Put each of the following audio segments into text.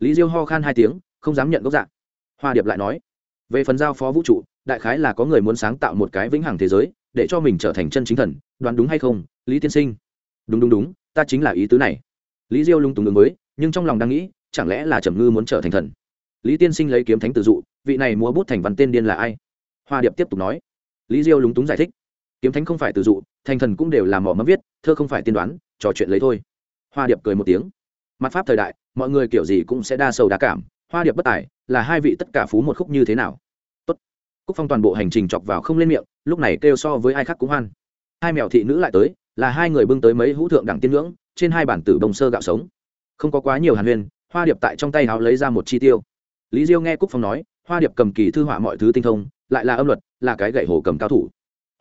lý diêu ho khan hai tiếng, không dám nhận gốc dạng hoa điệp lại nói, về phần giao phó vũ trụ, đại khái là có người muốn sáng tạo một cái vĩnh hằng thế giới, để cho mình trở thành chân chính thần, đoán đúng hay không, lý tiên sinh? Đúng đúng đúng, ta chính là ý tứ này. Lý diêu lung túng ứng mới nhưng trong lòng đang nghĩ, chẳng lẽ là trầm ngư muốn trở thành thần? Lý tiên sinh lấy kiếm thánh tự dụ, vị này múa bút thành văn tên điên là ai? Hoa điệp tiếp tục nói, lý diêu lúng túng giải thích, kiếm thánh không phải tự dụ, thành thần cũng đều là mỏ mắm viết, thơ không phải tiên đoán, trò chuyện lấy thôi. Hoa điệp cười một tiếng mặt pháp thời đại, mọi người kiểu gì cũng sẽ đa sầu đa cảm, hoa điệp bất tài, là hai vị tất cả phú một khúc như thế nào? Tốt. Cúc phong toàn bộ hành trình chọc vào không lên miệng, lúc này kêu so với ai khác cũng hoan. Hai mèo thị nữ lại tới, là hai người bưng tới mấy hữu thượng đẳng tiên ngưỡng, trên hai bản tử đồng sơ gạo sống. Không có quá nhiều hàn huyên hoa điệp tại trong tay áo lấy ra một chi tiêu. Lý diêu nghe cúc phong nói, hoa điệp cầm kỳ thư họa mọi thứ tinh thông, lại là âm luật, là cái gậy hồ cầm cao thủ.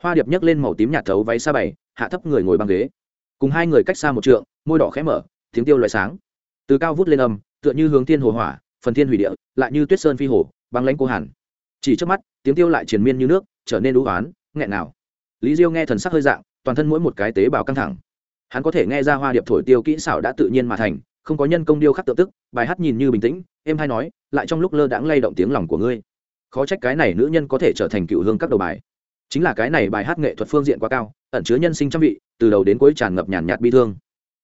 Hoa điệp nhấc lên màu tím nhạt thấu váy xa bảy hạ thấp người ngồi băng ghế. Cùng hai người cách xa một trượng, môi đỏ khẽ mở, tiếng tiêu loại sáng từ cao vút lên âm, tựa như hướng thiên hồ hỏa, phần thiên hủy địa, lại như tuyết sơn phi hồ, băng lãnh cô hàn. Chỉ trước mắt, tiếng tiêu lại triền miên như nước, trở nên đũ oán nghẹn nào lý diêu nghe thần sắc hơi dạng, toàn thân mỗi một cái tế bào căng thẳng. Hắn có thể nghe ra hoa điệp thổi tiêu kỹ xảo đã tự nhiên mà thành, không có nhân công điêu khắc tự tức, bài hát nhìn như bình tĩnh em hay nói, lại trong lúc lơ đãng lay động tiếng lòng của ngươi. Khó trách cái này nữ nhân có thể trở thành cựu hương các đầu bài. Chính là cái này bài hát nghệ thuật phương diện quá cao, ẩn chứa nhân sinh trăm vị, từ đầu đến cuối tràn ngập nhàn nhạt bi thương.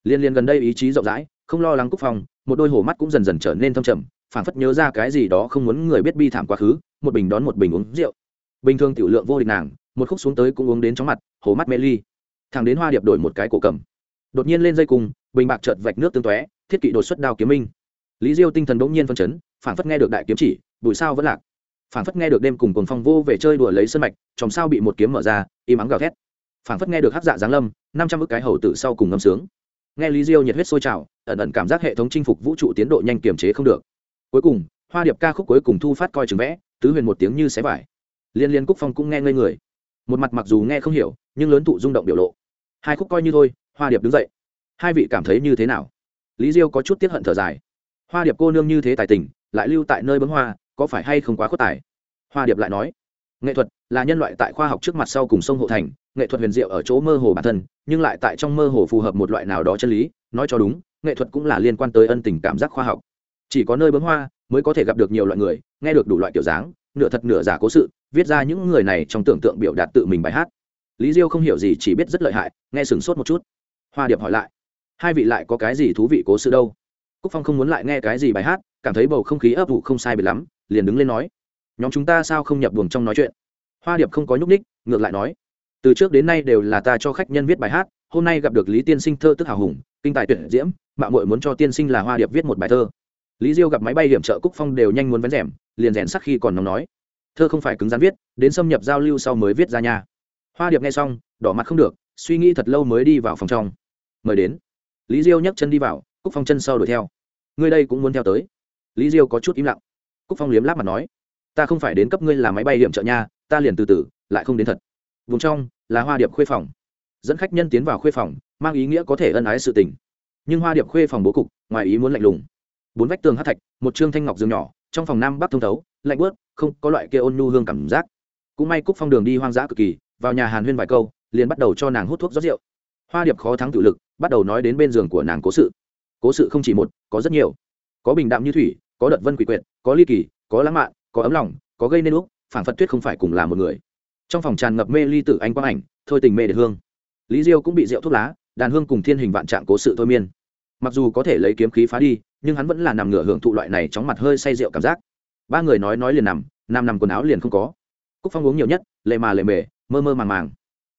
Liên liên gần đây ý chí rộng rãi không lo lắng cúc phòng, một đôi hổ mắt cũng dần dần trở nên thâm trầm phảng phất nhớ ra cái gì đó không muốn người biết bi thảm quá khứ một bình đón một bình uống rượu. Bình thường tiểu lượng vô địch nàng một khúc xuống tới cũng uống đến chóng mặt hổ mắt mê ly. Thằng đến hoa điệp đổi một cái cổ cầm. Đột nhiên lên dây cùng bình bạc chợt vạch nước tương tóe thiết kỵ đột xuất đao kiếm minh. Lý diêu tinh thần đống nhiên phân chấn phảng phất nghe được đại kiếm chỉ bụi sao vẫn lạc. Phảng phất nghe được đêm cùng cồn phong vô về chơi đùa lấy sân mạch chòm sao bị một kiếm mở ra im ắng gào thét. Phảng phất nghe được hắc dạ giáng lâm năm trăm ức cái hầu tử sau cùng ngâm sướng nghe lý diêu nhiệt huyết sôi trào, ẩn ẩn cảm giác hệ thống chinh phục vũ trụ tiến độ nhanh kiềm chế không được. Cuối cùng, hoa điệp ca khúc cuối cùng thu phát coi chừng vẽ, tứ huyền một tiếng như xé vải. Liên liên cúc phong cũng nghe ngây người. Một mặt mặc dù nghe không hiểu, nhưng lớn tụ rung động biểu lộ. Hai khúc coi như thôi, hoa điệp đứng dậy. Hai vị cảm thấy như thế nào? Lý diêu có chút tiếp hận thở dài. Hoa điệp cô nương như thế tài tình, lại lưu tại nơi bấm hoa, có phải hay không quá khuất tài? Hoa điệp lại nói nghệ thuật là nhân loại tại khoa học trước mặt sau cùng sông hộ thành, nghệ thuật huyền diệu ở chỗ mơ hồ bản thân, nhưng lại tại trong mơ hồ phù hợp một loại nào đó chân lý, nói cho đúng, nghệ thuật cũng là liên quan tới ân tình cảm giác khoa học. Chỉ có nơi bấm hoa mới có thể gặp được nhiều loại người, nghe được đủ loại kiểu dáng, nửa thật nửa giả cố sự, viết ra những người này trong tưởng tượng biểu đạt tự mình bài hát. Lý diêu không hiểu gì, chỉ biết rất lợi hại, nghe sửng sốt một chút. Hoa điệp hỏi lại, hai vị lại có cái gì thú vị cố sự đâu? Cúc phong không muốn lại nghe cái gì bài hát, cảm thấy bầu không khí ấp ủ không sai biệt lắm, liền đứng lên nói nhóm chúng ta sao không nhập buồng trong nói chuyện? Hoa điệp không có nhúc ních ngược lại nói. Từ trước đến nay đều là ta cho khách nhân viết bài hát, hôm nay gặp được lý tiên sinh thơ tức hào hùng, kinh tài tuyển diễm mạng mội muốn cho tiên sinh là hoa điệp viết một bài thơ. Lý diêu gặp máy bay hiểm trợ cúc phong đều nhanh muốn vén rèm, liền rèn sắc khi còn nóng nói. Thơ không phải cứng rắn viết, đến xâm nhập giao lưu sau mới viết ra nhà hoa điệp nghe xong, đỏ mặt không được, suy nghĩ thật lâu mới đi vào phòng trong. Mời đến. Lý diêu nhấc chân đi vào, cúc phong chân sau đuổi theo. Người đây cũng muốn theo tới. Lý diêu có chút im lặng. Cúc phong liếm láp mặt nói ta không phải đến cấp ngươi là máy bay điểm trợ nha, ta liền từ từ, lại không đến thật. Vùng trong là hoa điệp khuê phòng. Dẫn khách nhân tiến vào khuê phòng, mang ý nghĩa có thể ân ái sự tình. Nhưng hoa điệp khuê phòng bố cục, ngoài ý muốn lạnh lùng. Bốn vách tường hát thạch, một trương thanh ngọc giường nhỏ, trong phòng nam bắc thông thấu, lạnh bớt không có loại kia ôn nhu hương cảm giác. Cũng may cúc phong đường đi hoang dã cực kỳ, vào nhà hàn huyên vài câu, liền bắt đầu cho nàng hút thuốc rót rượu. Hoa điệp khó thắng tự lực, bắt đầu nói đến bên giường của nàng cố sự. Cố sự không chỉ một, có rất nhiều. Có bình đạm như thủy, có đợt vân quỷ quyệt, có ly kỳ, có lãng mạn có ấm lòng, có gây nên lúc phản phật tuyết không phải cùng là một người. Trong phòng tràn ngập mê ly tử anh quang ảnh, thôi tình mê để hương. Lý diêu cũng bị rượu thuốc lá, đàn hương cùng thiên hình vạn trạng cố sự thôi miên. Mặc dù có thể lấy kiếm khí phá đi, nhưng hắn vẫn là nằm ngửa hưởng thụ loại này chóng mặt hơi say rượu cảm giác. Ba người nói nói liền nằm nằm nằm quần áo liền không có. Cúc phong uống nhiều nhất, lệ mà lệ mề, mơ mơ màng màng.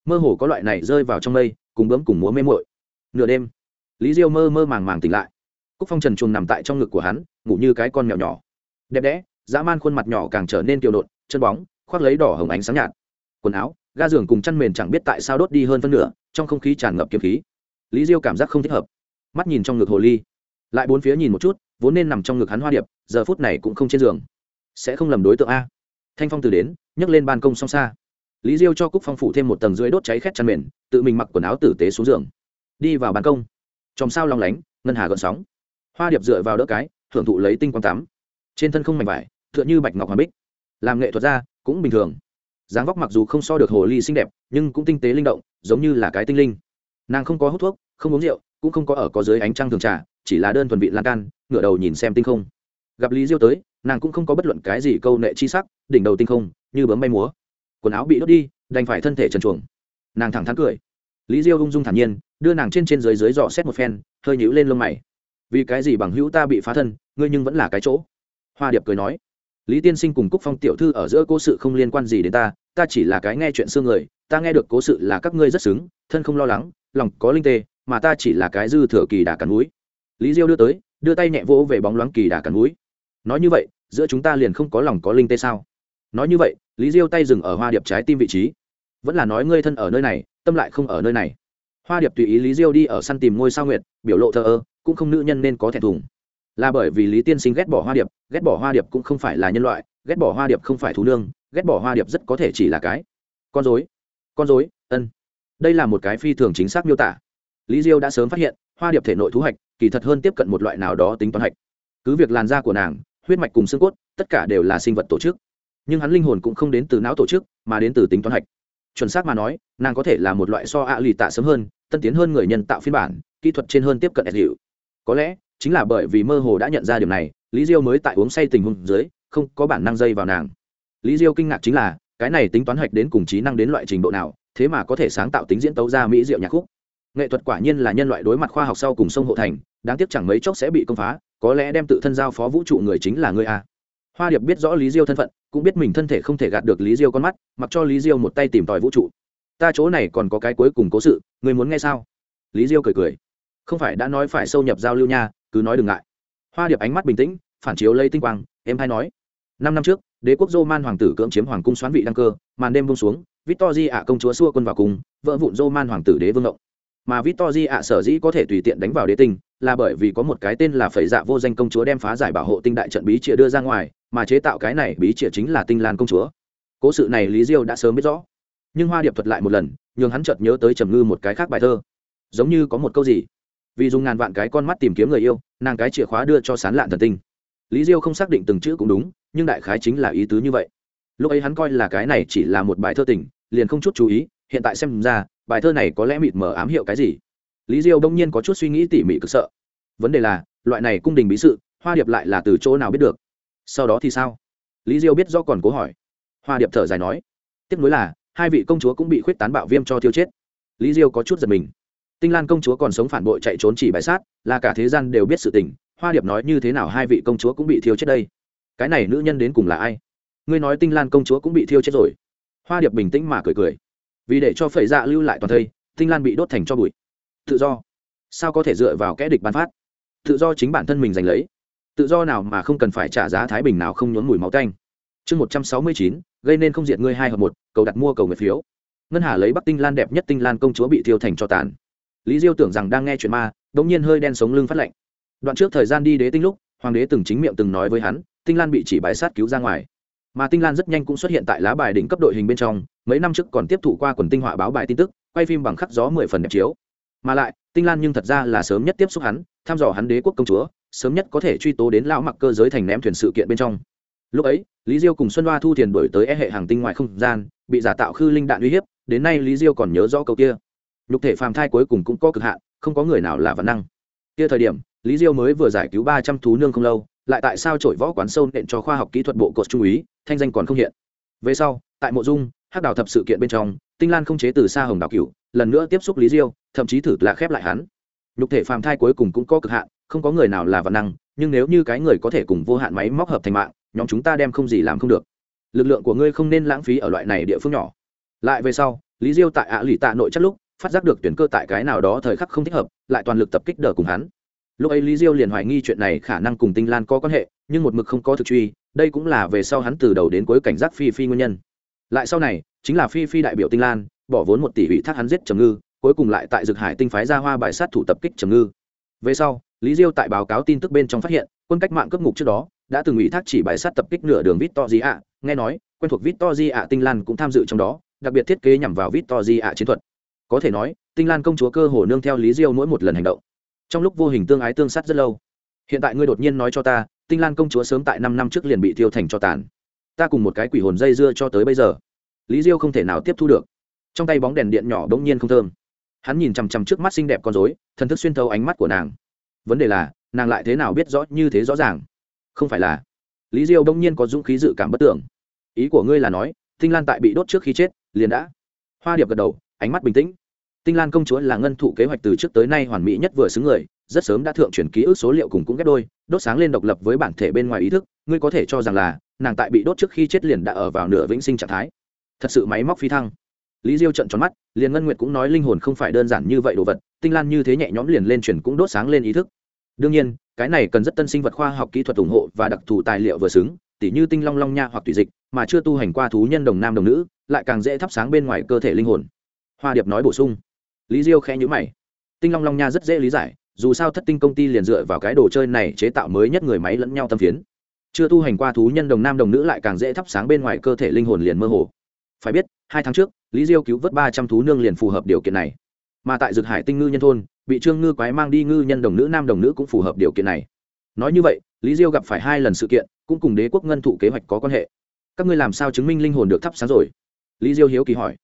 Mơ hồ có loại này rơi vào trong mây, cùng bướm cùng múa mê muội. Nửa đêm, lý diêu mơ mơ màng màng tỉnh lại. Cúc phong trần chuồng nằm tại trong ngực của hắn, ngủ như cái con mèo nhỏ. Đẹp đẽ dã man khuôn mặt nhỏ càng trở nên kiều nộn chân bóng, khoác lấy đỏ hồng ánh sáng nhạt. Quần áo, ga giường cùng chăn mền chẳng biết tại sao đốt đi hơn phân nửa, trong không khí tràn ngập kiếm khí. Lý diêu cảm giác không thích hợp. Mắt nhìn trong ngực hồ ly. Lại bốn phía nhìn một chút, vốn nên nằm trong ngực hắn hoa điệp, giờ phút này cũng không trên giường. Sẽ không lầm đối tượng a. Thanh phong từ đến, nhấc lên ban công song xa. Lý diêu cho cúc phong phủ thêm một tầng dưới đốt cháy khét chăn mền, tự mình mặc quần áo tử tế xuống giường. Đi vào ban công. Chòm sao long lánh, ngân hà gợn sóng. Hoa điệp dựa vào đỡ cái, hưởng thụ lấy tinh quang tắm. Trên thân không mảnh vải tựa như bạch ngọc hoàn bích. Làm nghệ thuật ra, cũng bình thường. Dáng vóc mặc dù không so được hồ ly xinh đẹp, nhưng cũng tinh tế linh động, giống như là cái tinh linh. Nàng không có hút thuốc, không uống rượu, cũng không có ở có dưới ánh trăng thường trà, chỉ là đơn thuần vị lan can, ngửa đầu nhìn xem tinh không. Gặp lý diêu tới, nàng cũng không có bất luận cái gì câu nệ chi sắc, đỉnh đầu tinh không, như bấm bay múa. Quần áo bị đốt đi, đành phải thân thể trần chuồng nàng thẳng thắn cười. Lý diêu ung dung thản nhiên, đưa nàng trên trên dưới dưới dò xét một phen, hơi nhũ lên lông mày. Vì cái gì bằng hữu ta bị phá thân, ngươi nhưng vẫn là cái chỗ? Hoa điệp cười nói lý tiên sinh cùng cúc phong tiểu thư ở giữa cố sự không liên quan gì đến ta ta chỉ là cái nghe chuyện xương người, ta nghe được cố sự là các ngươi rất xứng, thân không lo lắng, lòng có linh tê, mà ta chỉ là cái dư thừa kỳ đà cắn núi lý diêu đưa tới, đưa tay nhẹ vỗ về bóng loáng kỳ đà cắn núi nói như vậy, giữa chúng ta liền không có lòng có linh tê sao? Nói như vậy, lý diêu tay dừng ở hoa điệp trái tim vị trí. Vẫn là nói ngươi thân ở nơi này, tâm lại không ở nơi này. Hoa điệp tùy ý lý diêu đi ở săn tìm ngôi sao nguyệt, biểu lộ thờ ơ, cũng không nữ nhân nên có thẹn thùng là bởi vì lý tiên sinh ghét bỏ hoa điệp, ghét bỏ hoa điệp cũng không phải là nhân loại, ghét bỏ hoa điệp không phải thú nương, ghét bỏ hoa điệp rất có thể chỉ là cái con dối con dối ân. Đây là một cái phi thường chính xác miêu tả. Lý diêu đã sớm phát hiện, hoa điệp thể nội thú hạch, kỳ thật hơn tiếp cận một loại nào đó tính toán hạch. Cứ việc làn da của nàng, huyết mạch cùng xương cốt, tất cả đều là sinh vật tổ chức. Nhưng hắn linh hồn cũng không đến từ não tổ chức, mà đến từ tính toán hạch. Chuẩn xác mà nói, nàng có thể là một loại so ạ lì tạ sớm hơn, tân tiến hơn người nhân tạo phiên bản, kỹ thuật trên hơn tiếp cận ẹt hiệu có lẽ chính là bởi vì mơ hồ đã nhận ra điều này, lý diêu mới tại uống say tình huống dưới, không có bản năng dây vào nàng. Lý diêu kinh ngạc chính là, cái này tính toán hạch đến cùng trí năng đến loại trình độ nào, thế mà có thể sáng tạo tính diễn tấu ra mỹ diệu nhạc khúc. Nghệ thuật quả nhiên là nhân loại đối mặt khoa học sau cùng sông hộ thành, đáng tiếc chẳng mấy chốc sẽ bị công phá, có lẽ đem tự thân giao phó vũ trụ người chính là ngươi a. Hoa điệp biết rõ lý diêu thân phận, cũng biết mình thân thể không thể gạt được lý diêu con mắt, mặc cho lý diêu một tay tìm tòi vũ trụ. Ta chỗ này còn có cái cuối cùng cố sự, ngươi muốn nghe sao? Lý diêu cười cười. Không phải đã nói phải sâu nhập giao lưu nha cứ nói đừng ngại. Hoa điệp ánh mắt bình tĩnh, phản chiếu lây tinh quang em hay nói. Năm năm trước, đế quốc dô man hoàng tử cưỡng chiếm hoàng cung xoán vị đăng cơ, màn đêm bông xuống victorji ạ công chúa xua quân vào cùng vợ vụn dô man hoàng tử đế vương động mà victorji ạ sở dĩ có thể tùy tiện đánh vào đế tinh, là bởi vì có một cái tên là phẩy dạ vô danh công chúa đem phá giải bảo hộ tinh đại trận bí trịa đưa ra ngoài, mà chế tạo cái này bí trịa chính là tinh lan công chúa. Cố sự này lý diêu đã sớm biết rõ. Nhưng hoa điệp thuật lại một lần, nhường hắn chợt nhớ tới trầm ngư một cái khác bài thơ. Giống như có một câu gì vì dùng ngàn vạn cái con mắt tìm kiếm người yêu, nàng cái chìa khóa đưa cho sán lạn thần tinh. Lý diêu không xác định từng chữ cũng đúng, nhưng đại khái chính là ý tứ như vậy. Lúc ấy hắn coi là cái này chỉ là một bài thơ tình, liền không chút chú ý, hiện tại xem ra, bài thơ này có lẽ mịt mờ ám hiệu cái gì. Lý diêu đông nhiên có chút suy nghĩ tỉ mỉ cực sợ. Vấn đề là, loại này cung đình bí sự, hoa điệp lại là từ chỗ nào biết được? Sau đó thì sao? Lý diêu biết do còn cố hỏi. Hoa điệp thở dài nói. Tiếc nuối là, hai vị công chúa cũng bị khuyết tán bạo viêm cho thiêu chết. Lý diêu có chút giật mình tinh lan công chúa còn sống phản bội chạy trốn chỉ bài sát, là cả thế gian đều biết sự tình, hoa điệp nói như thế nào hai vị công chúa cũng bị thiêu chết đây. Cái này nữ nhân đến cùng là ai? Ngươi nói tinh lan công chúa cũng bị thiêu chết rồi. Hoa điệp bình tĩnh mà cười cười. Vì để cho phẩy dạ lưu lại toàn thây, tinh lan bị đốt thành cho bụi. Tự do. Sao có thể dựa vào kẽ địch bán phát? Tự do chính bản thân mình giành lấy. Tự do nào mà không cần phải trả giá thái bình nào không nhốn mùi máu canh chương một trăm sáu mươi chín, gây nên không diệt ngươi hai hợp một, cầu đặt mua cầu người phiếu. Ngân hà lấy bắc tinh lan đẹp nhất tinh lan công chúa bị thiêu thành cho tàn lý diêu tưởng rằng đang nghe chuyện ma đ ỗ n g nhiên hơi đen sống lưng phát lạnh. Đoạn trước thời gian đi đế tinh lúc, hoàng đế từng chính miệng từng nói với hắn, tinh lan bị chỉ bãi sát cứu ra ngoài. Mà tinh lan rất nhanh cũng xuất hiện tại lá bài đỉnh cấp đội hình bên trong, mấy năm trước còn tiếp thụ qua quần tinh họa báo bài tin tức, quay phim bằng khắc gió mười phần đẹp chiếu. Mà lại, tinh lan nhưng thật ra là sớm nhất tiếp xúc hắn, thăm dò hắn đế quốc công chúa, sớm nhất có thể truy tố đến lão mặc cơ giới thành ném thuyền sự kiện bên trong. Lúc ấy, lý diêu cùng xuân hoa thu tiền đổi tới e hệ hàng tinh ngoài không gian, bị giả tạo khư linh đạn uy hiếp, đến nay lý diêu còn nhớ rõ câu kia nhục thể phàm thai cuối cùng cũng có cực hạn, không có người nào là văn năng. Kia thời điểm, lý diêu mới vừa giải cứu ba trăm thú nương không lâu, lại tại sao trổi võ quán sâu nện cho khoa học kỹ thuật bộ cột trung úy, thanh danh còn không hiện. Về sau, tại mộ dung, hắc đào thập sự kiện bên trong, tinh lan không chế từ xa hồng đào cửu, lần nữa tiếp xúc lý diêu, thậm chí thử là khép lại hắn. Nhục thể phàm thai cuối cùng cũng có cực hạn, không có người nào là văn năng, nhưng nếu như cái người có thể cùng vô hạn máy móc hợp thành mạng, nhóm chúng ta đem không gì làm không được. Lực lượng của ngươi không nên lãng phí ở loại này địa phương nhỏ. Lại về sau, lý diêu tại ạ à tạ nội chất lúc phát giác được tuyển cơ tại cái nào đó thời khắc không thích hợp, lại toàn lực tập kích đờ cùng hắn. Lúc ấy lý diêu liền hoài nghi chuyện này khả năng cùng tinh lan có quan hệ, nhưng một mực không có thực truy, đây cũng là về sau hắn từ đầu đến cuối cảnh giác phi phi nguyên nhân. Lại sau này, chính là phi phi đại biểu tinh lan, bỏ vốn một tỷ ủy thác hắn giết trầm ngư, cuối cùng lại tại dực hải tinh phái ra hoa bài sát thủ tập kích trầm ngư. Về sau, lý diêu tại báo cáo tin tức bên trong phát hiện, quân cách mạng cấp ngục trước đó, đã từng ủy thác chỉ bài sát tập kích nửa đường vít to di ạ nghe nói, quen thuộc vít to di ạ tinh lan cũng tham dự trong đó, đặc biệt thiết kế nhằm vào vít to di ạ chiến thuật có thể nói, tinh lan công chúa cơ hồ nương theo lý diêu mỗi một lần hành động. Trong lúc vô hình tương ái tương sát rất lâu. Hiện tại ngươi đột nhiên nói cho ta, tinh lan công chúa sớm tại năm năm trước liền bị thiêu thành cho tàn. Ta cùng một cái quỷ hồn dây dưa cho tới bây giờ. Lý diêu không thể nào tiếp thu được. Trong tay bóng đèn điện nhỏ đ nhiên không thơm. Hắn nhìn chằm chằm trước mắt xinh đẹp con dối thần thức xuyên thấu ánh mắt của nàng. Vấn đề là, nàng lại thế nào biết rõ như thế rõ ràng? Không phải là, lý diêu đ nhiên có dũng khí dự cảm bất tưởng. Ý của ngươi là nói, tinh lan tại bị đốt trước khi chết, liền đã. Hoa điệp gật đầu ánh mắt bình tĩnh. Tinh lan công chúa là ngân thụ kế hoạch từ trước tới nay hoàn mỹ nhất vừa xứng người, rất sớm đã thượng chuyển ký ức số liệu cùng cũng ghép đôi, đốt sáng lên độc lập với bản thể bên ngoài ý thức, ngươi có thể cho rằng là, nàng tại bị đốt trước khi chết liền đã ở vào nửa vĩnh sinh trạng thái. Thật sự máy móc phi thăng. Lý diêu trận tròn mắt, liền ngân nguyệt cũng nói linh hồn không phải đơn giản như vậy đồ vật, tinh lan như thế nhẹ nhõm liền lên chuyển cũng đốt sáng lên ý thức. Đương nhiên, cái này cần rất tân sinh vật khoa học kỹ thuật ủng hộ và đặc thù tài liệu vừa xứng, tỉ như tinh long long nha hoặc tùy dịch, mà chưa tu hành qua thú nhân đồng nam đồng nữ, lại càng dễ thắp sáng bên ngoài cơ thể linh hồn hoa điệp nói bổ sung. Lý diêu khẽ nhữ mày. Tinh long long nha rất dễ lý giải, dù sao thất tinh công ty liền dựa vào cái đồ chơi này chế tạo mới nhất người máy lẫn nhau tâm phiến. Chưa tu hành qua thú nhân đồng nam đồng nữ lại càng dễ thắp sáng bên ngoài cơ thể linh hồn liền mơ hồ. Phải biết, hai tháng trước, lý diêu cứu vớt ba trăm thú nương liền phù hợp điều kiện này. Mà tại dược hải tinh ngư nhân thôn, bị trương ngư quái mang đi ngư nhân đồng nữ nam đồng nữ cũng phù hợp điều kiện này. Nói như vậy, lý diêu gặp phải hai lần sự kiện, cũng cùng đế quốc ngân thụ kế hoạch có quan hệ. Các ngươi làm sao chứng minh linh hồn được thắp sáng rồi? Lý diêu hiếu kỳ hỏi.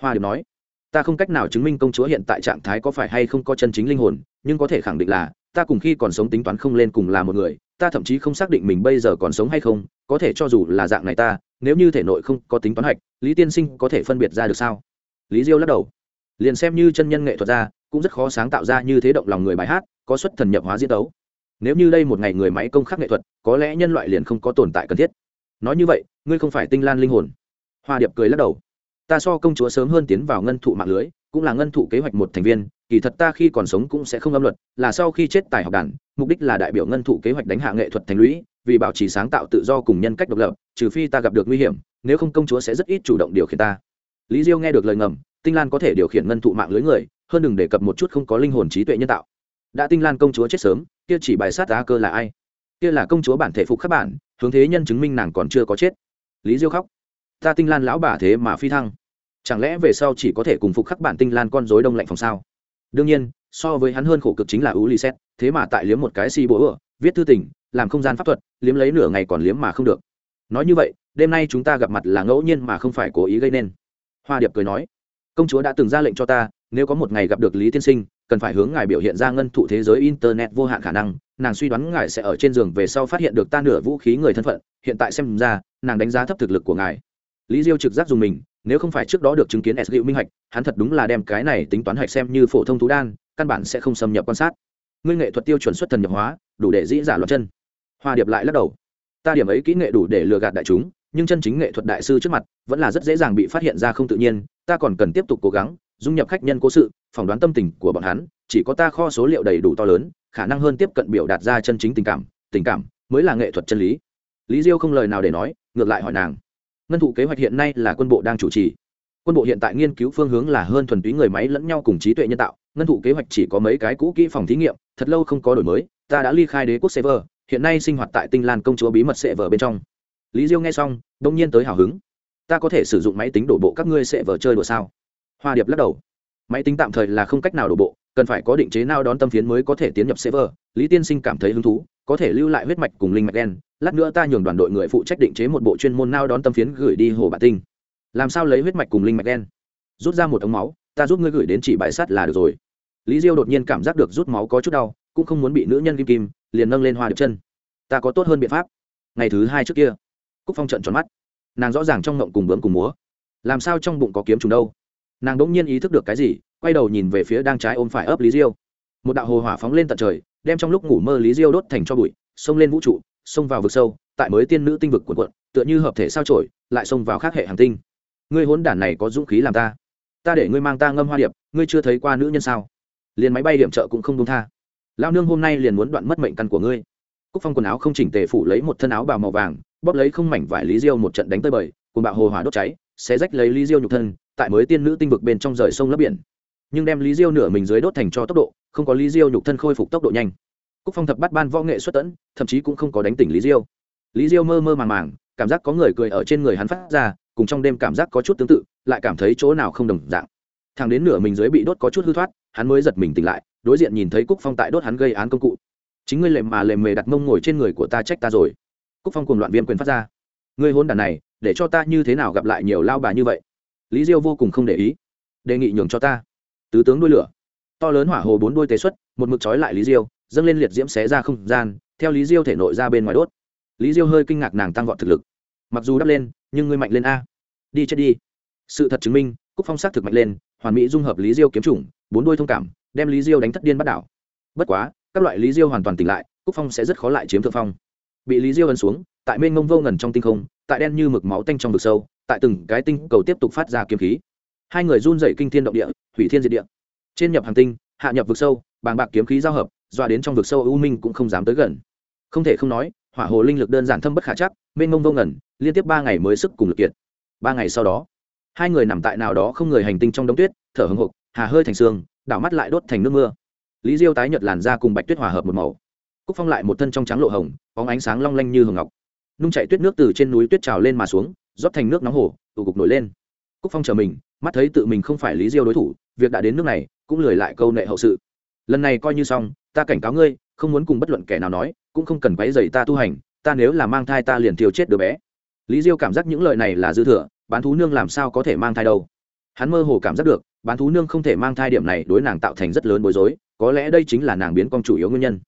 Hoa điệp nói ta không cách nào chứng minh công chúa hiện tại trạng thái có phải hay không có chân chính linh hồn, nhưng có thể khẳng định là, ta cùng khi còn sống tính toán không lên cùng là một người, ta thậm chí không xác định mình bây giờ còn sống hay không, có thể cho dù là dạng này ta, nếu như thể nội không có tính toán hạch, lý tiên sinh có thể phân biệt ra được sao? Lý diêu lắc đầu. Liền xem như chân nhân nghệ thuật ra, cũng rất khó sáng tạo ra như thế động lòng người bài hát, có xuất thần nhập hóa diễn tấu. Nếu như đây một ngày người máy công khắc nghệ thuật, có lẽ nhân loại liền không có tồn tại cần thiết. Nói như vậy, ngươi không phải tinh lan linh hồn. Hoa điệp cười lắc đầu ta so công chúa sớm hơn tiến vào ngân thụ mạng lưới, cũng là ngân thụ kế hoạch một thành viên, kỳ thật ta khi còn sống cũng sẽ không âm luật, là sau khi chết tài học đàn, mục đích là đại biểu ngân thụ kế hoạch đánh hạ nghệ thuật thành lũy, vì bảo trì sáng tạo tự do cùng nhân cách độc lập, trừ phi ta gặp được nguy hiểm, nếu không công chúa sẽ rất ít chủ động điều khiển ta. Lý diêu nghe được lời ngầm, tinh lan có thể điều khiển ngân thụ mạng lưới người, hơn đừng đề cập một chút không có linh hồn trí tuệ nhân tạo. Đã tinh lan công chúa chết sớm, kia chỉ bài sát á cơ là ai? Kia là công chúa bản thể phục khắc bản, hướng thế nhân chứng minh nàng còn chưa có chết. Lý diêu khóc. Ta tinh lan lão bà thế mà phi thăng chẳng lẽ về sau chỉ có thể cùng phục khắc bản tinh lan con rối đông lạnh phòng sao? Đương nhiên, so với hắn hơn khổ cực chính là ú lì xét thế mà tại liếm một cái si bố ựa, viết thư tình, làm không gian pháp thuật, liếm lấy nửa ngày còn liếm mà không được. Nói như vậy, đêm nay chúng ta gặp mặt là ngẫu nhiên mà không phải cố ý gây nên. Hoa điệp cười nói, công chúa đã từng ra lệnh cho ta, nếu có một ngày gặp được lý tiên sinh, cần phải hướng ngài biểu hiện ra ngân thụ thế giới internet vô hạn khả năng, nàng suy đoán ngài sẽ ở trên giường về sau phát hiện được ta nửa vũ khí người thân phận, hiện tại xem ra, nàng đánh giá thấp thực lực của ngài. Lý diêu trực giác dùng mình nếu không phải trước đó được chứng kiến s liệu minh hạch, hắn thật đúng là đem cái này tính toán hạch xem như phổ thông thú đan, căn bản sẽ không xâm nhập quan sát. Ngươi nghệ thuật tiêu chuẩn xuất thần nhập hóa, đủ để dĩ giả loạt chân. Hoa điệp lại lắc đầu. Ta điểm ấy kỹ nghệ đủ để lừa gạt đại chúng, nhưng chân chính nghệ thuật đại sư trước mặt, vẫn là rất dễ dàng bị phát hiện ra không tự nhiên, ta còn cần tiếp tục cố gắng, dung nhập khách nhân cố sự, phỏng đoán tâm tình của bọn hắn, chỉ có ta kho số liệu đầy đủ to lớn, khả năng hơn tiếp cận biểu đạt ra chân chính tình cảm tình cảm mới là nghệ thuật chân lý. Lý diêu không lời nào để nói, ngược lại hỏi nàng ngân thụ kế hoạch hiện nay là quân bộ đang chủ trì. Quân bộ hiện tại nghiên cứu phương hướng là hơn thuần túy người máy lẫn nhau cùng trí tuệ nhân tạo. Ngân thụ kế hoạch chỉ có mấy cái cũ kỹ phòng thí nghiệm thật lâu không có đổi mới ta đã ly khai đế quốc Sever, hiện nay sinh hoạt tại tinh lan công chúa bí mật Sever bên trong. Lý diêu nghe xong đông nhiên tới hào hứng. Ta có thể sử dụng máy tính đổ bộ các ngươi Sever chơi đùa sao? Hoa điệp lắc đầu. Máy tính tạm thời là không cách nào đổ bộ cần phải có định chế nào đón tâm phiến mới có thể tiến nhập Sever. lý tiên sinh cảm thấy hứng thú có thể lưu lại huyết mạch cùng linh mạch đen lát nữa ta nhường đoàn đội người phụ trách định chế một bộ chuyên môn nao đón tâm phiến gửi đi hồ bản tinh. Làm sao lấy huyết mạch cùng linh mạch đen? Rút ra một ống máu, ta giúp ngươi gửi đến chỉ bãi sắt là được rồi. Lý diêu đột nhiên cảm giác được rút máu có chút đau, cũng không muốn bị nữ nhân kim kim, liền nâng lên hoa được chân. Ta có tốt hơn biện pháp. Ngày thứ hai trước kia, cúc phong trận tròn mắt. Nàng rõ ràng trong ngộng cùng bướm cùng múa. Làm sao trong bụng có kiếm trùng đâu? Nàng đ nhiên ý thức được cái gì, quay đầu nhìn về phía đang trái ôm phải ấp lý diêu. Một đạo hồ hỏa phóng lên tận trời, đem trong lúc ngủ mơ lý diêu đốt thành cho bụi, xông lên vũ trụ xông vào vực sâu, tại mới tiên nữ tinh vực quần quận, tựa như hợp thể sao trổi lại xông vào khác hệ hàng tinh. Ngươi hốn đản này có dũng khí làm ta? Ta để ngươi mang ta ngâm hoa điệp, ngươi chưa thấy qua nữ nhân sao? Liền máy bay điểm trợ cũng không đúng tha. Lao nương hôm nay liền muốn đoạn mất mệnh căn của ngươi. Cúc phong quần áo không chỉnh tề phủ lấy một thân áo bào màu vàng, bóp lấy không mảnh vải lý diêu một trận đánh tới bời cùng bạo hồ hỏa đốt cháy, xé rách lấy lý diêu nhục thân, tại mới tiên nữ tinh vực bên trong rời sông lấp biển. Nhưng đem lý diêu nửa mình dưới đốt thành cho tốc độ, không có lý diêu nhục thân khôi phục tốc độ nhanh cúc phong thập bắt ban võ nghệ xuất tẫn thậm chí cũng không có đánh tỉnh lý diêu. Lý diêu mơ mơ màng màng, cảm giác có người cười ở trên người hắn phát ra, cùng trong đêm cảm giác có chút tương tự, lại cảm thấy chỗ nào không đồng dạng. Thằng đến nửa mình dưới bị đốt có chút hư thoát, hắn mới giật mình tỉnh lại, đối diện nhìn thấy cúc phong tại đốt hắn gây án công cụ. Chính ngươi lệ mà lệ mề đặt mông ngồi trên người của ta trách ta rồi. Cúc phong cùng loạn viêm quyền phát ra. Ngươi hôn đàn này, để cho ta như thế nào gặp lại nhiều lao bà như vậy? Lý diêu vô cùng không để ý. Đề nghị nhường cho ta. Tứ tướng đuôi lửa. To lớn hỏa hồ bốn đuôi tế xuất, một mực trói lại lý diêu dâng lên liệt diễm xé ra không gian, theo lý diêu thể nội ra bên ngoài đốt. Lý diêu hơi kinh ngạc nàng tăng vọt thực lực. Mặc dù đắp lên, nhưng ngươi mạnh lên a. Đi chết đi. Sự thật chứng minh, cúc phong s á c thực mạnh lên, hoàn mỹ dung hợp lý diêu kiếm chủng, bốn đôi thông cảm, đem lý diêu đánh thất điên bắt đảo. Bất quá, các loại lý diêu hoàn toàn tỉnh lại, cúc phong sẽ rất khó lại chiếm thượng phong. Bị lý diêu ấn xuống, tại mênh mông vô ngần trong tinh không, tại đen như mực máu tanh trong vực sâu, tại từng cái tinh cầu tiếp tục phát ra kiếm khí. Hai người run dậy kinh thiên động địa, hủy thiên diệt địa. Trên nhập hàng tinh, hạ nhập vực sâu, bàng bạc kiếm khí giao hợp dọa đến trong vực sâu u minh cũng không dám tới gần. Không thể không nói, hỏa hồ linh lực đơn giản thâm bất khả chắc, mênh mông vô ngẩn liên tiếp ba ngày mới sức cùng lực kiệt. Ba ngày sau đó, hai người nằm tại nào đó không người hành tinh trong đống tuyết, thở hững hộc, hà hơi thành sương, đảo mắt lại đốt thành nước mưa. Lý diêu tái nhợt làn da cùng bạch tuyết hòa hợp một màu. Cúc phong lại một thân trong trắng lộ hồng, bóng ánh sáng long lanh như hồng ngọc. Nung chảy tuyết nước từ trên núi tuyết trào lên mà xuống, rót thành nước nóng hổ, tụ cục nổi lên. Cúc phong chờ mình, mắt thấy tự mình không phải lý diêu đối thủ, việc đã đến nước này, cũng lười lại câu nệ hậu sự lần này coi như xong, ta cảnh cáo ngươi, không muốn cùng bất luận kẻ nào nói, cũng không cần quấy dày ta tu hành, ta nếu là mang thai ta liền thiêu chết đứa bé. Lý diêu cảm giác những lời này là dư thừa, bán thú nương làm sao có thể mang thai đâu? Hắn mơ hồ cảm giác được, bán thú nương không thể mang thai điểm này đối nàng tạo thành rất lớn bối rối, có lẽ đây chính là nàng biến con chủ yếu nguyên nhân.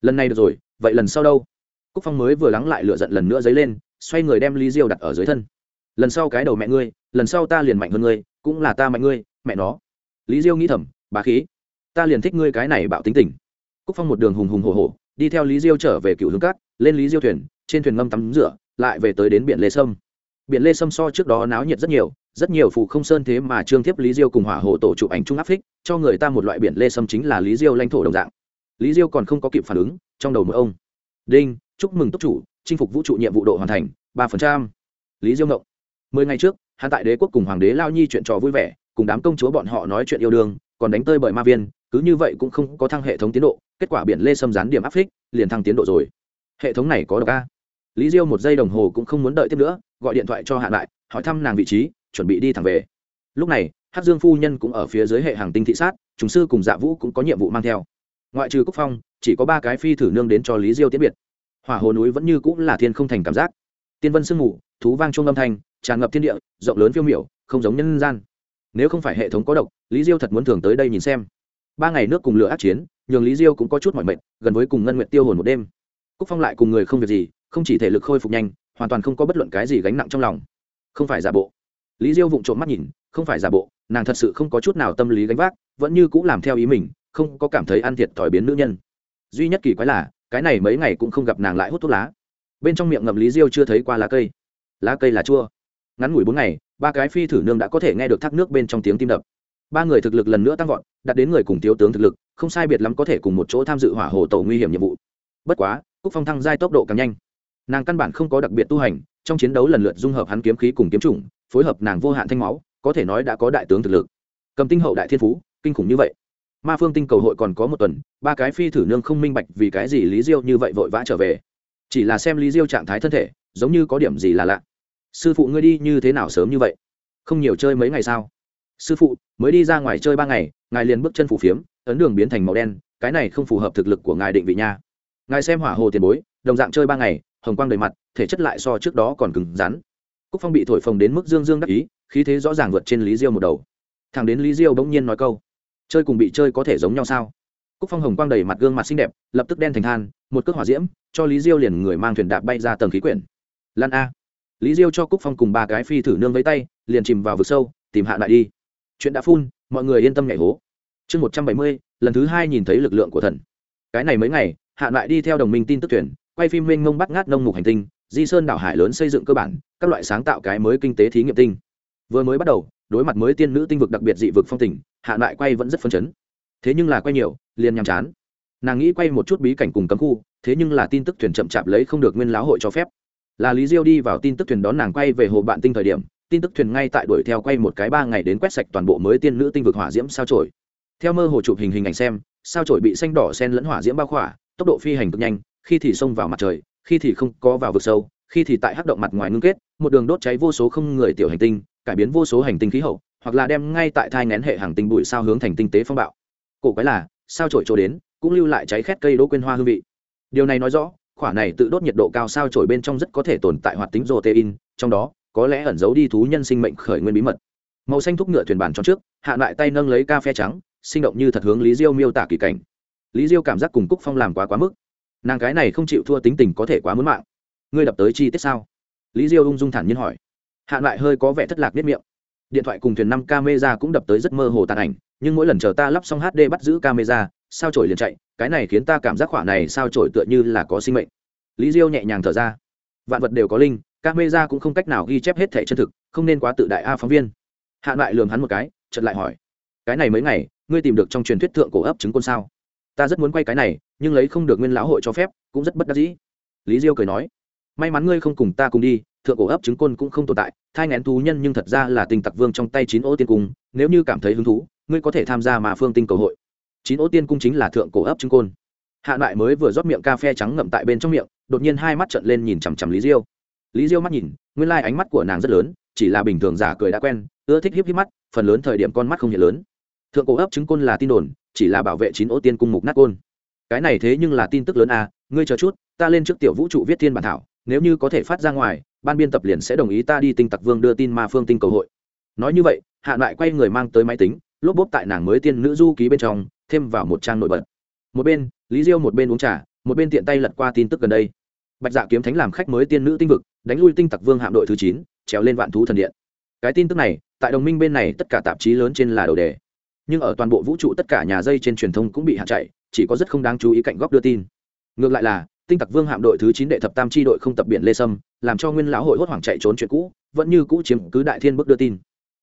Lần này được rồi, vậy lần sau đâu? Cúc phong mới vừa lắng lại lựa giận lần nữa dấy lên, xoay người đem lý diêu đặt ở dưới thân. Lần sau cái đầu mẹ ngươi, lần sau ta liền mạnh hơn ngươi, cũng là ta mạnh ngươi, mẹ nó. Lý diêu nghĩ thầm bà khí ta liền thích ngươi cái này bạo tính tình. Cúc phong một đường hùng hùng hồ hồ đi theo lý diêu trở về cựu hướng cát lên lý diêu thuyền trên thuyền ngâm tắm rửa lại về tới đến biển lê sâm. Biển lê sâm so trước đó náo nhiệt rất nhiều rất nhiều phụ không sơn thế mà trương thiếp lý diêu cùng hỏa hồ tổ chụp ảnh trung áp thích, cho người ta một loại biển lê sâm chính là lý diêu lãnh thổ đồng dạng. Lý diêu còn không có kịp phản ứng trong đầu mỗi ông. Đinh chúc mừng túc chủ chinh phục vũ trụ nhiệm vụ độ hoàn thành ba phần trăm. Lý diêu ngộng. Mười ngày trước hắn tại đế quốc cùng hoàng đế lao nhi chuyện trò vui vẻ cùng đám công chúa bọn họ nói chuyện yêu đương còn đánh tơi bởi ma viên cứ như vậy cũng không có thăng hệ thống tiến độ, kết quả biển lê xâm gián điểm áp phích, liền thăng tiến độ rồi. Hệ thống này có độc a. Lý diêu một giây đồng hồ cũng không muốn đợi tiếp nữa, gọi điện thoại cho hạ lại, hỏi thăm nàng vị trí, chuẩn bị đi thẳng về. Lúc này hát dương phu nhân cũng ở phía dưới hệ hàng tinh thị sát chúng sư cùng dạ vũ cũng có nhiệm vụ mang theo. Ngoại trừ cúc phong, chỉ có ba cái phi thử nương đến cho lý diêu tiễn biệt. Hỏa hồ núi vẫn như cũng là thiên không thành cảm giác. Tiên vân sương mù, thú vang trung âm thanh, tràn ngập thiên địa, rộng lớn phiêu miểu, không giống nhân gian. Nếu không phải hệ thống có độc, lý diêu thật muốn thường tới đây nhìn xem ba ngày nước cùng lửa ác chiến nhường lý diêu cũng có chút mọi mệnh, gần với cùng ngân nguyện tiêu hồn một đêm. Cúc phong lại cùng người không việc gì không chỉ thể lực khôi phục nhanh hoàn toàn không có bất luận cái gì gánh nặng trong lòng. Không phải giả bộ. Lý diêu vụng trộm mắt nhìn không phải giả bộ nàng thật sự không có chút nào tâm lý gánh vác vẫn như cũng làm theo ý mình không có cảm thấy ăn thiệt thòi biến nữ nhân. Duy nhất kỳ quái là cái này mấy ngày cũng không gặp nàng lại hút thuốc lá. Bên trong miệng ngậm lý diêu chưa thấy qua lá cây. Lá cây là chua. Ngắn ngủi bốn ngày ba cái phi thử nương đã có thể nghe được thác nước bên trong tiếng tim đập ba người thực lực lần nữa tăng vọt, đạt đến người cùng thiếu tướng thực lực, không sai biệt lắm có thể cùng một chỗ tham dự hỏa hồ tổ nguy hiểm nhiệm vụ. Bất quá, cúc phong thăng giai tốc độ càng nhanh. Nàng căn bản không có đặc biệt tu hành, trong chiến đấu lần lượt dung hợp hắn kiếm khí cùng kiếm chủng, phối hợp nàng vô hạn thanh máu, có thể nói đã có đại tướng thực lực. Cầm tinh hậu đại thiên phú, kinh khủng như vậy. Ma phương tinh cầu hội còn có một tuần, ba cái phi thử nương không minh bạch vì cái gì lý diêu như vậy vội vã trở về. Chỉ là xem lý diêu trạng thái thân thể, giống như có điểm gì là lạ. Sư phụ ngươi đi như thế nào sớm như vậy? Không nhiều chơi mấy ngày sao? sư phụ, mới đi ra ngoài chơi ba ngày, ngài liền bước chân phủ phiếm, ấn đường biến thành màu đen, cái này không phù hợp thực lực của ngài định vị nha. Ngài xem hỏa hồ tiền bối, đồng dạng chơi ba ngày, hồng quang đầy mặt, thể chất lại so trước đó còn cứng rắn. Cúc phong bị thổi phồng đến mức dương dương đắc ý, khí thế rõ ràng vượt trên lý diêu một đầu. Thằng đến lý diêu bỗng nhiên nói câu, chơi cùng bị chơi có thể giống nhau sao? Cúc phong hồng quang đầy mặt gương mặt xinh đẹp, lập tức đen thành than, một cước hỏa diễm, cho lý diêu liền người mang thuyền đạp bay ra tầng khí quyển. Lan a. Lý diêu cho cúc phong cùng ba cái phi thử nương với tay, liền chìm vào vực sâu, tìm hạ lại đi chuyện đã phun, mọi người yên tâm nhảy hố. Chương một trăm bảy mươi, lần thứ hai nhìn thấy lực lượng của thần. Cái này mấy ngày, hạ lại đi theo đồng minh tin tức tuyển quay phim mênh mông bắt ngát nông mục hành tinh, di sơn đảo hải lớn xây dựng cơ bản, các loại sáng tạo cái mới kinh tế thí nghiệm tinh. Vừa mới bắt đầu, đối mặt mới tiên nữ tinh vực đặc biệt dị vực phong tỉnh hạ lại quay vẫn rất phấn chấn. Thế nhưng là quay nhiều, liền nhàm chán. Nàng nghĩ quay một chút bí cảnh cùng cấm khu, thế nhưng là tin tức thuyền chậm chạp lấy không được nguyên lão hội cho phép. Là lý diêu đi vào tin tức thuyền đón nàng quay về hồ bạn tinh thời điểm tin tức thuyền ngay tại đuổi theo quay một cái ba ngày đến quét sạch toàn bộ mới tiên nữ tinh vực hỏa diễm sao trổi theo mơ hồ chụp hình hình ảnh xem, sao trổi bị xanh đỏ sen lẫn hỏa diễm bao khỏa, tốc độ phi hành cực nhanh, khi thì xông vào mặt trời, khi thì không có vào vực sâu, khi thì tại hắc động mặt ngoài ngưng kết, một đường đốt cháy vô số không người tiểu hành tinh, cải biến vô số hành tinh khí hậu, hoặc là đem ngay tại thai ngén hệ hàng tinh bụi sao hướng thành tinh tế phong bạo. Cổ quái là, sao trổi trổ đến, cũng lưu lại cháy khét cây đỗ quên hoa hương vị. Điều này nói rõ khoả này tự đốt nhiệt độ cao sao trổi bên trong rất có thể tồn tại hoạt tính protein, trong đó có lẽ ẩn giấu đi thú nhân sinh mệnh khởi nguyên bí mật. Màu xanh thúc ngựa thuyền bàn tròn trước, hạ lại tay nâng lấy ca phê trắng, sinh động như thật hướng lý diêu miêu tả kỳ cảnh. Lý diêu cảm giác cùng cúc phong làm quá quá mức. Nàng cái này không chịu thua tính tình có thể quá muốn mạng. Ngươi đập tới chi tiết sao? Lý diêu ung dung thản nhiên hỏi. Hạ lại hơi có vẻ thất lạc biết miệng. Điện thoại cùng thuyền năm camera cũng đập tới rất mơ hồ tàn ảnh, nhưng mỗi lần chờ ta lắp xong hd bắt giữ camera, sao chổi liền chạy, cái này khiến ta cảm giác khỏa này sao chổi tựa như là có sinh mệnh. Lý diêu nhẹ nhàng thở ra. Vạn vật đều có linh các mê ra cũng không cách nào ghi chép hết thẻ chân thực, không nên quá tự đại a phóng viên. Hạ lại lường hắn một cái chật lại hỏi, cái này mấy ngày, ngươi tìm được trong truyền thuyết thượng cổ ấp chứng côn sao? Ta rất muốn quay cái này, nhưng lấy không được nguyên lão hội cho phép, cũng rất bất đắc dĩ. Lý diêu cười nói, may mắn ngươi không cùng ta cùng đi, thượng cổ ấp trứng côn cũng không tồn tại, thai ngén thú nhân nhưng thật ra là tình tặc vương trong tay chín ô tiên cung, nếu như cảm thấy hứng thú, ngươi có thể tham gia mà phương tinh cầu hội. Chín ô tiên cung chính là thượng cổ ấp trứng côn. Hạ lại mới vừa rót miệng cà phê trắng ngậm tại bên trong miệng, đột nhiên hai mắt trợn lên nhìn chằm chằm lý diêu lý diêu mắt nhìn nguyên lai ánh mắt của nàng rất lớn chỉ là bình thường giả cười đã quen ưa thích hiếp hiếp mắt phần lớn thời điểm con mắt không hiện lớn. Thượng cổ ấp chứng côn là tin đồn chỉ là bảo vệ chín ô tiên cung mục nát côn. Cái này thế nhưng là tin tức lớn a, ngươi chờ chút ta lên trước tiểu vũ trụ viết thiên bản thảo nếu như có thể phát ra ngoài ban biên tập liền sẽ đồng ý ta đi tinh tặc vương đưa tin ma phương tinh cầu hội. Nói như vậy hạ lại quay người mang tới máy tính lốp bốp tại nàng mới tiên nữ du ký bên trong thêm vào một trang nổi bật. Một bên lý diêu một bên uống trà một bên tiện tay lật qua tin tức gần đây. Bạch dạ kiếm thánh làm khách mới tiên nữ tinh vực đánh lui tinh tặc vương hạm đội thứ chín, trèo lên vạn thú thần điện. Cái tin tức này, tại đồng minh bên này tất cả tạp chí lớn trên là đầu đề. Nhưng ở toàn bộ vũ trụ tất cả nhà dây trên truyền thông cũng bị hạ chạy, chỉ có rất không đáng chú ý cạnh góc đưa tin. Ngược lại là, tinh tặc vương hạm đội thứ chín đệ thập tam tri đội không tập biển lê sâm, làm cho nguyên lão hội hốt hoảng chạy trốn chuyện cũ, vẫn như cũ chiếm cứ đại thiên bước đưa tin.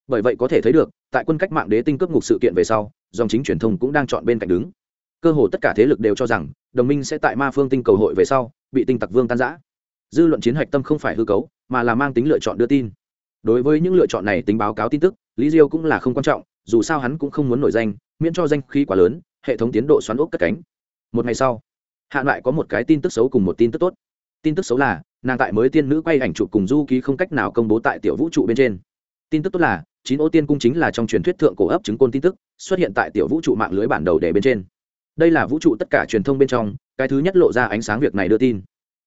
Bởi vậy có thể thấy được, tại quân cách mạng đế tinh cướp ngục sự kiện về sau, dòng chính truyền thông cũng đang chọn bên cạnh đứng. Cơ hồ tất cả thế lực đều cho rằng, đồng minh sẽ tại ma phương tinh cầu hội về sau, bị tinh tặc vương tan giã dư luận chiến hạch tâm không phải hư cấu, mà là mang tính lựa chọn đưa tin. Đối với những lựa chọn này tính báo cáo tin tức, lý diêu cũng là không quan trọng, dù sao hắn cũng không muốn nổi danh, miễn cho danh khí quá lớn, hệ thống tiến độ xoắn ốc cất cánh. Một ngày sau, hạ loại có một cái tin tức xấu cùng một tin tức tốt. Tin tức xấu là, nàng tại mới tiên nữ quay ảnh chụp cùng du ký không cách nào công bố tại tiểu vũ trụ bên trên. Tin tức tốt là, chín ô tiên cung chính là trong truyền thuyết thượng cổ ấp chứng côn tin tức, xuất hiện tại tiểu vũ trụ mạng lưới bản đầu đề bên trên. Đây là vũ trụ tất cả truyền thông bên trong, cái thứ nhất lộ ra ánh sáng việc này đưa tin.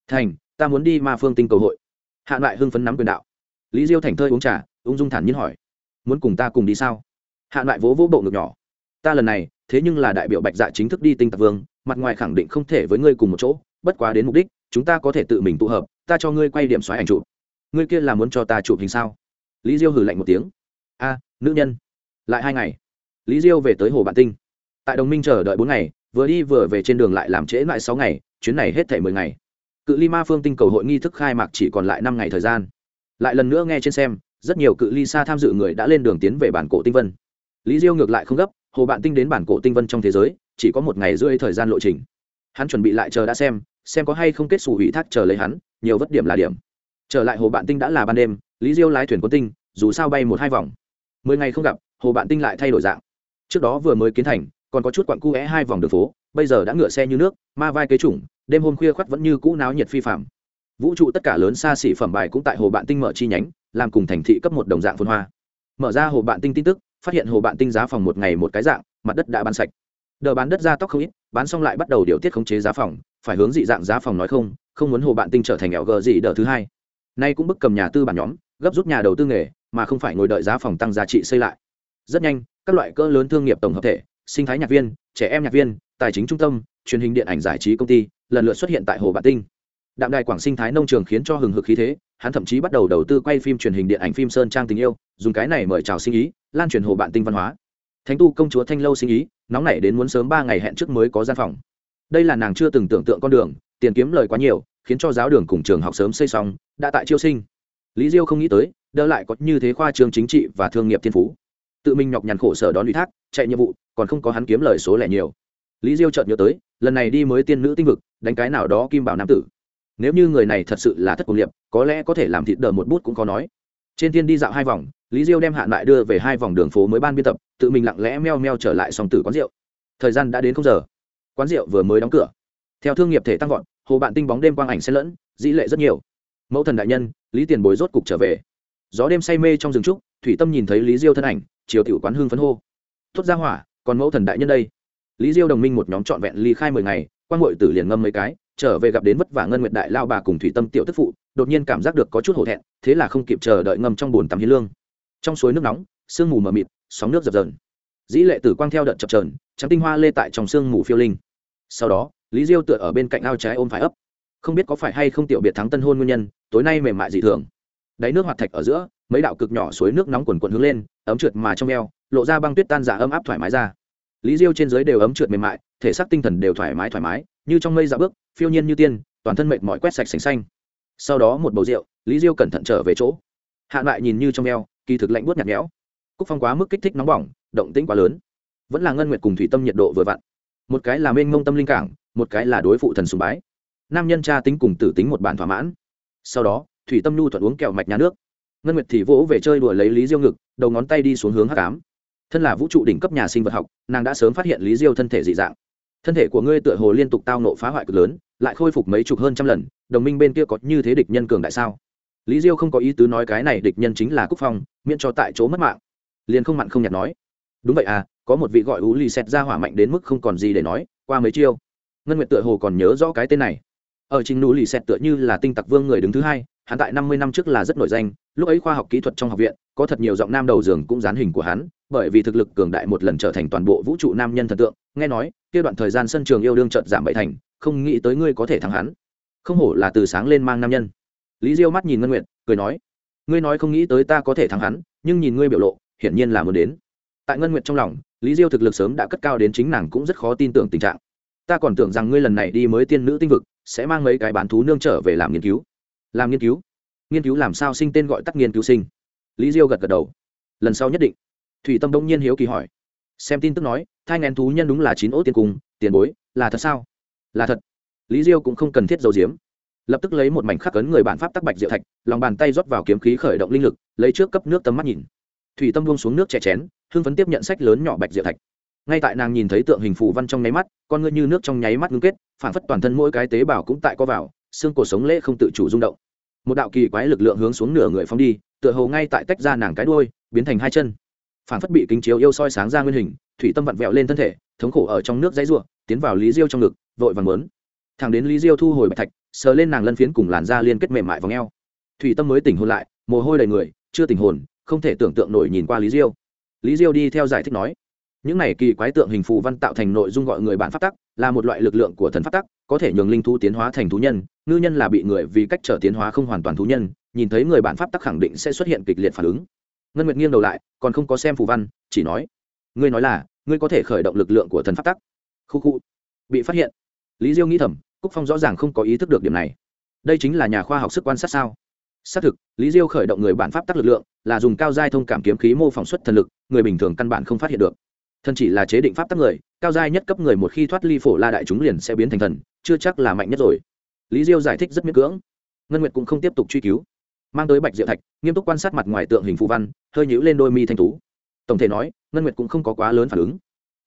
Thành ta muốn đi ma phương tinh cầu hội. Hạ lại hưng phấn nắm quyền đạo. Lý diêu thành thơi uống trà, ung dung thản nhiên hỏi, muốn cùng ta cùng đi sao? Hạ lại vỗ vỗ bộ ngực nhỏ, ta lần này, thế nhưng là đại biểu bạch dạ chính thức đi tinh tạc vương, mặt ngoài khẳng định không thể với ngươi cùng một chỗ, bất quá đến mục đích, chúng ta có thể tự mình tụ hợp, ta cho ngươi quay điểm xoáy ảnh chụp. Ngươi kia là muốn cho ta chụp hình sao? Lý diêu hử lạnh một tiếng, a, nữ nhân, lại hai ngày. Lý diêu về tới hồ bản tinh. Tại đồng minh chờ đợi bốn ngày, vừa đi vừa về trên đường lại làm trễ lại sáu ngày, chuyến này hết thể mười ngày cự ly ma phương tinh cầu hội nghi thức khai mạc chỉ còn lại năm ngày thời gian. Lại lần nữa nghe trên xem, rất nhiều cự ly xa tham dự người đã lên đường tiến về bản cổ tinh vân. Lý diêu ngược lại không gấp, hồ bạn tinh đến bản cổ tinh vân trong thế giới, chỉ có một ngày rưỡi thời gian lộ trình. Hắn chuẩn bị lại chờ đã xem xem có hay không kết xù hủy thác chờ lấy hắn, nhiều vất điểm là điểm. Trở lại hồ bạn tinh đã là ban đêm, lý diêu lái thuyền quân tinh, dù sao bay một hai vòng. Mười ngày không gặp, hồ bạn tinh lại thay đổi dạng. Trước đó vừa mới kiến thành còn có chút quặng cu é hai vòng đường phố, bây giờ đã ngựa xe như nước, ma vai kế chủng, đêm hôm khuya khoắt vẫn như cũ náo nhiệt phi phạm. Vũ trụ tất cả lớn xa xỉ phẩm bài cũng tại hồ bạn tinh mở chi nhánh, làm cùng thành thị cấp một đồng dạng phun hoa. Mở ra hồ bạn tinh tin tức, phát hiện hồ bạn tinh giá phòng một ngày một cái dạng, mặt đất đã bán sạch. Đờ bán đất ra tóc không ít, bán xong lại bắt đầu điều tiết khống chế giá phòng, phải hướng dị dạng giá phòng nói không không muốn hồ bạn tinh trở thành ẻo gờ gì đờ thứ hai. Nay cũng bức cầm nhà tư bản nhóm, gấp rút nhà đầu tư nghề, mà không phải ngồi đợi giá phòng tăng giá trị xây lại. Rất nhanh, các loại cỡ lớn thương nghiệp tổng hợp thể sinh thái nhạc viên, trẻ em nhạc viên, tài chính trung tâm, truyền hình điện ảnh giải trí công ty, lần lượt xuất hiện tại hồ bản tinh. Đạm đài quảng sinh thái nông trường khiến cho hừng hực khí thế, hắn thậm chí bắt đầu đầu tư quay phim truyền hình điện ảnh phim sơn trang tình yêu, dùng cái này mời chào sinh ý, lan truyền hồ bạn tinh văn hóa. Thánh tu công chúa thanh lâu sinh ý, nóng nảy đến muốn sớm ba ngày hẹn trước mới có gian phòng. Đây là nàng chưa từng tưởng tượng con đường, tiền kiếm lời quá nhiều, khiến cho giáo đường cùng trường học sớm xây xong, đã tại chiêu sinh. Lý diêu không nghĩ tới, đỡ lại có như thế khoa trường chính trị và thương nghiệp thiên phú tự mình nhọc nhằn khổ sở đón ủy thác, chạy nhiệm vụ, còn không có hắn kiếm lời số lẻ nhiều. Lý diêu chợt nhớ tới, lần này đi mới tiên nữ tinh vực, đánh cái nào đó kim bảo nam tử. Nếu như người này thật sự là thất cùng liệp có lẽ có thể làm thịt đờ một bút cũng có nói. Trên tiên đi dạo hai vòng, lý diêu đem hạn lại đưa về hai vòng đường phố mới ban biên tập, tự mình lặng lẽ meo meo trở lại sòng tử quán rượu. Thời gian đã đến không giờ. Quán rượu vừa mới đóng cửa. Theo thương nghiệp thể tăng vọt, hồ bạn tinh bóng đêm quang ảnh xen lẫn, dĩ lệ rất nhiều. Mẫu thần đại nhân, lý tiền bối rốt cục trở về gió đêm say mê trong rừng trúc, thủy tâm nhìn thấy lý diêu thân ảnh, chiều tiểu quán hương phấn hô. Tốt ra hỏa, còn mẫu thần đại nhân đây. Lý diêu đồng minh một nhóm trọn vẹn ly khai mười ngày quang ngội tử liền ngâm mấy cái, trở về gặp đến vất vả ngân nguyệt đại lao bà cùng thủy tâm tiểu tức phụ, đột nhiên cảm giác được có chút hổ thẹn, thế là không kịp chờ đợi ngâm trong bồn tắm hiến lương. Trong suối nước nóng, sương mù mờ mịt, sóng nước dập dờn. Dĩ lệ tử quang theo đợt chập trờn trắng tinh hoa lê tại trong sương mù phiêu linh. Sau đó, lý diêu tựa ở bên cạnh ao trái ôm phải ấp. Không biết có phải hay không tiểu biệt thắng tân hôn nguyên nhân, tối nay mềm mại dị thường đáy nước hoạt thạch ở giữa, mấy đạo cực nhỏ suối nước nóng quần quần hướng lên, ấm trượt mà trong eo, lộ ra băng tuyết tan giả ấm áp thoải mái ra. Lý diêu trên dưới đều ấm trượt mềm mại, thể xác tinh thần đều thoải mái thoải mái, như trong mây dạ bước, phiêu nhiên như tiên, toàn thân mệt mỏi quét sạch sành xanh. Sau đó một bầu rượu, lý diêu cẩn thận trở về chỗ. Hạn lại nhìn như trong eo, kỳ thực lạnh buốt nhạt nhẽo. Cúc phong quá mức kích thích nóng bỏng, động tĩnh quá lớn. Vẫn là ngân nguyệt cùng thủy tâm nhiệt độ vừa vặn. Một cái là mênh mông tâm linh cảng, một cái là đối phụ thần sùng bái. Nam nhân cha tính cùng tử tính một bản thỏa mãn. Sau đó thủy tâm nhu thuận uống kẹo mạch nhà nước. Ngân nguyệt thì vỗ về chơi đùa lấy lý diêu ngực, đầu ngón tay đi xuống hướng h tám thân là vũ trụ đỉnh cấp nhà sinh vật học, nàng đã sớm phát hiện lý diêu thân thể dị dạng. Thân thể của ngươi tựa hồ liên tục tao nộ phá hoại cực lớn, lại khôi phục mấy chục hơn trăm lần, đồng minh bên kia có như thế địch nhân cường đại sao? Lý diêu không có ý tứ nói cái này địch nhân chính là quốc phòng miễn cho tại chỗ mất mạng. Liền không mặn không nhạt nói. Đúng vậy à có một vị gọi ú lì xẹt ra hỏa mạnh đến mức không còn gì để nói, qua mấy chiêu. Ngân nguyệt tựa hồ còn nhớ rõ cái tên này ở trình núi lì xẹt tựa như là tinh tặc vương người đứng thứ hai, hắn tại năm mươi năm trước là rất nổi danh, lúc ấy khoa học kỹ thuật trong học viện, có thật nhiều giọng nam đầu giường cũng dán hình của hắn, bởi vì thực lực cường đại một lần trở thành toàn bộ vũ trụ nam nhân thần tượng, nghe nói, kia đoạn thời gian sân trường yêu đương trợt giảm bậy thành, không nghĩ tới ngươi có thể thắng hắn. Không hổ là từ sáng lên mang nam nhân. Lý diêu mắt nhìn ngân nguyện cười nói, ngươi nói không nghĩ tới ta có thể thắng hắn, nhưng nhìn ngươi biểu lộ, hiển nhiên là muốn đến. Tại ngân nguyện trong lòng, lý diêu thực lực sớm đã cất cao đến chính nàng cũng rất khó tin tưởng tình trạng. Ta còn tưởng rằng ngươi lần này đi mới tiên nữ tinh vực sẽ mang mấy cái bán thú nương trở về làm nghiên cứu. Làm nghiên cứu? Nghiên cứu làm sao sinh tên gọi tắt nghiên cứu sinh? Lý diêu gật gật đầu. Lần sau nhất định. Thủy tâm đông nhiên hiếu kỳ hỏi. Xem tin tức nói, thai ngén thú nhân đúng là chín ố tiền cùng tiền bối, là thật sao? Là thật. Lý diêu cũng không cần thiết dầu diếm lập tức lấy một mảnh khắc cấn người bản pháp tắc bạch diệu thạch, lòng bàn tay rót vào kiếm khí khởi động linh lực, lấy trước cấp nước tầm mắt nhìn. Thủy tâm buông xuống nước chè chén, hưng phấn tiếp nhận sách lớn nhỏ bạch diệu thạch. Ngay tại nàng nhìn thấy tượng hình phù văn trong nháy mắt, con ngươi như nước trong nháy mắt ngưng kết phản phất toàn thân mỗi cái tế bào cũng tại co vào, xương cổ sống lễ không tự chủ rung động. Một đạo kỳ quái lực lượng hướng xuống nửa người phóng đi, tựa hồ ngay tại tách ra nàng cái đuôi, biến thành hai chân. Phản phất bị kính chiếu yêu soi sáng ra nguyên hình, thủy tâm vặn vẹo lên thân thể, thống khổ ở trong nước dãy ruộng tiến vào lý diêu trong ngực, vội vàng lớn thằng đến lý diêu thu hồi bạch thạch, sờ lên nàng lân phiến cùng làn da liên kết mềm mại v ò thủy tâm mới tỉnh hôn lại, mồ hôi đầy người, chưa tình hồn, không thể tưởng tượng nổi nhìn qua lý diêu. Lý diêu đi theo giải thích nói những này kỳ quái tượng hình phù văn tạo thành nội dung gọi người bản pháp tắc, là một loại lực lượng của thần pháp tắc, có thể nhường linh thú tiến hóa thành thú nhân, ngư nhân là bị người vì cách trở tiến hóa không hoàn toàn thú nhân, nhìn thấy người bản pháp tắc khẳng định sẽ xuất hiện kịch liệt phản ứng. Ngân nguyệt nghiêng đầu lại, còn không có xem phù văn, chỉ nói, ngươi nói là, ngươi có thể khởi động lực lượng của thần pháp tắc. Khu khu, bị phát hiện. Lý diêu nghĩ thầm, cúc phong rõ ràng không có ý thức được điểm này. Đây chính là nhà khoa học sức quan sát sao? Xác thực, lý diêu khởi động người bản pháp tắc lực lượng là dùng cao giai thông cảm kiếm khí mô phỏng xuất thần lực, người bình thường căn bản không phát hiện được thần chỉ là chế định pháp tắc người, cao giai nhất cấp người một khi thoát ly phổ la đại chúng liền sẽ biến thành thần, chưa chắc là mạnh nhất rồi. Lý diêu giải thích rất miễn cưỡng. Ngân nguyệt cũng không tiếp tục truy cứu. Mang tới bạch diệu thạch, nghiêm túc quan sát mặt ngoài tượng hình phụ văn, hơi nhũ lên đôi mi thanh tú. Tổng thể nói, ngân nguyệt cũng không có quá lớn phản ứng.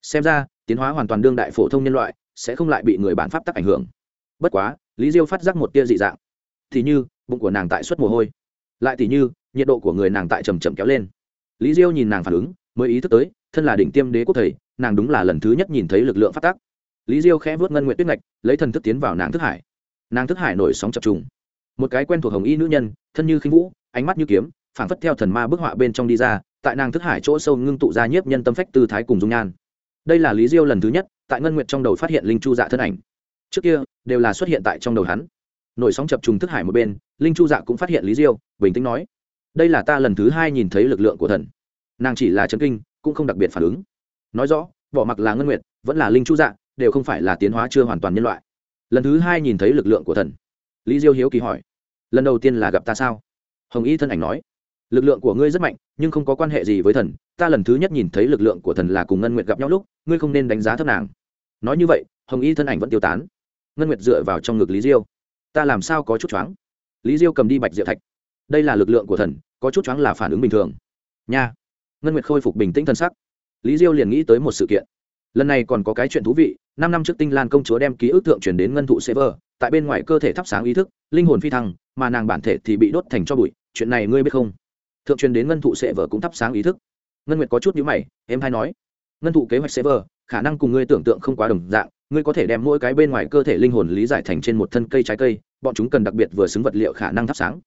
Xem ra, tiến hóa hoàn toàn đương đại phổ thông nhân loại, sẽ không lại bị người bản pháp tắc ảnh hưởng. Bất quá, lý diêu phát giác một tia dị dạng. Thì như, bụng của nàng tại suất mồ hôi. Lại thì như, nhiệt độ của người nàng tại trầm chậm kéo lên. Lý diêu nhìn nàng phản ứng, mới ý thức tới thân là đỉnh tiêm đế quốc thầy, nàng đúng là lần thứ nhất nhìn thấy lực lượng phát tác. Lý diêu khẽ vớt ngân nguyện tuyết ngạch, lấy thần thức tiến vào nàng thức hải. Nàng thức hải nổi sóng chập trùng. Một cái quen thuộc hồng y nữ nhân, thân như khinh vũ, ánh mắt như kiếm, phảng phất theo thần ma bức họa bên trong đi ra, tại nàng thức hải chỗ sâu ngưng tụ ra nhiếp nhân tâm phách tư thái cùng dung nhan. Đây là lý diêu lần thứ nhất, tại ngân nguyệt trong đầu phát hiện linh chu dạ thân ảnh. Trước kia, đều là xuất hiện tại trong đầu hắn. Nổi sóng chập trùng thức hải một bên, linh chu dạ cũng phát hiện lý diêu, bình tĩnh nói, đây là ta lần thứ hai nhìn thấy lực lượng của thần. Nàng chỉ là chấn kinh cũng không đặc biệt phản ứng. Nói rõ, vỏ mặc là ngân nguyệt, vẫn là linh chu dạ đều không phải là tiến hóa chưa hoàn toàn nhân loại. Lần thứ hai nhìn thấy lực lượng của thần. Lý diêu hiếu kỳ hỏi, lần đầu tiên là gặp ta sao? Hồng y thân ảnh nói, lực lượng của ngươi rất mạnh, nhưng không có quan hệ gì với thần. Ta lần thứ nhất nhìn thấy lực lượng của thần là cùng ngân nguyệt gặp nhau lúc, ngươi không nên đánh giá thấp nàng. Nói như vậy, hồng y thân ảnh vẫn tiêu tán. Ngân nguyệt dựa vào trong ngực lý diêu, ta làm sao có chút choáng? Lý diêu cầm đi bạch diệu thạch. Đây là lực lượng của thần, có chút choáng là phản ứng bình thường. Nha ngân nguyệt khôi phục bình tĩnh thân sắc. Lý diêu liền nghĩ tới một sự kiện. Lần này còn có cái chuyện thú vị, năm năm trước tinh lan công chúa đem ký ức thượng truyền đến ngân thụ sever, tại bên ngoài cơ thể thắp sáng ý thức, linh hồn phi thăng, mà nàng bản thể thì bị đốt thành cho bụi, chuyện này ngươi biết không? Thượng truyền đến ngân thụ sever cũng thắp sáng ý thức. Ngân nguyệt có chút nhữ mày, em hay nói, ngân thụ kế hoạch sever, khả năng cùng ngươi tưởng tượng không quá đồng dạng, ngươi có thể đem mỗi cái bên ngoài cơ thể linh hồn lý giải thành trên một thân cây trái cây, bọn chúng cần đặc biệt vừa xứng vật liệu khả năng thắp sáng.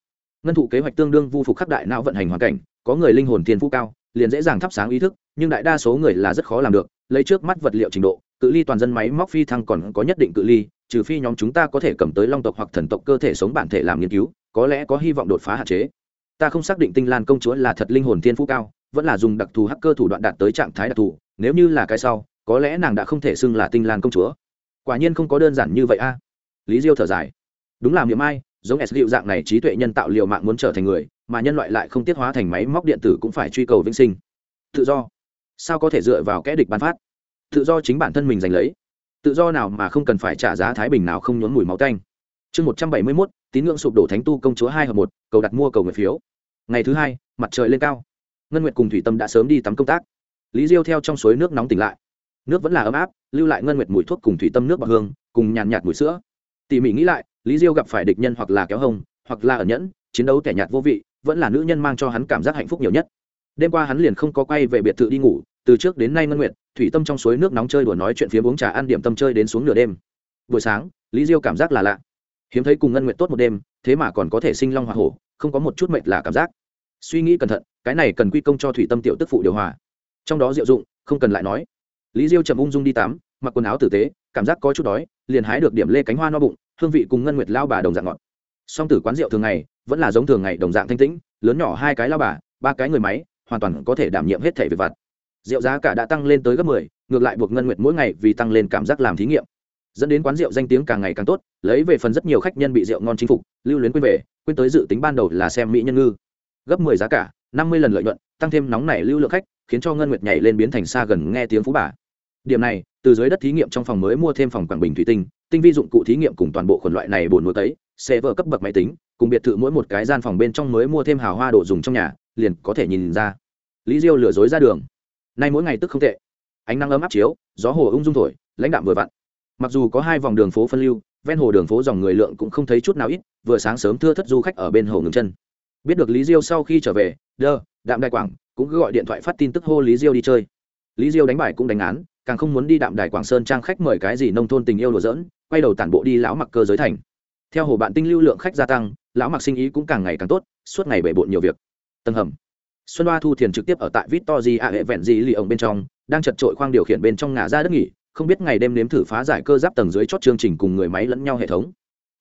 Ngân thụ kế hoạch tương đương vu phục khắc đại não vận hành hoàn cảnh, có người linh hồn thiên phú cao liền dễ dàng thắp sáng ý thức, nhưng đại đa số người là rất khó làm được, lấy trước mắt vật liệu trình độ, cự ly toàn dân máy móc phi thăng còn có nhất định cự ly, trừ phi nhóm chúng ta có thể cầm tới long tộc hoặc thần tộc cơ thể sống bản thể làm nghiên cứu, có lẽ có hy vọng đột phá hạn chế. Ta không xác định tinh lan công chúa là thật linh hồn thiên phú cao, vẫn là dùng đặc thù hacker thủ đoạn đạt tới trạng thái đặc thù, nếu như là cái sau, có lẽ nàng đã không thể xưng là tinh lan công chúa. Quả nhiên không có đơn giản như vậy a. Lý diêu thở dài. Đúng là miệng ai giống s liệu dạng này trí tuệ nhân tạo liệu mạng muốn trở thành người, mà nhân loại lại không tiết hóa thành máy móc điện tử cũng phải truy cầu vĩnh sinh. Tự do. Sao có thể dựa vào kẽ địch bán phát? Tự do chính bản thân mình giành lấy. Tự do nào mà không cần phải trả giá thái bình nào không nhốn mùi máu tanh. Chương một trăm bảy mươi mốt, tín ngưỡng sụp đổ thánh tu công chúa hai hợp một, cầu đặt mua cầu người phiếu. Ngày thứ hai, mặt trời lên cao. Ngân nguyệt cùng thủy tâm đã sớm đi tắm công tác. Lý diêu theo trong suối nước nóng tỉnh lại. Nước vẫn là ấm áp, lưu lại ngân nguyệt mùi thuốc cùng thủy tâm nước bạc hương, cùng nhàn nhạt mùi sữa. Tỉ mỉ nghĩ lại lý diêu gặp phải địch nhân hoặc là kéo hông, hoặc là ẩn nhẫn, chiến đấu tẻ nhạt vô vị, vẫn là nữ nhân mang cho hắn cảm giác hạnh phúc nhiều nhất. Đêm qua hắn liền không có quay về biệt thự đi ngủ, từ trước đến nay ngân nguyện thủy tâm trong suối nước nóng chơi đùa nói chuyện phía uống trà ăn điểm tâm chơi đến xuống nửa đêm. Buổi sáng, lý diêu cảm giác là lạ. Hiếm thấy cùng ngân nguyện tốt một đêm, thế mà còn có thể sinh long hoa hổ, không có một chút mệt là cảm giác. Suy nghĩ cẩn thận, cái này cần quy công cho thủy tâm tiểu tức phụ điều hòa. Trong đó diệu dụng, không cần lại nói. Lý diêu trầm ung dung đi tắm, mặc quần áo tử tế, cảm giác có chút đói, liền hái được điểm lê cánh hoa no bụng hương vị cùng ngân nguyệt lao bà đồng dạng ngọt. Song tử quán rượu thường ngày vẫn là giống thường ngày đồng dạng thanh tĩnh lớn nhỏ hai cái lao bà ba cái người máy hoàn toàn có thể đảm nhiệm hết thể về vặt. Rượu giá cả đã tăng lên tới gấp mười, ngược lại buộc ngân nguyệt mỗi ngày vì tăng lên cảm giác làm thí nghiệm. Dẫn đến quán rượu danh tiếng càng ngày càng tốt lấy về phần rất nhiều khách nhân bị rượu ngon chinh phục lưu luyến quên về quên tới dự tính ban đầu là xem mỹ nhân ngư. Gấp mười giá cả năm mươi lần lợi nhuận tăng thêm nóng này lưu lượng khách khiến cho ngân nguyệt nhảy lên biến thành xa gần nghe tiếng phú bà điểm này, từ dưới đất thí nghiệm trong phòng mới mua thêm phòng quảng bình thủy tinh tinh vi dụng cụ thí nghiệm cùng toàn bộ khuẩn loại này bồn mua tấy xe vỡ cấp bậc máy tính, cùng biệt thự mỗi một cái gian phòng bên trong mới mua thêm hào hoa đồ dùng trong nhà, liền có thể nhìn ra. Lý diêu lừa dối ra đường. Nay mỗi ngày tức không tệ. Ánh nắng ấm áp chiếu, gió hồ ung dung thổi, lãnh đạm vừa vặn. Mặc dù có hai vòng đường phố phân lưu, ven hồ đường phố dòng người lượng cũng không thấy chút nào ít, vừa sáng sớm thưa thất du khách ở bên hồ ngừng chân. Biết được lý diêu sau khi trở về, đơ, đạm đại quảng, cũng cứ gọi điện thoại phát tin tức hô lý diêu đi chơi. Lý diêu đánh bài cũng đánh án càng không muốn đi đạm đài quảng sơn trang khách mời cái gì nông thôn tình yêu đùa dỡn quay đầu tản bộ đi lão mặc cơ giới thành. Theo hồ bạn tinh lưu lượng khách gia tăng, lão mặc sinh ý cũng càng ngày càng tốt, suốt ngày bể bộn nhiều việc. Tầng hầm. Xuân hoa thu thiền trực tiếp ở tại vít to victory ạ hệ vẹn gì lì ổng bên trong, đang chật trội khoang điều khiển bên trong ngả ra đất nghỉ, không biết ngày đêm nếm thử phá giải cơ giáp tầng dưới chót chương trình cùng người máy lẫn nhau hệ thống.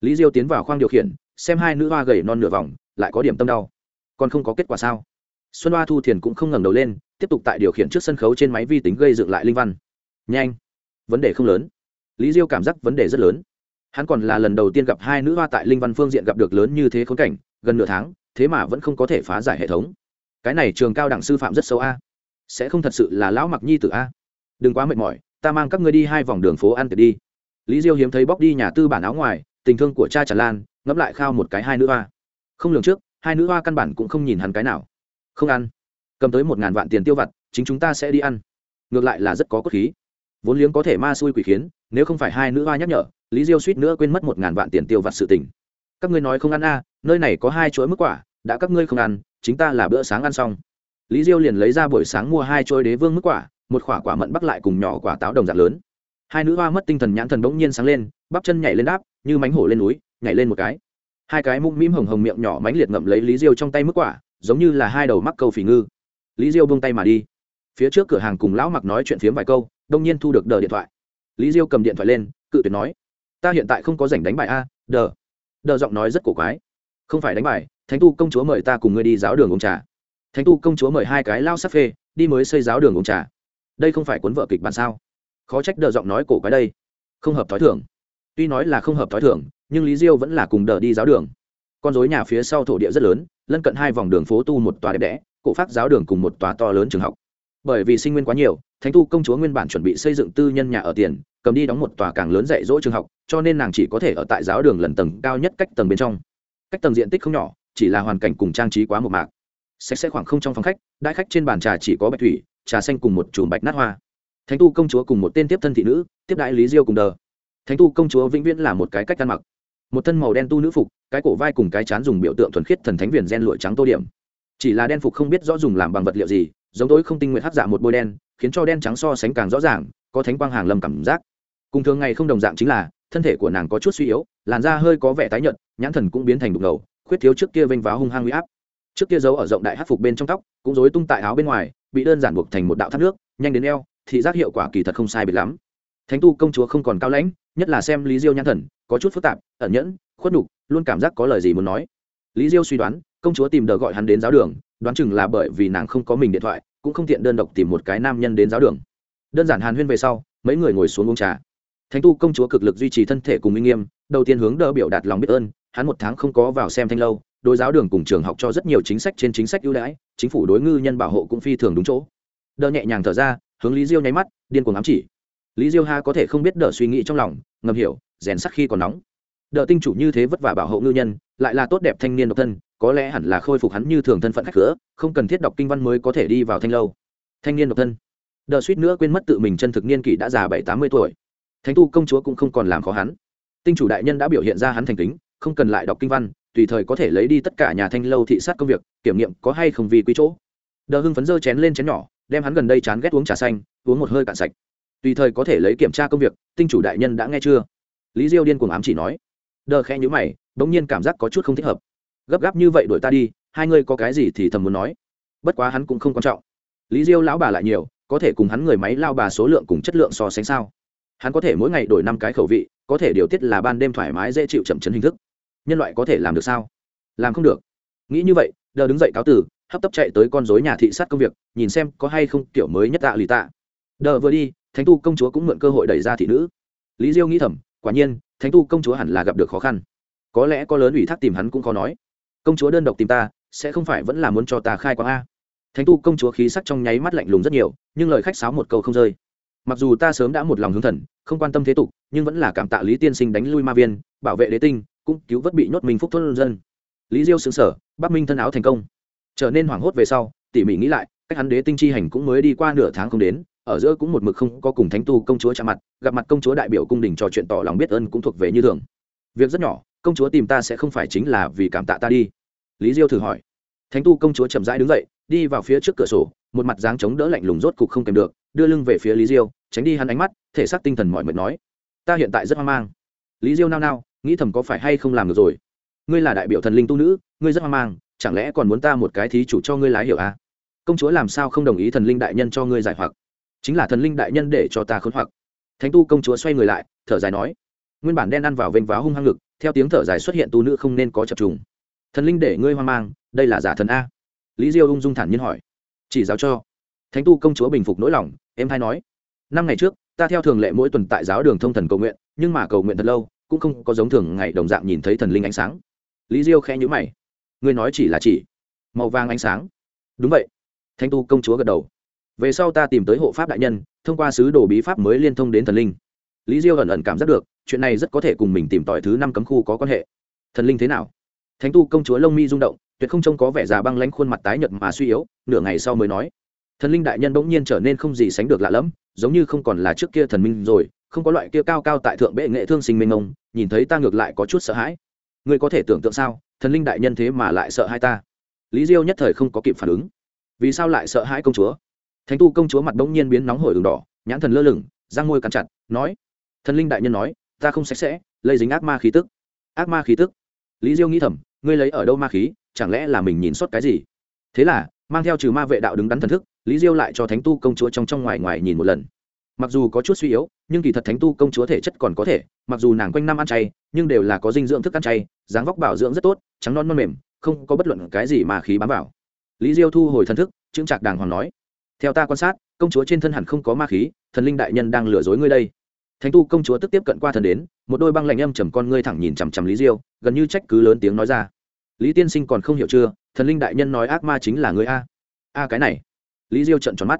Lý diêu tiến vào khoang điều khiển, xem hai nữ hoa gầy non nửa vòng, lại có điểm tâm đau. Còn không có kết quả sao? Xuân hoa thu thiền cũng không ngẩng đầu lên, tiếp tục tại điều khiển trước sân khấu trên máy vi tính gây dựng lại linh văn nhanh. Vấn đề không lớn. Lý diêu cảm giác vấn đề rất lớn. Hắn còn là lần đầu tiên gặp hai nữ hoa tại linh văn phương diện gặp được lớn như thế khốn cảnh, gần nửa tháng, thế mà vẫn không có thể phá giải hệ thống. Cái này trường cao đẳng sư phạm rất xấu a. Sẽ không thật sự là lão mặc nhi tử a. Đừng quá mệt mỏi, ta mang các ngươi đi hai vòng đường phố ăn tiệc đi. Lý diêu hiếm thấy bóc đi nhà tư bản áo ngoài, tình thương của cha tràn lan, ngẫm lại khao một cái hai nữ hoa. Không lường trước, hai nữ hoa căn bản cũng không nhìn hắn cái nào. Không ăn. Cầm tới một ngàn vạn tiền tiêu vặt, chính chúng ta sẽ đi ăn. Ngược lại là rất có cốt khí vốn liếng có thể ma xui quỷ khiến, nếu không phải hai nữ hoa nhắc nhở, lý diêu suýt nữa quên mất một ngàn vạn tiền tiêu vặt sự tình. Các ngươi nói không ăn a, nơi này có hai chuỗi mức quả, đã các ngươi không ăn, chính ta là bữa sáng ăn xong. Lý diêu liền lấy ra buổi sáng mua hai chuỗi đế vương mức quả, một quả quả mận bắc lại cùng nhỏ quả táo đồng dạng lớn. Hai nữ hoa mất tinh thần nhãn thần bỗng nhiên sáng lên, bắp chân nhảy lên đáp, như mánh hổ lên núi, nhảy lên một cái. Hai cái mũm mĩm hồng hồng miệng nhỏ mánh liệt ngậm lấy lý diêu trong tay mức quả, giống như là hai đầu mắc câu phỉ ngư. Lý diêu buông tay mà đi. Phía trước cửa hàng cùng lão mặc nói chuyện phiếm vài câu đông nhiên thu được đờ điện thoại. Lý diêu cầm điện thoại lên, cự tuyệt nói, ta hiện tại không có rảnh đánh bài a, đờ. Đờ giọng nói rất cổ quái. Không phải đánh bài, thánh tu công chúa mời ta cùng ngươi đi giáo đường uống trà. Thánh tu công chúa mời hai cái lao sắc phê, đi mới xây giáo đường uống trà. Đây không phải cuốn vợ kịch bản sao? Khó trách đờ giọng nói cổ quái đây. Không hợp thói thường. Tuy nói là không hợp thói thường, nhưng lý diêu vẫn là cùng đờ đi giáo đường. Con dối nhà phía sau thổ địa rất lớn, lân cận hai vòng đường phố tu một tòa đẹp đẽ, cổ pháp giáo đường cùng một tòa to lớn trường học bởi vì sinh nguyên quá nhiều, thánh tu công chúa nguyên bản chuẩn bị xây dựng tư nhân nhà ở tiền, cầm đi đóng một tòa càng lớn dạy dỗ trường học, cho nên nàng chỉ có thể ở tại giáo đường lần tầng cao nhất cách tầng bên trong. Cách tầng diện tích không nhỏ, chỉ là hoàn cảnh cùng trang trí quá một mạc. Sạch sẽ khoảng không trong phòng khách, đại khách trên bàn trà chỉ có bạch thủy, trà xanh cùng một chùm bạch nát hoa. Thánh tu công chúa cùng một tên tiếp thân thị nữ, tiếp đại lý diêu cùng đờ. Thánh tu công chúa vĩnh viễn là một cái cách ăn mặc. Một thân màu đen tu nữ phục, cái cổ vai cùng cái chán dùng biểu tượng thuần khiết thần thánh viền gen lụa trắng tô điểm. Chỉ là đen phục không biết rõ dùng làm bằng vật liệu gì giống tối không tinh nguyện hắc dạ một bôi đen, khiến cho đen trắng so sánh càng rõ ràng, có thánh quang hàng lầm cảm giác. Cùng thường ngày không đồng dạng chính là, thân thể của nàng có chút suy yếu, làn da hơi có vẻ tái nhợt, nhãn thần cũng biến thành đục ngầu, khuyết thiếu trước kia vênh váo hung hăng huy áp. Trước kia giấu ở rộng đại hát phục bên trong tóc, cũng rối tung tại áo bên ngoài, bị đơn giản buộc thành một đạo thác nước, nhanh đến eo, thị giác hiệu quả kỳ thật không sai biệt lắm. Thánh tu công chúa không còn cao lãnh, nhất là xem lý diêu nhãn thần, có chút phức tạp, ẩn nhẫn, khuất nhục, luôn cảm giác có lời gì muốn nói. Lý diêu suy đoán công chúa tìm đờ gọi hắn đến giáo đường, đoán chừng là bởi vì nàng không có mình điện thoại, cũng không tiện đơn độc tìm một cái nam nhân đến giáo đường. Đơn giản hàn huyên về sau, mấy người ngồi xuống uống trà. Thánh tu công chúa cực lực duy trì thân thể cùng minh nghiêm, đầu tiên hướng đỡ biểu đạt lòng biết ơn, hắn một tháng không có vào xem thanh lâu, đối giáo đường cùng trường học cho rất nhiều chính sách trên chính sách ưu đãi, chính phủ đối ngư nhân bảo hộ cũng phi thường đúng chỗ. Đỡ nhẹ nhàng thở ra, hướng lý diêu nháy mắt, điên cuồng ám chỉ. Lý diêu ha có thể không biết đỡ suy nghĩ trong lòng, ngầm hiểu, rèn sắc khi còn nóng đợi tinh chủ như thế vất vả bảo hộ ngư nhân, lại là tốt đẹp thanh niên độc thân, có lẽ hẳn là khôi phục hắn như thường thân phận khách cửa không cần thiết đọc kinh văn mới có thể đi vào thanh lâu. Thanh niên độc thân. Đờ suýt nữa quên mất tự mình chân thực niên kỷ đã già bảy tám mươi tuổi. Thánh tu công chúa cũng không còn làm khó hắn. Tinh chủ đại nhân đã biểu hiện ra hắn thành kính, không cần lại đọc kinh văn, tùy thời có thể lấy đi tất cả nhà thanh lâu thị sát công việc, kiểm nghiệm có hay không vì quý chỗ. Đờ hưng phấn dơ chén lên chén nhỏ, đem hắn gần đây chán ghét uống trà xanh, uống một hơi cạn sạch. Tùy thời có thể lấy kiểm tra công việc, tinh chủ đại nhân đã nghe chưa? Lý diêu điên cuồng ám chỉ nói đờ khe nhữ mày bỗng nhiên cảm giác có chút không thích hợp. Gấp gáp như vậy đuổi ta đi hai ngươi có cái gì thì thầm muốn nói. Bất quá hắn cũng không quan trọng. Lý diêu lão bà lại nhiều có thể cùng hắn người máy lao bà số lượng cùng chất lượng so sánh sao? Hắn có thể mỗi ngày đổi năm cái khẩu vị có thể điều tiết là ban đêm thoải mái dễ chịu chậm chấn hình thức. Nhân loại có thể làm được sao? Làm không được. Nghĩ như vậy đờ đứng dậy cáo từ, hấp tấp chạy tới con dối nhà thị sát công việc nhìn xem có hay không kiểu mới nhất tạ lì tạ. Đờ vừa đi thánh tu công chúa cũng mượn cơ hội đẩy ra thị nữ. Lý diêu nghĩ thầm quả nhiên thánh tu công chúa hẳn là gặp được khó khăn. Có lẽ có lớn ủy thác tìm hắn cũng khó nói. Công chúa đơn độc tìm ta, sẽ không phải vẫn là muốn cho ta khai quang a? Thánh tu công chúa khí sắc trong nháy mắt lạnh lùng rất nhiều, nhưng lời khách sáo một câu không rơi. Mặc dù ta sớm đã một lòng hướng thần, không quan tâm thế tục, nhưng vẫn là cảm tạ lý tiên sinh đánh lui ma viên, bảo vệ đế tinh, cũng cứu vớt bị nhốt mình phúc thôn dân. Lý diêu xứng sở bắc minh thân áo thành công. Trở nên hoảng hốt về sau, tỉ mỉ nghĩ lại, cách hắn đế tinh chi hành cũng mới đi qua nửa tháng không đến ở giữa cũng một mực không có cùng thánh tu công chúa chạm mặt, gặp mặt công chúa đại biểu cung đình trò chuyện tỏ lòng biết ơn cũng thuộc về như thường. Việc rất nhỏ, công chúa tìm ta sẽ không phải chính là vì cảm tạ ta đi. Lý diêu thử hỏi. Thánh tu công chúa chậm rãi đứng dậy, đi vào phía trước cửa sổ, một mặt dáng chống đỡ lạnh lùng rốt cục không kèm được, đưa lưng về phía lý diêu, tránh đi hắn ánh mắt, thể xác tinh thần mọi mệt nói. Ta hiện tại rất hoang mang. Lý diêu nao nao, nghĩ thầm có phải hay không làm được rồi. Ngươi là đại biểu thần linh tu nữ, ngươi rất hoang mang, chẳng lẽ còn muốn ta một cái thí chủ cho ngươi lái hiểu à? công chúa làm sao không đồng ý thần linh đại nhân cho ngươi giải hoặc? chính là thần linh đại nhân để cho ta khốn hoặc. Thánh tu công chúa xoay người lại, thở dài nói, nguyên bản đen ăn vào vênh váo hung hăng ngực, theo tiếng thở dài xuất hiện tu nữ không nên có chập trùng. Thần linh để ngươi hoang mang, đây là giả thần a? Lý diêu ung dung thản nhiên hỏi. Chỉ giáo cho. Thánh tu công chúa bình phục nỗi lòng em hay nói, năm ngày trước, ta theo thường lệ mỗi tuần tại giáo đường thông thần cầu nguyện, nhưng mà cầu nguyện thật lâu, cũng không có giống thường ngày đồng dạng nhìn thấy thần linh ánh sáng. Lý diêu khẽ nhữ mày. Ngươi nói chỉ là chỉ. Màu vàng ánh sáng. Đúng vậy. Thánh tu công chúa gật đầu về sau ta tìm tới hộ pháp đại nhân, thông qua sứ đồ bí pháp mới liên thông đến thần linh. Lý diêu ẩn ẩn cảm giác được, chuyện này rất có thể cùng mình tìm tỏi thứ năm cấm khu có quan hệ. Thần linh thế nào? Thánh tu công chúa lông mi rung động, tuyệt không trông có vẻ già băng lánh khuôn mặt tái nhợt mà suy yếu, nửa ngày sau mới nói. Thần linh đại nhân bỗng nhiên trở nên không gì sánh được lạ lẫm, giống như không còn là trước kia thần minh rồi, không có loại kia cao cao tại thượng bệ nghệ thương sinh minh ông, nhìn thấy ta ngược lại có chút sợ hãi. Ngươi có thể tưởng tượng sao, thần linh đại nhân thế mà lại sợ hai ta? Lý diêu nhất thời không có kịp phản ứng. Vì sao lại sợ hãi công chúa? thánh tu công chúa mặt bỗng nhiên biến nóng hổi đường đỏ, nhãn thần lơ lửng, răng môi cắn chặt, nói, thần linh đại nhân nói, ta không sạch sẽ, lây dính ác ma khí tức. Ác ma khí tức? Lý diêu nghĩ thầm, ngươi lấy ở đâu ma khí, chẳng lẽ là mình nhìn sót cái gì? Thế là, mang theo trừ ma vệ đạo đứng đắn thần thức, lý diêu lại cho thánh tu công chúa trong trong ngoài ngoài nhìn một lần. Mặc dù có chút suy yếu, nhưng kỳ thật thánh tu công chúa thể chất còn có thể, mặc dù nàng quanh năm ăn chay, nhưng đều là có dinh dưỡng thức ăn chay, dáng vóc bảo dưỡng rất tốt, trắng non non mềm, không có bất luận cái gì mà khí bám vào. Lý diêu thu hồi thần thức, chững chạc đàng hoàng nói theo ta quan sát, công chúa trên thân hẳn không có ma khí, thần linh đại nhân đang lừa dối ngươi đây. Thánh tu công chúa tức tiếp cận qua thần đến, một đôi băng lạnh âm chầm con ngươi thẳng nhìn chằm chằm lý diêu, gần như trách cứ lớn tiếng nói ra. Lý tiên sinh còn không hiểu chưa, thần linh đại nhân nói ác ma chính là người a. A cái này. Lý diêu trợn tròn mắt.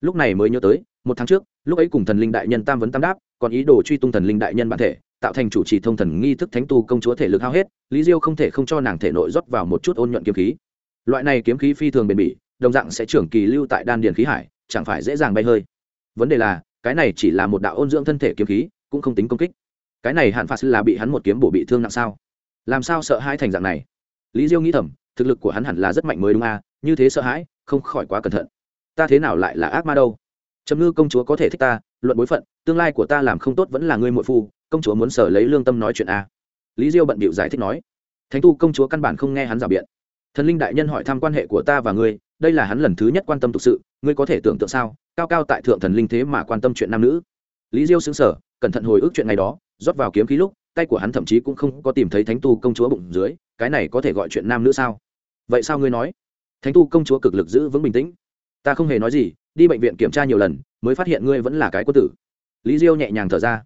Lúc này mới nhớ tới, một tháng trước, lúc ấy cùng thần linh đại nhân tam vấn tam đáp, còn ý đồ truy tung thần linh đại nhân bản thể, tạo thành chủ trì thông thần nghi thức thánh tu công chúa thể lực hao hết, lý diêu không thể không cho nàng thể nội rót vào một chút ôn nhuận kiếm khí. Loại này kiếm khí phi thường bền bỉ đồng dạng sẽ trưởng kỳ lưu tại đan điền khí hải, chẳng phải dễ dàng bay hơi. Vấn đề là, cái này chỉ là một đạo ôn dưỡng thân thể kiếm khí, cũng không tính công kích. Cái này hạn phạt là bị hắn một kiếm bổ bị thương nặng sao? Làm sao sợ hãi thành dạng này? Lý diêu nghĩ thầm, thực lực của hắn hẳn là rất mạnh mới đúng a à? như thế sợ hãi, không khỏi quá cẩn thận. Ta thế nào lại là ác ma đâu? Trầm ngư công chúa có thể thích ta, luận bối phận, tương lai của ta làm không tốt vẫn là ngươi muội phu, công chúa muốn sở lấy lương tâm nói chuyện a. À. lý diêu bận bịu giải thích nói. Thánh tu công chúa căn bản không nghe hắn rào biện thần linh đại nhân hỏi thăm quan hệ của ta và ngươi, đây là hắn lần thứ nhất quan tâm thực sự, ngươi có thể tưởng tượng sao? Cao cao tại thượng thần linh thế mà quan tâm chuyện nam nữ. Lý diêu xứng sở cẩn thận hồi ức chuyện này đó, rót vào kiếm khí lúc, tay của hắn thậm chí cũng không có tìm thấy thánh tu công chúa bụng dưới, cái này có thể gọi chuyện nam nữ sao? Vậy sao ngươi nói? Thánh tu công chúa cực lực giữ vững bình tĩnh. Ta không hề nói gì, đi bệnh viện kiểm tra nhiều lần, mới phát hiện ngươi vẫn là cái quân tử. Lý diêu nhẹ nhàng thở ra.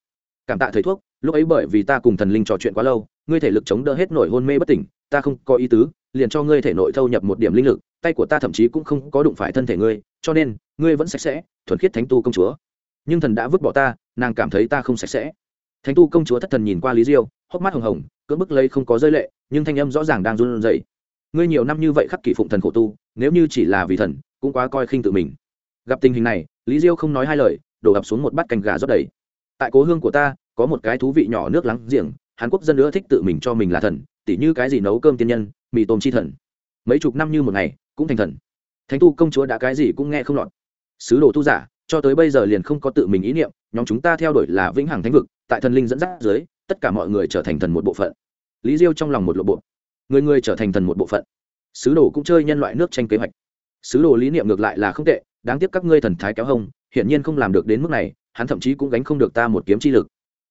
Cảm tạ thầy thuốc, lúc ấy bởi vì ta cùng thần linh trò chuyện quá lâu, ngươi thể lực chống đỡ hết nổi hôn mê bất tỉnh ta không có ý tứ, liền cho ngươi thể nội thâu nhập một điểm linh lực, tay của ta thậm chí cũng không có đụng phải thân thể ngươi, cho nên, ngươi vẫn sạch sẽ, thuần khiết thánh tu công chúa. Nhưng thần đã vứt bỏ ta, nàng cảm thấy ta không sạch sẽ. Thánh tu công chúa thất thần nhìn qua lý diêu, hốc mắt hồng hồng, cưỡng bức lấy không có rơi lệ, nhưng thanh âm rõ ràng đang run rẩy. Ngươi nhiều năm như vậy khắc kỷ phụng thần khổ tu, nếu như chỉ là vì thần, cũng quá coi khinh tự mình. Gặp tình hình này, lý diêu không nói hai lời, đổ ập xuống một bát canh gà rót đầy. Tại cố hương của ta, có một cái thú vị nhỏ nước láng giềng, hàn quốc dân nữa thích tự mình cho mình là thần tỉ như cái gì nấu cơm tiên nhân, mì tôm chi thần. Mấy chục năm như một ngày, cũng thành thần. Thánh tu công chúa đã cái gì cũng nghe không lọt. Sứ đồ tu giả, cho tới bây giờ liền không có tự mình ý niệm, nhóm chúng ta theo đuổi là vĩnh hằng thánh vực, tại thần linh dẫn dắt dưới, tất cả mọi người trở thành thần một bộ phận. Lý diêu trong lòng một lộ bộ. Người người trở thành thần một bộ phận. Sứ đồ cũng chơi nhân loại nước tranh kế hoạch. Sứ đồ lý niệm ngược lại là không tệ, đáng tiếc các ngươi thần thái kéo hông, hiển nhiên không làm được đến mức này, hắn thậm chí cũng gánh không được ta một kiếm chi lực.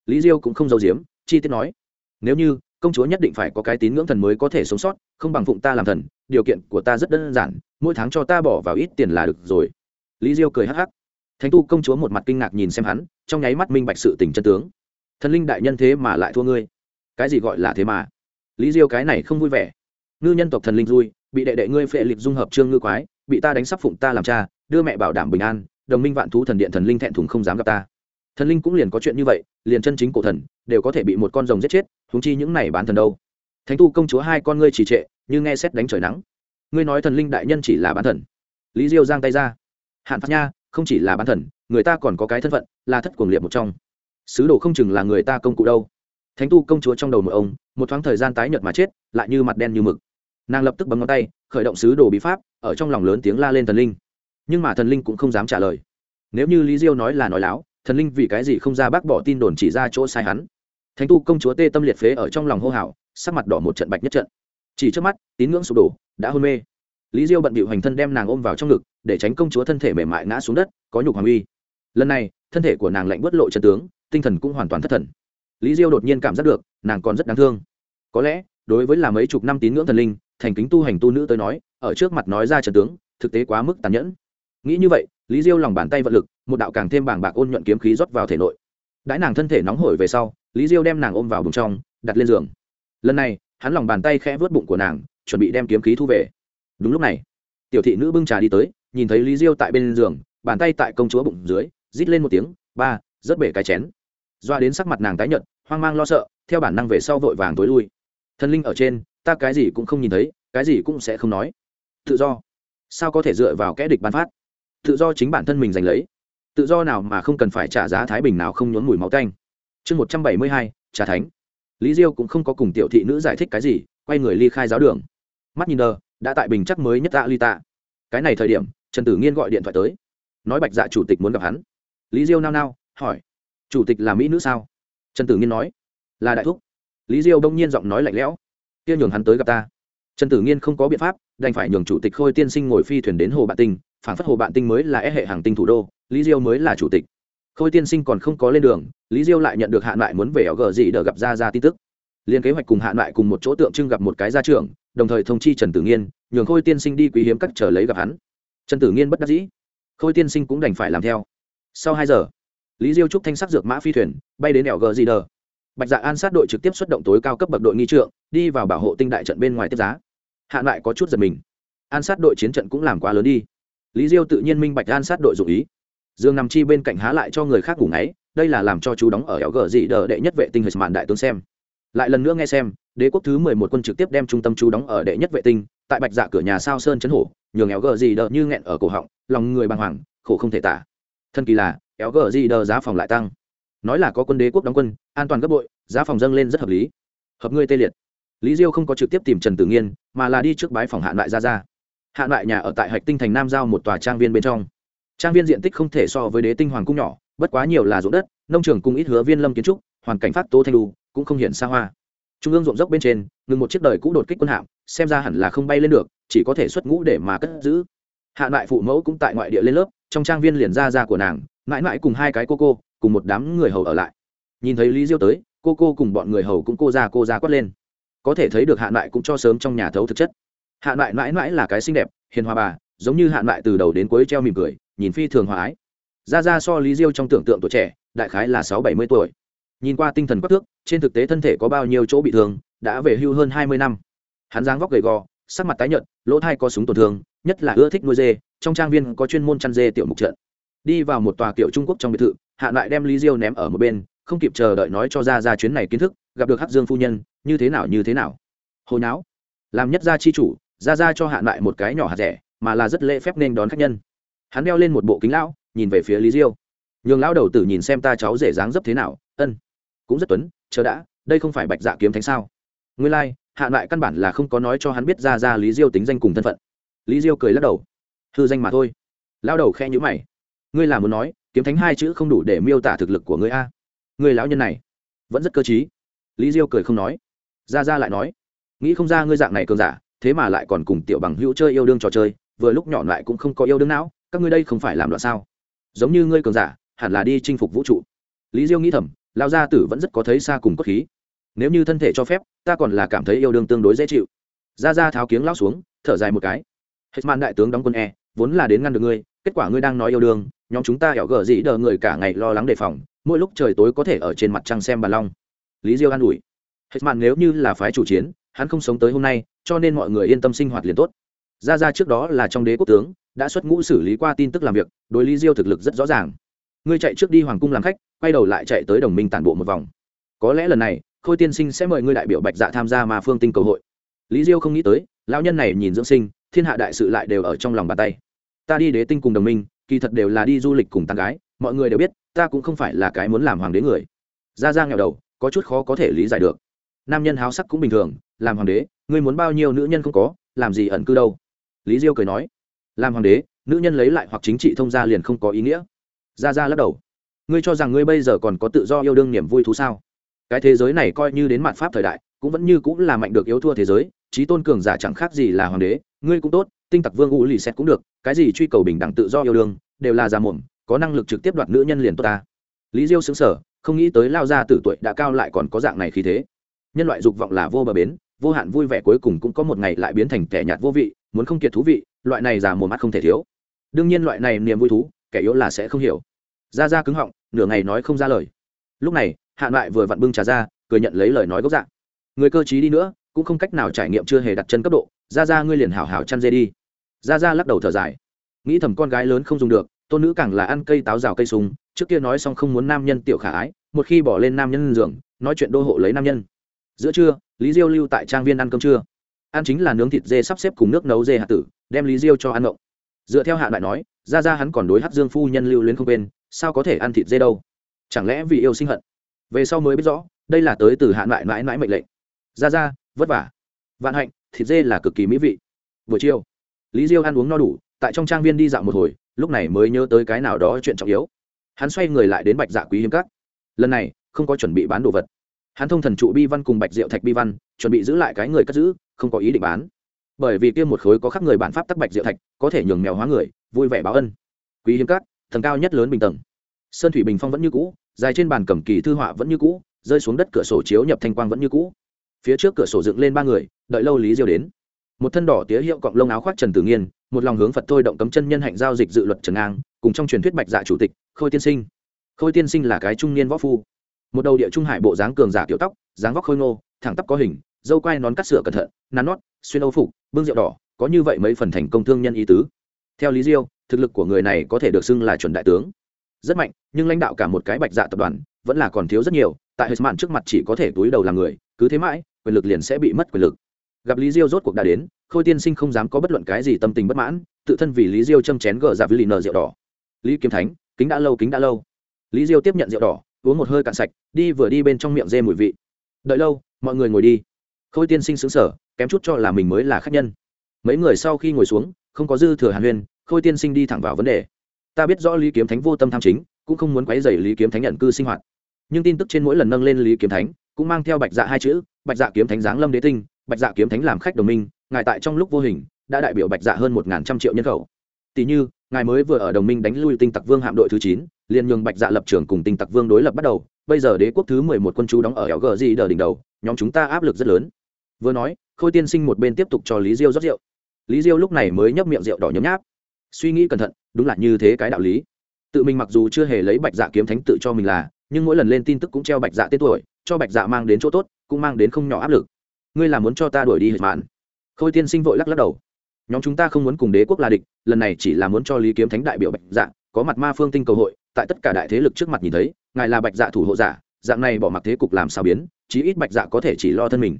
Lý diêu cũng không giấu giếm, chi tiết nói, nếu như công chúa nhất định phải có cái tín ngưỡng thần mới có thể sống sót, không bằng phụng ta làm thần, điều kiện của ta rất đơn giản, mỗi tháng cho ta bỏ vào ít tiền là được rồi. Lý diêu cười hắc hắc. Thánh tu công chúa một mặt kinh ngạc nhìn xem hắn, trong nháy mắt minh bạch sự tình chân tướng. Thần linh đại nhân thế mà lại thua ngươi. Cái gì gọi là thế mà? Lý diêu cái này không vui vẻ. Ngư nhân tộc thần linh vui, bị đệ đệ ngươi phệ liệt dung hợp trương ngư quái, bị ta đánh sắp phụng ta làm cha, đưa mẹ bảo đảm bình an, đồng minh vạn thú thần điện thần linh thẹn thùng không dám gặp ta thần linh cũng liền có chuyện như vậy, liền chân chính cổ thần đều có thể bị một con rồng giết chết thúng chi những này bán thần đâu. Thánh tu công chúa hai con ngươi trì trệ, như nghe xét đánh trời nắng. Ngươi nói thần linh đại nhân chỉ là bán thần. Lý diêu giang tay ra. Hạn phát nha, không chỉ là bán thần, người ta còn có cái thân phận, là thất cuồng liệt một trong. Sứ đồ không chừng là người ta công cụ đâu. Thánh tu công chúa trong đầu một ông, một thoáng thời gian tái nhợt mà chết, lại như mặt đen như mực. Nàng lập tức bấm ngón tay, khởi động sứ đồ bí pháp, ở trong lòng lớn tiếng la lên thần linh. Nhưng mà thần linh cũng không dám trả lời. Nếu như lý diêu nói là nói láo thần linh vì cái gì không ra bác bỏ tin đồn chỉ ra chỗ sai hắn. Thánh tu công chúa tê tâm liệt phế ở trong lòng hô hào, sắc mặt đỏ một trận bạch nhất trận. Chỉ trước mắt, tín ngưỡng sụp đổ, đã hôn mê. Lý diêu bận bịu hành thân đem nàng ôm vào trong ngực, để tránh công chúa thân thể mềm mại ngã xuống đất, có nhục hoàng uy. Lần này, thân thể của nàng lạnh bất lộ trận tướng, tinh thần cũng hoàn toàn thất thần. Lý diêu đột nhiên cảm giác được, nàng còn rất đáng thương. Có lẽ, đối với làm mấy chục năm tín ngưỡng thần linh, thành kính tu hành tu nữ tới nói, ở trước mặt nói ra trận tướng, thực tế quá mức tàn nhẫn. Nghĩ như vậy, lý diêu lòng bàn tay vận lực một đạo càng thêm bảng bạc ôn nhuận kiếm khí rót vào thể nội. Đãi nàng thân thể nóng hổi về sau, lý diêu đem nàng ôm vào bụng trong, đặt lên giường. Lần này, hắn lòng bàn tay khẽ vớt bụng của nàng, chuẩn bị đem kiếm khí thu về. Đúng lúc này, tiểu thị nữ bưng trà đi tới, nhìn thấy lý diêu tại bên giường, bàn tay tại công chúa bụng dưới, rít lên một tiếng, ba, rớt bể cái chén. Doa đến sắc mặt nàng tái nhợt, hoang mang lo sợ, theo bản năng về sau vội vàng tối lui. Thần linh ở trên, ta cái gì cũng không nhìn thấy, cái gì cũng sẽ không nói. Tự do. Sao có thể dựa vào kẽ địch ban phát? Tự do chính bản thân mình giành lấy tự do nào mà không cần phải trả giá thái bình nào không nhốn mùi máu tanh. chương một trăm bảy mươi hai, trà thánh. Lý diêu cũng không có cùng tiểu thị nữ giải thích cái gì, quay người ly khai giáo đường. Mắt nhìn đờ, đã tại bình chắc mới nhất tạ ly tạ. Cái này thời điểm, trần tử nghiên gọi điện thoại tới. Nói bạch dạ chủ tịch muốn gặp hắn. Lý diêu nao nao, hỏi, chủ tịch là mỹ nữ sao? Trần tử nghiên nói, là đại thúc. Lý diêu đông nhiên giọng nói lạnh lẽo, kia nhường hắn tới gặp ta. Trần tử nghiên không có biện pháp, đành phải nhường chủ tịch khôi tiên sinh ngồi phi thuyền đến hồ bạn tinh, phản phất hồ bạn tinh mới là é hệ hàng tinh thủ đô lý diêu mới là chủ tịch. Khôi tiên sinh còn không có lên đường, lý diêu lại nhận được hạn lại muốn về ở gờ gì đờ gặp ra ra tin tức. Liên kế hoạch cùng hạn lại cùng một chỗ tượng trưng gặp một cái gia trưởng, đồng thời thông chi trần tử nghiên, nhường khôi tiên sinh đi quý hiếm các trở lấy gặp hắn. Trần tử nghiên bất đắc dĩ. Khôi tiên sinh cũng đành phải làm theo. Sau hai giờ, lý diêu trúc thanh sắc dược mã phi thuyền, bay đến đèo gờ gì đờ bạch dạ an sát đội trực tiếp xuất động tối cao cấp bậc đội nghi trượng, đi vào bảo hộ tinh đại trận bên ngoài tiếp giá. Hạn lại có chút giật mình. An sát đội chiến trận cũng làm quá lớn đi. Lý diêu tự nhiên minh bạch an sát đội dụng ý dương nằm chi bên cạnh há lại cho người khác ngủ ngáy, đây là làm cho chú đóng ở éo gờ dị đờ đệ nhất vệ tinh hệt mạn đại tướng xem. Lại lần nữa nghe xem, đế quốc thứ mười một quân trực tiếp đem trung tâm chú đóng ở đệ nhất vệ tinh, tại bạch dạ cửa nhà sao sơn chấn hổ, nhường éo gờ dị đờ như nghẹn ở cổ họng, lòng người bàng hoàng, khổ không thể tả. Thân kỳ là éo gờ dị đờ giá phòng lại tăng. Nói là có quân đế quốc đóng quân, an toàn gấp bội, giá phòng dâng lên rất hợp lý. Hợp ngươi tê liệt. Lý diêu không có trực tiếp tìm trần tử nghiên, mà là đi trước bái phòng hạn lại ra ra hạn lại nhà ở tại hạch tinh thành nam giao một tòa trang viên bên trong trang viên diện tích không thể so với đế tinh hoàng cung nhỏ, bất quá nhiều là ruộng đất, nông trường cùng ít hứa viên lâm kiến trúc, hoàn cảnh phát tô thanh lu cũng không hiện xa hoa. Trung ương ruộng dốc bên trên, ngừng một chiếc đời cũ đột kích quân hạm, xem ra hẳn là không bay lên được, chỉ có thể xuất ngũ để mà cất giữ. Hạ lại phụ mẫu cũng tại ngoại địa lên lớp, trong trang viên liền ra ra của nàng, mãi mãi cùng hai cái cô cô, cùng một đám người hầu ở lại. Nhìn thấy lý diêu tới, cô cô cùng bọn người hầu cũng cô ra cô ra quát lên. Có thể thấy được hạ lại cũng cho sớm trong nhà thấu thực chất. Hạ lại mãi mãi là cái xinh đẹp, hiền hòa bà, giống như hạ lại từ đầu đến cuối treo mỉm cười nhìn phi thường hòa ái. Ra ra so lý diêu trong tưởng tượng tuổi trẻ, đại khái là sáu bảy mươi tuổi. Nhìn qua tinh thần quắc thước, trên thực tế thân thể có bao nhiêu chỗ bị thương, đã về hưu hơn hai mươi năm. Hắn dáng vóc gầy gò, sắc mặt tái nhợt, lỗ thai có súng tổn thương, nhất là ưa thích nuôi dê, trong trang viên có chuyên môn chăn dê tiểu mục trận. Đi vào một tòa kiểu trung quốc trong biệt thự, hạ lại đem lý diêu ném ở một bên, không kịp chờ đợi nói cho ra ra chuyến này kiến thức, gặp được hắc dương phu nhân, như thế nào, như thế nào? Hồi não làm nhất gia chi chủ ra ra cho hạ lại một cái nhỏ hạt rẻ, mà là rất lễ phép nên đón khách nhân hắn đeo lên một bộ kính lão nhìn về phía lý diêu. Nhường lão đầu tử nhìn xem ta cháu rể dáng dấp thế nào ân. Cũng rất tuấn chờ đã đây không phải bạch dạ kiếm thánh sao? Nguyên lai、like, hạ lại căn bản là không có nói cho hắn biết ra ra lý diêu tính danh cùng thân phận. Lý diêu cười lắc đầu. Hư danh mà thôi. Lão đầu khe nhữ mày. Ngươi là muốn nói kiếm thánh hai chữ không đủ để miêu tả thực lực của ngươi a. Người lão nhân này vẫn rất cơ t lý diêu cười không nói. Ra ra lại nói. Nghĩ không ra ngươi dạng này cường giả thế mà lại còn cùng tiểu bằng hữu chơi yêu đương trò chơi vừa lúc nhỏ lại cũng không có yêu đương não các ngươi đây không phải làm loạn sao? Giống như ngươi cường giả, hẳn là đi chinh phục vũ trụ. Lý diêu nghĩ thầm lao gia tử vẫn rất có thấy xa cùng cốt khí. Nếu như thân thể cho phép, ta còn là cảm thấy yêu đương tương đối dễ chịu. Ra ra tháo kiếng lao xuống, thở dài một cái. Hết mạn đại tướng đóng quân e vốn là đến ngăn được ngươi, kết quả ngươi đang nói yêu đương, nhóm chúng ta hẻo gở dĩ đờ người cả ngày lo lắng đề phòng, mỗi lúc trời tối có thể ở trên mặt trăng xem bà long. Lý diêu an ủi. Hết mạn nếu như là phái chủ chiến, hắn không sống tới hôm nay, cho nên mọi người yên tâm sinh hoạt liền tốt. Ra ra trước đó là trong đế quốc tướng đã xuất ngũ xử lý qua tin tức làm việc, đối lý diêu thực lực rất rõ ràng. Ngươi chạy trước đi hoàng cung làm khách, quay đầu lại chạy tới đồng minh tản bộ một vòng. Có lẽ lần này, khôi tiên sinh sẽ mời ngươi đại biểu bạch dạ tham gia mà phương tinh cầu hội. Lý diêu không nghĩ tới, lão nhân này nhìn dưỡng sinh, thiên hạ đại sự lại đều ở trong lòng bàn tay. Ta đi đế tinh cùng đồng minh, kỳ thật đều là đi du lịch cùng tán gái, mọi người đều biết, ta cũng không phải là cái muốn làm hoàng đế người. Ra ra nghèo đầu, có chút khó có thể lý giải được. Nam nhân háo sắc cũng bình thường, làm hoàng đế, ngươi muốn bao nhiêu nữ nhân không có, làm gì ẩn cư đâu? Lý diêu cười nói làm hoàng đế, nữ nhân lấy lại hoặc chính trị thông gia liền không có ý nghĩa. Ra ra lắc đầu. Ngươi cho rằng ngươi bây giờ còn có tự do yêu đương niềm vui thú sao? Cái thế giới này coi như đến mặt pháp thời đại, cũng vẫn như cũng là mạnh được yếu thua thế giới, trí tôn cường giả chẳng khác gì là hoàng đế, ngươi cũng tốt, tinh tặc vương u lì xét cũng được, cái gì truy cầu bình đẳng tự do yêu đương, đều là già muộn, có năng lực trực tiếp đoạt nữ nhân liền tốt ta. Lý diêu xứng sở không nghĩ tới lao ra tử tuổi đã cao lại còn có dạng này khí thế. Nhân loại dục vọng là vô bờ bến, vô hạn vui vẻ cuối cùng cũng có một ngày lại biến thành kẻ nhạt vô vị muốn không kiệt thú vị, loại này già mồ mắt không thể thiếu. Đương nhiên loại này niềm vui thú, kẻ yếu là sẽ không hiểu. Ra ra cứng họng, nửa ngày nói không ra lời. Lúc này, hạ loại vừa vặn bưng trà ra, cười nhận lấy lời nói gốc dạng người cơ t đi nữa, cũng không cách nào trải nghiệm chưa hề đặt chân cấp độ. Ra ra ngươi liền hảo hảo chăn dê đi. Ra ra lắc đầu thở dài. Nghĩ thầm con gái lớn không dùng được, tôn nữ càng là ăn cây táo rào cây súng, trước kia nói xong không muốn nam nhân tiểu khả ái, một khi bỏ lên nam nhân giường, nói chuyện đô hộ lấy nam nhân. Giữa trưa, lý diêu lưu tại trang viên ăn cơm trưa ăn chính là nướng thịt dê sắp xếp cùng nước nấu dê hạt tử, đem lý diêu cho ăn ngộng. Dựa theo hạ đại nói, ra ra hắn còn đối hát dương phu nhân lưu luyến không quên, sao có thể ăn thịt dê đâu? Chẳng lẽ vì yêu sinh hận? Về sau mới biết rõ, đây là tới từ hạ đại mãi mãi mệnh lệnh. Ra ra, vất vả. Vạn hạnh, thịt dê là cực kỳ mỹ vị. Buổi chiều, lý diêu ăn uống no đủ, tại trong trang viên đi dạo một hồi, lúc này mới nhớ tới cái nào đó chuyện trọng yếu. Hắn xoay người lại đến bạch dạ quý hiếm các. Lần này, không có chuẩn bị bán đồ vật. Hắn thông thần trụ bi văn cùng bạch diệu thạch bi văn, chuẩn bị giữ lại cái người cất giữ không có ý định bán. Bởi vì kia một khối có khắc người bản pháp tắc bạch diệu thạch, có thể nhường mèo hóa người, vui vẻ báo ân. Quý hiếm cát thần cao nhất lớn bình tầng. Sơn thủy bình phong vẫn như cũ, dài trên bàn cầm kỳ thư họa vẫn như cũ, rơi xuống đất cửa sổ chiếu nhập thanh quang vẫn như cũ. Phía trước cửa sổ dựng lên ba người, đợi lâu lý diêu đến. Một thân đỏ tía hiệu cọng lông áo khoác trần tử nghiên, một lòng hướng phật thôi động cấm chân nhân hạnh giao dịch dự luật trần ngang, cùng trong truyền thuyết bạch dạ chủ tịch, khôi tiên sinh. Khôi tiên sinh là cái trung niên võ phu. Một đầu địa trung hải bộ dáng cường giả tiểu tóc, dáng vóc khôi ngô, thẳng tắp có hình dâu quai nón cắt sửa cẩn thận, nắn nót, xuyên âu phục, bưng rượu đỏ, có như vậy mấy phần thành công thương nhân ý tứ. Theo lý diêu, thực lực của người này có thể được xưng là chuẩn đại tướng. Rất mạnh, nhưng lãnh đạo cả một cái bạch dạ tập đoàn vẫn là còn thiếu rất nhiều, tại hết mạn trước mặt chỉ có thể túi đầu làm người, cứ thế mãi, quyền lực liền sẽ bị mất quyền lực. Gặp lý diêu rốt cuộc đã đến, khôi tiên sinh không dám có bất luận cái gì tâm tình bất mãn, tự thân vì lý diêu châm chén gờ dạp lì nờ rượu đỏ. Lý kiếm thánh, kính đã lâu, kính đã lâu. Lý diêu tiếp nhận rượu đỏ, uống một hơi cạn sạch, đi vừa đi bên trong miệng dê mùi vị. Đợi lâu, mọi người ngồi đi khôi tiên sinh xứng sở kém chút cho là mình mới là khách nhân. Mấy người sau khi ngồi xuống, không có dư thừa hàn huyên, khôi tiên sinh đi thẳng vào vấn đề. Ta biết rõ lý kiếm thánh vô tâm tham chính, cũng không muốn quấy dày lý kiếm thánh nhận cư sinh hoạt. Nhưng tin tức trên mỗi lần nâng lên lý kiếm thánh, cũng mang theo bạch dạ hai chữ, bạch dạ kiếm thánh giáng lâm đế tinh, bạch dạ kiếm thánh làm khách đồng minh, ngài tại trong lúc vô hình, đã đại biểu bạch dạ hơn một ngàn trăm triệu nhân khẩu. Tỷ như, ngài mới vừa ở đồng minh đánh lui tinh tặc vương hạm đội thứ chín, liền nhường bạch dạ lập trường cùng tinh tặc vương đối lập bắt đầu, bây giờ đế quốc thứ mười một quân chú đóng ở ẻo gờ gì đờ đỉnh đầu, nhóm chúng ta áp lực rất lớn vừa nói, khôi tiên sinh một bên tiếp tục cho lý diêu rót rượu. Lý diêu lúc này mới nhấp miệng rượu đỏ nhấm nháp. Suy nghĩ cẩn thận, đúng là như thế cái đạo lý. Tự mình mặc dù chưa hề lấy bạch dạ kiếm thánh tự cho mình là, nhưng mỗi lần lên tin tức cũng treo bạch dạ tên tuổi, cho bạch dạ mang đến chỗ tốt, cũng mang đến không nhỏ áp lực. Ngươi là muốn cho ta đuổi đi hệt mạn? Khôi tiên sinh vội lắc lắc đầu. Nhóm chúng ta không muốn cùng đế quốc là địch, lần này chỉ là muốn cho lý kiếm thánh đại biểu bạch dạ có mặt ma phương tinh cầu hội, tại tất cả đại thế lực trước mặt nhìn thấy, ngài là bạch dạ thủ hộ giả, dạng này bỏ mặc thế cục làm sao biến, chí ít bạch dạ có thể chỉ lo thân mình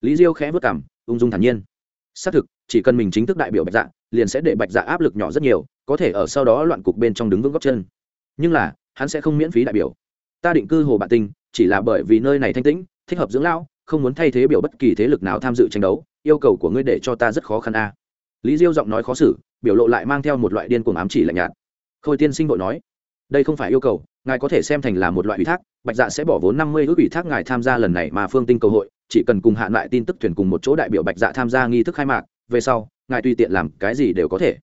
lý diêu khẽ vất cảm ung dung thản nhiên. Xác thực, chỉ cần mình chính thức đại biểu bạch dạ liền sẽ để bạch dạ áp lực nhỏ rất nhiều, có thể ở sau đó loạn cục bên trong đứng vững góc chân. Nhưng là, hắn sẽ không miễn phí đại biểu. Ta định cư hồ bạn tinh chỉ là bởi vì nơi này thanh tĩnh, thích hợp dưỡng lão, không muốn thay thế biểu bất kỳ thế lực nào tham dự tranh đấu, yêu cầu của ngươi để cho ta rất khó khăn a. Lý diêu giọng nói khó xử, biểu lộ lại mang theo một loại điên cuồng ám chỉ lạnh nhạt. Khôi tiên sinh vội nói, đây không phải yêu cầu, ngài có thể xem thành là một loại ủy thác, bạch dạ sẽ bỏ vốn năm mươi ước ủy thác ngài tham gia lần này mà phương tinh cầu hội chỉ cần cùng hạ lại tin tức thuyền cùng một chỗ đại biểu bạch dạ tham gia nghi thức khai mạc, về sau, ngài tùy tiện làm cái gì đều có thể.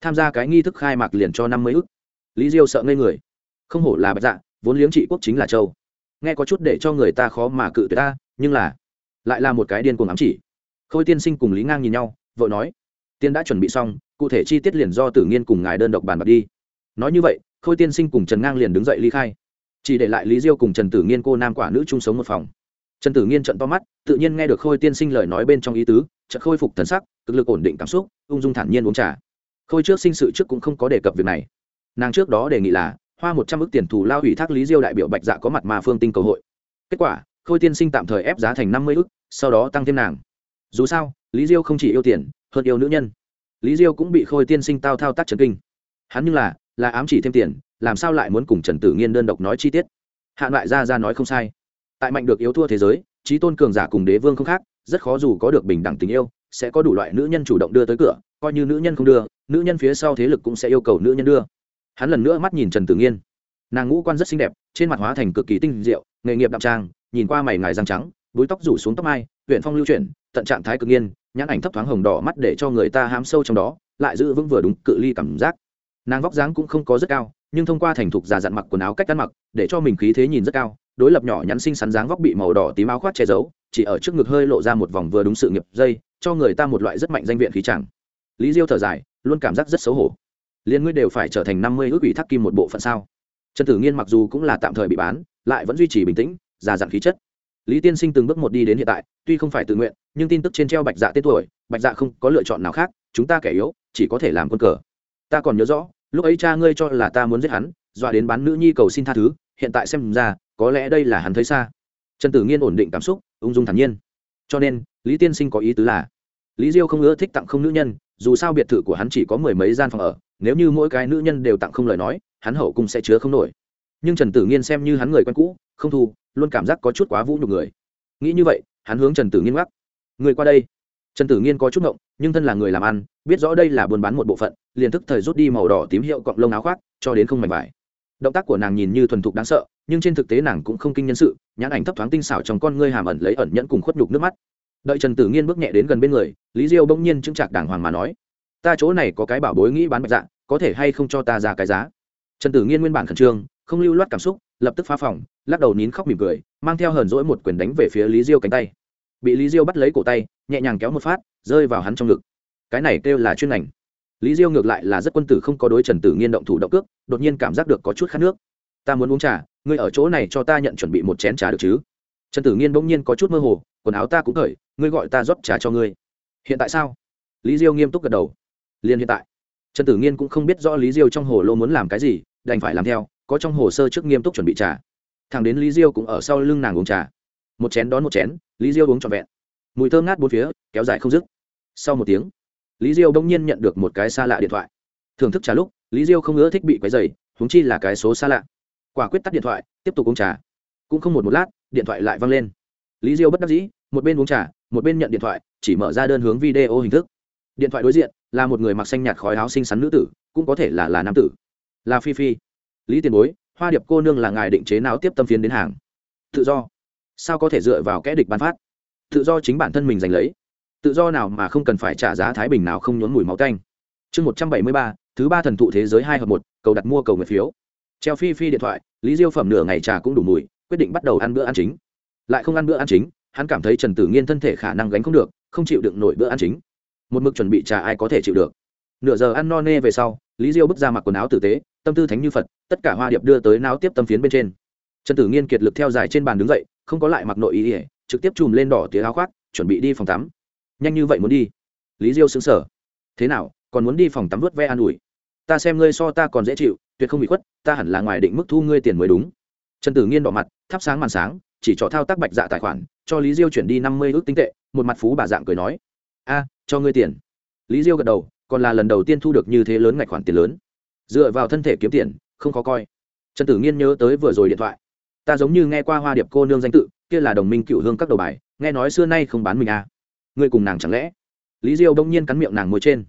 Tham gia cái nghi thức khai mạc liền cho năm mươi ước lý diêu sợ ngây người. Không hổ là bạch dạ vốn liếng trị quốc chính là châu. Nghe có chút để cho người ta khó mà cự ta, nhưng là lại là một cái điên cuồng ám chỉ. Khôi tiên sinh cùng lý ngang nhìn nhau vợ nói, tiên đã chuẩn bị xong, cụ thể chi tiết liền do tử nghiên cùng ngài đơn độc bàn bạc đi. Nói như vậy, khôi tiên sinh cùng trần ngang liền đứng dậy ly khai. Chỉ để lại lý diêu cùng trần tử nghiên cô nam quả nữ chung sống một phòng trần tử nghiên trận to mắt, tự nhiên nghe được khôi tiên sinh lời nói bên trong ý tứ trận khôi phục thần sắc, cực lực ổn định cảm xúc, ung dung thản nhiên uống trà. Khôi trước sinh sự trước cũng không có đề cập việc này. Nàng trước đó đề nghị là, hoa một trăm ước tiền thù lao ủy thác lý diêu đại biểu bạch dạ có mặt mà phương tinh cầu hội. Kết quả, khôi tiên sinh tạm thời ép giá thành năm mươi ước sau đó tăng thêm nàng. Dù sao, lý diêu không chỉ yêu tiền, hơn yêu nữ nhân. Lý diêu cũng bị khôi tiên sinh tao thao tác trần kinh. Hắn nhưng là là ám chỉ thêm tiền, làm sao lại muốn cùng trần tử nghiên đơn độc nói chi tiết? Hạ loại ra ra nói không sai tại mạnh được yếu thua thế giới trí tôn cường giả cùng đế vương không khác, rất khó dù có được bình đẳng tình yêu, sẽ có đủ loại nữ nhân chủ động đưa tới cửa, coi như nữ nhân không đưa, nữ nhân phía sau thế lực cũng sẽ yêu cầu nữ nhân đưa. Hắn lần nữa mắt nhìn trần tử nghiên. Nàng ngũ quan rất xinh đẹp, trên mặt hóa thành cực kỳ tinh diệu, nghề nghiệp đạm trang, nhìn qua mày ngài răng trắng, búi tóc rủ xuống tóc mai huyện phong lưu chuyển, tận trạng thái cực nghiên, nhãn ảnh thấp thoáng hồng đỏ mắt để cho người ta hám sâu trong đó, lại giữ vững vừa đúng cự ly cảm giác. Nàng vóc dáng cũng không có rất cao, nhưng thông qua thành thục già dặn mặc quần áo cách ăn mặc, để cho mình khí thế nhìn rất cao đối lập nhỏ nhắn xinh xắn dáng vóc bị màu đỏ tím áo khoác che giấu, chỉ ở trước ngực hơi lộ ra một vòng vừa đúng sự nghiệp dây, cho người ta một loại rất mạnh danh viện khí chẳng. Lý diêu thở dài, luôn cảm giác rất xấu hổ. Liên ngươi đều phải trở thành năm mươi ước ủy thác kim một bộ phận sao? Trần tử nghiên mặc dù cũng là tạm thời bị bán, lại vẫn duy trì bình tĩnh, già dặn khí chất. Lý tiên sinh từng bước một đi đến hiện tại, tuy không phải tự nguyện, nhưng tin tức trên treo bạch dạ tên tuổi, bạch dạ không có lựa chọn nào khác, chúng ta kẻ yếu, chỉ có thể làm quân cờ. Ta còn nhớ rõ, lúc ấy cha ngươi cho là ta muốn giết hắn, dọa đến bán nữ nhi cầu xin tha thứ, hiện tại xem ra có lẽ đây là hắn thấy xa. Trần tử nghiên ổn định cảm xúc, ung dung thản nhiên. Cho nên, lý tiên sinh có ý tứ là, lý diêu không ưa thích tặng không nữ nhân, dù sao biệt thự của hắn chỉ có mười mấy gian phòng ở, nếu như mỗi cái nữ nhân đều tặng không lời nói, hắn hậu cung sẽ chứa không nổi. Nhưng trần tử nghiên xem như hắn người quen cũ, không thu, luôn cảm giác có chút quá vũ nhục người. Nghĩ như vậy, hắn hướng trần tử nghiên gác người qua đây. Trần tử nghiên có chút ngộng, nhưng thân là người làm ăn, biết rõ đây là buôn bán một bộ phận, liền thức thời rút đi màu đỏ tím hiệu cọng lông áo khoác, cho đến không mảnh vải động tác của nàng nhìn như thuần thục đáng sợ, nhưng trên thực tế nàng cũng không kinh nhân sự, nhãn ảnh thấp thoáng tinh xảo trong con ngươi hàm ẩn lấy ẩn nhẫn cùng khuất nhục nước mắt. Đợi trần tử nghiên bước nhẹ đến gần bên người, lý diêu bỗng nhiên chững chạc đàng hoàng mà nói, ta chỗ này có cái bảo bối nghĩ bán bạch dạng có thể hay không cho ta ra cái giá? Trần tử nghiên nguyên bản khẩn trương, không lưu loát cảm xúc, lập tức phá phòng, lắc đầu nín khóc mỉm cười, mang theo hờn rỗi một quyền đánh về phía lý diêu cánh tay. Bị lý diêu bắt lấy cổ tay, nhẹ nhàng kéo một phát, rơi vào hắn trong ngực. Cái này kêu là chuyên ngành lý diêu ngược lại là rất quân tử không có đối trần tử nghiên động thủ động cước, đột nhiên cảm giác được có chút khát nước. Ta muốn uống trà, ngươi ở chỗ này cho ta nhận chuẩn bị một chén trà được chứ? Trần tử nghiên bỗng nhiên có chút mơ hồ, quần áo ta cũng cởi, ngươi gọi ta rót trà cho ngươi. Hiện tại sao? Lý diêu nghiêm túc gật đầu. Liên hiện tại. Trần tử nghiên cũng không biết rõ lý diêu trong hồ lô muốn làm cái gì, đành phải làm theo, có trong hồ sơ trước nghiêm túc chuẩn bị trà. Thằng đến lý diêu cũng ở sau lưng nàng uống trà. Một chén đón một chén, lý diêu uống trọn vẹn. Mùi thơm ngát bốn phía, kéo dài không dứt. Sau một tiếng lý diêu bỗng nhiên nhận được một cái xa lạ điện thoại. Thưởng thức trà lúc, lý diêu không ngỡ thích bị quấy dày húng chi là cái số xa lạ. Quả quyết tắt điện thoại, tiếp tục uống trà. Cũng không một một lát, điện thoại lại văng lên. Lý diêu bất đắc dĩ, một bên uống trà, một bên nhận điện thoại, chỉ mở ra đơn hướng video hình thức. Điện thoại đối diện, là một người mặc xanh nhạt khói áo xinh xắn nữ tử, cũng có thể là là nam tử. Là phi phi. Lý tiền bối, hoa điệp cô nương là ngài định chế nào tiếp tâm phiến đến hàng. Tự do. Sao có thể dựa vào kẽ địch bán phát? Tự do chính bản thân mình giành lấy tự do nào mà không cần phải trả giá thái bình nào không nhốn mùi máu tanh. Chương một trăm bảy mươi ba, thứ ba thần thụ thế giới hai hợp một, cầu đặt mua cầu nguyện phiếu. Treo phi phi điện thoại, lý diêu phẩm nửa ngày trà cũng đủ mùi, quyết định bắt đầu ăn bữa ăn chính. Lại không ăn bữa ăn chính, hắn cảm thấy trần tử nghiên thân thể khả năng gánh không được, không chịu đựng nổi bữa ăn chính. Một mực chuẩn bị trà ai có thể chịu được. Nửa giờ ăn no nê về sau, lý diêu bước ra mặc quần áo tử tế, tâm tư thánh như phật, tất cả hoa điệp đưa tới não tiếp tâm phiến bên trên. Trần tử nghiên kiệt lực theo dài trên bàn đứng dậy, không có lại mặc nội ý ỉa trực tiếp chùm lên đỏ tía áo khoác, chuẩn bị đi phòng tắm nhanh như vậy muốn đi. Lý diêu xứng sở thế nào, còn muốn đi phòng tắm vớt ve an ủi? Ta xem ngươi so ta còn dễ chịu, tuyệt không bị khuất, ta hẳn là ngoài định mức thu ngươi tiền mới đúng. Trần tử nghiên đỏ mặt, thắp sáng màn sáng, chỉ cho thao tác bạch dạ tài khoản, cho lý diêu chuyển đi năm mươi ước tinh tệ, một mặt phú bà dạng cười nói. A, cho ngươi tiền. Lý diêu gật đầu, còn là lần đầu tiên thu được như thế lớn ngạch khoản tiền lớn. Dựa vào thân thể kiếm tiền, không khó coi. Trần tử nghiên nhớ tới vừa rồi điện thoại. Ta giống như nghe qua hoa điệp cô nương danh tự, kia là đồng minh cựu hương các đầu bài, nghe nói xưa nay không bán mình à ngươi cùng nàng chẳng lẽ? Lý diêu đông nhiên cắn miệng nàng môi trên.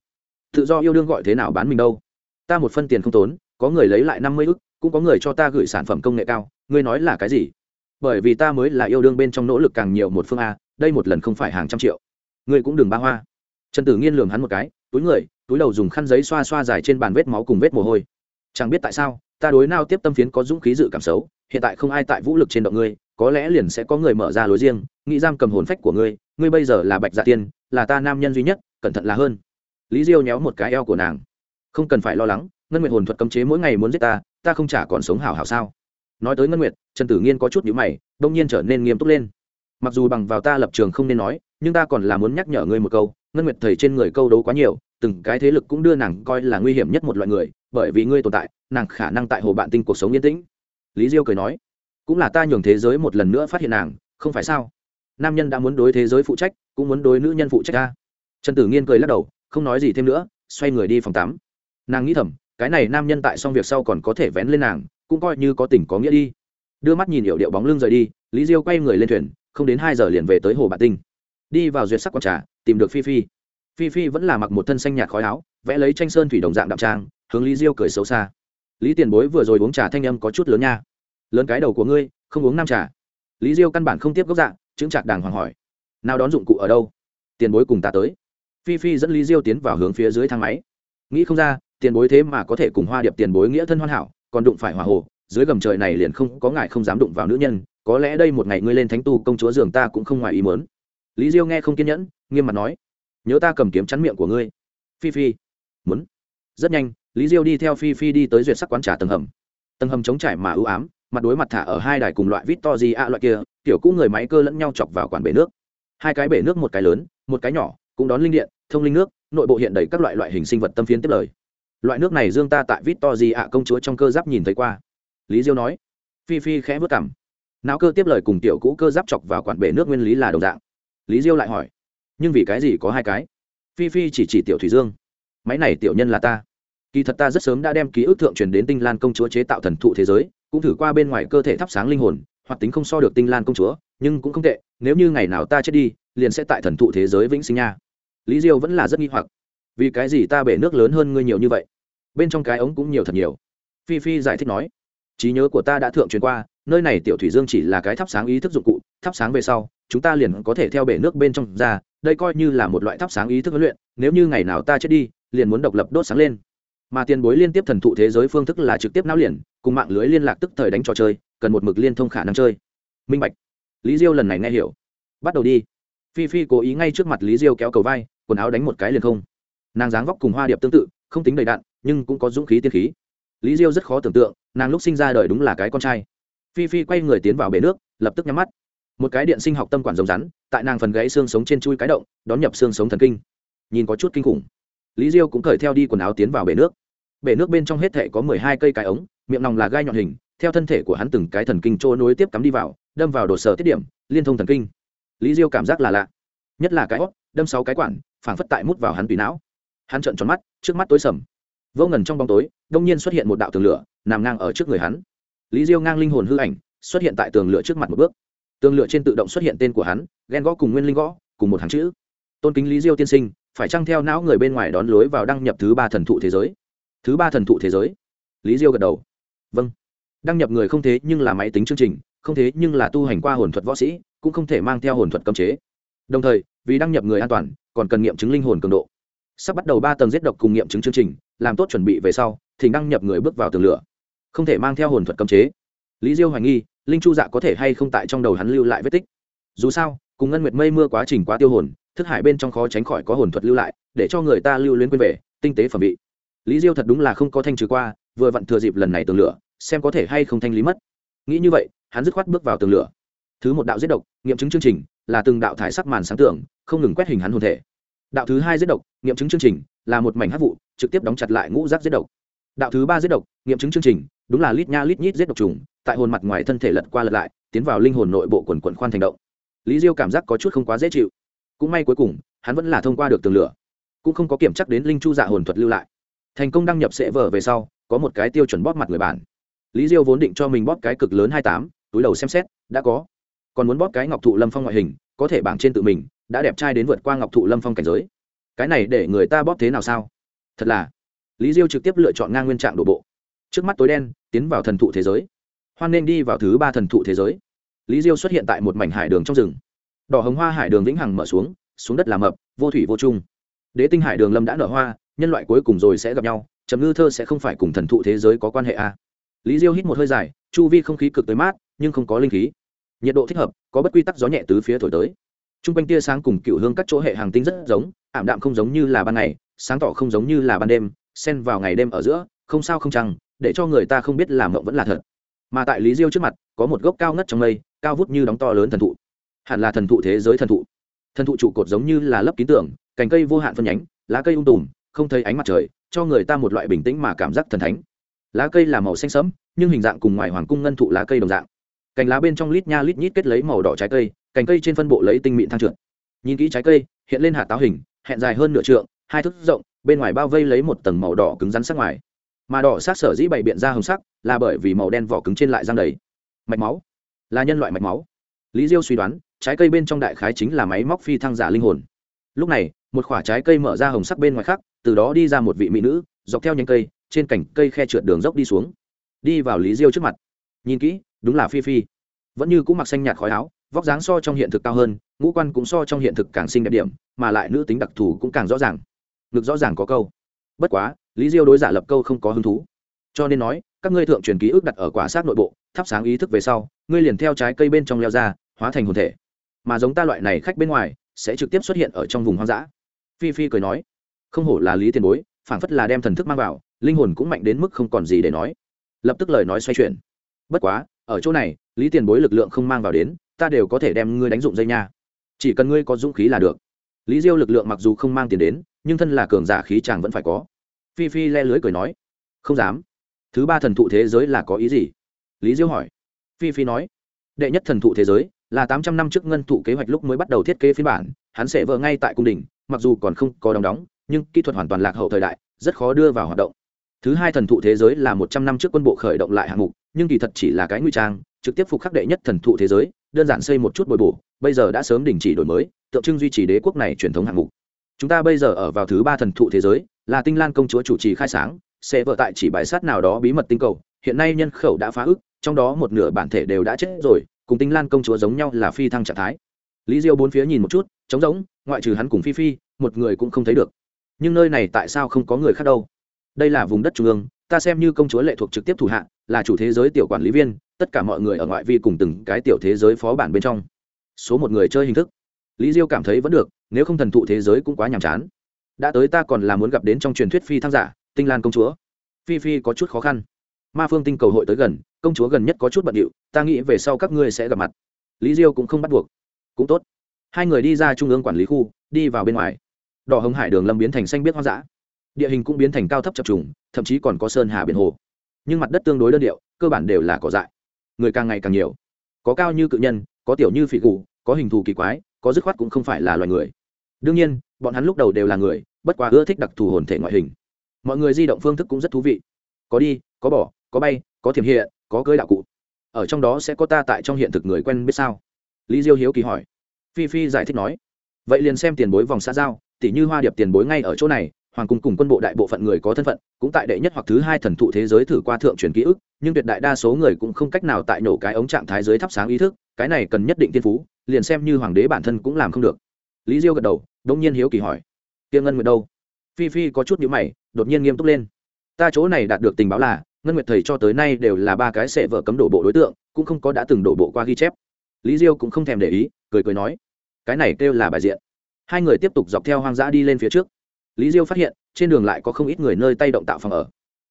Tự do yêu đương gọi thế nào bán mình đâu? Ta một phân tiền không tốn, có người lấy lại năm mươi ức, cũng có người cho ta gửi sản phẩm công nghệ cao, ngươi nói là cái gì? Bởi vì ta mới là yêu đương bên trong nỗ lực càng nhiều một phương a, đây một lần không phải hàng trăm triệu. Ngươi cũng đừng ba hoa. Trần tử nghiên lường hắn một cái, túi người, túi đầu dùng khăn giấy xoa xoa dài trên bàn vết máu cùng vết mồ hôi. Chẳng biết tại sao, ta đối nào tiếp tâm phiến có dũng khí dự cảm xấu, hiện tại không ai tại vũ lực trên động ngươi, có lẽ liền sẽ có người mở ra lối riêng, nghĩ giam cầm hồn phách của ngươi ngươi bây giờ là bạch dạ tiên, là ta nam nhân duy nhất, cẩn thận là hơn. Lý diêu nhéo một cái eo của nàng. Không cần phải lo lắng, ngân nguyệt hồn thuật cấm chế mỗi ngày muốn giết ta ta không trả còn sống hào hào sao. Nói tới ngân nguyệt, trần tử nghiên có chút nhữ mày, đông nhiên trở nên nghiêm túc lên. Mặc dù bằng vào ta lập trường không nên nói, nhưng ta còn là muốn nhắc nhở ngươi một câu, ngân nguyệt thầy trên người câu đấu quá nhiều, từng cái thế lực cũng đưa nàng coi là nguy hiểm nhất một loại người, bởi vì ngươi tồn tại, nàng khả năng tại hồ bạn tinh cuộc sống yên tĩnh. Lý diêu cười nói, cũng là ta nhường thế giới một lần nữa phát hiện nàng, không phải sao? nam nhân đã muốn đối thế giới phụ trách, cũng muốn đối nữ nhân phụ trách ta. Trần tử nghiên cười lắc đầu, không nói gì thêm nữa, xoay người đi phòng tắm. Nàng nghĩ thầm, cái này nam nhân tại xong việc sau còn có thể vén lên nàng, cũng coi như có tình có nghĩa đi. Đưa mắt nhìn hiệu điệu bóng lưng rời đi, lý diêu quay người lên thuyền, không đến hai giờ liền về tới hồ bạ tinh. Đi vào duyệt sắc quảng trà, tìm được phi phi. Phi phi vẫn là mặc một thân xanh nhạt khói áo, vẽ lấy tranh sơn thủy đồng dạng đạm trang, hướng lý diêu cười xấu xa. Lý tiền bối vừa rồi uống trà thanh âm có chút lớn nha. Lớn cái đầu của ngươi, không uống nam trà. Lý diêu căn bản không tiếp gốc dạng chứng chạc đàng hoàng hỏi, nào đón dụng cụ ở đâu? Tiền bối cùng ta tới. Phi phi dẫn lý diêu tiến vào hướng phía dưới thang máy. Nghĩ không ra, tiền bối thế mà có thể cùng hoa điệp tiền bối nghĩa thân hoàn hảo, còn đụng phải hỏa hồ, dưới gầm trời này liền không có ngại không dám đụng vào nữ nhân, có lẽ đây một ngày ngươi lên thánh tu công chúa giường ta cũng không ngoài ý mớn lý diêu nghe không kiên nhẫn, nghiêm mặt nói, nhớ ta cầm kiếm chắn miệng của ngươi. Phi phi, muốn. Rất nhanh, lý diêu đi theo phi phi đi tới duyệt sắc quán trà tầng hầm. Tầng hầm chống trải mà ưu ám mặt đối mặt thả ở hai đài cùng loại vít to gì ạ loại kia tiểu cũ người máy cơ lẫn nhau chọc vào quản bể nước. Hai cái bể nước một cái lớn, một cái nhỏ, cũng đón linh điện, thông linh nước, nội bộ hiện đầy các loại loại hình sinh vật tâm phiến tiếp lời. Loại nước này dương ta tại vít to gì ạ công chúa trong cơ giáp nhìn thấy qua. Lý diêu nói. Phi phi khẽ vớt cảm não cơ tiếp lời cùng tiểu cũ cơ giáp chọc vào quản bể nước nguyên lý là đồng dạng. Lý diêu lại hỏi. Nhưng vì cái gì có hai cái? Phi phi chỉ chỉ tiểu thủy dương. Máy này tiểu nhân là ta. Kỳ thật ta rất sớm đã đem ký ức thượng truyền đến tinh lan công chúa chế tạo thần thụ thế giới cũng thử qua bên ngoài cơ thể thắp sáng linh hồn, hoặc tính không so được tinh lan công chúa, nhưng cũng không tệ, nếu như ngày nào ta chết đi, liền sẽ tại thần thụ thế giới vĩnh sinh nha. Lý diêu vẫn là rất nghi hoặc. Vì cái gì ta bể nước lớn hơn ngươi nhiều như vậy? Bên trong cái ống cũng nhiều thật nhiều. Phi phi giải thích nói, trí nhớ của ta đã thượng truyền qua, nơi này tiểu thủy dương chỉ là cái thắp sáng ý thức dụng cụ, thắp sáng về sau, chúng ta liền có thể theo bể nước bên trong ra, đây coi như là một loại thắp sáng ý thức huấn luyện, nếu như ngày nào ta chết đi, liền muốn độc lập đốt sáng lên. Mà tiền bối liên tiếp thần thụ thế giới phương thức là trực tiếp não liền cùng mạng lưới liên lạc tức thời đánh trò chơi, cần một mực liên thông khả năng chơi. Minh bạch. Lý diêu lần này nghe hiểu. Bắt đầu đi. Phi phi cố ý ngay trước mặt lý diêu kéo cầu vai, quần áo đánh một cái liền không. Nàng dáng vóc cùng hoa điệp tương tự, không tính đầy đạn nhưng cũng có dũng khí tiên khí. Lý diêu rất khó tưởng tượng, nàng lúc sinh ra đời đúng là cái con trai. Phi phi quay người tiến vào bể nước, lập tức nhắm mắt. Một cái điện sinh học tâm quản rồng rắn, tại nàng phần gãy xương sống trên chui cái động, đón nhập xương sống thần kinh. Nhìn có chút kinh khủng. Lý diêu cũng cởi theo đi quần áo tiến vào bể nước. Bể nước bên trong hết thể có mười hai cây cái ống miệng nòng là gai nhọn hình, theo thân thể của hắn từng cái thần kinh chỗ nối tiếp cắm đi vào, đâm vào đồ sở tiết điểm, liên thông thần kinh. Lý diêu cảm giác là lạ. Nhất là cái hót đâm sáu cái quản, phảng phất tại mút vào hắn tùy não. Hắn trợn tròn mắt, trước mắt tối sầm. Vô ngần trong bóng tối, đông nhiên xuất hiện một đạo tường lửa, nằm ngang ở trước người hắn. Lý diêu ngang linh hồn hư ảnh, xuất hiện tại tường lửa trước mặt một bước. Tường lửa trên tự động xuất hiện tên của hắn ghen gõ cùng nguyên linh gõ, cùng một hàng chữ. Tôn kính lý diêu tiên sinh, phải chăng theo não người bên ngoài đón lối vào đăng nhập thứ ba thần thụ thế giới? Thứ ba thần thụ thế giới. Lý diêu gật đầu vâng. Đăng nhập người không thế nhưng là máy tính chương trình, không thế nhưng là tu hành qua hồn thuật võ sĩ, cũng không thể mang theo hồn thuật cấm chế. Đồng thời, vì đăng nhập người an toàn, còn cần nghiệm chứng linh hồn cường độ. Sắp bắt đầu ba tầng giết độc cùng nghiệm chứng chương trình, làm tốt chuẩn bị về sau, thì đăng nhập người bước vào tường lửa. Không thể mang theo hồn thuật cấm chế. Lý diêu hoài nghi, linh chu dạ có thể hay không tại trong đầu hắn lưu lại vết tích. Dù sao, cùng ngân nguyệt mây mưa quá trình quá tiêu hồn, thức hải bên trong khó tránh khỏi có hồn thuật lưu lại, để cho người ta lưu luyến quên về, tinh tế phẩm vị. Lý diêu thật đúng là không có thanh trừ qua vừa vặn thừa dịp lần này tường lửa, xem có thể hay không thanh lý mất. Nghĩ như vậy, hắn dứt khoát bước vào tường lửa. Thứ một đạo giết độc, nghiệm chứng chương trình, là từng đạo thải sắc màn sáng tưởng không ngừng quét hình hắn hồn thể. Đạo thứ hai giết độc, nghiệm chứng chương trình, là một mảnh hát vụ, trực tiếp đóng chặt lại ngũ rác giết độc. Đạo thứ ba giết độc, nghiệm chứng chương trình, đúng là lít nha lít nhít giết độc trùng, tại hồn mặt ngoài thân thể lật qua lật lại, tiến vào linh hồn nội bộ quần quần khoan thành động. Lý diêu cảm giác có chút không quá dễ chịu. Cũng may cuối cùng, hắn vẫn là thông qua được tường lửa. Cũng không có kiểm chắc đến linh chu dạ hồn thuật lưu lại thành công đăng nhập sẽ vở về sau, có một cái tiêu chuẩn bóp mặt người bản lý diêu vốn định cho mình bóp cái cực lớn hai tám, túi đầu xem xét, đã có. Còn muốn bóp cái ngọc thụ lâm phong ngoại hình, có thể bảng trên tự mình, đã đẹp trai đến vượt qua ngọc thụ lâm phong cảnh giới. Cái này để người ta bóp thế nào sao? Thật là. Lý diêu trực tiếp lựa chọn ngang nguyên trạng đổ bộ. Trước mắt tối đen, tiến vào thần thụ thế giới. Hoan nên đi vào thứ ba thần thụ thế giới. Lý diêu xuất hiện tại một mảnh hải đường trong rừng. Đỏ hồng hoa hải đường vĩnh hằng mở xuống xuống đất làm mập, vô thủy vô trung. Đế tinh hải đường lâm đã nở hoa nhân loại cuối cùng rồi sẽ gặp nhau, trầm ngư thơ sẽ không phải cùng thần thụ thế giới có quan hệ à. lý diêu hít một hơi dài, chu vi không khí cực tới mát, nhưng không có linh khí. Nhiệt độ thích hợp, có bất quy tắc gió nhẹ tứ phía thổi tới. T r u n g quanh tia sáng cùng cựu hương các chỗ hệ hàng tinh rất giống, ảm đạm không giống như là ban ngày, sáng tỏ không giống như là ban đêm, xen vào ngày đêm ở giữa, không sao không chăng, để cho người ta không biết làm mộng vẫn là thật. Mà tại lý diêu trước mặt, có một gốc cao ngất trong mây, cao vút như đóng to lớn thần thụ. Hẳn là thần thụ thế giới thần thụ. Thần thụ trụ cột giống như là lớp ký tưởng, cành cây vô hạn phân nhánh, lá cây ung tùm không thấy ánh mặt trời, cho người ta một loại bình tĩnh mà cảm giác thần thánh. Lá cây là màu xanh sẫm, nhưng hình dạng cùng ngoài hoàng cung ngân thụ lá cây đồng dạng. Cành lá bên trong lít nha lít nhít kết lấy màu đỏ trái cây, cành cây trên phân bộ lấy tinh mịn thang trượt. Nhìn kỹ trái cây, hiện lên hạt táo hình, hẹn dài hơn nửa trượng, hai thước rộng, bên ngoài bao vây lấy một tầng màu đỏ cứng rắn sắc ngoài. Mà đỏ sát sở dĩ bày biện ra hồng sắc, là bởi vì màu đen vỏ cứng trên lại răng đầy. Mạch máu, là nhân loại mạch máu. Lý diêu suy đoán, trái cây bên trong đại khái chính là máy móc phi thăng giả linh hồn. Lúc này một khoả trái cây mở ra hồng sắc bên ngoài khác, từ đó đi ra một vị mỹ nữ, dọc theo nhánh cây, trên cành cây khe trượt đường dốc đi xuống. Đi vào lý diêu trước mặt. Nhìn kỹ, đúng là phi phi. Vẫn như cũng mặc xanh nhạt khói áo, vóc dáng so trong hiện thực cao hơn, ngũ quan cũng so trong hiện thực càng xinh đẹp điểm, mà lại nữ tính đặc thù cũng càng rõ ràng. Ngực rõ ràng có câu. Bất quá, lý diêu đối giả lập câu không có hứng thú. Cho nên nói, các ngươi thượng truyền ký ức đặt ở quả sát nội bộ, thắp sáng ý thức về sau, ngươi liền theo trái cây bên trong leo ra, hóa thành hồn thể. Mà giống ta loại này khách bên ngoài, sẽ trực tiếp xuất hiện ở trong vùng hoang dã phi phi cười nói, không hổ là lý tiền bối, phảng phất là đem thần thức mang vào, linh hồn cũng mạnh đến mức không còn gì để nói. Lập tức lời nói xoay chuyển, bất quá, ở chỗ này, lý tiền bối lực lượng không mang vào đến, ta đều có thể đem ngươi đánh dụng dây nha. Chỉ cần ngươi có dũng khí là được. Lý diêu lực lượng mặc dù không mang tiền đến, nhưng thân là cường giả khí chàng vẫn phải có. Phi phi le lưới cười nói, không dám. Thứ ba thần thụ thế giới là có ý gì? Lý diêu hỏi. Phi phi nói, đệ nhất thần thụ thế giới là tám trăm năm trước ngân thụ kế hoạch lúc mới bắt đầu thiết kế phiên bản, hắn sẽ vỡ ngay tại cung đình mặc dù còn không có đóng đóng, nhưng kỹ thuật hoàn toàn lạc hậu thời đại, rất khó đưa vào hoạt động. Thứ hai thần thụ thế giới là một trăm năm trước quân bộ khởi động lại hạng mục, nhưng kỳ thật chỉ là cái nguy trang, trực tiếp phục khắc đệ nhất thần thụ thế giới, đơn giản xây một chút bồi bổ, bây giờ đã sớm đình chỉ đổi mới, tượng trưng duy trì đế quốc này truyền thống hạng mục. Chúng ta bây giờ ở vào thứ ba thần thụ thế giới, là tinh lan công chúa chủ trì khai sáng, sẽ vợ tại chỉ bài sát nào đó bí mật tinh cầu, hiện nay nhân khẩu đã phá ức, trong đó một nửa bản thể đều đã chết rồi, cùng tinh lan công chúa giống nhau là phi thăng trạng thái. Lý diêu bốn phía nhìn một chút, trống rỗng ngoại trừ hắn cùng phi phi, một người cũng không thấy được. Nhưng nơi này tại sao không có người khác đâu? Đây là vùng đất trung ương, ta xem như công chúa lệ thuộc trực tiếp thủ hạ, là chủ thế giới tiểu quản lý viên, tất cả mọi người ở ngoại vi cùng từng cái tiểu thế giới phó bản bên trong. Số một người chơi hình thức. Lý diêu cảm thấy vẫn được, nếu không thần thụ thế giới cũng quá nhàm chán. Đã tới ta còn là muốn gặp đến trong truyền thuyết phi thăng giả, tinh lan công chúa. Phi phi có chút khó khăn. Ma phương tinh cầu hội tới gần, công chúa gần nhất có chút bận điệu, ta nghĩ về sau các ngươi sẽ gặp mặt. Lý diêu cũng không bắt buộc. Cũng tốt hai người đi ra trung ương quản lý khu, đi vào bên ngoài. Đỏ hồng hải đường lâm biến thành xanh biết hoang dã. Địa hình cũng biến thành cao thấp chập trùng, thậm chí còn có sơn hà biển hồ. Nhưng mặt đất tương đối đơn điệu, cơ bản đều là cỏ dại. Người càng ngày càng nhiều. Có cao như cự nhân, có tiểu như phỉ cụ có hình thù kỳ quái, có dứt khoát cũng không phải là loài người. Đương nhiên, bọn hắn lúc đầu đều là người, bất quá ưa thích đặc thù hồn thể ngoại hình. Mọi người di động phương thức cũng rất thú vị. Có đi, có bỏ, có bay, có thiểm hiện, có cưới đạo cụ. Ở trong đó sẽ có ta tại trong hiện thực người quen biết sao? Lý diêu hiếu kỳ hỏi phi phi giải thích nói, vậy liền xem tiền bối vòng xa giao tỷ như hoa điệp tiền bối ngay ở chỗ này, hoàng cung cùng quân bộ đại bộ phận người có thân phận, cũng tại đệ nhất hoặc thứ hai thần thụ thế giới thử qua thượng truyền ký ức, nhưng tuyệt đại đa số người cũng không cách nào tại nổ cái ống trạng thái giới thắp sáng ý thức, cái này cần nhất định tiên phú, liền xem như hoàng đế bản thân cũng làm không được. Lý diêu gật đầu đ nhiên hiếu kỳ hỏi tiêm ngân nguyệt đâu? Phi phi có chút nhữ mày, đột nhiên nghiêm túc lên, ta chỗ này đạt được tình báo là, ngân nguyệt thầy cho tới nay đều là ba cái sệ vợ cấm đổ bộ đối tượng, cũng không có đã từng đổ bộ qua ghi chép. Lý diêu cũng không thèm để ý cười cười nói, cái này kêu là bài diện. Hai người tiếp tục dọc theo hoang dã đi lên phía trước. Lý diêu phát hiện, trên đường lại có không ít người nơi tay động tạo phòng ở,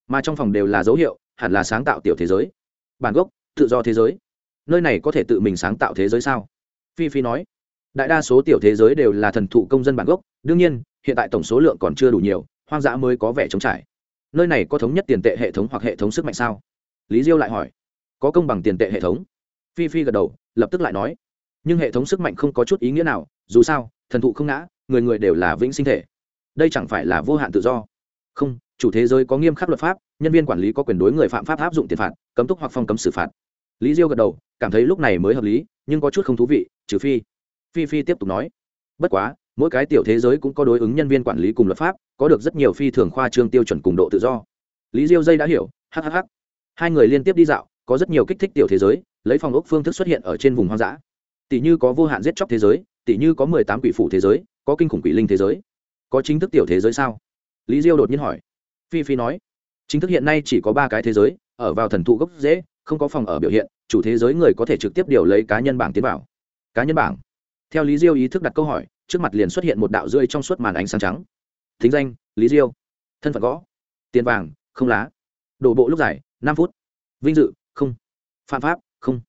mà trong phòng đều là dấu hiệu, hẳn là sáng tạo tiểu thế giới. Bản gốc, tự do thế giới. Nơi này có thể tự mình sáng tạo thế giới sao? Phi phi nói, đại đa số tiểu thế giới đều là thần thụ công dân bản gốc, đương nhiên, hiện tại tổng số lượng còn chưa đủ nhiều, hoang dã mới có vẻ trống trải. Nơi này có thống nhất tiền tệ hệ thống hoặc hệ thống sức mạnh sao? Lý diêu lại hỏi, có công bằng tiền tệ hệ thống? Phi phi gật đầu, lập tức lại nói nhưng hệ thống sức mạnh không có chút ý nghĩa nào, dù sao, thần thụ không ngã, người người đều là vĩnh sinh thể. Đây chẳng phải là vô hạn tự do. Không, chủ thế giới có nghiêm khắc luật pháp, nhân viên quản lý có quyền đối người phạm pháp áp dụng tiền phạt, cấm túc hoặc phong cấm xử phạt. Lý diêu gật đầu, cảm thấy lúc này mới hợp lý, nhưng có chút không thú vị, trừ phi. Phi phi tiếp tục nói. Bất quá, mỗi cái tiểu thế giới cũng có đối ứng nhân viên quản lý cùng luật pháp, có được rất nhiều phi thường khoa trương tiêu chuẩn cùng độ tự do. Lý diêu dây đã hiểu hhh hai người liên tiếp đi dạo, có rất nhiều kích thích tiểu thế giới, lấy phòng ốc phương thức xuất hiện ở trên vùng hoang dã tỷ như có vô hạn giết chóc thế giới, tỷ như có mười tám quỷ phủ thế giới, có kinh khủng quỷ linh thế giới. Có chính thức tiểu thế giới sao? Lý diêu đột nhiên hỏi. Phi phi nói, chính thức hiện nay chỉ có ba cái thế giới, ở vào thần thụ gốc dễ không có phòng ở biểu hiện, chủ thế giới người có thể trực tiếp điều lấy cá nhân bảng tiến vào. Cá nhân bảng? Theo lý diêu ý thức đặt câu hỏi, trước mặt liền xuất hiện một đạo rơi trong suốt màn ánh sáng trắng. Thính danh, lý diêu. Thân phận gõ. Tiền vàng, không lá. Đổ bộ lúc dài, năm phút. Vinh dự, không. Phạm pháp, không.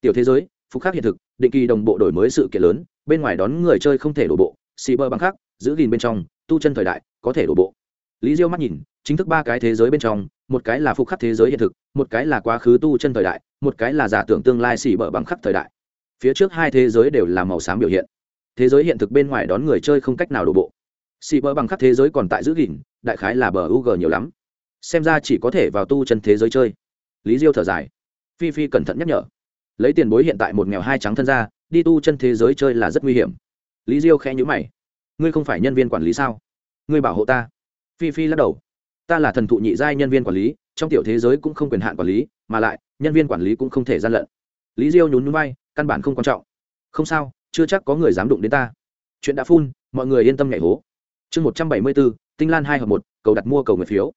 Tiểu thế giới phục khắc hiện thực, định kỳ đồng bộ đổi mới sự kiện lớn, bên ngoài đón người chơi không thể đổ bộ xì bơ bằng khác, giữ gìn bên trong, tu chân thời đại, có thể đổ bộ. Lý diêu mắt nhìn, chính thức ba cái thế giới bên trong, một cái là phục khắc thế giới hiện thực, một cái là quá khứ tu chân thời đại, một cái là giả tưởng tương lai xỉ bờ bằng khắc thời đại. Phía trước hai thế giới đều là màu xám biểu hiện. Thế giới hiện thực bên ngoài đón người chơi không cách nào đổ bộ. Xì bờ bằng khắc thế giới còn tại giữ gìn, đại khái là bờ u g nhiều lắm. Xem ra chỉ có thể vào tu chân thế giới chơi. Lý diêu thở dài. Phi phi cẩn thận nhắc nhở lấy tiền bối hiện tại một nghèo hai trắng thân ra, đi tu chân thế giới chơi là rất nguy hiểm. Lý diêu khẽ nhữ mày. Ngươi không phải nhân viên quản lý sao? Ngươi bảo hộ ta. Phi phi lắc đầu. Ta là thần thụ nhị giai nhân viên quản lý, trong tiểu thế giới cũng không quyền hạn quản lý, mà lại, nhân viên quản lý cũng không thể gian lận. Lý diêu nhún nhún bay căn bản không quan trọng. Không sao, chưa chắc có người dám đụng đến ta. Chuyện đã phun, mọi người yên tâm nhảy hố. Chương một trăm bảy mươi bốn, tinh lan hai hợp một, cầu đặt mua cầu người phiếu.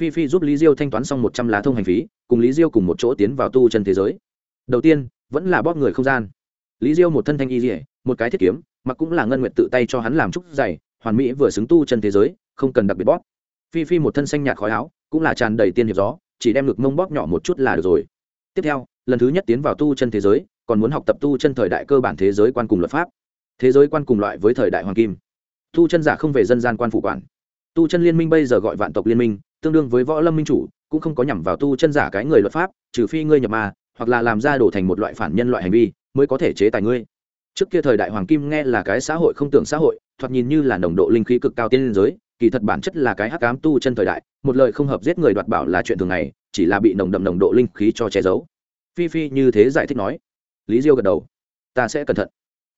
Phi phi giúp lý diêu thanh toán xong một trăm lá thông hành phí, cùng lý diêu cùng một chỗ tiến vào tu chân thế giới đầu tiên, vẫn là bóp người không gian. Lý diêu một thân thanh y dỉa một cái thiết kiếm mà cũng là ngân nguyện tự tay cho hắn làm trúc dày, hoàn mỹ vừa xứng tu chân thế giới, không cần đặc biệt bóp. Phi phi một thân xanh nhạt khói áo, cũng là tràn đầy tiên hiệp gió, chỉ đem ngực mông bóp nhỏ một chút là được rồi. Tiếp theo, lần thứ nhất tiến vào tu chân thế giới, còn muốn học tập tu chân thời đại cơ bản thế giới quan cùng luật pháp. Thế giới quan cùng loại với thời đại hoàng kim. Tu chân giả không về dân gian quan phủ quản. Tu chân liên minh bây giờ gọi vạn tộc liên minh, tương đương với võ lâm minh chủ, cũng không có nhằm vào tu chân giả cái người luật pháp, trừ phi ngươi nhập mà hoặc là làm ra đổ thành một loại phản nhân loại hành vi, mới có thể chế tài ngươi. Trước kia thời đại hoàng kim nghe là cái xã hội không tưởng xã hội, thoạt nhìn như là nồng độ linh khí cực cao tiên liên giới, kỳ thật bản chất là cái hắc ám tu chân thời đại, một lời không hợp giết người đoạt bảo là chuyện thường ngày, chỉ là bị nồng đậm nồng độ linh khí cho che giấu. Phi phi như thế giải thích nói. Lý diêu gật đầu. Ta sẽ cẩn thận.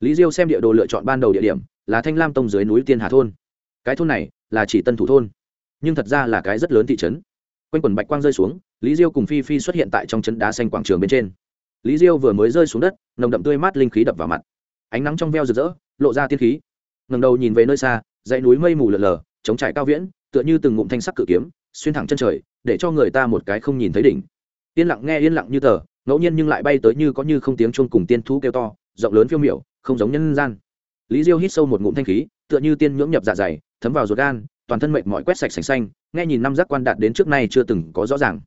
Lý diêu xem địa đồ lựa chọn ban đầu địa điểm, là thanh lam tông dưới núi tiên hà thôn. Cái thôn này là chỉ tân thủ thôn. Nhưng thật ra là cái rất lớn thị trấn quanh quần bạch quang rơi xuống, lý diêu cùng phi phi xuất hiện tại trong chân đá xanh quảng trường bên trên. Lý diêu vừa mới rơi xuống đất, nồng đậm tươi mát linh khí đập vào mặt. Ánh nắng trong veo rực rỡ, lộ ra tiên khí. Ngầm đầu nhìn về nơi xa, dãy núi mây mù lờ lờ chống trải cao viễn, tựa như từng ngụm thanh sắc cự kiếm, xuyên thẳng chân trời, để cho người ta một cái không nhìn thấy đỉnh. Yên lặng nghe yên lặng như tờ, ngẫu nhiên nhưng lại bay tới như có như không tiếng chuông cùng tiên thú kêu to, rộng lớn phiêu miểu, không giống nhân gian. Lý diêu hít sâu một ngụm thanh khí, tựa như tiên nhưỡng nhập dạ dày, thấm vào ruột gan, toàn thân mệnh mọi quét sạch sành xanh nghe nhìn năm giác quan đạt đến trước nay chưa từng có rõ ràng.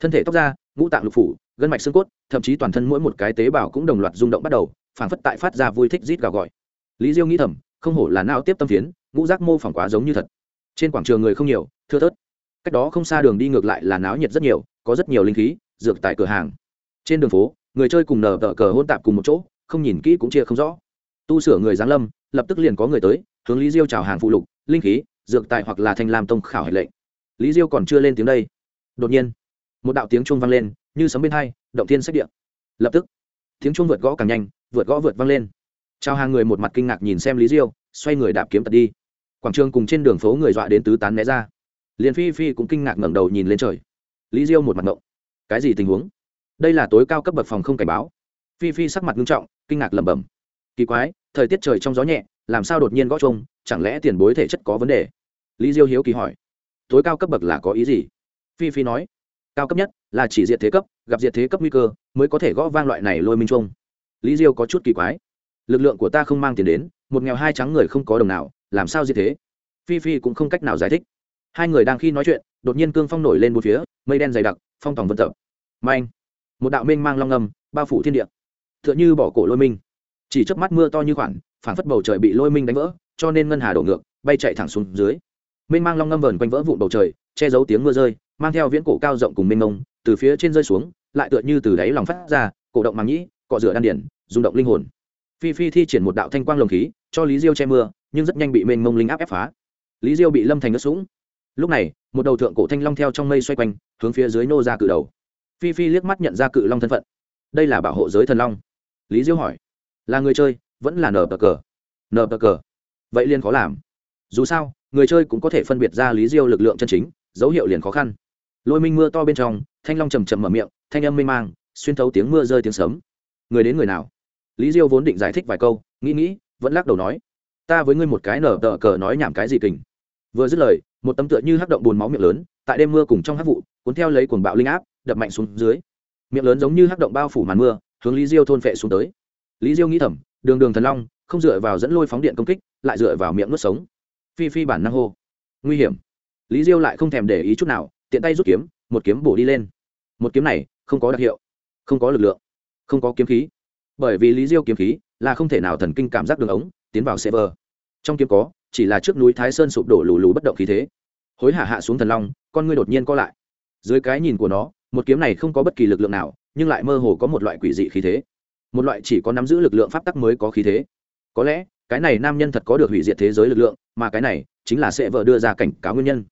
Thân thể tóc da, ngũ tạng lục phủ, gân mạch xương cốt, thậm chí toàn thân mỗi một cái tế bào cũng đồng loạt rung động bắt đầu phản phất tại phát ra vui thích rít gào gọi. Lý diêu nghĩ thầm, không hổ là não tiếp tâm phiến, ngũ giác mô phỏng quá giống như thật. Trên quảng trường người không nhiều, thưa thớt. Cách đó không xa đường đi ngược lại là náo nhiệt rất nhiều, có rất nhiều linh khí, dược tại cửa hàng. Trên đường phố, người chơi cùng nở tờ cờ hôn tạp cùng một chỗ, không nhìn kỹ cũng chia không rõ. Tu sửa người giáng lâm, lập tức liền có người tới, hướng lý diêu chào hàng phụ lục, linh khí, dược tại hoặc là thanh lam tông khảo hệ lệnh lý diêu còn chưa lên tiếng đây. Đột nhiên, một đạo tiếng chuông vang lên, như sấm bên hai, động thiên sách điện lập tức, tiếng chuông vượt gõ càng nhanh, vượt gõ vượt vang lên. Trao hàng người một mặt kinh ngạc nhìn xem lý diêu, xoay người đạp kiếm tật đi. Quảng trường cùng trên đường phố người dọa đến tứ tán né ra. Liền phi phi cũng kinh ngạc ngẩng đầu nhìn lên trời. Lý diêu một mặt ngộng. Cái gì tình huống? Đây là tối cao cấp bậc phòng không cảnh báo. Phi phi sắc mặt nghiêm trọng, kinh ngạc lẩm bẩm. Kỳ quái, thời tiết trời trong gió nhẹ, làm sao đột nhiên gõ chung chẳng lẽ tiền bối thể chất có vấn đề? Lý diêu hiếu kỳ hỏi tối cao cấp bậc là có ý gì? Phi phi nói, cao cấp nhất là chỉ diệt thế cấp, gặp diệt thế cấp nguy cơ mới có thể gõ vang loại này lôi minh trung lý diêu có chút kỳ quái, lực lượng của ta không mang tiền đến, một nghèo hai trắng người không có đồng nào, làm sao diệt thế? Phi phi cũng không cách nào giải thích. Hai người đang khi nói chuyện, đột nhiên cương phong nổi lên một phía, mây đen dày đặc, phong tỏng vân tập. Manh một đạo minh mang long ngầm bao phủ thiên địa. Tựa như bỏ cổ lôi minh. Chỉ trước mắt mưa to như khoản phảng phất bầu trời bị lôi minh đánh vỡ, cho nên ngân hà đổ ngược, bay chạy thẳng xuống dưới mênh mang long ngâm vờn quanh vỡ vụn bầu trời, che giấu tiếng mưa rơi, mang theo viễn cổ cao rộng cùng mênh mông, từ phía trên rơi xuống, lại tựa như từ đáy lòng phát ra, cổ động màng nhĩ, cọ rửa đan điển, rung động linh hồn. Phi phi thi triển một đạo thanh quang lồng khí, cho lý diêu che mưa, nhưng rất nhanh bị mênh mông linh áp ép phá. Lý diêu bị lâm thành ngất sũng. Lúc này, một đầu thượng cổ thanh long theo trong mây xoay quanh, hướng phía dưới nô ra cự đầu. Phi phi liếc mắt nhận ra cự long thân phận. Đây là bảo hộ giới thần long. Lý diêu hỏi, là người chơi, vẫn là nờ bờ cờ? Nờ bờ cờ. Vậy liên khó làm. Dù sao người chơi cũng có thể phân biệt ra lý diêu lực lượng chân chính, dấu hiệu liền khó khăn. Lôi minh mưa to bên trong, thanh long trầm trầm mở miệng, thanh âm mê mang, xuyên thấu tiếng mưa rơi tiếng sấm. Người đến người nào? Lý diêu vốn định giải thích vài câu, nghĩ nghĩ, vẫn lắc đầu nói, ta với ngươi một cái nở tờ cờ nói nhảm cái gì kình? Vừa dứt lời, một tấm tựa như hắc động bùn máu miệng lớn, tại đêm mưa cùng trong hắc vụ, cuốn theo lấy cuồng bạo linh áp, đập mạnh xuống dưới. Miệng lớn giống như hắc động bao phủ màn mưa, hướng lý diêu thôn phệ xuống tới. Lý diêu nghĩ thầm, đường đường thần long, không dựa vào dẫn lôi phóng điện công kích, lại dựa vào miệng nuốt sống phi phi bản năng hô. Nguy hiểm. Lý diêu lại không thèm để ý chút nào, tiện tay rút kiếm, một kiếm bổ đi lên. Một kiếm này, không có đặc hiệu, không có lực lượng, không có kiếm khí. Bởi vì lý diêu kiếm khí là không thể nào thần kinh cảm giác đường ống, tiến vào server. Trong kiếm có, chỉ là trước núi thái sơn sụp đổ lù lù bất động khí thế. Hối hả hạ xuống thần long, con ngươi đột nhiên co lại. Dưới cái nhìn của nó, một kiếm này không có bất kỳ lực lượng nào, nhưng lại mơ hồ có một loại quỷ dị khí thế. Một loại chỉ có nắm giữ lực lượng pháp tắc mới có khí thế. Có lẽ cái này nam nhân thật có được hủy diệt thế giới lực lượng, mà cái này chính là sẽ vợ đưa ra cảnh cáo nguyên nhân.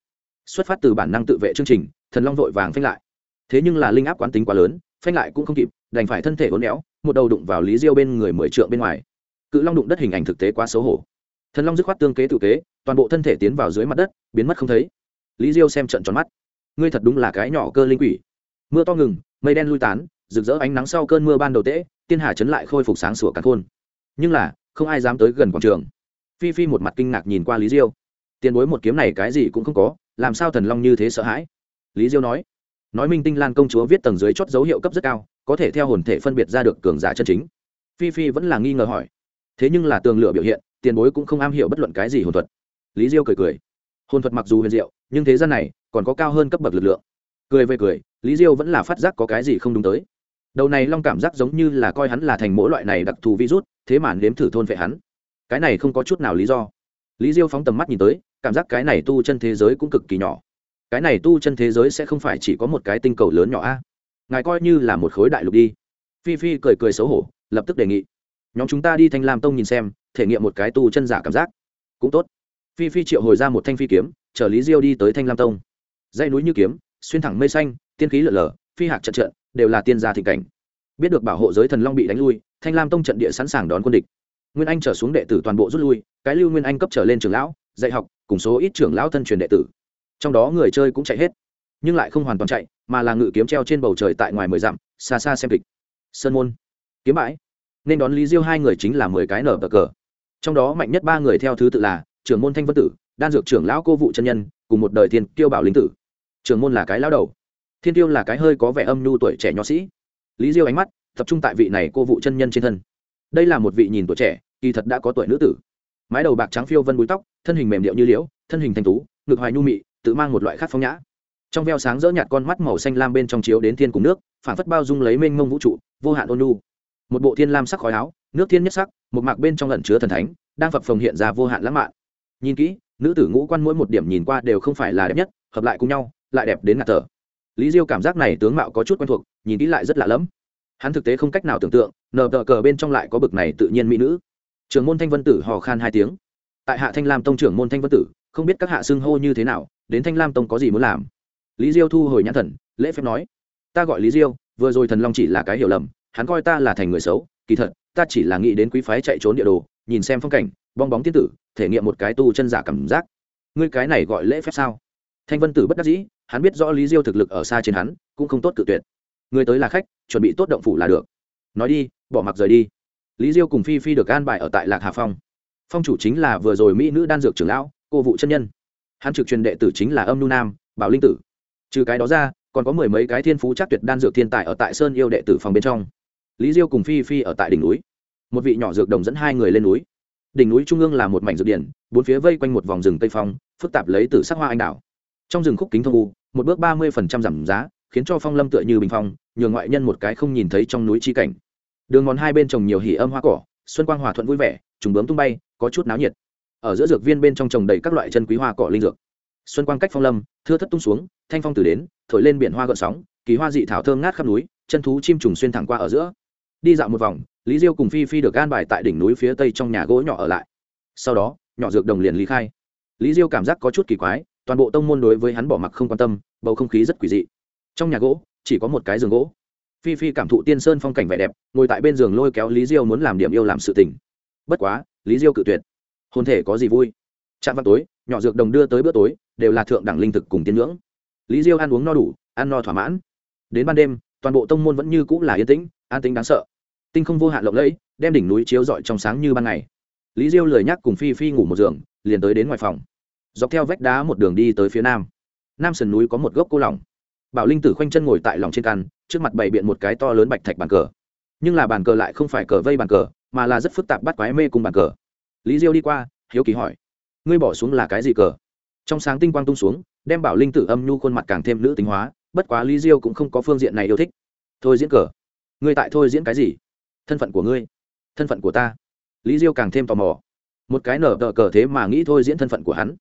Xuất phát từ bản năng tự vệ chương trình, thần long vội vàng phanh lại. Thế nhưng là linh áp quán tính quá lớn, phanh lại cũng không kịp, đành phải thân thể uốn éo, một đầu đụng vào lý diêu bên người mười trượng bên ngoài. Cự long đụng đất hình ảnh thực tế quá xấu hổ. Thần long dứt khoát tương kế tự kế, toàn bộ thân thể tiến vào dưới mặt đất, biến mất không thấy. Lý diêu xem trận tròn mắt. Ngươi thật đúng là cái nhỏ cơ linh quỷ. Mưa to ngừng, mây đen lui tán, rực rỡ ánh nắng sau cơn mưa ban đầu tễ, tiên hà chấn lại khôi phục sáng sủa cắn khôn. Nhưng là không ai dám tới gần quảng trường. Phi phi một mặt kinh ngạc nhìn qua lý diêu. Tiền bối một kiếm này cái gì cũng không có, làm sao thần long như thế sợ hãi? Lý diêu nói. Nói minh tinh lan công chúa viết tầng dưới chót dấu hiệu cấp rất cao, có thể theo hồn thể phân biệt ra được cường giả chân chính. Phi phi vẫn là nghi ngờ hỏi. Thế nhưng là tường lửa biểu hiện, tiền bối cũng không am hiểu bất luận cái gì hồn thuật. Lý diêu cười cười. Hồn thuật mặc dù huyền diệu, nhưng thế gian này còn có cao hơn cấp bậc lực lượng. Cười về cười, lý diêu vẫn là phát giác có cái gì không đúng tới đầu này long cảm giác giống như là coi hắn là thành mỗi loại này đặc thù virus, thế mà nếm thử thôn vệ hắn. Cái này không có chút nào lý do. Lý diêu phóng tầm mắt nhìn tới, cảm giác cái này tu chân thế giới cũng cực kỳ nhỏ. Cái này tu chân thế giới sẽ không phải chỉ có một cái tinh cầu lớn nhỏ a. Ngài coi như là một khối đại lục đi. Phi phi cười cười xấu hổ, lập tức đề nghị. Nhóm chúng ta đi thanh lam tông nhìn xem, thể nghiệm một cái tu chân giả cảm giác. Cũng tốt. Phi phi triệu hồi ra một thanh phi kiếm, chở lý diêu đi tới thanh lam tông. Dãy núi như kiếm, xuyên thẳng mây xanh, tiên khí lở lở phi hạc trận trận, đều là tiên gia thịnh cảnh. Biết được bảo hộ giới thần long bị đánh lui, thanh lam tông trận địa sẵn sàng đón quân địch. Nguyên anh trở xuống đệ tử toàn bộ rút lui, cái lưu nguyên anh cấp trở lên trường lão, dạy học, cùng số ít trưởng lão thân truyền đệ tử. Trong đó người chơi cũng chạy hết, nhưng lại không hoàn toàn chạy, mà là ngự kiếm treo trên bầu trời tại ngoài mười dặm, xa xa xem kịch. Sơn môn, kiếm bãi. Nên đón lý diêu hai người chính là mười cái nở bờ cờ. Trong đó mạnh nhất ba người theo thứ tự là trưởng môn thanh vân tử, đan dược trưởng lão cô vụ chân nhân, cùng một đời thiên tiêu bảo linh tử. Trưởng môn là cái lão đầu thiên tiêu là cái hơi có vẻ âm nhu tuổi trẻ nho sĩ. Lý diêu ánh mắt tập trung tại vị này cô vụ chân nhân trên thân. Đây là một vị nhìn tuổi trẻ, kỳ thật đã có tuổi nữ tử. Mái đầu bạc trắng phiêu vân búi tóc, thân hình mềm điệu như liễu, thân hình thanh tú, ngực hoài nhu mị, tự mang một loại khác phong nhã. Trong veo sáng rỡ nhạt con mắt màu xanh lam bên trong chiếu đến thiên cùng nước phản phất bao dung lấy mênh mông vũ trụ, vô hạn ôn nhu. Một bộ thiên lam sắc khói áo, nước thiên nhất sắc, một mạc bên trong lẩn chứa thần thánh, đang phập phồng hiện ra vô hạn lãng mạn. Nhìn kỹ, nữ tử ngũ quan mỗi một điểm nhìn qua đều không phải là đẹp nhất, hợp lại cùng nhau, lại đẹp đến ngạt thở lý diêu cảm giác này tướng mạo có chút quen thuộc, nhìn kỹ lại rất lạ lẫm. Hắn thực tế không cách nào tưởng tượng nờ tờ cờ bên trong lại có bực này tự nhiên mỹ nữ. Trưởng môn thanh vân tử hò khan hai tiếng. Tại hạ thanh lam tông trưởng môn thanh vân tử, không biết các hạ xưng hô như thế nào, đến thanh lam tông có gì muốn làm. Lý diêu thu hồi nhãn thần, lễ phép nói, ta gọi lý diêu, vừa rồi thần long chỉ là cái hiểu lầm, hắn coi ta là thành người xấu, kỳ thật, ta chỉ là nghĩ đến quý phái chạy trốn địa đồ, nhìn xem phong cảnh, bong bóng tiên tử, thể nghiệm một cái tu chân giả cảm giác. Ngươi cái này gọi lễ phép sao? thanh vân tử bất đắc dĩ, hắn biết rõ lý diêu thực lực ở xa trên hắn, cũng không tốt cự tuyệt. Người tới là khách, chuẩn bị tốt động phủ là được. Nói đi, bỏ mặc rời đi. Lý diêu cùng phi phi được an bài ở tại lạc hà phong. Phong chủ chính là vừa rồi mỹ nữ đan dược trưởng lão, cô vụ chân nhân. Hắn trực truyền đệ tử chính là âm nu nam, bảo linh tử. Trừ cái đó ra, còn có mười mấy cái thiên phú chắc tuyệt đan dược thiên tài ở tại sơn yêu đệ tử phòng bên trong. Lý diêu cùng phi phi ở tại đỉnh núi. Một vị nhỏ dược đồng dẫn hai người lên núi. Đỉnh núi trung ương là một mảnh dược điển, bốn phía vây quanh một vòng rừng tây phong, phức tạp lấy từ sắc hoa anh đào trong rừng khúc kính thông u, một bước ba mươi phần trăm giảm giá, khiến cho phong lâm tựa như bình phong, nhường ngoại nhân một cái không nhìn thấy trong núi chi cảnh. Đường ngón hai bên trồng nhiều hỉ âm hoa cỏ, xuân quang hòa thuận vui vẻ, trùng bướm tung bay, có chút náo nhiệt. Ở giữa dược viên bên trong trồng đầy các loại chân quý hoa cỏ linh dược. Xuân quang cách phong lâm, thưa thất tung xuống, thanh phong từ đến, thổi lên biển hoa gợn sóng, kỳ hoa dị thảo thơm ngát khắp núi, chân thú chim trùng xuyên thẳng qua ở giữa. Đi dạo một vòng, lý diêu cùng phi phi được gan bài tại đỉnh núi phía tây trong nhà gỗ nhỏ ở lại. Sau đó, nhỏ dược đồng liền lý khai. Lý diêu cảm giác có chút kỳ quái toàn bộ tông môn đối với hắn bỏ mặc không quan tâm, bầu không khí rất quỷ dị. Trong nhà gỗ, chỉ có một cái giường gỗ. Phi phi cảm thụ tiên sơn phong cảnh vẻ đẹp, ngồi tại bên giường lôi kéo lý diêu muốn làm điểm yêu làm sự tình. Bất quá, lý diêu cự tuyệt. Hôn thể có gì vui? Trạm văn tối, nhỏ dược đồng đưa tới bữa tối, đều là thượng đẳng linh thực cùng tiên ngưỡng. Lý diêu ăn uống no đủ, ăn no thỏa mãn. Đến ban đêm, toàn bộ tông môn vẫn như cũ là yên tĩnh, an tĩnh đáng sợ. Tinh không vô hạn lộng lẫy, đem đỉnh núi chiếu rọi trong sáng như ban ngày. Lý diêu lười nhắc cùng phi phi ngủ một giường, liền tới đến ngoài phòng dọc theo vách đá một đường đi tới phía nam. Nam sườn núi có một gốc cô lỏng bảo linh tử khoanh chân ngồi tại lòng trên căn trước mặt bày biện một cái to lớn bạch thạch bàn cờ. Nhưng là bàn cờ lại không phải cờ vây bàn cờ, mà là rất phức tạp bắt quái mê cùng bàn cờ. Lý diêu đi qua, hiếu kỳ hỏi, ngươi bỏ xuống là cái gì cờ? Trong sáng tinh quang tung xuống, đem bảo linh tử âm nhu khuôn mặt càng thêm nữ tính hóa, bất quá lý diêu cũng không có phương diện này yêu thích. Thôi diễn cờ, ngươi tại thôi diễn cái gì? Thân phận của ngươi, thân phận của ta. Lý diêu càng thêm tò mò, một cái nở đỡ cờ thế mà nghĩ thôi diễn thân phận của hắn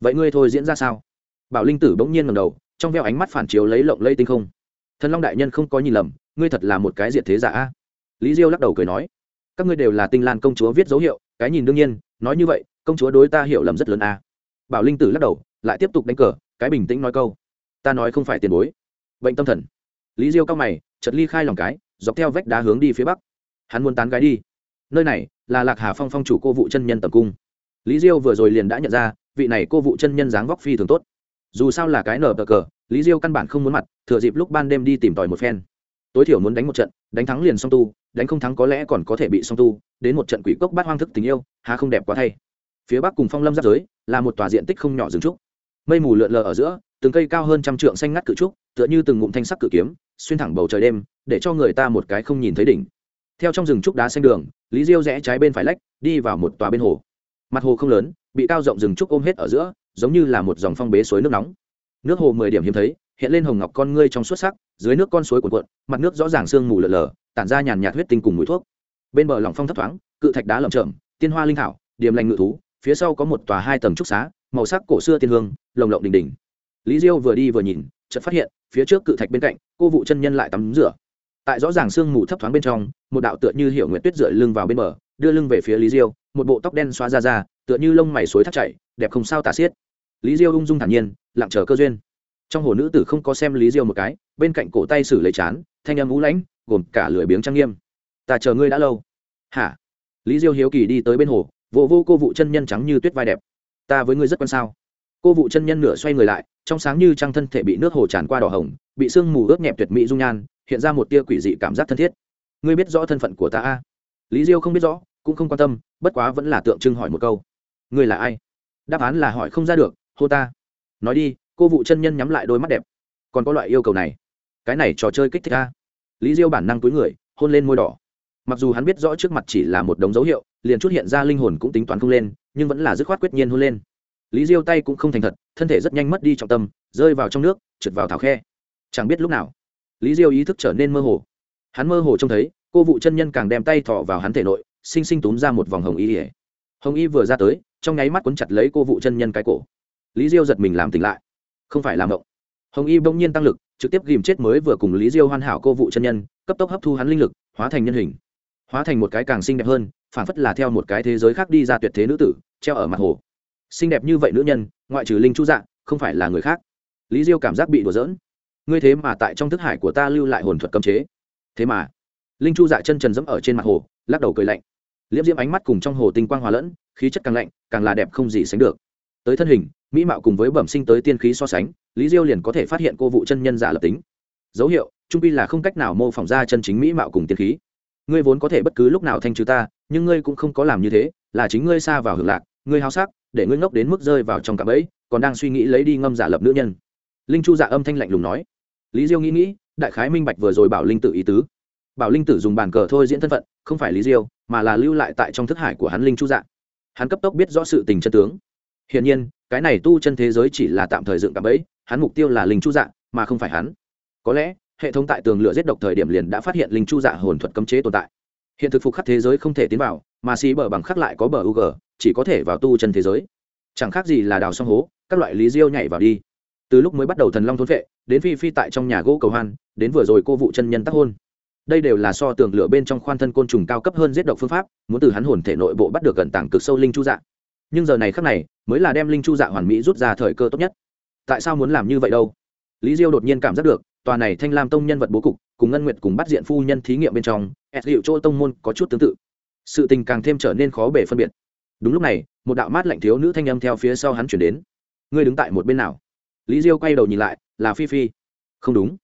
vậy ngươi thôi diễn ra sao? Bảo linh tử bỗng nhiên ngầm đầu, trong veo ánh mắt phản chiếu lấy lộng lây tinh không. Thần long đại nhân không có nhìn lầm, ngươi thật là một cái diện thế giả a. Lý diêu lắc đầu cười nói, các ngươi đều là tinh lan công chúa viết dấu hiệu, cái nhìn đương nhiên, nói như vậy, công chúa đối ta hiểu lầm rất lớn a. Bảo linh tử lắc đầu, lại tiếp tục đánh cờ, cái bình tĩnh nói câu, ta nói không phải tiền bối, bệnh tâm thần. Lý diêu cao mày chật ly khai lòng cái, dọc theo vách đá hướng đi phía bắc. Hắn muốn tán gái đi. Nơi này là lạc hà phong phong chủ cô vụ chân nhân tầm cung. Lý diêu vừa rồi liền đã nhận ra vị này cô vụ chân nhân dáng vóc phi thường tốt. Dù sao là cái nở bờ cờ, lý diêu căn bản không muốn mặt, thừa dịp lúc ban đêm đi tìm tòi một phen. Tối thiểu muốn đánh một trận, đánh thắng liền song tu, đánh không thắng có lẽ còn có thể bị song tu, đến một trận quỷ cốc bát hoang thức tình yêu hà không đẹp quá thay. Phía bắc cùng phong lâm giáp giới, là một tòa diện tích không nhỏ rừng trúc. Mây mù lượn lờ ở giữa, từng cây cao hơn trăm trượng xanh ngắt cự trúc, tựa như từng ngụm thanh sắc cự kiếm, xuyên thẳng bầu trời đêm, để cho người ta một cái không nhìn thấy đỉnh. Theo trong rừng trúc đá xanh đường, lý diêu rẽ trái bên phải lách, đi vào một tòa bên hồ. Mặt hồ không lớn bị cao rộng rừng trúc ôm hết ở giữa, giống như là một dòng phong bế suối nước nóng. Nước hồ mười điểm hiếm thấy, hiện lên hồng ngọc con ngươi trong suốt sắc, dưới nước con suối cuộn cuộn, mặt nước rõ ràng sương mù lờ lờ tản ra nhàn nhạt huyết tinh cùng mùi thuốc. Bên bờ lòng phong thấp thoáng, cự thạch đá lởm chởm, tiên hoa linh thảo điểm lành ngự thú, phía sau có một tòa hai tầng trúc xá, màu sắc cổ xưa tiên hương, lồng lộng đình đình lý diêu vừa đi vừa nhìn, chợt phát hiện, phía trước cự thạch bên cạnh, cô vụ chân nhân lại tắm rửa. Tại rõ ràng sương mù thấp thoáng bên trong, một đạo tựa như hiệu nguyệt tuyết rượi lưng vào bên bờ, đưa lưng về phía lý diêu, một bộ tóc đen xóa ra ra tựa như lông mày suối thắt chảy, đẹp không sao tả xiết. Lý diêu ung dung thản nhiên, lặng chờ cơ duyên. Trong hồ nữ tử không có xem lý diêu một cái, bên cạnh cổ tay xử lấy chán, thanh âm ngũ lãnh, gồm cả lưỡi biếng trang nghiêm. Ta chờ ngươi đã lâu. Hả? Lý diêu hiếu kỳ đi tới bên hồ vỗ vỗ cô vụ chân nhân trắng như tuyết vai đẹp. Ta với ngươi rất quan sao? Cô vụ chân nhân nửa xoay người lại, trong sáng như trăng thân thể bị nước hồ tràn qua đỏ hồng, bị sương mù ướt nhẹp tuyệt mỹ dung nhan, hiện ra một tia quỷ dị cảm giác thân thiết. Ngươi biết rõ thân phận của ta a? À? lý diêu không biết rõ, cũng không quan tâm, bất quá vẫn là tượng trưng hỏi một câu ngươi là ai? Đáp án là hỏi không ra được, hô ta. Nói đi, cô vụ chân nhân nhắm lại đôi mắt đẹp. Còn có loại yêu cầu này. Cái này trò chơi kích thích ta lý diêu bản năng túi người, hôn lên môi đỏ. Mặc dù hắn biết rõ trước mặt chỉ là một đống dấu hiệu, liền chút hiện ra linh hồn cũng tính toán không lên, nhưng vẫn là dứt khoát quyết nhiên hôn lên. Lý diêu tay cũng không thành thật, thân thể rất nhanh mất đi trọng tâm, rơi vào trong nước, trượt vào thảo khe. Chẳng biết lúc nào, lý diêu ý thức trở nên mơ hồ. Hắn mơ hồ trông thấy, cô vụ chân nhân càng đem tay thọ vào hắn thể nội xinh xinh túm ra một vòng hồng ý ỉa hồng y vừa ra tới trong nháy mắt quấn chặt lấy cô vụ chân nhân cái cổ. Lý diêu giật mình làm tỉnh lại. Không phải làm mộng. hồng y bỗng nhiên tăng lực trực tiếp ghìm chết mới vừa cùng lý diêu hoàn hảo cô vụ chân nhân cấp tốc hấp thu hắn linh lực hóa thành nhân hình. Hóa thành một cái càng xinh đẹp hơn phản phất là theo một cái thế giới khác đi ra tuyệt thế nữ tử treo ở mặt hồ. Xinh đẹp như vậy nữ nhân ngoại trừ linh chú dạ không phải là người khác. Lý diêu cảm giác bị đùa dỡn, ngươi thế mà tại trong thức hải của ta lưu lại hồn thuật cấm chế. Thế mà linh chu dạ chân trần dẫm ở trên mặt hồ lắc đầu cười lạnh liễm diễm ánh mắt cùng trong hồ tinh quang hòa lẫn, khí chất càng lạnh, càng là đẹp không gì sánh được. Tới thân hình, mỹ mạo cùng với bẩm sinh tới tiên khí so sánh, lý diêu liền có thể phát hiện cô vụ chân nhân giả lập tính. Dấu hiệu, trung pi là không cách nào mô phỏng ra chân chính mỹ mạo cùng tiên khí. Ngươi vốn có thể bất cứ lúc nào thanh trừ ta, nhưng ngươi cũng không có làm như thế, là chính ngươi xa vào hưởng lạc, ngươi háo sắc, để ngươi ngốc đến mức rơi vào trong cạm ấy còn đang suy nghĩ lấy đi ngâm giả lập nữ nhân. Linh chu dạ âm thanh lạnh lùng nói. Lý diêu nghĩ nghĩ, đại khái minh bạch vừa rồi bảo linh tự ý tứ bảo linh tử dùng bàn cờ thôi diễn thân phận, không phải lý diêu, mà là lưu lại tại trong thức hải của hắn linh chu dạng hắn cấp tốc biết rõ sự tình chân tướng. Hiển nhiên, cái này tu chân thế giới chỉ là tạm thời dựng cạm ấy hắn mục tiêu là linh chu dạng mà không phải hắn. Có lẽ, hệ thống tại tường lửa giết độc thời điểm liền đã phát hiện linh chu dạ hồn thuật cấm chế tồn tại. Hiện thực phục khắc thế giới không thể tiến vào, mà xì bờ bằng khắc lại có bờ u g chỉ có thể vào tu chân thế giới. Chẳng khác gì là đào song hố, các loại lý diêu nhảy vào đi. Từ lúc mới bắt đầu thần long thốn vệ đến phi phi tại trong nhà gỗ cầu hoan, đến vừa rồi cô vụ chân nhân tác hôn đây đều là so tường lửa bên trong khoan thân côn trùng cao cấp hơn giết độc phương pháp, muốn từ hắn hồn thể nội bộ bắt được gần tảng cực sâu linh chu dạ. Nhưng giờ này khác này, mới là đem linh chu dạ hoàn mỹ rút ra thời cơ tốt nhất. Tại sao muốn làm như vậy đâu? Lý diêu đột nhiên cảm giác được, tòa này thanh lam tông nhân vật bố cục, cùng ngân nguyệt cùng bắt diện phu nhân thí nghiệm bên trong, s liệu chỗ tông môn có chút tương tự. Sự tình càng thêm trở nên khó bể phân biệt. Đúng lúc này, một đạo mát lạnh thiếu nữ thanh âm theo phía sau hắn chuyển đến. Ngươi đứng tại một bên nào? Lý diêu quay đầu nhìn lại, là phi phi. Không đúng.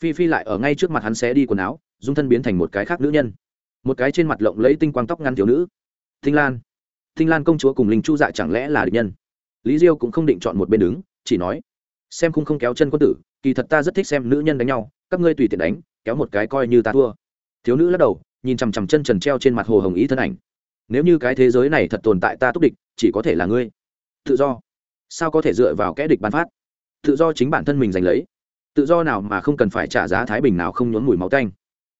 Phi phi lại ở ngay trước mặt hắn xé đi quần áo dung thân biến thành một cái khác nữ nhân. Một cái trên mặt lộng lấy tinh quang tóc ngăn thiếu nữ. Thinh lan. Thinh lan công chúa cùng linh chu dạ chẳng lẽ là địch nhân? Lý diêu cũng không định chọn một bên đứng, chỉ nói, xem khung không kéo chân quân tử, kỳ thật ta rất thích xem nữ nhân đánh nhau, các ngươi tùy tiện đánh, kéo một cái coi như ta thua. Thiếu nữ lắc đầu, nhìn chằm chằm chân trần treo trên mặt hồ hồng ý thân ảnh. Nếu như cái thế giới này thật tồn tại ta túc địch, chỉ có thể là ngươi. Tự do. Sao có thể dựa vào kẽ địch bán phát? Tự do chính bản thân mình giành lấy. Tự do nào mà không cần phải trả giá thái bình nào không nhốn mùi máu tanh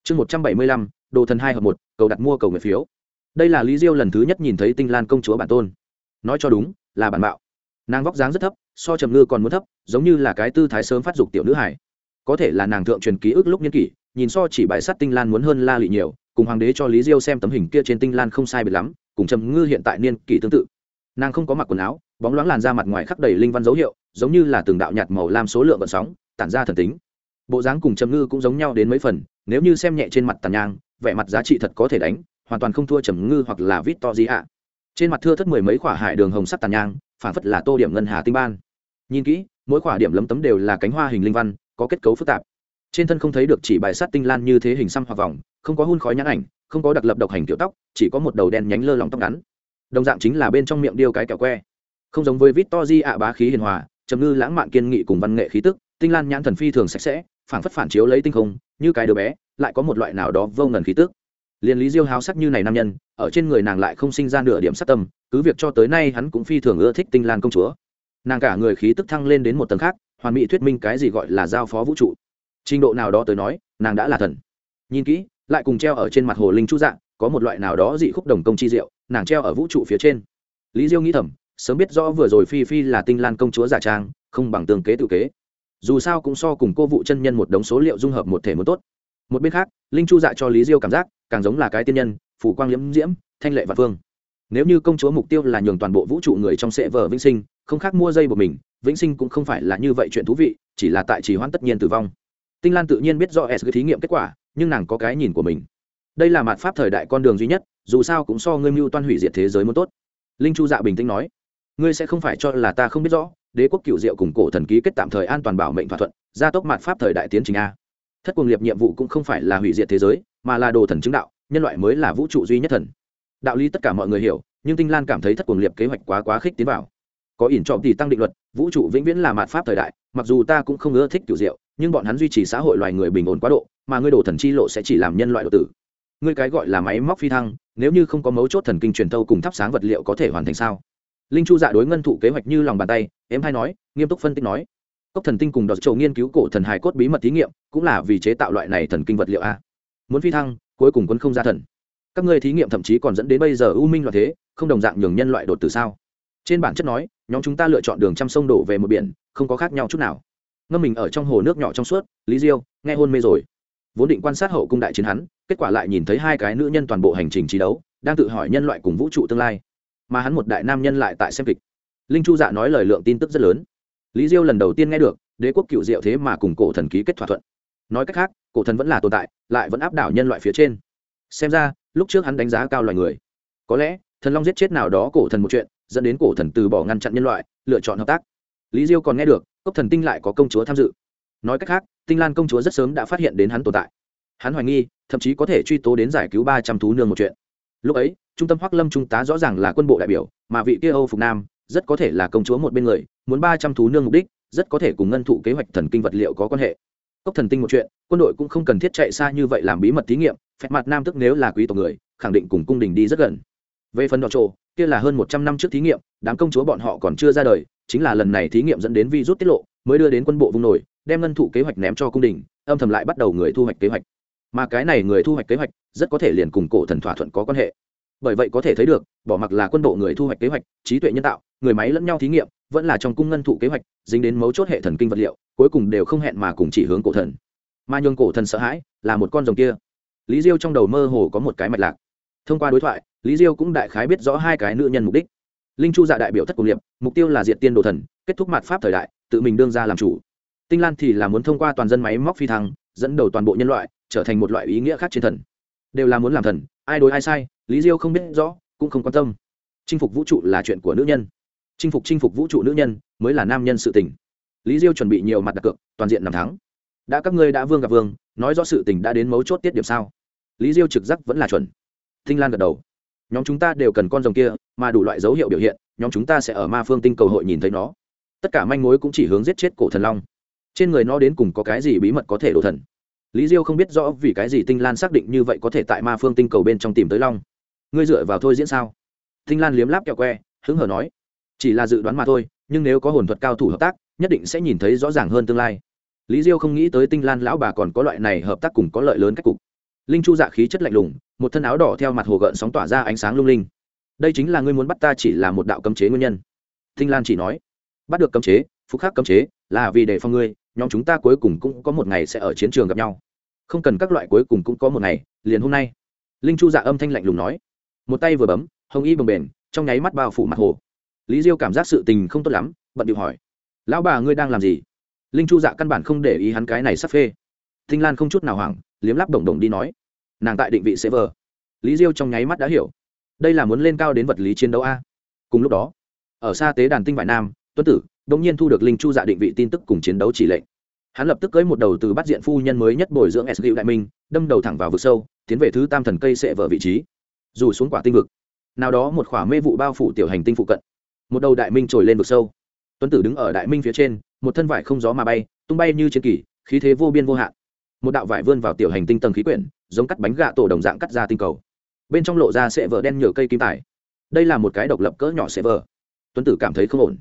chương một trăm bảy mươi lăm, đồ thần hai hợp một, cầu đặt mua cầu người phiếu. Đây là lý diêu lần thứ nhất nhìn thấy tinh lan công chúa bản tôn. Nói cho đúng, là bản mạo. Nàng vóc dáng rất thấp, so trầm ngư còn muốn thấp, giống như là cái tư thái sớm phát dục tiểu nữ hài. Có thể là nàng thượng truyền ký ức lúc niên kỷ, nhìn so chỉ bài sắt tinh lan muốn hơn la lụy nhiều, cùng hoàng đế cho lý diêu xem tấm hình kia trên tinh lan không sai biệt lắm, cùng trầm ngư hiện tại niên kỷ tương tự. Nàng không có mặc quần áo, bóng loáng làn da mặt ngoài khắc đầy linh văn dấu hiệu, giống như là từng đạo nhạt màu lam số lượng vận sóng, tản ra thần tính bộ dáng cùng trầm ngư cũng giống nhau đến mấy phần, nếu như xem nhẹ trên mặt tàn nhang, vẻ mặt giá trị thật có thể đánh, hoàn toàn không thua trầm ngư hoặc là vít to gì ạ trên mặt thưa thất mười mấy khỏa hải đường hồng sắc tàn nhang, phản phất là tô điểm ngân hà tinh ban. Nhìn kỹ, mỗi khỏa điểm lấm tấm đều là cánh hoa hình linh văn, có kết cấu phức tạp. Trên thân không thấy được chỉ bài sắt tinh lan như thế hình xăm hoặc vòng, không có hun khói nhãn ảnh, không có đặc lập độc hành tiểu tóc, chỉ có một đầu đen nhánh lơ lỏng tóc ngắn. Đồng dạng chính là bên trong miệng điêu cái kẹo que. Không giống với vít to di ạ bá khí hiền hòa, trầm ngư lãng mạn kiên nghị cùng văn nghệ khí tức, tinh lan nhãn thần phi thường sạch sẽ phảng phất phản chiếu lấy tinh không, như cái đứa bé, lại có một loại nào đó vô ngần khí tức. Liên lý diêu háo sắc như này nam nhân, ở trên người nàng lại không sinh ra nửa điểm sát tâm, cứ việc cho tới nay hắn cũng phi thường ưa thích tinh lan công chúa. Nàng cả người khí tức thăng lên đến một tầng khác, hoàn mỹ thuyết minh cái gì gọi là giao phó vũ trụ. Trình độ nào đó tới nói, nàng đã là thần. Nhìn kỹ, lại cùng treo ở trên mặt hồ linh chu dạng, có một loại nào đó dị khúc đồng công chi diệu, nàng treo ở vũ trụ phía trên. Lý diêu nghĩ thầm, sớm biết rõ vừa rồi phi phi là tinh lan công chúa giả trang, không bằng tường kế tự kế dù sao cũng so cùng cô vụ chân nhân một đống số liệu dung hợp một thể muốn tốt. Một bên khác, linh chu dạ cho lý diêu cảm giác, càng giống là cái tiên nhân, phủ quang liễm diễm, thanh lệ và phương. Nếu như công chúa mục tiêu là nhường toàn bộ vũ trụ người trong sệ vở vĩnh sinh, không khác mua dây của mình, vĩnh sinh cũng không phải là như vậy chuyện thú vị, chỉ là tại trì hoãn tất nhiên tử vong. Tinh lan tự nhiên biết do s thí nghiệm kết quả, nhưng nàng có cái nhìn của mình. Đây là mạt pháp thời đại con đường duy nhất, dù sao cũng so ngươi mưu toan hủy diệt thế giới muốn tốt. Linh chu dạ bình tĩnh nói, ngươi sẽ không phải cho là ta không biết rõ đế quốc cựu diệu cùng cổ thần ký kết tạm thời an toàn bảo mệnh thỏa thuận, gia tốc mạt pháp thời đại tiến trình a. Thất cuồng liệp nhiệm vụ cũng không phải là hủy diệt thế giới, mà là đồ thần chứng đạo, nhân loại mới là vũ trụ duy nhất thần. Đạo lý tất cả mọi người hiểu, nhưng tinh lan cảm thấy thất cuồng liệp kế hoạch quá quá khích tiến vào. Có ỉn trọng thì tăng định luật, vũ trụ vĩnh viễn là mạt pháp thời đại, mặc dù ta cũng không ưa thích cựu diệu, nhưng bọn hắn duy trì xã hội loài người bình ổn quá độ, mà ngươi đồ thần chi lộ sẽ chỉ làm nhân loại độ tử. Ngươi cái gọi là máy móc phi thăng, nếu như không có mấu chốt thần kinh truyền thâu cùng thắp sáng vật liệu có thể hoàn thành sao? linh chu dạ đối ngân thụ kế hoạch như lòng bàn tay em hay nói, nghiêm túc phân tích nói. Cốc thần tinh cùng đọt trầu nghiên cứu cổ thần hài cốt bí mật thí nghiệm, cũng là vì chế tạo loại này thần kinh vật liệu a. Muốn phi thăng, cuối cùng quân không ra thần. Các ngươi thí nghiệm thậm chí còn dẫn đến bây giờ u minh loạn thế, không đồng dạng nhường nhân loại đột từ sao? Trên bản chất nói, nhóm chúng ta lựa chọn đường trăm sông đổ về một biển, không có khác nhau chút nào. Ngâm mình ở trong hồ nước nhỏ trong suốt, lý diêu, nghe hôn mê rồi. Vốn định quan sát hậu cung đại chiến hắn, kết quả lại nhìn thấy hai cái nữ nhân toàn bộ hành trình chiến đấu, đang tự hỏi nhân loại cùng vũ trụ tương lai mà hắn một đại nam nhân lại tại xem kịch. Linh chu dạ nói lời lượng tin tức rất lớn. Lý diêu lần đầu tiên nghe được, đế quốc cựu diệu thế mà cùng cổ thần ký kết thỏa thuận. Nói cách khác, cổ thần vẫn là tồn tại, lại vẫn áp đảo nhân loại phía trên. Xem ra, lúc trước hắn đánh giá cao loài người. Có lẽ, thần long giết chết nào đó cổ thần một chuyện, dẫn đến cổ thần từ bỏ ngăn chặn nhân loại, lựa chọn hợp tác. Lý diêu còn nghe được, cốc thần tinh lại có công chúa tham dự. Nói cách khác, tinh lan công chúa rất sớm đã phát hiện đến hắn tồn tại. Hắn hoài nghi, thậm chí có thể truy tố đến giải cứu ba trăm thú nương một chuyện lúc ấy, trung tâm hoắc lâm trung tá rõ ràng là quân bộ đại biểu, mà vị kia âu phục nam rất có thể là công chúa một bên người, muốn ba trăm thú nương mục đích, rất có thể cùng ngân thụ kế hoạch thần kinh vật liệu có quan hệ. Cốc thần tinh một chuyện, quân đội cũng không cần thiết chạy xa như vậy làm bí mật thí nghiệm, phép mặt nam tức nếu là quý tộc người, khẳng định cùng cung đình đi rất gần. Về phần đỏ trộ kia là hơn một trăm năm trước thí nghiệm, đám công chúa bọn họ còn chưa ra đời, chính là lần này thí nghiệm dẫn đến virus tiết lộ, mới đưa đến quân bộ vùng nổi, đem ngân thụ kế hoạch ném cho cung đình, âm thầm lại bắt đầu người thu hoạch kế hoạch mà cái này người thu hoạch kế hoạch rất có thể liền cùng cổ thần thỏa thuận có quan hệ. Bởi vậy có thể thấy được, bỏ mặc là quân bộ người thu hoạch kế hoạch, trí tuệ nhân tạo, người máy lẫn nhau thí nghiệm, vẫn là trong cung ngân thụ kế hoạch, dính đến mấu chốt hệ thần kinh vật liệu, cuối cùng đều không hẹn mà cùng chỉ hướng cổ thần. Mà nhường cổ thần sợ hãi là một con rồng kia. Lý diêu trong đầu mơ hồ có một cái mạch lạc. Thông qua đối thoại, lý diêu cũng đại khái biết rõ hai cái nữ nhân mục đích. Linh chu dạ đại biểu thất cùng liệp, mục tiêu là diện tiên đồ thần, kết thúc mặt pháp thời đại, tự mình đương ra làm chủ. Tinh lan thì là muốn thông qua toàn dân máy móc phi thăng, dẫn đầu toàn bộ nhân loại trở thành một loại ý nghĩa khác trên thần. Đều là muốn làm thần, ai đối ai sai, lý diêu không biết rõ, cũng không quan tâm. Chinh phục vũ trụ là chuyện của nữ nhân. Chinh phục chinh phục vũ trụ nữ nhân mới là nam nhân sự tình. Lý diêu chuẩn bị nhiều mặt đặc cược, toàn diện nằm thắng. Đã các ngươi đã vương gặp vương, nói rõ sự tình đã đến mấu chốt tiết điểm sao? Lý diêu trực giác vẫn là chuẩn. Tinh lan gật đầu. Nhóm chúng ta đều cần con rồng kia, mà đủ loại dấu hiệu biểu hiện, nhóm chúng ta sẽ ở ma phương tinh cầu hội nhìn thấy nó. Tất cả manh mối cũng chỉ hướng giết chết cổ thần long. Trên người nó đến cùng có cái gì bí mật có thể đổ thần? lý diêu không biết rõ vì cái gì tinh lan xác định như vậy có thể tại ma phương tinh cầu bên trong tìm tới long. Ngươi dựa vào thôi diễn sao? Tinh lan liếm láp kẹo que, hứng hở nói. Chỉ là dự đoán mà thôi, nhưng nếu có hồn thuật cao thủ hợp tác, nhất định sẽ nhìn thấy rõ ràng hơn tương lai. Lý diêu không nghĩ tới tinh lan lão bà còn có loại này hợp tác cùng có lợi lớn cách cục. Linh chu dạ khí chất lạnh lùng, một thân áo đỏ theo mặt hồ gợn sóng tỏa ra ánh sáng lung linh. Đây chính là ngươi muốn bắt ta chỉ là một đạo cấm chế nguyên nhân. Tinh lan chỉ nói. Bắt được cấm chế, phục khắc cấm chế, là vì để phòng ngươi nhóm chúng ta cuối cùng cũng có một ngày sẽ ở chiến trường gặp nhau. Không cần các loại cuối cùng cũng có một ngày, liền hôm nay. Linh chu dạ âm thanh lạnh lùng nói. Một tay vừa bấm, hồng y bồng bềnh trong nháy mắt bao phủ mặt hồ. Lý diêu cảm giác sự tình không tốt lắm, bận điệu hỏi. Lão bà ngươi đang làm gì? Linh chu dạ căn bản không để ý hắn cái này sắp phê. Thinh lan không chút nào hoảng, liếm lắp đồng đồng đi nói. Nàng tại định vị sẽ vờ. Lý diêu trong nháy mắt đã hiểu. Đây là muốn lên cao đến vật lý chiến đấu a. Cùng lúc đó, ở xa tế đàn tinh vải nam, tuấn tử đông nhiên thu được linh chu dạ định vị tin tức cùng chiến đấu chỉ lệnh. Hắn lập tức cưới một đầu từ bắt diện phu nhân mới nhất bồi dưỡng s đại minh, đâm đầu thẳng vào vực sâu, tiến về thứ tam thần cây sệ vở vị trí. Dù xuống quả tinh vực, nào đó một khỏa mê vụ bao phủ tiểu hành tinh phụ cận. Một đầu đại minh trồi lên vực sâu. Tuấn tử đứng ở đại minh phía trên, một thân vải không gió mà bay, tung bay như chiến kỳ, khí thế vô biên vô hạn. Một đạo vải vươn vào tiểu hành tinh tầng khí quyển, giống cắt bánh gạ tổ đồng dạng cắt ra tinh cầu. Bên trong lộ ra sệ vở đen nhở cây kim tải. Đây là một cái độc lập cỡ nhỏ sệ vở tuấn tử cảm thấy không ổn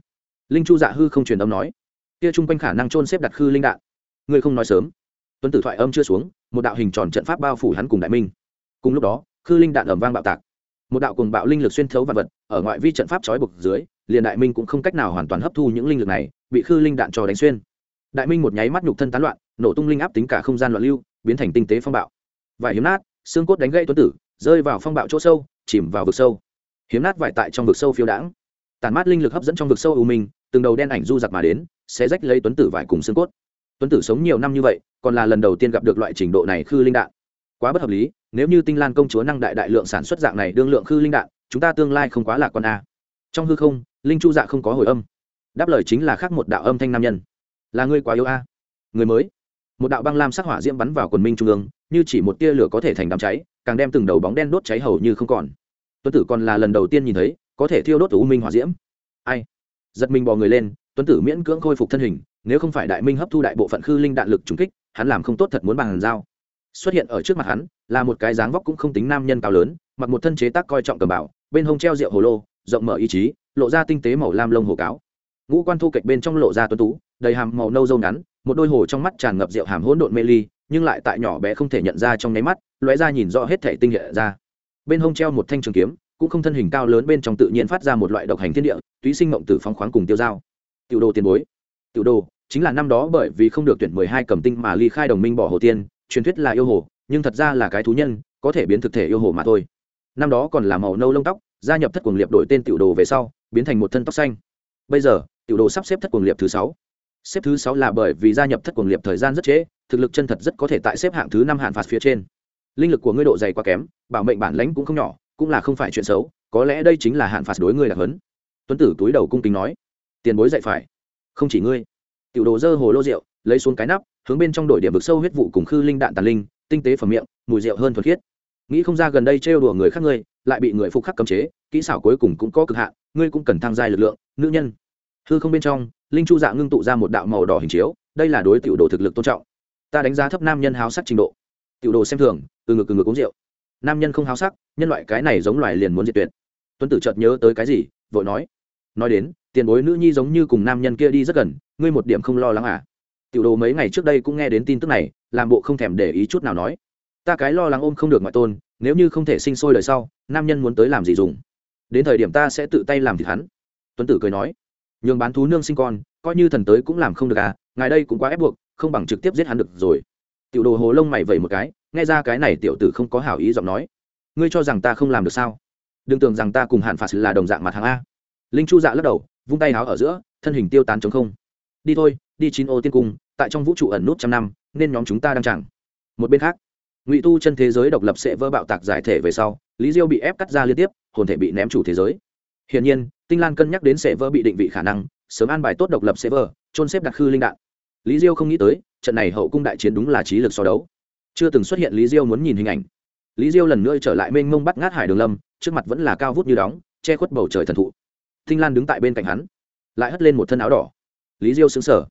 linh chu dạ hư không truyền âm nói, kia chung quanh khả năng trôn xếp đặt khư linh đạn. Ngươi không nói sớm. Tuấn tử thoại âm chưa xuống, một đạo hình tròn trận pháp bao phủ hắn cùng đại minh. Cùng lúc đó, khư linh đạn ẩm vang bạo tạc. Một đạo cùng bạo linh lực xuyên thấu vạn vật, ở ngoại vi trận pháp trói bực dưới, liền đại minh cũng không cách nào hoàn toàn hấp thu những linh lực này, bị khư linh đạn trò đánh xuyên. Đại minh một nháy mắt nhục thân tán loạn, nổ tung linh áp tính cả không gian loạn lưu, biến thành tinh tế phong bạo. Vải hiếm nát, xương cốt đánh gãy tuấn tử, rơi vào phong bạo chỗ sâu, chìm vào vực sâu. Hiếm nát vải tại trong vực sâu phiêu đãng. Tàn mát linh lực hấp dẫn trong vực sâu u minh từng đầu đen ảnh du giặc mà đến, sẽ rách lấy tuấn tử vải cùng xương cốt. Tuấn tử sống nhiều năm như vậy, còn là lần đầu tiên gặp được loại trình độ này khư linh đạn. Quá bất hợp lý, nếu như tinh lan công chúa năng đại đại lượng sản xuất dạng này đương lượng khư linh đạn, chúng ta tương lai không quá là con a. Trong hư không, linh chu dạ không có hồi âm. Đáp lời chính là khác một đạo âm thanh nam nhân. Là ngươi quá yếu a. Người mới. Một đạo băng lam sắc hỏa diễm bắn vào quần minh trung ương, như chỉ một tia lửa có thể thành đám cháy, càng đem từng đầu bóng đen đốt cháy hầu như không còn. Tuấn tử còn là lần đầu tiên nhìn thấy, có thể thiêu đốt u minh hỏa diễm. Ai? giật mình bò người lên, tuấn tử miễn cưỡng khôi phục thân hình, nếu không phải đại minh hấp thu đại bộ phận khư linh đạn lực trúng kích, hắn làm không tốt thật muốn bằng hàn dao. xuất hiện ở trước mặt hắn, là một cái dáng vóc cũng không tính nam nhân cao lớn, mặc một thân chế tác coi trọng cầm bảo bên hông treo rượu hồ lô, rộng mở ý chí, lộ ra tinh tế màu lam lông hồ cáo ngũ quan thu kệch bên trong lộ ra tuấn tú, đầy hàm màu nâu dâu ngắn, một đôi hồ trong mắt tràn ngập rượu hàm hỗn độn mê ly, nhưng lại tại nhỏ bé không thể nhận ra trong nháy mắt, lóe ra nhìn rõ hết thể tinh hệ ra bên hông treo một thanh trường kiếm cũng không thân hình cao lớn bên trong tự nhiên phát ra một loại độc hành thiên địa, túy sinh mộng tử phóng khoáng cùng tiêu dao. Tiểu đồ tiền bối. Tiểu đồ, chính là năm đó bởi vì không được tuyển mười hai cầm tinh mà ly khai đồng minh bỏ hồ tiên, truyền thuyết là yêu hồ, nhưng thật ra là cái thú nhân, có thể biến thực thể yêu hồ mà thôi. Năm đó còn là màu nâu lông tóc, gia nhập thất quần liệp đổi tên tiểu đồ về sau, biến thành một thân tóc xanh. Bây giờ, tiểu đồ sắp xếp thất quần liệp thứ sáu. Xếp thứ sáu là bởi vì gia nhập thất quần liệp thời gian rất trễ, thực lực chân thật rất có thể tại xếp hạng thứ năm hạn phạt phía trên. Linh lực của ngươi độ dày quá kém, bảo mệnh bản lãnh cũng không nhỏ cũng là không phải chuyện xấu, có lẽ đây chính là hạn phạt đối ngươi là hấn. Tuấn tử túi đầu cung kính nói, tiền bối dạy phải, không chỉ ngươi. Tiểu đồ dơ hồ lô rượu, lấy xuống cái nắp, hướng bên trong đổi điểm vực sâu huyết vụ cùng khư linh đạn tàn linh, tinh tế phẩm miệng, mùi rượu hơn thuật khiết. Nghĩ không ra gần đây trêu đùa người khác ngươi, lại bị người phục khắc cấm chế, kỹ xảo cuối cùng cũng có cực hạn, ngươi cũng cần thăng gia lực lượng, nữ nhân. Hư không bên trong, linh chu dạ ngưng tụ ra một đạo màu đỏ hình chiếu, đây là đối tiểu đồ thực lực tôn trọng. Ta đánh giá thấp nam nhân háo sắc trình độ. Tiểu đồ xem thường, từ ngực từ ngực uống rượu nam nhân không háo sắc, nhân loại cái này giống loài liền muốn diệt tuyệt. Tuấn tử chợt nhớ tới cái gì, vội nói nói đến, tiền bối nữ nhi giống như cùng nam nhân kia đi rất gần, ngươi một điểm không lo lắng à? Tiểu đồ mấy ngày trước đây cũng nghe đến tin tức này, làm bộ không thèm để ý chút nào nói, ta cái lo lắng ôm không được ngoại tôn, nếu như không thể sinh sôi đời sau, nam nhân muốn tới làm gì dùng? Đến thời điểm ta sẽ tự tay làm thịt hắn. Tuấn tử cười nói, nhường bán thú nương sinh con, coi như thần tới cũng làm không được à ngài đây cũng quá ép buộc, không bằng trực tiếp giết hắn được rồi. Tiểu đồ hồ lông mày vẩy một cái nghe ra cái này tiểu tử không có hảo ý giọng nói. Ngươi cho rằng ta không làm được sao? Đừng tưởng rằng ta cùng hạn phạt là đồng dạng mặt hàng a. Linh chu dạ lắc đầu, vung tay áo ở giữa, thân hình tiêu tán chống không. Đi thôi, đi chín ô tiên cung, tại trong vũ trụ ẩn nút trăm năm, nên nhóm chúng ta đang chẳng. Một bên khác, ngụy tu chân thế giới độc lập sẽ vỡ bạo tạc giải thể về sau, lý diêu bị ép cắt ra liên tiếp, hồn thể bị ném chủ thế giới. Hiển nhiên, tinh lan cân nhắc đến sẽ vỡ bị định vị khả năng, sớm an bài tốt độc lập sẽ vỡ trôn xếp đặc khư linh đạn. Lý diêu không nghĩ tới, trận này hậu cung đại chiến đúng là trí lực so đấu chưa từng xuất hiện lý diêu muốn nhìn hình ảnh. Lý diêu lần nữa trở lại mênh mông bắt ngát hải đường lâm, trước mặt vẫn là cao vút như đóng, che khuất bầu trời thần thụ. Thinh lan đứng tại bên cạnh hắn, lại hất lên một thân áo đỏ. Lý diêu xứng sở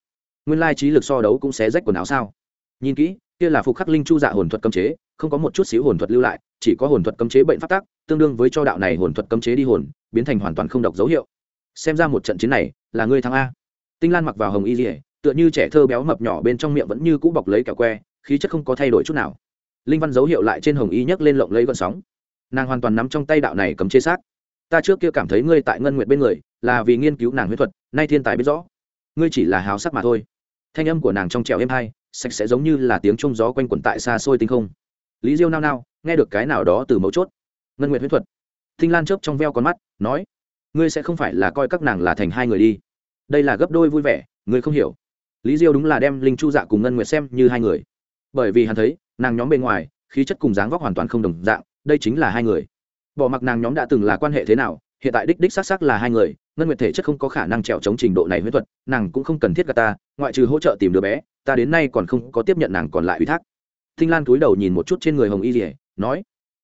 nguyên lai trí lực so đấu cũng xé rách quần áo sao? Nhìn kỹ, kia là phục khắc linh chu dạ hồn thuật cấm chế, không có một chút xíu hồn thuật lưu lại, chỉ có hồn thuật cấm chế bệnh phát tác tương đương với cho đạo này hồn thuật cấm chế đi hồn, biến thành hoàn toàn không độc dấu hiệu. Xem ra một trận chiến này, là ngươi thắng a. Tinh lan mặc vào hồng y dỉa tựa như trẻ thơ béo mập nhỏ bên trong miệng vẫn như cũ bọc lấy kẹo que khí chất không có thay đổi chút nào. Linh văn dấu hiệu lại trên hồng y nhấc lên lộng lấy gọn sóng. Nàng hoàn toàn nắm trong tay đạo này cấm chế xác. Ta trước kia cảm thấy ngươi tại ngân nguyệt bên người, là vì nghiên cứu nàng huyết thuật, nay thiên tài biết rõ. Ngươi chỉ là hào sắc mà thôi. Thanh âm của nàng trong trèo êm hai sạch sẽ giống như là tiếng trung gió quanh quẩn tại xa xôi tinh không. Lý diêu nao nao, nghe được cái nào đó từ mấu chốt. Ngân nguyệt huyết thuật. Thinh lan chớp trong veo con mắt, nói, ngươi sẽ không phải là coi các nàng là thành hai người đi. Đây là gấp đôi vui vẻ, ngươi không hiểu. Lý diêu đúng là đem linh chu dạ cùng ngân nguyệt xem như hai người bởi vì hắn thấy, nàng nhóm bên ngoài, khí chất cùng dáng vóc hoàn toàn không đồng dạng, đây chính là hai người. Bỏ mặc nàng nhóm đã từng là quan hệ thế nào, hiện tại đích đích xác xác là hai người, ngân nguyệt thể chất không có khả năng trèo chống trình độ này huyết thuật, nàng cũng không cần thiết gà ta, ngoại trừ hỗ trợ tìm đứa bé, ta đến nay còn không có tiếp nhận nàng còn lại ủy thác. Thinh lan cúi đầu nhìn một chút trên người hồng y rỉa nói,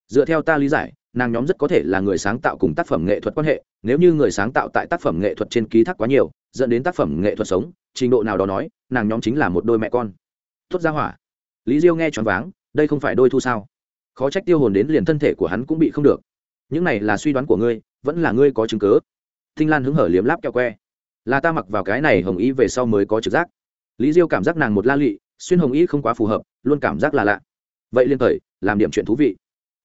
dựa theo ta lý giải, nàng nhóm rất có thể là người sáng tạo cùng tác phẩm nghệ thuật quan hệ, nếu như người sáng tạo tại tác phẩm nghệ thuật trên ký thác quá nhiều, dẫn đến tác phẩm nghệ thuật sống, trình độ nào đó nói, nàng nhóm chính là một đôi mẹ con. Tuất ra hỏa lý diêu nghe choáng váng, đây không phải đôi thu sao? Khó trách tiêu hồn đến liền thân thể của hắn cũng bị không được. Những này là suy đoán của ngươi, vẫn là ngươi có chứng cứ. Thinh lan hứng hở liếm láp kẹo que. Là ta mặc vào cái này hồng ý về sau mới có trực giác. Lý diêu cảm giác nàng một la lụy xuyên hồng ý không quá phù hợp, luôn cảm giác là lạ. Vậy liên thời, làm điểm chuyện thú vị.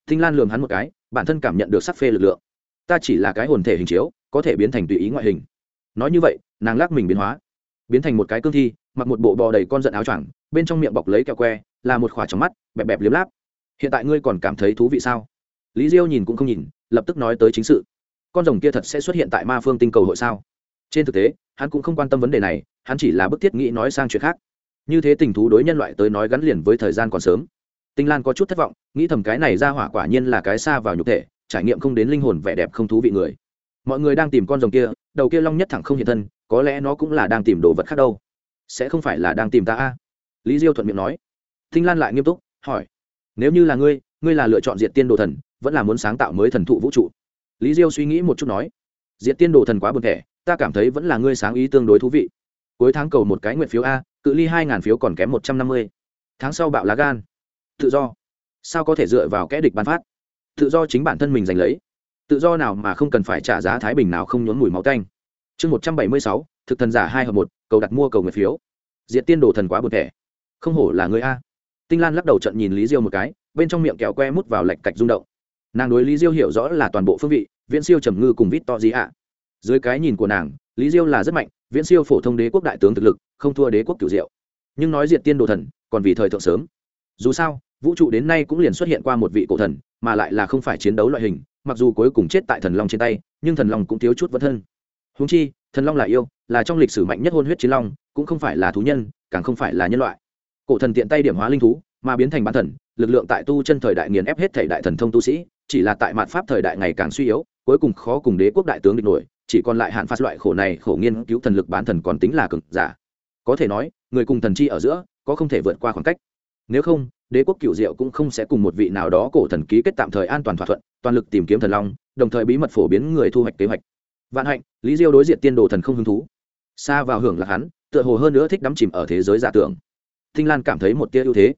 Thinh lan lường hắn một cái, bản thân cảm nhận được sắc phê lực lượng. Ta chỉ là cái hồn thể hình chiếu, có thể biến thành tùy ý ngoại hình. Nói như vậy, nàng lắc mình biến hóa. Biến thành một cái cương thi, mặc một bộ bò đầy con giận áo choàng, bên trong miệng bọc lấy kẹo que là một khỏa trong mắt, bẹp bẹp liếm láp. Hiện tại ngươi còn cảm thấy thú vị sao? Lý diêu nhìn cũng không nhìn, lập tức nói tới chính sự. Con rồng kia thật sẽ xuất hiện tại ma phương tinh cầu hội sao? Trên thực tế, hắn cũng không quan tâm vấn đề này, hắn chỉ là bức thiết nghĩ nói sang chuyện khác. Như thế tình thú đối nhân loại tới nói gắn liền với thời gian còn sớm. Tinh lan có chút thất vọng, nghĩ thầm cái này ra hỏa quả nhiên là cái xa vào nhục thể, trải nghiệm không đến linh hồn vẻ đẹp không thú vị người. Mọi người đang tìm con rồng kia, đầu kia long nhất thẳng không hiện thân, có lẽ nó cũng là đang tìm đồ vật khác đâu. Sẽ không phải là đang tìm ta a? Lý diêu thuận miệng nói thinh lan lại nghiêm túc, hỏi, nếu như là ngươi ngươi là lựa chọn diệt tiên đồ thần, vẫn là muốn sáng tạo mới thần thụ vũ trụ? Lý diêu suy nghĩ một chút nói, diệt tiên đồ thần quá buồn thẻ, ta cảm thấy vẫn là ngươi sáng ý tương đối thú vị. Cuối tháng cầu một cái nguyện phiếu a, cự ly hai ngàn phiếu còn kém một trăm năm mươi. Tháng sau bạo lá gan. Tự do. Sao có thể dựa vào kẻ địch bán phát? Tự do chính bản thân mình giành lấy. Tự do nào mà không cần phải trả giá thái bình nào không nhốn mùi máu tanh. chương một trăm bảy mươi sáu, thực thần giả hai hợp một, cầu đặt mua cầu nguyện phiếu. Diệt tiên đồ thần quá buồn thẻ. Không hổ là ngươi a tinh lan lắc đầu trận nhìn lý diêu một cái, bên trong miệng kéo que mút vào lạch cạch rung động. Nàng đối lý diêu hiểu rõ là toàn bộ phương vị, viễn siêu trầm ngư cùng vít to gì ạ dưới cái nhìn của nàng, lý diêu là rất mạnh, viễn siêu phổ thông đế quốc đại tướng thực lực, không thua đế quốc cửu diệu. Nhưng nói diện tiên đồ thần, còn vì thời thượng sớm. Dù sao, vũ trụ đến nay cũng liền xuất hiện qua một vị cổ thần, mà lại là không phải chiến đấu loại hình, mặc dù cuối cùng chết tại thần long trên tay, nhưng thần long cũng thiếu chút vẫn thân. Húng chi, thần long là yêu, là trong lịch sử mạnh nhất hôn huyết chiến long, cũng không phải là thú nhân, càng không phải là nhân loại cổ thần tiện tay điểm hóa linh thú, mà biến thành bán thần, lực lượng tại tu chân thời đại nghiền ép hết thể đại thần thông tu sĩ, chỉ là tại mạt pháp thời đại ngày càng suy yếu, cuối cùng khó cùng đế quốc đại tướng địch nổi, chỉ còn lại hạn phạt loại khổ này khổ nghiên cứu thần lực bán thần còn tính là cực giả. Có thể nói, người cùng thần chi ở giữa, có không thể vượt qua khoảng cách. Nếu không, đế quốc cựu diệu cũng không sẽ cùng một vị nào đó cổ thần ký kết tạm thời an toàn thỏa thuận, toàn lực tìm kiếm thần long, đồng thời bí mật phổ biến người thu hoạch kế hoạch. Vạn hạnh, lý diêu đối diện tiên đồ thần không hứng thú. Xa vào hưởng là hắn, tựa hồ hơn nữa thích đắm chìm ở thế giới giả tưởng tinh lan cảm thấy một tia ưu thế.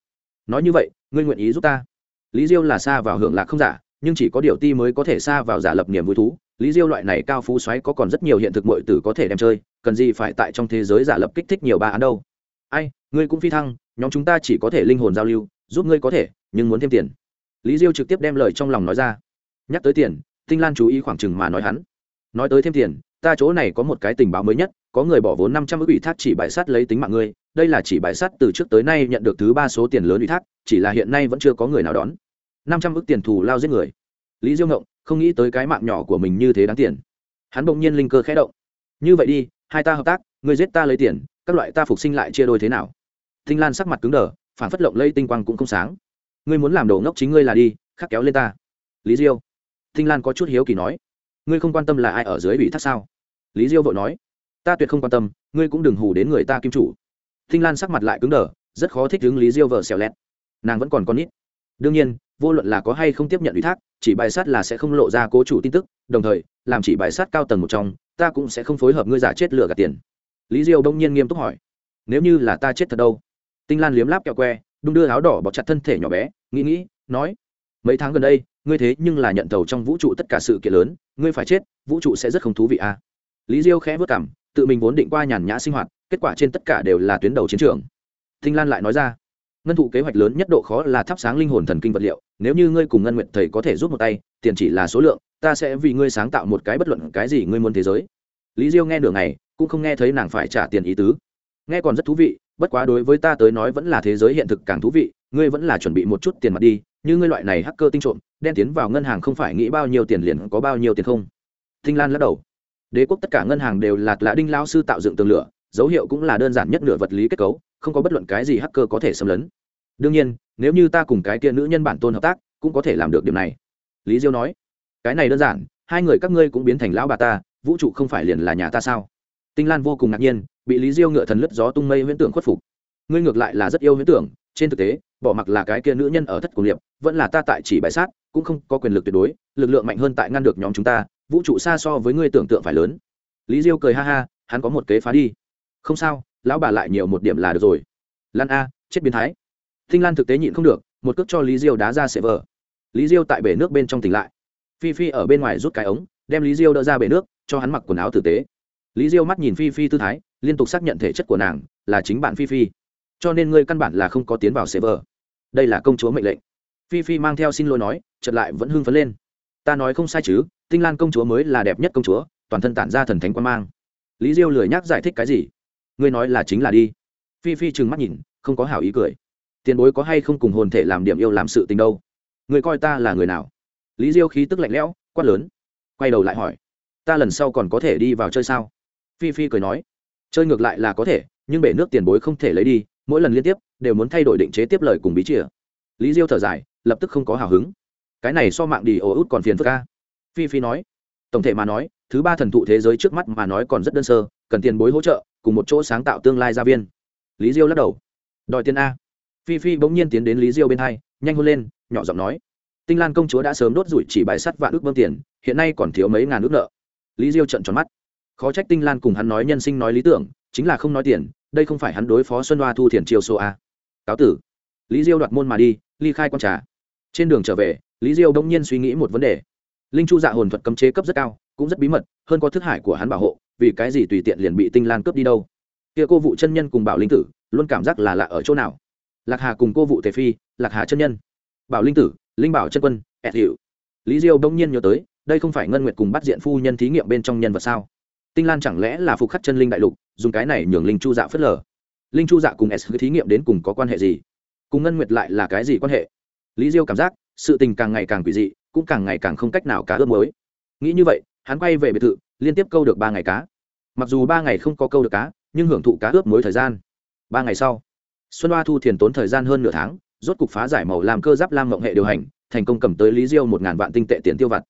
Nói như vậy, ngươi nguyện ý giúp ta? Lý diêu là xa vào hưởng lạc không giả, nhưng chỉ có điều ti mới có thể xa vào giả lập niềm vui thú. Lý diêu loại này cao phú xoáy có còn rất nhiều hiện thực muội tử có thể đem chơi, cần gì phải tại trong thế giới giả lập kích thích nhiều ba án đâu. Ai, ngươi cũng phi thăng, nhóm chúng ta chỉ có thể linh hồn giao lưu, giúp ngươi có thể, nhưng muốn thêm tiền. Lý diêu trực tiếp đem lời trong lòng nói ra. Nhắc tới tiền, tinh lan chú ý khoảng chừng mà nói hắn. Nói tới thêm tiền, ta chỗ này có một cái tình báo mới nhất, có người bỏ vốn năm trăm ước ủy thác chỉ bài sát lấy tính mạng ngươi đây là chỉ bãi sắt từ trước tới nay nhận được thứ ba số tiền lớn ủy thác, chỉ là hiện nay vẫn chưa có người nào đón. năm trăm ước tiền thù lao giết người. Lý diêu ngộng, không nghĩ tới cái mạng nhỏ của mình như thế đáng tiền. Hắn bỗng nhiên linh cơ khẽ động. Như vậy đi, hai ta hợp tác người giết ta lấy tiền, các loại ta phục sinh lại chia đôi thế nào? Thinh lan sắc mặt cứng đờ, phản phất lộng lây tinh quang cũng không sáng. Ngươi muốn làm đồ ngốc chính ngươi là đi, khắc kéo lên ta. Lý diêu. Thinh lan có chút hiếu kỳ nói. Ngươi không quan tâm là ai ở dưới ủy thác sao? Lý diêu vội nói. Ta tuyệt không quan tâm, ngươi cũng đừng hù đến người ta kim chủ. Tinh Lan sắc mặt lại cứng đờ, rất khó thích ứng Lý Diêu vợ xèo lẹt. Nàng vẫn còn con nít. Đương nhiên, vô luận là có hay không tiếp nhận ủy thác, chỉ bài sát là sẽ không lộ ra cố chủ tin tức, đồng thời, làm chỉ bài sát cao tầng một trong, ta cũng sẽ không phối hợp ngươi giả chết lừa gạt tiền. Lý Diêu đông nhiên nghiêm túc hỏi, nếu như là ta chết thật đâu? Tinh Lan liếm láp kẹo que, đung đưa áo đỏ bọc chặt thân thể nhỏ bé, nghĩ nghĩ, nói, mấy tháng gần đây, ngươi thế nhưng là nhận tàu trong vũ trụ tất cả sự kiện lớn, ngươi phải chết, vũ trụ sẽ rất không thú vị à? lý diêu khẽ vất cảm tự mình vốn định qua nhàn nhã sinh hoạt, kết quả trên tất cả đều là tuyến đầu chiến trường. Thinh lan lại nói ra, ngân thụ kế hoạch lớn nhất độ khó là thắp sáng linh hồn thần kinh vật liệu, nếu như ngươi cùng ngân nguyện thầy có thể giúp một tay, tiền chỉ là số lượng, ta sẽ vì ngươi sáng tạo một cái bất luận cái gì ngươi muốn thế giới. Lý diêu nghe nửa ngày, cũng không nghe thấy nàng phải trả tiền ý tứ. Nghe còn rất thú vị, bất quá đối với ta tới nói vẫn là thế giới hiện thực càng thú vị, ngươi vẫn là chuẩn bị một chút tiền mặt đi, như ngươi loại này hacker tinh trộm, đen tiến vào ngân hàng không phải nghĩ bao nhiêu tiền liền có bao nhiêu tiền không? Thinh lan lắc đầu đế quốc tất cả ngân hàng đều là lạ đinh lao sư tạo dựng tường lửa, dấu hiệu cũng là đơn giản nhất nửa vật lý kết cấu, không có bất luận cái gì hacker có thể xâm lấn. Đương nhiên, nếu như ta cùng cái kia nữ nhân bản tôn hợp tác, cũng có thể làm được điều này. Lý diêu nói. Cái này đơn giản, hai người các ngươi cũng biến thành lão bà ta, vũ trụ không phải liền là nhà ta sao? Tinh lan vô cùng ngạc nhiên, bị lý diêu ngựa thần lướt gió tung mây huyễn tưởng khuất phục. Ngươi ngược lại là rất yêu huyễn tưởng, trên thực tế, bỏ mặc là cái kia nữ nhân ở thất cùng liệp vẫn là ta tại chỉ bãi sát, cũng không có quyền lực tuyệt đối, lực lượng mạnh hơn tại ngăn được nhóm chúng ta vũ trụ xa so với ngươi tưởng tượng phải lớn. Lý diêu cười ha ha, hắn có một kế phá đi. Không sao, lão bà lại nhiều một điểm là được rồi. Lan a, chết biến thái. Thinh lan thực tế nhịn không được, một cước cho lý diêu đá ra sệ vờ lý diêu tại bể nước bên trong tỉnh lại. Phi phi ở bên ngoài rút cái ống, đem lý diêu đỡ ra bể nước, cho hắn mặc quần áo tử tế. Lý diêu mắt nhìn phi phi tư thái, liên tục xác nhận thể chất của nàng là chính bạn phi phi. Cho nên ngươi căn bản là không có tiến vào sệ vờ đây là công chúa mệnh lệnh. Phi phi mang theo xin lỗi nói chật lại vẫn hưng phấn lên. Ta nói không sai chứ tinh lan công chúa mới là đẹp nhất công chúa, toàn thân tản ra thần thánh quan mang. Lý diêu lười nhắc giải thích cái gì. Ngươi nói là chính là đi. Phi phi trừng mắt nhìn, không có hảo ý cười. Tiền bối có hay không cùng hồn thể làm điểm yêu làm sự tình đâu? Người coi ta là người nào? Lý diêu khí tức lạnh lẽo, quát lớn. Quay đầu lại hỏi. Ta lần sau còn có thể đi vào chơi sao? Phi phi cười nói. Chơi ngược lại là có thể, nhưng bể nước tiền bối không thể lấy đi, mỗi lần liên tiếp, đều muốn thay đổi định chế tiếp lời cùng bí chìa. Lý diêu thở dài, lập tức không có hào hứng. Cái này so mạng đi ồ út còn phiền phức ca phi phi nói, tổng thể mà nói, thứ ba thần thụ thế giới trước mắt mà nói còn rất đơn sơ, cần tiền bối hỗ trợ, cùng một chỗ sáng tạo tương lai gia viên. Lý diêu lắc đầu. Đòi tiền a. Phi phi bỗng nhiên tiến đến lý diêu bên hai, nhanh hôn lên, nhỏ giọng nói, tinh lan công chúa đã sớm đốt rủi chỉ bài sắt vạn ước bơm tiền, hiện nay còn thiếu mấy ngàn ước nợ. Lý diêu trận tròn mắt. Khó trách tinh lan cùng hắn nói nhân sinh nói lý tưởng, chính là không nói tiền, đây không phải hắn đối phó xuân hoa thu thiền chiêu số a. Cáo tử. Lý diêu đoạt môn mà đi, ly khai q trà. Trên đường trở về, lý diêu bỗng nhiên suy nghĩ một vấn đề linh chu dạ hồn thuật cấm chế cấp rất cao, cũng rất bí mật, hơn có thức hải của hắn bảo hộ, vì cái gì tùy tiện liền bị tinh lan cướp đi đâu? Kia cô vụ chân nhân cùng bảo linh tử, luôn cảm giác là lạ ở chỗ nào? Lạc hà cùng cô vụ Thể phi, lạc hà chân nhân. Bảo linh tử, linh bảo chân quân ẹt hiệu lý diêu đông nhiên nhớ tới, đây không phải ngân nguyệt cùng bắt diện phu nhân thí nghiệm bên trong nhân vật sao? Tinh lan chẳng lẽ là phục khắc chân linh đại lục, dùng cái này nhường linh chu dạ phớt lờ? Linh chu dạ cùng s thí nghiệm đến cùng có quan hệ gì? Cùng ngân nguyệt lại là cái gì quan hệ? Lý diêu cảm giác, sự tình càng ngày càng quỷ dị cũng càng ngày càng không cách nào cá ướp mới nghĩ như vậy, hắn quay về biệt thự, liên tiếp câu được ba ngày cá. Mặc dù ba ngày không có câu được cá, nhưng hưởng thụ cá ướp mối thời gian. Ba ngày sau, xuân hoa thu thiền tốn thời gian hơn nửa tháng, rốt cục phá giải màu làm cơ giáp lam mộng hệ điều hành, thành công cầm tới lý diêu một ngàn vạn tinh tệ tiền tiêu vặt.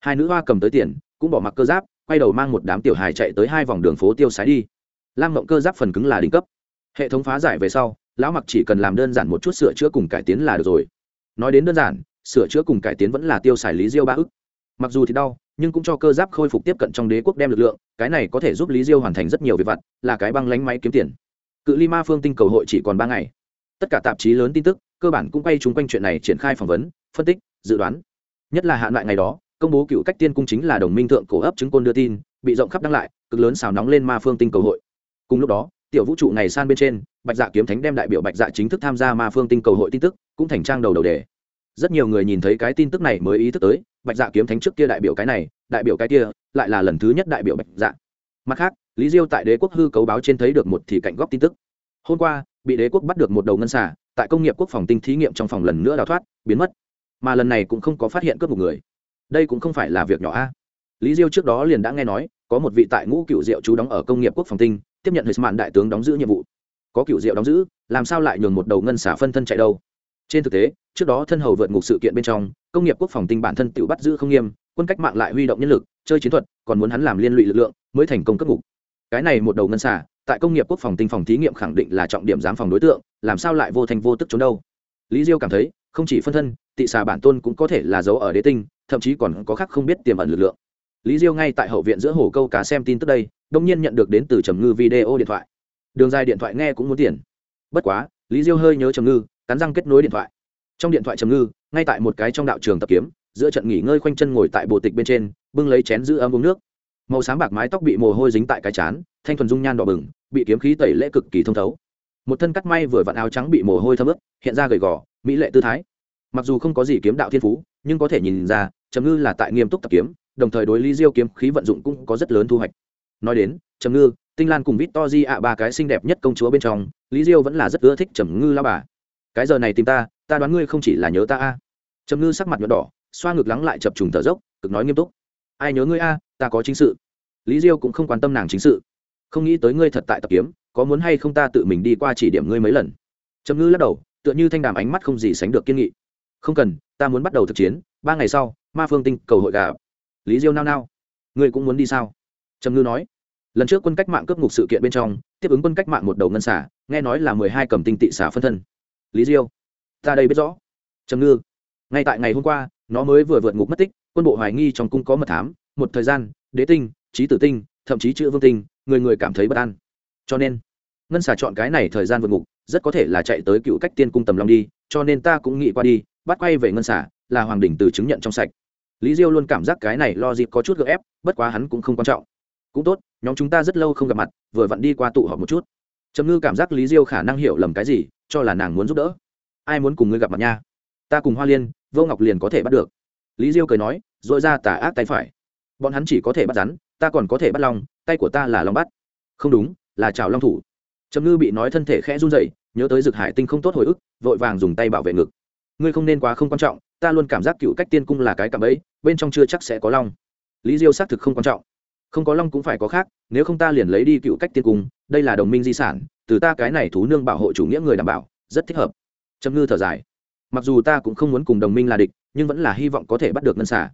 Hai nữ hoa cầm tới tiền, cũng bỏ mặc cơ giáp, quay đầu mang một đám tiểu hài chạy tới hai vòng đường phố tiêu sái đi. Lam mộng cơ giáp phần cứng là đỉnh cấp. Hệ thống phá giải về sau, lão mặc chỉ cần làm đơn giản một chút sửa chữa cùng cải tiến là được rồi. Nói đến đơn giản sửa chữa cùng cải tiến vẫn là tiêu xài lý diêu ba ức. Mặc dù thì đau, nhưng cũng cho cơ giáp khôi phục tiếp cận trong đế quốc đem lực lượng, cái này có thể giúp lý diêu hoàn thành rất nhiều việc vặt, là cái băng lánh máy kiếm tiền. Cự ly ma phương tinh cầu hội chỉ còn ba ngày. Tất cả tạp chí lớn tin tức, cơ bản cũng quay chung quanh chuyện này triển khai phỏng vấn, phân tích, dự đoán. Nhất là hạn loại ngày đó, công bố cựu cách tiên cung chính là đồng minh thượng cổ ấp chứng côn đưa tin, bị rộng khắp đăng lại, cực lớn xào nóng lên ma phương tinh cầu hội. Cùng lúc đó, tiểu vũ trụ này san bên trên, bạch dạ kiếm thánh đem đại biểu bạch dạ chính thức tham gia ma phương tinh cầu hội tin tức, cũng thành trang đầu đầu đề rất nhiều người nhìn thấy cái tin tức này mới ý thức tới, bạch dạ kiếm thánh trước kia đại biểu cái này, đại biểu cái kia, lại là lần thứ nhất đại biểu bạch dạ. Mặt khác, lý diêu tại đế quốc hư cấu báo trên thấy được một thì cạnh góc tin tức. Hôm qua, bị đế quốc bắt được một đầu ngân xả tại công nghiệp quốc phòng tinh thí nghiệm trong phòng lần nữa đào thoát, biến mất. Mà lần này cũng không có phát hiện cướp một người. Đây cũng không phải là việc nhỏ a. Lý diêu trước đó liền đã nghe nói, có một vị tại ngũ cựu diệu chú đóng ở công nghiệp quốc phòng tinh, tiếp nhận hệ mạn đại tướng đóng giữ nhiệm vụ. Có cựu diệu đóng giữ, làm sao lại nhường một đầu ngân xả phân thân chạy đâu? trên thực tế, trước đó thân hầu vượt ngục sự kiện bên trong, công nghiệp quốc phòng tinh bản thân tự bắt giữ không nghiêm, quân cách mạng lại huy động nhân lực, chơi chiến thuật, còn muốn hắn làm liên lụy lực lượng, mới thành công cấp ngục. Cái này một đầu ngân xả tại công nghiệp quốc phòng tinh phòng thí nghiệm khẳng định là trọng điểm giám phòng đối tượng, làm sao lại vô thành vô tức trốn đâu? Lý diêu cảm thấy, không chỉ phân thân, tị xà bản tôn cũng có thể là dấu ở đế tinh, thậm chí còn có khác không biết tiềm ẩn lực lượng. Lý diêu ngay tại hậu viện giữa hồ câu cá xem tin tức đây, đông nhiên nhận được đến từ trầm ngư video điện thoại. Đường dài điện thoại nghe cũng muốn tiền. Bất quá, lý diêu hơi nhớ trầm ngư cắn răng kết nối điện thoại. Trong điện thoại trầm ngư, ngay tại một cái trong đạo trường tập kiếm, giữa trận nghỉ ngơi khoanh chân ngồi tại bộ tịch bên trên, bưng lấy chén giữ ấm uống nước. Màu sáng bạc mái tóc bị mồ hôi dính tại cái chán, thanh thuần dung nhan đỏ bừng, bị kiếm khí tẩy lễ cực kỳ thông thấu. Một thân cắt may vừa vặn áo trắng bị mồ hôi thấm ướt, hiện ra gầy gò, mỹ lệ tư thái. Mặc dù không có gì kiếm đạo thiên phú, nhưng có thể nhìn ra, trầm ngư là tại nghiêm túc tập kiếm, đồng thời đối lý diêu kiếm khí vận dụng cũng có rất lớn thu hoạch. Nói đến, trầm ngư, tinh lan cùng vít to di ạ ba cái xinh đẹp nhất công chúa bên trong, lý diêu vẫn là rất ưa thích trầm ngư lao bà cái giờ này tìm ta ta đoán ngươi không chỉ là nhớ ta a. À. trầm ngư sắc mặt nhuận đỏ, xoa ngực lắng lại chập trùng thở dốc, cực nói nghiêm túc. Ai nhớ ngươi a, ta có chính sự. Lý diêu cũng không quan tâm nàng chính sự. Không nghĩ tới ngươi thật tại tập kiếm, có muốn hay không ta tự mình đi qua chỉ điểm ngươi mấy lần. Trầm ngư lắc đầu, tựa như thanh đàm ánh mắt không gì sánh được kiên nghị. Không cần, ta muốn bắt đầu thực chiến, ba ngày sau, ma phương tinh cầu hội gà lý diêu nao nao. Ngươi cũng muốn đi sao? Trầm ngư nói. Lần trước quân cách mạng cướp ngục sự kiện bên trong, tiếp ứng quân cách mạng một đầu ngân xả nghe nói là mười hai cầm tinh tị xả phân thân lý diêu ta đây biết rõ trầm ngư ngay tại ngày hôm qua nó mới vừa vượt ngục mất tích quân bộ hoài nghi trong cung có mật thám một thời gian đế tinh trí tử tinh thậm chí chữ vương tinh người người cảm thấy bất an cho nên ngân xà chọn cái này thời gian vượt ngục rất có thể là chạy tới cựu cách tiên cung tầm long đi cho nên ta cũng nghĩ qua đi bắt quay về ngân xà là hoàng đỉnh từ chứng nhận trong sạch lý diêu luôn cảm giác cái này lo dịp có chút gợ ép bất quá hắn cũng không quan trọng cũng tốt nhóm chúng ta rất lâu không gặp mặt vừa vặn đi qua tụ họp một chút trầm ngư cảm giác lý diêu khả năng hiểu lầm cái gì cho là nàng muốn giúp đỡ. Ai muốn cùng ngươi gặp mặt nha? Ta cùng hoa liên, vô ngọc liền có thể bắt được. Lý diêu cười nói dội ra tà ác tay phải. Bọn hắn chỉ có thể bắt rắn, ta còn có thể bắt lòng tay của ta là lòng bắt. Không đúng, là chào long thủ. Trầm ngư bị nói thân thể khẽ run dậy nhớ tới dực hải tinh không tốt hồi ức, vội vàng dùng tay bảo vệ ngực. Ngươi không nên quá không quan trọng, ta luôn cảm giác cựu cách tiên cung là cái cạm ấy bên trong chưa chắc sẽ có long. Lý diêu xác thực không quan trọng không có long cũng phải có khác, nếu không ta liền lấy đi cựu cách tiên cung, đây là đồng minh di sản, từ ta cái này thú nương bảo hộ chủ nghĩa người đảm bảo, rất thích hợp. Trầm ngư thở dài. Mặc dù ta cũng không muốn cùng đồng minh là địch, nhưng vẫn là hy vọng có thể bắt được ngân xả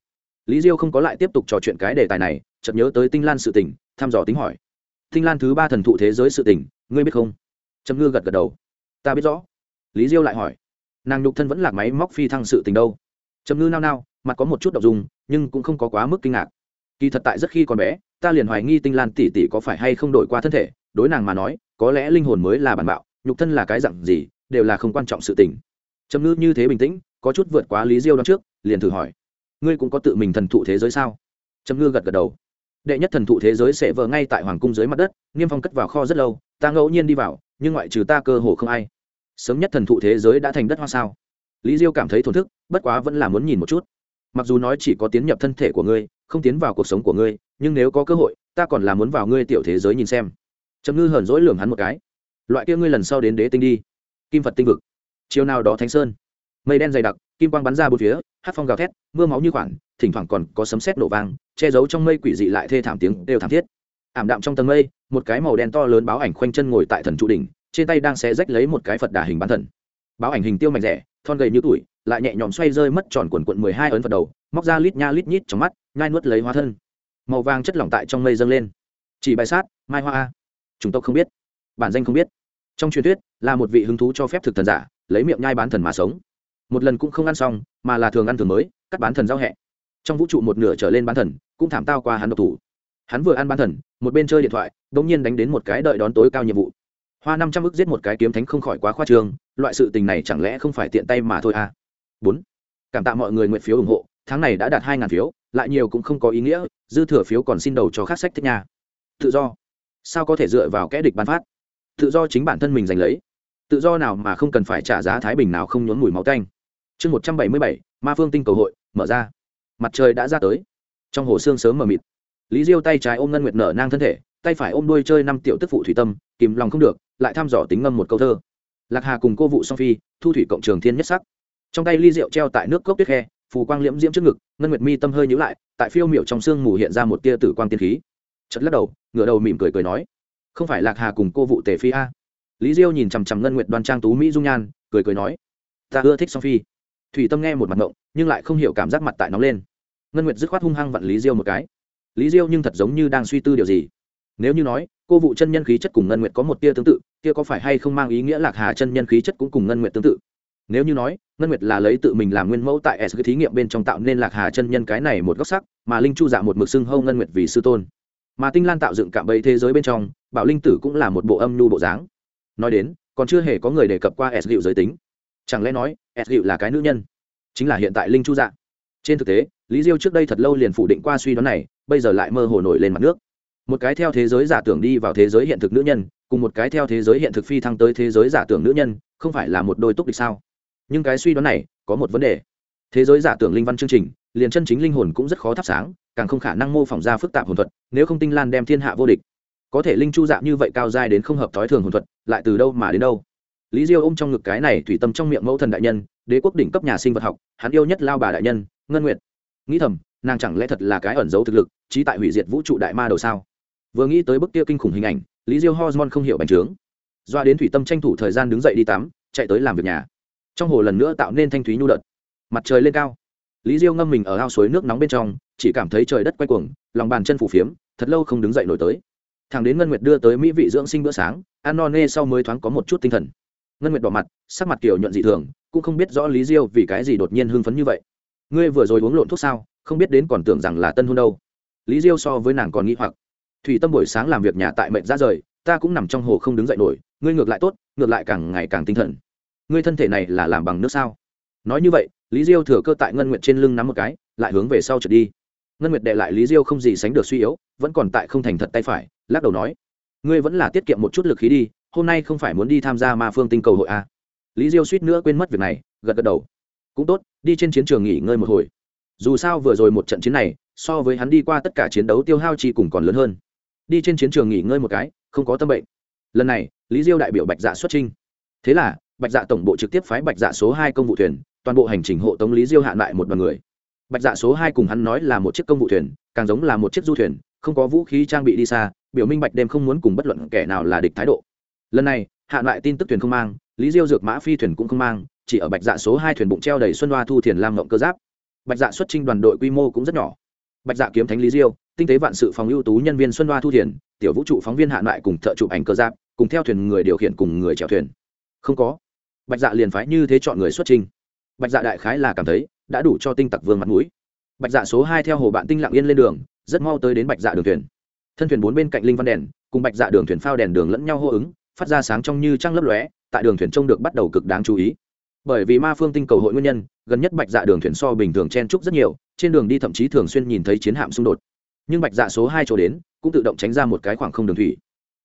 lý diêu không có lại tiếp tục trò chuyện cái đề tài này, chợt nhớ tới tinh lan sự tình, thăm dò tính hỏi. Tinh lan thứ ba thần thụ thế giới sự tình, ngươi biết không? Trầm ngư gật gật đầu. Ta biết rõ. Lý diêu lại hỏi. Nàng nhục thân vẫn là máy móc phi thăng sự tình đâu? Trầm ngư nao nao, mặt có một chút đ ộ nhưng cũng không có quá mức kinh ngạc kỳ thật tại rất khi còn bé, ta liền hoài nghi tinh lan tỷ tỷ có phải hay không đổi qua thân thể, đối nàng mà nói, có lẽ linh hồn mới là bản bạo, nhục thân là cái dặn gì, đều là không quan trọng sự tình. Trầm ngư như thế bình tĩnh, có chút vượt quá lý diêu đón trước, liền thử hỏi, ngươi cũng có tự mình thần thụ thế giới sao? Trầm ngư gật gật đầu. Đệ nhất thần thụ thế giới sẽ vỡ ngay tại hoàng cung dưới mặt đất, niêm phong cất vào kho rất lâu, ta ngẫu nhiên đi vào, nhưng ngoại trừ ta cơ hồ không ai. Sớm nhất thần thụ thế giới đã thành đất hoa sao? Lý diêu cảm thấy thổn thức, bất quá vẫn là muốn nhìn một chút mặc dù nói chỉ có tiến nhập thân thể của ngươi, không tiến vào cuộc sống của ngươi, nhưng nếu có cơ hội, ta còn là muốn vào ngươi tiểu thế giới nhìn xem. Trầm ngư hờn dỗi lường hắn một cái. Loại kia ngươi lần sau đến đế tinh đi. Kim phật tinh vực. Chiều nào đó thánh sơn. Mây đen dày đặc, kim quang bắn ra bốn phía, hát phong gào thét, mưa máu như khoảng, thỉnh thoảng còn có sấm sét nổ vang, che giấu trong mây quỷ dị lại thê thảm tiếng đều thảm thiết. Ảm đạm trong tầng mây, một cái màu đen to lớn báo ảnh khoanh chân ngồi tại thần trụ đỉnh, trên tay đang xé rách lấy một cái phật đà hình bán thần. Báo ảnh hình tiêu mạnh rẻ thon gầy như tuổi, lại nhẹ nhõm xoay rơi mất tròn quần quận mười hai ấn vào đầu, móc ra lít nha lít nhít trong mắt, nhai nuốt lấy hóa thân. Màu vàng chất lỏng tại trong mây dâng lên. Chỉ bài sát, mai hoa a. Chúng tôi không biết, bản danh không biết. Trong truyền thuyết, là một vị hứng thú cho phép thực thần giả, lấy miệng nhai bán thần mà sống. Một lần cũng không ăn xong, mà là thường ăn thường mới, cắt bán thần giao hẹ. Trong vũ trụ một nửa trở lên bán thần, cũng thảm tao qua hắn độc thủ. Hắn vừa ăn bán thần, một bên chơi điện thoại đ ỗ n g nhiên đánh đến một cái đợi đón tối cao nhiệm vụ hoa năm trăm ức giết một cái kiếm thánh không khỏi quá khoa trương, loại sự tình này chẳng lẽ không phải tiện tay mà thôi à? Bốn, cảm tạ mọi người nguyện phiếu ủng hộ, tháng này đã đạt hai ngàn phiếu, lại nhiều cũng không có ý nghĩa, dư thừa phiếu còn xin đầu cho khác sách thích nhà tự do. Sao có thể dựa vào kẽ địch bán phát? Tự do chính bản thân mình giành lấy. Tự do nào mà không cần phải trả giá thái bình nào không nhốn mùi máu tanh. Chương một trăm bảy mươi bảy, ma phương tinh cầu hội, mở ra. Mặt trời đã ra tới. Trong hồ sương sớm mờ mịt. Lý diêu tay trái ôm ngân nguyệt nở nang thân thể tay phải ôm đuôi chơi năm tiểu tức phụ thủy tâm, kìm lòng không được, lại thăm dò tính ngâm một câu thơ. Lạc hà cùng cô vụ song phi, thu thủy cộng trường thiên nhất sắc. Trong tay ly rượu treo tại nước cốc tuyết khe, phù quang liễm diễm trước ngực, ngân nguyệt mi tâm hơi nhữ lại, tại phiêu miệu trong sương mù hiện ra một tia tử quang tiên khí. Chật lắc đầu, ngửa đầu mỉm cười cười nói, không phải lạc hà cùng cô vụ tề phi a? Lý diêu nhìn chằm chằm ngân nguyệt đoan trang tú mỹ dung nhan, cười cười nói, ta ưa thích song phi. Thủy tâm nghe một mặt ngộng, nhưng lại không hiểu cảm giác mặt tại nóng lên. Ngân nguyệt dứt khoát hung hăng vặn lý diêu một cái. Lý diêu nhưng thật giống như đang suy tư điều gì nếu như nói, cô vụ chân nhân khí chất cùng ngân nguyệt có một tia tương tự tia có phải hay không mang ý nghĩa lạc hà chân nhân khí chất cũng cùng ngân nguyệt tương tự? Nếu như nói, ngân nguyệt là lấy tự mình làm nguyên mẫu tại s thí nghiệm bên trong tạo nên lạc hà chân nhân cái này một góc sắc, mà linh chu dạ một mực xưng hâu ngân nguyệt vì sư tôn. Mà tinh lan tạo dựng cạm bẫy thế giới bên trong, bảo linh tử cũng là một bộ âm nhu bộ dáng. Nói đến, còn chưa hề có người đề cập qua s giới tính. Chẳng lẽ nói, s là cái nữ nhân? Chính là hiện tại linh chu dạ. Trên thực tế, lý diêu trước đây thật lâu liền phủ định qua suy đoán này, bây giờ lại mơ hồ nổi lên mặt nước một cái theo thế giới giả tưởng đi vào thế giới hiện thực nữ nhân, cùng một cái theo thế giới hiện thực phi thăng tới thế giới giả tưởng nữ nhân, không phải là một đôi túc địch sao? Nhưng cái suy đoán này có một vấn đề. Thế giới giả tưởng linh văn chương trình, liền chân chính linh hồn cũng rất khó thắp sáng, càng không khả năng mô phỏng ra phức tạp hồn thuật, nếu không tinh lan đem thiên hạ vô địch. Có thể linh chu dạ như vậy cao dai đến không hợp thói thường hồn thuật, lại từ đâu mà đến đâu? Lý diêu ôm trong ngực cái này thủy tâm trong miệng mẫu thần đại nhân, đế quốc đỉnh cấp nhà sinh vật học, hắn yêu nhất lao bà đại nhân, ngân nguyệt. Nghĩ thầm, nàng chẳng lẽ thật là cái ẩn giấu thực lực, trí tại hủy diệt vũ trụ đại ma đầu sao? vừa nghĩ tới bức kia kinh khủng hình ảnh, lý diêu hosmon không hiểu bành trướng. Doa đến thủy tâm tranh thủ thời gian đứng dậy đi tắm, chạy tới làm việc nhà. Trong hồ lần nữa tạo nên thanh thúy nhu đợt. Mặt trời lên cao. Lý diêu ngâm mình ở ao suối nước nóng bên trong, chỉ cảm thấy trời đất quay cuồng, lòng bàn chân phủ phiếm, thật lâu không đứng dậy nổi tới. Thằng đến ngân nguyệt đưa tới mỹ vị dưỡng sinh bữa sáng, ăn no nê sau mới thoáng có một chút tinh thần. Ngân nguyệt đỏ mặt, sắc mặt kiểu nhuận dị thường, cũng không biết rõ lý diêu vì cái gì đột nhiên hưng phấn như vậy. Ngươi vừa rồi uống lộn thuốc sao, không biết đến còn tưởng rằng là tân hôn đâu. Lý diêu so với nàng còn nghĩ hoặc thủy tâm buổi sáng làm việc nhà tại mệnh ra rời, ta cũng nằm trong hồ không đứng dậy nổi, ngươi ngược lại tốt, ngược lại càng ngày càng tinh thần. Ngươi thân thể này là làm bằng nước sao? Nói như vậy, lý diêu thừa cơ tại ngân nguyện trên lưng nắm một cái, lại hướng về sau trượt đi. Ngân nguyệt đệ lại lý diêu không gì sánh được suy yếu, vẫn còn tại không thành thật tay phải, lắc đầu nói, ngươi vẫn là tiết kiệm một chút lực khí đi, hôm nay không phải muốn đi tham gia ma phương tinh cầu hội à. lý diêu suýt nữa quên mất việc này, gật gật đầu. Cũng tốt, đi trên chiến trường nghỉ ngơi một hồi. Dù sao vừa rồi một trận chiến này, so với hắn đi qua tất cả chiến đấu tiêu hao chi cùng còn lớn hơn đi trên chiến trường nghỉ ngơi một cái, không có tâm bệnh. Lần này, lý diêu đại biểu bạch dạ xuất trinh thế là, bạch dạ tổng bộ trực tiếp phái bạch dạ số hai công vụ thuyền, toàn bộ hành trình hộ tống lý diêu hạ lại một đoàn người. Bạch dạ số hai cùng hắn nói là một chiếc công vụ thuyền, càng giống là một chiếc du thuyền, không có vũ khí trang bị đi xa, biểu minh bạch đêm không muốn cùng bất luận kẻ nào là địch thái độ. Lần này, hạ lại tin tức thuyền không mang, lý diêu dược mã phi thuyền cũng không mang, chỉ ở bạch dạ số hai thuyền bụng treo đầy xuân hoa thu thiền lam ngộng cơ giáp. Bạch dạ xuất trinh đoàn đội quy mô cũng rất nhỏ bạch dạ kiếm thánh lý diêu, tinh tế vạn sự phòng ưu tú nhân viên xuân đoa thu thiền, tiểu vũ trụ phóng viên hạ lại cùng thợ chụp ảnh cơ giáp, cùng theo thuyền người điều khiển cùng người chèo thuyền. Không có. Bạch dạ liền phái như thế chọn người xuất trình. Bạch dạ đại khái là cảm thấy, đã đủ cho tinh tặc vương mặt mũi. Bạch dạ số hai theo hồ bạn tinh lặng yên lên đường, rất mau tới đến bạch dạ đường thuyền. Thân thuyền bốn bên cạnh linh văn đèn, cùng bạch dạ đường thuyền phao đèn đường lẫn nhau hô ứng, phát ra sáng trong như trăng lấp lóe, tại đường thuyền trông được bắt đầu cực đáng chú ý bởi vì ma phương tinh cầu hội nguyên nhân, gần nhất bạch dạ đường thuyền so bình thường chen trúc rất nhiều, trên đường đi thậm chí thường xuyên nhìn thấy chiến hạm xung đột. Nhưng bạch dạ số hai chỗ đến, cũng tự động tránh ra một cái khoảng không đường thủy.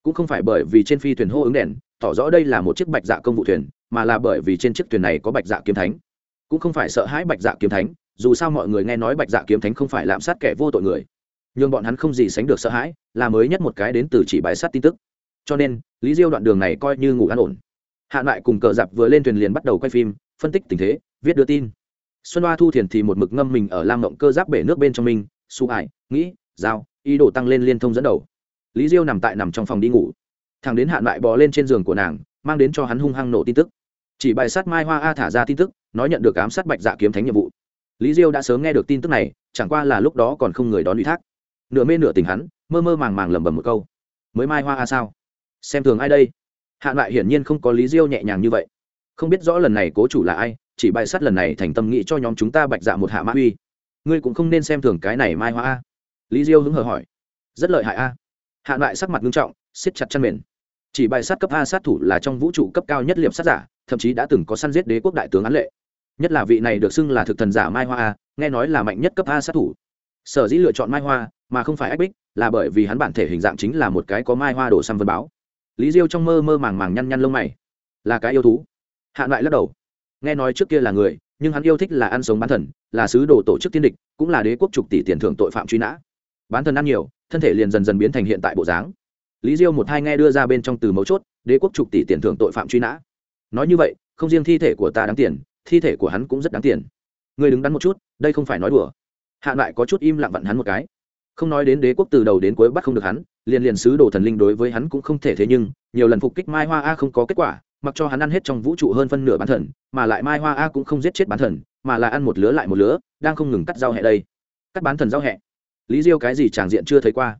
Cũng không phải bởi vì trên phi thuyền hô ứng đèn, tỏ rõ đây là một chiếc bạch dạ công vụ thuyền, mà là bởi vì trên chiếc thuyền này có bạch dạ kiếm thánh. Cũng không phải sợ hãi bạch dạ kiếm thánh, dù sao mọi người nghe nói bạch dạ kiếm thánh không phải lạm sát kẻ vô tội người. Nhưng bọn hắn không gì sánh được sợ hãi, là mới nhất một cái đến từ chỉ bãi sát tin tức. Cho nên, lý diêu đoạn đường này coi như ngủ an ổn hạ lại cùng cờ giặc vừa lên thuyền liền bắt đầu quay phim, phân tích tình thế, viết đưa tin. Xuân hoa thu thiền thì một mực ngâm mình ở lam mộng cơ giáp bể nước bên trong mình, su ải, nghĩ, giao, ý đồ tăng lên liên thông dẫn đầu. Lý diêu nằm tại nằm trong phòng đi ngủ. Thằng đến hạn lại bò lên trên giường của nàng, mang đến cho hắn hung hăng nổ tin tức. Chỉ bài sát mai hoa a thả ra tin tức, nói nhận được ám sát bạch dạ kiếm thánh nhiệm vụ. Lý diêu đã sớm nghe được tin tức này, chẳng qua là lúc đó còn không người đón ủy thác. Nửa mê nửa tình hắn, mơ mơ màng màng lẩm bẩm một câu. Mới mai hoa a sao? Xem thường ai đây? hạn lại hiển nhiên không có lý diêu nhẹ nhàng như vậy. Không biết rõ lần này cố chủ là ai, chỉ bài sát lần này thành tâm nghĩ cho nhóm chúng ta bạch dạ một hạ mã uy. Ngươi cũng không nên xem thường cái này mai hoa a. Lý diêu hứng hờ hỏi. Rất lợi hại a. Hạn lại sắc mặt nghiêm trọng, siết chặt chân mềm chỉ bài sát cấp a sát thủ là trong vũ trụ cấp cao nhất liệp sát giả, thậm chí đã từng có săn giết đế quốc đại tướng án lệ. Nhất là vị này được xưng là thực thần giả mai hoa a, nghe nói là mạnh nhất cấp a sát thủ. Sở dĩ lựa chọn mai hoa, mà không phải ách bích, là bởi vì hắn bản thể hình dạng chính là một cái có mai hoa đổ xăm vân báo lý diêu trong mơ mơ màng màng nhăn nhăn lông mày. Là cái yêu thú. Hạn lại lắc đầu. Nghe nói trước kia là người, nhưng hắn yêu thích là ăn sống bán thần, là sứ đồ tổ chức tiên địch, cũng là đế quốc trục tỷ tiền thưởng tội phạm truy nã. Bán thần ăn nhiều, thân thể liền dần dần biến thành hiện tại bộ dáng. Lý diêu một hai nghe đưa ra bên trong từ mấu chốt, đế quốc trục tỷ tiền thưởng tội phạm truy nã. Nói như vậy, không riêng thi thể của ta đáng tiền, thi thể của hắn cũng rất đáng tiền. Người đứng đắn một chút, đây không phải nói đùa. Hạn lại có chút im lặng vặn hắn một cái không nói đến đế quốc từ đầu đến cuối bắt không được hắn, liền liền sứ đồ thần linh đối với hắn cũng không thể thế nhưng, nhiều lần phục kích mai hoa a không có kết quả, mặc cho hắn ăn hết trong vũ trụ hơn phân nửa bán thần, mà lại mai hoa a cũng không giết chết bán thần, mà là ăn một lứa lại một lứa, đang không ngừng cắt giao hẹ đây. Cắt bán thần giao hẹ. Lý diêu cái gì tràng diện chưa thấy qua?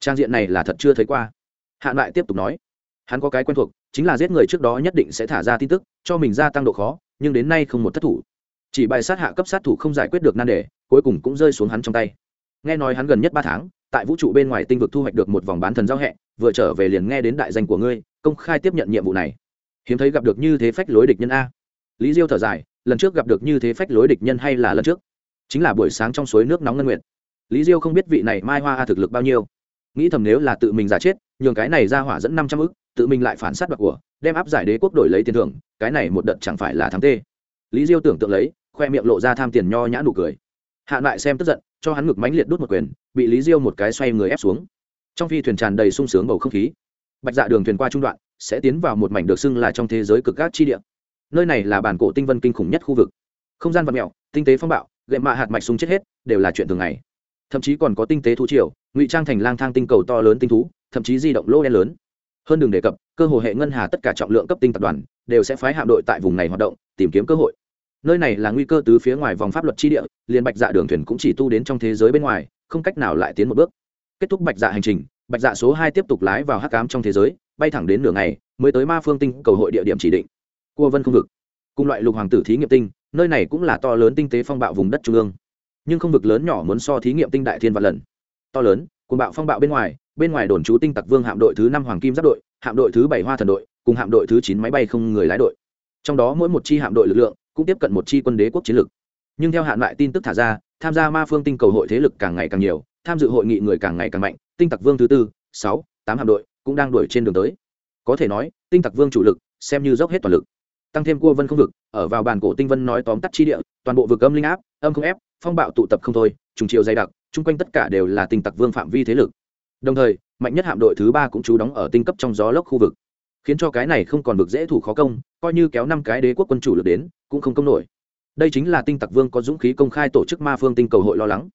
Trang diện này là thật chưa thấy qua. Hạn lại tiếp tục nói. Hắn có cái quen thuộc, chính là giết người trước đó nhất định sẽ thả ra tin tức, cho mình gia tăng độ khó, nhưng đến nay không một thất thủ. Chỉ bài sát hạ cấp sát thủ không giải quyết được nan đề, cuối cùng cũng rơi xuống hắn trong tay nghe nói hắn gần nhất ba tháng, tại vũ trụ bên ngoài tinh vực thu hoạch được một vòng bán thần giao hẹ, vừa trở về liền nghe đến đại danh của ngươi, công khai tiếp nhận nhiệm vụ này. Hiếm thấy gặp được như thế phách lối địch nhân a. Lý diêu thở dài, lần trước gặp được như thế phách lối địch nhân hay là lần trước? Chính là buổi sáng trong suối nước nóng ngân nguyện lý diêu không biết vị này mai hoa a thực lực bao nhiêu. Nghĩ thầm nếu là tự mình giả chết, nhường cái này ra hỏa dẫn năm trăm ức, tự mình lại phản sát bạc của, đem áp giải đế quốc đổi lấy tiền thưởng, cái này một đợt chẳng phải là thắng tê. Lý diêu tưởng tượng lấy, khoe miệng lộ ra tham tiền nho nhã nụ cười. Hạ lại xem tức giận cho hắn ngực mãnh liệt đút một quyền, bị lý diêu một cái xoay người ép xuống. Trong phi thuyền tràn đầy sung sướng bầu không khí. Bạch dạ đường thuyền qua trung đoạn, sẽ tiến vào một mảnh được xưng là trong thế giới cực gác chi địa. Nơi này là bản cổ tinh vân kinh khủng nhất khu vực. Không gian vật mèo, tinh tế phong bạo lệ mạ hạt mạch súng chết hết, đều là chuyện thường ngày. Thậm chí còn có tinh tế thú triều, ngụy trang thành lang thang tinh cầu to lớn tinh thú, thậm chí di động lô đen lớn. Hơn đừng đề cập, cơ hồ hệ ngân hà tất cả trọng lượng cấp tinh tập đoàn, đều sẽ phái hạm đội tại vùng này hoạt động, tìm kiếm cơ hội nơi này là nguy cơ từ phía ngoài vòng pháp luật chi địa, liền bạch dạ đường thuyền cũng chỉ tu đến trong thế giới bên ngoài, không cách nào lại tiến một bước. Kết thúc bạch dạ hành trình, bạch dạ số hai tiếp tục lái vào hắc cám trong thế giới, bay thẳng đến nửa ngày, mới tới ma phương tinh cầu hội địa điểm chỉ định. Cua vân không vực. Cùng loại lục hoàng tử thí nghiệm tinh, nơi này cũng là to lớn tinh tế phong bạo vùng đất trung ương. Nhưng không vực lớn nhỏ muốn so thí nghiệm tinh đại thiên vạn lần. To lớn cùng bạo phong bạo bên ngoài bên ngoài đồn trú tinh tặc vương hạm đội thứ năm hoàng kim giáp đội, hạm đội thứ bảy hoa thần đội, cùng hạm đội thứ chín máy bay không người lái đội. Trong đó mỗi một chi hạm đội lực lượng cũng tiếp cận một chi quân đế quốc chiến lược. Nhưng theo hạn lại tin tức thả ra, tham gia ma phương tinh cầu hội thế lực càng ngày càng nhiều, tham dự hội nghị người càng ngày càng mạnh, tinh tặc vương thứ tư, sáu, tám hạm đội cũng đang đuổi trên đường tới. Có thể nói, tinh tặc vương chủ lực xem như dốc hết toàn lực. Tăng thêm cua vân không vực, ở vào bàn cổ tinh vân nói tóm tắt chi địa, toàn bộ vực âm linh áp, âm không ép, phong bạo tụ tập không thôi, trùng chiều dày đặc, chung quanh tất cả đều là tinh tặc vương phạm vi thế lực. Đồng thời, mạnh nhất hạm đội thứ ba cũng trú đóng ở tinh cấp trong gió lốc khu vực khiến cho cái này không còn được dễ thủ khó công, coi như kéo năm cái đế quốc quân chủ lực đến, cũng không công nổi. Đây chính là tinh tặc vương có dũng khí công khai tổ chức ma phương tinh cầu hội lo lắng.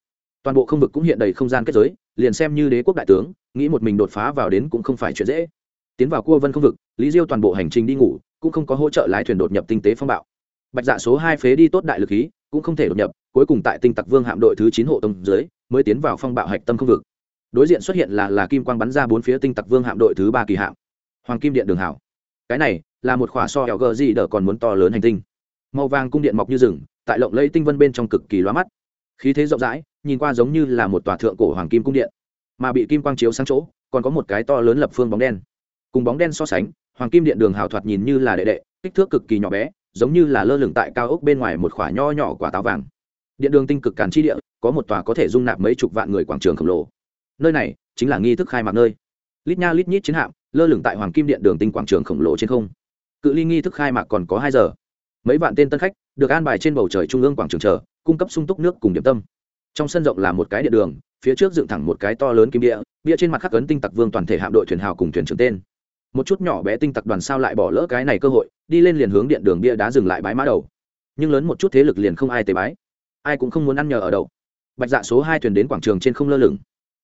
Toàn bộ không vực cũng hiện đầy không gian kết giới, liền xem như đế quốc đại tướng, nghĩ một mình đột phá vào đến cũng không phải chuyện dễ. Tiến vào cua vân không vực, lý diêu toàn bộ hành trình đi ngủ, cũng không có hỗ trợ lái thuyền đột nhập tinh tế phong bạo. Bạch dạ số hai phế đi tốt đại lực khí, cũng không thể đột nhập, cuối cùng tại tinh tặc vương hạm đội thứ chín hộ tông dưới, mới tiến vào phong bạo hạch tâm không vực. Đối diện xuất hiện là là kim quang bắn ra bốn phía tinh tặc vương hạm đội thứ ba kỳ hạm hoàng kim điện đường hảo. Cái này là một khỏa so hẹo gờ gì đỡ còn muốn to lớn hành tinh. Màu vàng cung điện mọc như rừng, tại lộng lẫy tinh vân bên trong cực kỳ loa mắt. Khí thế rộng rãi, nhìn qua giống như là một tòa thượng cổ hoàng kim cung điện. Mà bị kim quang chiếu sang chỗ, còn có một cái to lớn lập phương bóng đen. Cùng bóng đen so sánh, hoàng kim điện đường hào thoạt nhìn như là đệ đệ, kích thước cực kỳ nhỏ bé, giống như là lơ lửng tại cao ốc bên ngoài một khỏa nho nhỏ quả táo vàng. Điện đường tinh cực càn chi địa, có một tòa có thể dung nạp mấy chục vạn người quảng trường khổng lồ. Nơi này chính là nghi thức khai mạc nơi. Lít nha lít nhít chiến hạm lơ lửng tại hoàng kim điện đường tinh quảng trường khổng lồ trên không. Cự ly nghi thức khai mạc còn có hai giờ. Mấy vạn tên tân khách được an bài trên bầu trời trung ương quảng trường chờ, cung cấp sung túc nước cùng điểm tâm. Trong sân rộng là một cái điện đường, phía trước dựng thẳng một cái to lớn kim địa bia trên mặt khắc ấn tinh tặc vương toàn thể hạm đội thuyền hào cùng thuyền trưởng tên. Một chút nhỏ bé tinh tặc đoàn sao lại bỏ lỡ cái này cơ hội, đi lên liền hướng điện đường bia đá dừng lại bái mã đầu. Nhưng lớn một chút thế lực liền không ai tế bái. Ai cũng không muốn ăn nhờ ở đậu. Bạch dạ số hai thuyền đến quảng trường trên không lơ lửng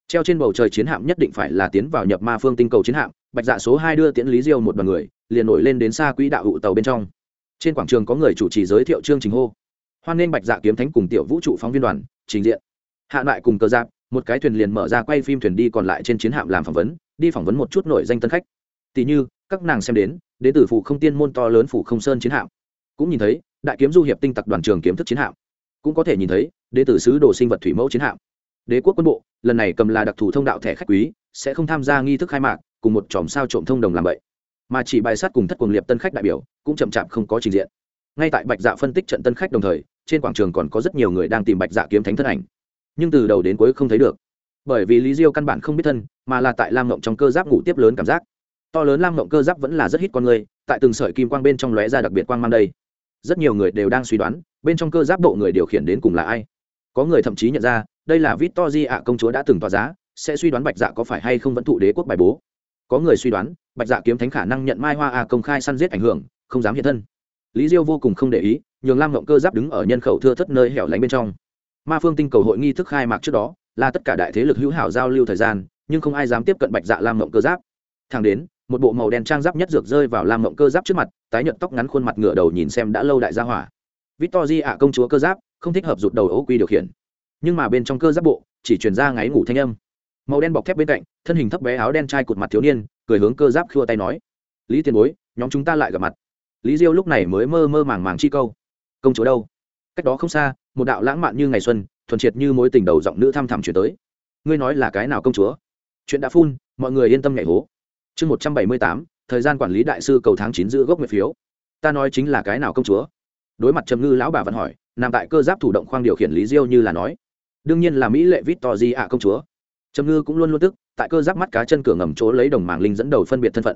treo trên bầu trời chiến hạm nhất định phải là tiến vào nhập ma phương tinh cầu chiến hạm, bạch dạ số hai đưa tiễn lý diêu một đoàn người, liền nổi lên đến xa quỹ đạo hụ tàu bên trong. Trên quảng trường có người chủ trì giới thiệu trương trình hô. Hoan nghênh bạch dạ kiếm thánh cùng tiểu vũ trụ phóng viên đoàn, trình diện. Hạ lại cùng cờ giáp, một cái thuyền liền mở ra quay phim thuyền đi còn lại trên chiến hạm làm phỏng vấn, đi phỏng vấn một chút nổi danh tân khách. Tỷ như, các nàng xem đến đến từ phủ không tiên môn to lớn phủ không sơn chiến hạm. Cũng nhìn thấy, đại kiếm du hiệp tinh tặc đoàn trường kiếm thức chiến hạm. Cũng có thể nhìn thấy, đến từ sứ đồ sinh vật thủy mẫu chiến hạm đế quốc quân bộ, lần này cầm là đặc thù thông đạo thẻ khách quý, sẽ không tham gia nghi thức khai mạc, cùng một chòm sao trộm thông đồng làm vậy. Mà chỉ bài sát cùng thất cuồng liệp tân khách đại biểu, cũng chậm chạp không có trình diện. Ngay tại bạch dạ phân tích trận tân khách đồng thời, trên quảng trường còn có rất nhiều người đang tìm bạch dạ kiếm thánh thân ảnh. Nhưng từ đầu đến cuối không thấy được. Bởi vì lý diêu căn bản không biết thân, mà là tại lam ngộng trong cơ giáp ngủ tiếp lớn cảm giác. To lớn lam ngộng cơ giáp vẫn là rất hít con người, tại từng sợi kim quang bên trong lóe ra đặc biệt quang mang đây. Rất nhiều người đều đang suy đoán, bên trong cơ giáp bộ người điều khiển đến cùng là ai. Có người thậm chí nhận ra đây là Victory ạ công chúa đã từng tỏa giá, sẽ suy đoán Bạch Dạ có phải hay không vẫn thụ đế quốc bài bố. Có người suy đoán, Bạch Dạ kiếm thánh khả năng nhận Mai Hoa ạ công khai săn giết ảnh hưởng, không dám hiện thân. Lý Diêu vô cùng không để ý, nhường Lam Ngộng Cơ giáp đứng ở nhân khẩu thưa thất nơi hẻo lánh bên trong. Ma Phương Tinh cầu hội nghi thức khai mạc trước đó, là tất cả đại thế lực hữu hảo giao lưu thời gian, nhưng không ai dám tiếp cận Bạch Dạ Lam Ngộng Cơ giáp. Thẳng đến, một bộ màu đen trang giáp nhất dược rơi vào Lam Ngộng Cơ giáp trước mặt, tái nhợt tóc ngắn khuôn mặt ngửa đầu nhìn xem đã lâu đại gia hỏa. Victory ạ công chúa cơ giáp, không thích hợp rụt đầu ố quy điều khiển nhưng mà bên trong cơ giáp bộ, chỉ truyền ra ngáy ngủ thanh âm. Màu đen bọc thép bên cạnh, thân hình thấp bé áo đen trai cụt mặt thiếu niên, cười hướng cơ giáp khua tay nói, lý tiền bối, nhóm chúng ta lại gặp mặt. Lý diêu lúc này mới mơ mơ màng màng chi câu, công chúa đâu? Cách đó không xa, một đạo lãng mạn như ngày xuân, thuần triệt như mối tình đầu giọng nữ thăm thẳm chuyển tới. Ngươi nói là cái nào công chúa? Chuyện đã phun, mọi người yên tâm nhảy hố. Chương một trăm bảy mươi tám, thời gian quản lý đại sư cầu tháng chín giữ gốc nguyệt phiếu. Ta nói chính là cái nào công chúa? Đối mặt trầm ngư lão bà vẫn hỏi, nằm tại cơ giáp thủ động khoang điều khiển lý diêu như là nói đương nhiên là mỹ lệ vít to di ạ công chúa. Trầm ngư cũng luôn luôn tức, tại cơ giáp mắt cá chân cửa ngầm chỗ lấy đồng màng linh dẫn đầu phân biệt thân phận.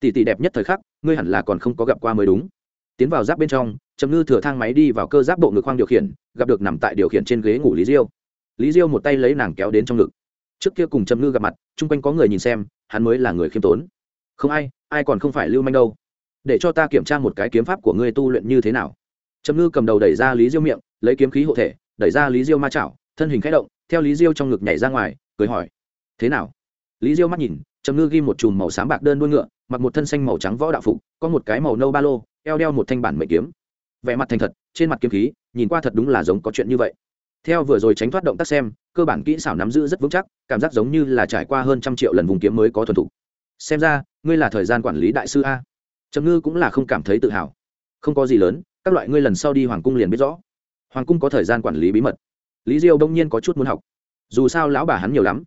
Tỷ tỷ đẹp nhất thời khắc, ngươi hẳn là còn không có gặp qua mới đúng. Tiến vào giáp bên trong, trầm ngư thừa thang máy đi vào cơ giáp bộ ngực khoang điều khiển, gặp được nằm tại điều khiển trên ghế ngủ lý diêu. Lý diêu một tay lấy nàng kéo đến trong ngực. Trước kia cùng trầm ngư gặp mặt, chung quanh có người nhìn xem, hắn mới là người khiêm tốn. Không ai ai còn không phải lưu manh đâu. Để cho ta kiểm tra một cái kiếm pháp của ngươi tu luyện như thế nào. Trầm ngư cầm đầu đẩy ra lý diêu miệng, lấy kiếm khí hộ thể, đẩy ra lý diêu ma chảo thân hình khẽ động, theo lý diêu trong ngực nhảy ra ngoài, cười hỏi, thế nào? Lý diêu mắt nhìn, trầm ngư ghi một chùm màu xám bạc đơn đuôi ngựa, mặc một thân xanh màu trắng võ đạo phục, có một cái màu nâu ba lô, eo đeo một thanh bản mệnh kiếm. Vẻ mặt thành thật, trên mặt kiếm khí, nhìn qua thật đúng là giống có chuyện như vậy. Theo vừa rồi tránh thoát động tác xem, cơ bản kỹ xảo nắm giữ rất vững chắc, cảm giác giống như là trải qua hơn trăm triệu lần vùng kiếm mới có thuần thục. Xem ra, ngươi là thời gian quản lý đại sư a. Trầm ngư cũng là không cảm thấy tự hào. Không có gì lớn, các loại ngươi lần sau đi hoàng cung liền biết rõ. Hoàng cung có thời gian quản lý bí mật lý diêu đông nhiên có chút muốn học. Dù sao lão bà hắn nhiều lắm.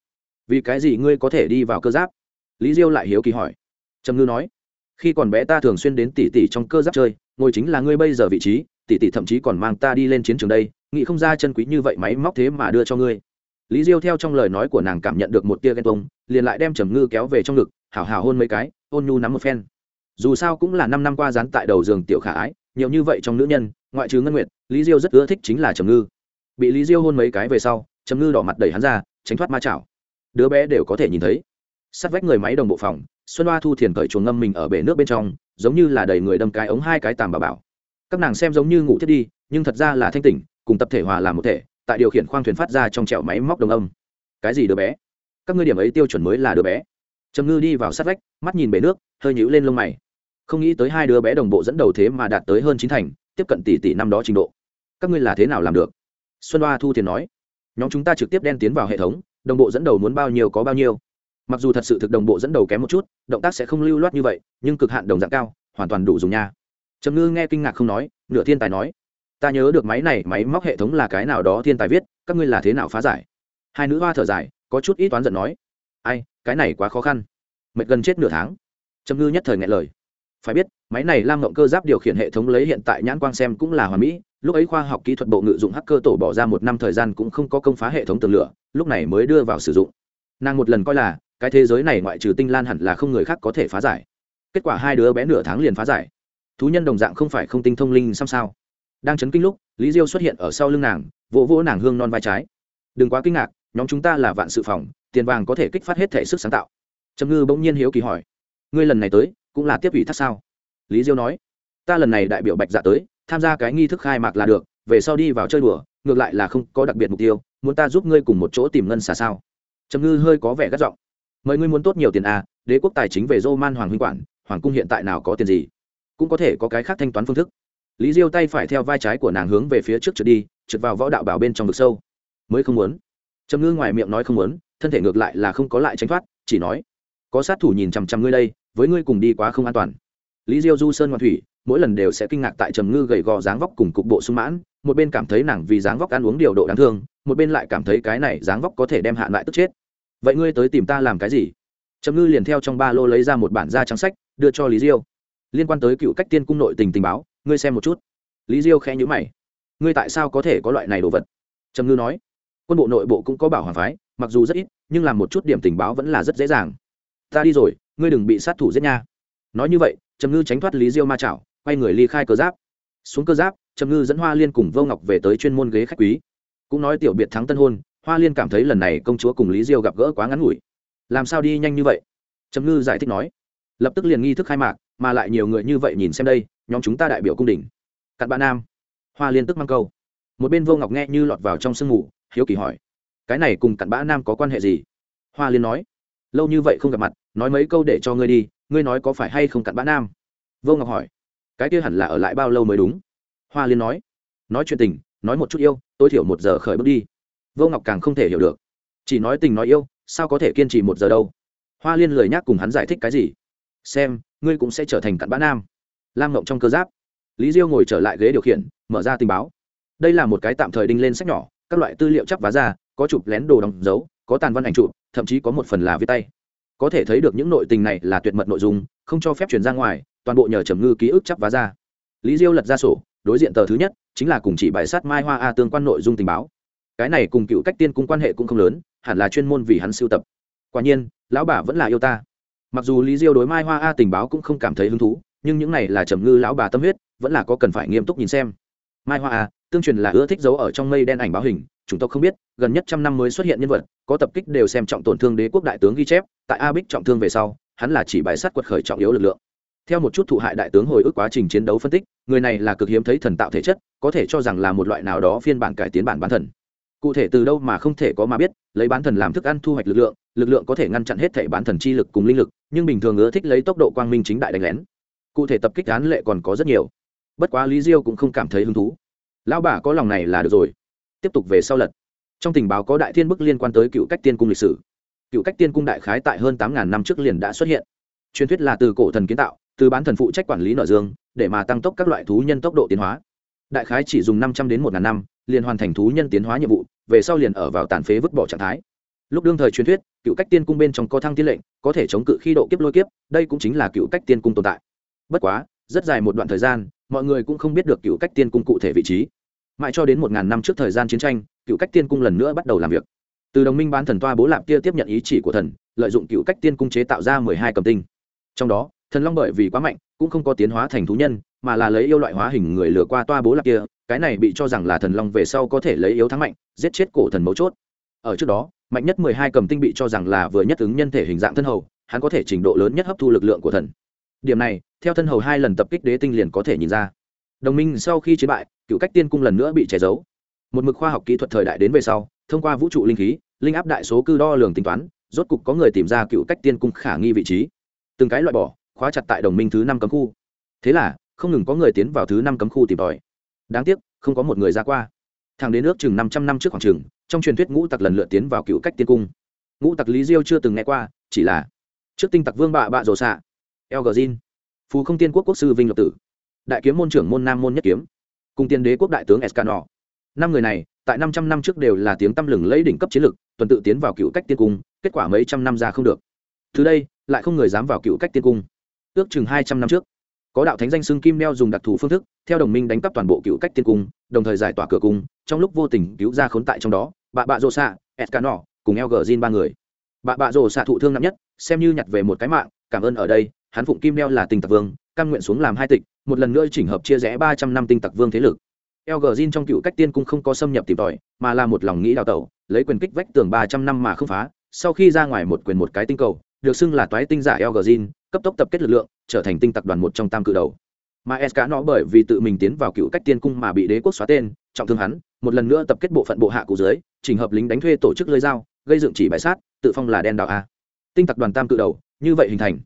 Vì cái gì ngươi có thể đi vào cơ giáp? Lý diêu lại hiếu kỳ hỏi. Trầm ngư nói, khi còn bé ta thường xuyên đến tỷ tỷ trong cơ giáp chơi, ngồi chính là ngươi bây giờ vị trí, tỷ tỷ thậm chí còn mang ta đi lên chiến trường đây, nghĩ không ra chân quý như vậy máy móc thế mà đưa cho ngươi. Lý diêu theo trong lời nói của nàng cảm nhận được một tia ghen tông liền lại đem trầm ngư kéo về trong ngực hào hào hôn mấy cái, ôn nhu nắm một phen. Dù sao cũng là năm năm qua dán tại đầu giường tiểu khả ái, nhiều như vậy trong nữ nhân, ngoại trừ ngân nguyệt, lý diêu rất ưa thích chính là trầm ngư bị lý diêu hôn mấy cái về sau chấm ngư đỏ mặt đẩy hắn ra tránh thoát ma chảo đứa bé đều có thể nhìn thấy sát vách người máy đồng bộ phòng xuân hoa thu thiền cởi chuồng ngâm mình ở bể nước bên trong giống như là đầy người đâm cái ống hai cái tàm bà bảo các nàng xem giống như ngủ thiết đi nhưng thật ra là thanh tỉnh cùng tập thể hòa làm một thể tại điều khiển khoang thuyền phát ra trong trẹo máy móc đồng âm cái gì đứa bé các ngươi điểm ấy tiêu chuẩn mới là đứa bé trầm ngư đi vào sát vách mắt nhìn bể nước hơi nhũ lên lông mày không nghĩ tới hai đứa bé đồng bộ dẫn đầu thế mà đạt tới hơn chín thành tiếp cận tỷ tỷ năm đó trình độ các ngươi là thế nào làm được xuân hoa thu tiền nói, nhóm chúng ta trực tiếp đen tiến vào hệ thống, đồng bộ dẫn đầu muốn bao nhiêu có bao nhiêu. Mặc dù thật sự thực đồng bộ dẫn đầu kém một chút, động tác sẽ không lưu loát như vậy, nhưng cực hạn đồng dạng cao, hoàn toàn đủ dùng nha. Trầm ngư nghe kinh ngạc không nói, nửa thiên tài nói, ta nhớ được máy này, máy móc hệ thống là cái nào đó thiên tài viết, các ngươi là thế nào phá giải? Hai nữ hoa thở dài, có chút ít toán giận nói, ai, cái này quá khó khăn, mệt gần chết nửa tháng. Trầm ngư nhất thời nghe lời, phải biết, máy này lam ngộng cơ giáp điều khiển hệ thống lấy hiện tại nhãn quang xem cũng là hoàn mỹ lúc ấy khoa học kỹ thuật bộ ngự dụng hacker tổ bỏ ra một năm thời gian cũng không có công phá hệ thống tường lửa, lúc này mới đưa vào sử dụng. Nàng một lần coi là, cái thế giới này ngoại trừ tinh lan hẳn là không người khác có thể phá giải. Kết quả hai đứa bé nửa tháng liền phá giải. Thú nhân đồng dạng không phải không tinh thông linh xăm sao. Đang chấn kinh lúc, lý diêu xuất hiện ở sau lưng nàng, vỗ vỗ nàng hương non vai trái. Đừng quá kinh ngạc, nhóm chúng ta là vạn sự phòng, tiền vàng có thể kích phát hết thể sức sáng tạo. Trâm ngư bỗng nhiên hiếu kỳ hỏi. Ngươi lần này tới, cũng là tiếp ủy thác sao? Lý diêu nói. Ta lần này đại biểu bạch dạ tới tham gia cái nghi thức khai mạc là được về sau đi vào chơi đùa ngược lại là không có đặc biệt mục tiêu muốn ta giúp ngươi cùng một chỗ tìm ngân xà sao? Trầm ngư hơi có vẻ gắt giọng. Mời ngươi muốn tốt nhiều tiền à, đế quốc tài chính về dô man hoàng huynh quản hoàng cung hiện tại nào có tiền gì? Cũng có thể có cái khác thanh toán phương thức. Lý diêu tay phải theo vai trái của nàng hướng về phía trước trượt đi trượt vào võ đạo bảo bên trong vực sâu. Mới không muốn. Trầm ngư ngoài miệng nói không muốn thân thể ngược lại là không có lại tránh thoát chỉ nói có sát thủ nhìn chằm chằm ngươi đây với ngươi cùng đi quá không an toàn. Lý diêu du sơn ngoan thủy mỗi lần đều sẽ kinh ngạc tại trầm ngư gầy gò dáng vóc cùng cục bộ sung mãn, một bên cảm thấy nàng vì dáng vóc ăn uống điều độ đáng thương, một bên lại cảm thấy cái này dáng vóc có thể đem hạ lại tức chết. Vậy ngươi tới tìm ta làm cái gì? Trầm ngư liền theo trong ba lô lấy ra một bản da trắng sách, đưa cho lý diêu. Liên quan tới cựu cách tiên cung nội tình tình báo, ngươi xem một chút. Lý diêu khẽ nhữ mày. Ngươi tại sao có thể có loại này đồ vật? Trầm ngư nói. Quân bộ nội bộ cũng có bảo hoàng phái, mặc dù rất ít, nhưng làm một chút điểm tình báo vẫn là rất dễ dàng. Ta đi rồi, ngươi đừng bị sát thủ giết nha. Nói như vậy, trầm ngư tránh thoát lý diêu ma chảo quay người ly khai cơ giáp. Xuống cơ giáp, trầm ngư dẫn hoa liên cùng vô ngọc về tới chuyên môn ghế khách quý. Cũng nói tiểu biệt thắng tân hôn, hoa liên cảm thấy lần này công chúa cùng lý diêu gặp gỡ quá ngắn ngủi. Làm sao đi nhanh như vậy? Trầm ngư giải thích nói. Lập tức liền nghi thức khai mạc, mà lại nhiều người như vậy nhìn xem đây, nhóm chúng ta đại biểu cung đình. Cặn bạn nam. Hoa liên tức mang câu. Một bên vô ngọc nghe như lọt vào trong sương mù, hiếu kỳ hỏi. Cái này cùng cặn bã nam có quan hệ gì? Hoa liên nói. Lâu như vậy không gặp mặt, nói mấy câu để cho ngươi đi, ngươi nói có phải hay không cặn bã nam? Vô ngọc hỏi cái kia hẳn là ở lại bao lâu mới đúng? Hoa liên nói. Nói chuyện tình, nói một chút yêu, tối thiểu một giờ khởi bước đi. Vô ngọc càng không thể hiểu được. Chỉ nói tình nói yêu, sao có thể kiên trì một giờ đâu? Hoa liên lười nhác cùng hắn giải thích cái gì. Xem, ngươi cũng sẽ trở thành cặn bã nam. Lam ngộng trong cơ giáp. Lý diêu ngồi trở lại ghế điều khiển, mở ra tình báo. Đây là một cái tạm thời đinh lên sách nhỏ, các loại tư liệu chắc vá ra, có chụp lén đồ đóng dấu, có tàn văn ảnh chụp, thậm chí có một phần là viết tay. Có thể thấy được những nội tình này là tuyệt mật nội dung, không cho phép chuyển ra ngoài toàn bộ nhờ trầm ngư ký ức chắp vá ra. Lý diêu lật ra sổ, đối diện tờ thứ nhất, chính là cùng chỉ bài sát mai hoa a tương quan nội dung tình báo. Cái này cùng cựu cách tiên cung quan hệ cũng không lớn, hẳn là chuyên môn vì hắn sưu tập. Quả nhiên, lão bà vẫn là yêu ta. Mặc dù lý diêu đối mai hoa a tình báo cũng không cảm thấy hứng thú, nhưng những này là trầm ngư lão bà tâm huyết, vẫn là có cần phải nghiêm túc nhìn xem. Mai hoa a, tương truyền là ưa thích giấu ở trong mây đen ảnh báo hình chúng tôi không biết, gần nhất trăm năm mới xuất hiện nhân vật, có tập kích đều xem trọng tổn thương đế quốc đại tướng ghi chép, tại a bích trọng thương về sau, hắn là chỉ bài sát quật khởi trọng yếu lực lượng theo một chút thụ hại đại tướng hồi ức quá trình chiến đấu phân tích, người này là cực hiếm thấy thần tạo thể chất, có thể cho rằng là một loại nào đó phiên bản cải tiến bản bán thần. Cụ thể từ đâu mà không thể có mà biết, lấy bán thần làm thức ăn thu hoạch lực lượng lực lượng có thể ngăn chặn hết thể bán thần chi lực cùng linh lực, nhưng bình thường ưa thích lấy tốc độ quang minh chính đại đánh lén. Cụ thể tập kích án lệ còn có rất nhiều. Bất quá lý diêu cũng không cảm thấy hứng thú. Lão bà có lòng này là được rồi. Tiếp tục về sau lật. Trong tình báo có đại thiên bức liên quan tới cựu cách tiên cung lịch sử. Cựu cách tiên cung đại khái tại hơn tám ngàn năm trước liền đã xuất hiện. Truyền thuyết là từ cổ thần kiến tạo từ bán thần phụ trách quản lý nợ dương, để mà tăng tốc các loại thú nhân tốc độ tiến hóa. Đại khái chỉ dùng năm trăm đến một ngàn năm, liền hoàn thành thú nhân tiến hóa nhiệm vụ, về sau liền ở vào tàn phế vứt bỏ trạng thái. Lúc đương thời truyền thuyết, cựu cách tiên cung bên trong có thăng tiên lệnh, có thể chống cự khi độ kiếp lôi kiếp, đây cũng chính là cựu cách tiên cung tồn tại. Bất quá, rất dài một đoạn thời gian, mọi người cũng không biết được cựu cách tiên cung cụ thể vị trí. Mãi cho đến một ngàn năm trước thời gian chiến tranh, cựu cách tiên cung lần nữa bắt đầu làm việc. Từ đồng minh bán thần toa bố lạp kia tiếp nhận ý chỉ của thần, lợi dụng cựu cách tiên cung chế tạo ra mười hai cầm tinh. Trong đó thần long bởi vì quá mạnh, cũng không có tiến hóa thành thú nhân, mà là lấy yêu loại hóa hình người lừa qua toa bố lạc kia, cái này bị cho rằng là thần long về sau có thể lấy yếu thắng mạnh, giết chết cổ thần mấu chốt. Ở trước đó, mạnh nhất mười hai cầm tinh bị cho rằng là vừa nhất ứng nhân thể hình dạng thân hầu, hắn có thể trình độ lớn nhất hấp thu lực lượng của thần. Điểm này, theo thân hầu hai lần tập kích đế tinh liền có thể nhìn ra. Đồng minh sau khi chiến bại, cựu cách tiên cung lần nữa bị che giấu. Một mực khoa học kỹ thuật thời đại đến về sau, thông qua vũ trụ linh khí, linh áp đại số cư đo lường tính toán, rốt cục có người tìm ra cựu cách tiên cung khả nghi vị trí. Từng cái loại bỏ khóa chặt tại đồng minh thứ năm cấm khu. Thế là, không ngừng có người tiến vào thứ năm cấm khu tìm tòi. Đáng tiếc, không có một người ra qua. Thẳng đến nước chừng năm trăm năm trước khoảng trường trong truyền thuyết ngũ tặc lần lượt tiến vào cựu cách tiên cung. Ngũ tặc lý diêu chưa từng nghe qua, chỉ là trước tinh tặc vương bạ bạ rồ xạ el gzin phù không tiên quốc quốc sư vinh lộc tử, đại kiếm môn trưởng môn nam môn nhất kiếm cùng tiên đế quốc đại tướng escanor. Năm người này, tại năm trăm năm trước đều là tiếng tăm lừng lấy đỉnh cấp chiến lực tuần tự tiến vào cựu cách tiên cung, kết quả mấy trăm năm ra không được. Từ đây, lại không người dám vào cựu cách tiên cung ước chừng hai trăm năm trước. Có đạo thánh danh xưng kim đeo dùng đặc thù phương thức, theo đồng minh đánh cắp toàn bộ cựu cách tiên cung, đồng thời giải tỏa cửa cung, trong lúc vô tình cứu ra khốn tại trong đó bà bạ rộ xạ ed cùng eo ba người. Bà bạ rộ xạ thụ thương nặng nhất, xem như nhặt về một cái mạng, cảm ơn ở đây, hắn phụng kim đeo là tình tặc vương, căn nguyện xuống làm hai tịch, một lần nữa chỉnh hợp chia rẽ ba trăm năm tinh tặc vương thế lực. Eo trong cựu cách tiên cung không có xâm nhập tìm tòi, mà là một lòng nghĩ đào tẩu, lấy quyền kích vách tường ba trăm năm mà không phá, sau khi ra ngoài một quyền một cái tinh cầu, được xưng là toái tinh giả eo cấp tốc tập kết lực lượng, trở thành tinh tặc đoàn một trong tam cự đầu. Mà s cá nó bởi vì tự mình tiến vào cựu cách tiên cung mà bị đế quốc xóa tên, trọng thương hắn, một lần nữa tập kết bộ phận bộ hạ cụ dưới trình hợp lính đánh thuê tổ chức lơi dao, gây dựng chỉ bãi sát, tự phong là đen đạo a. Tinh tặc đoàn tam cự đầu, như vậy hình thành.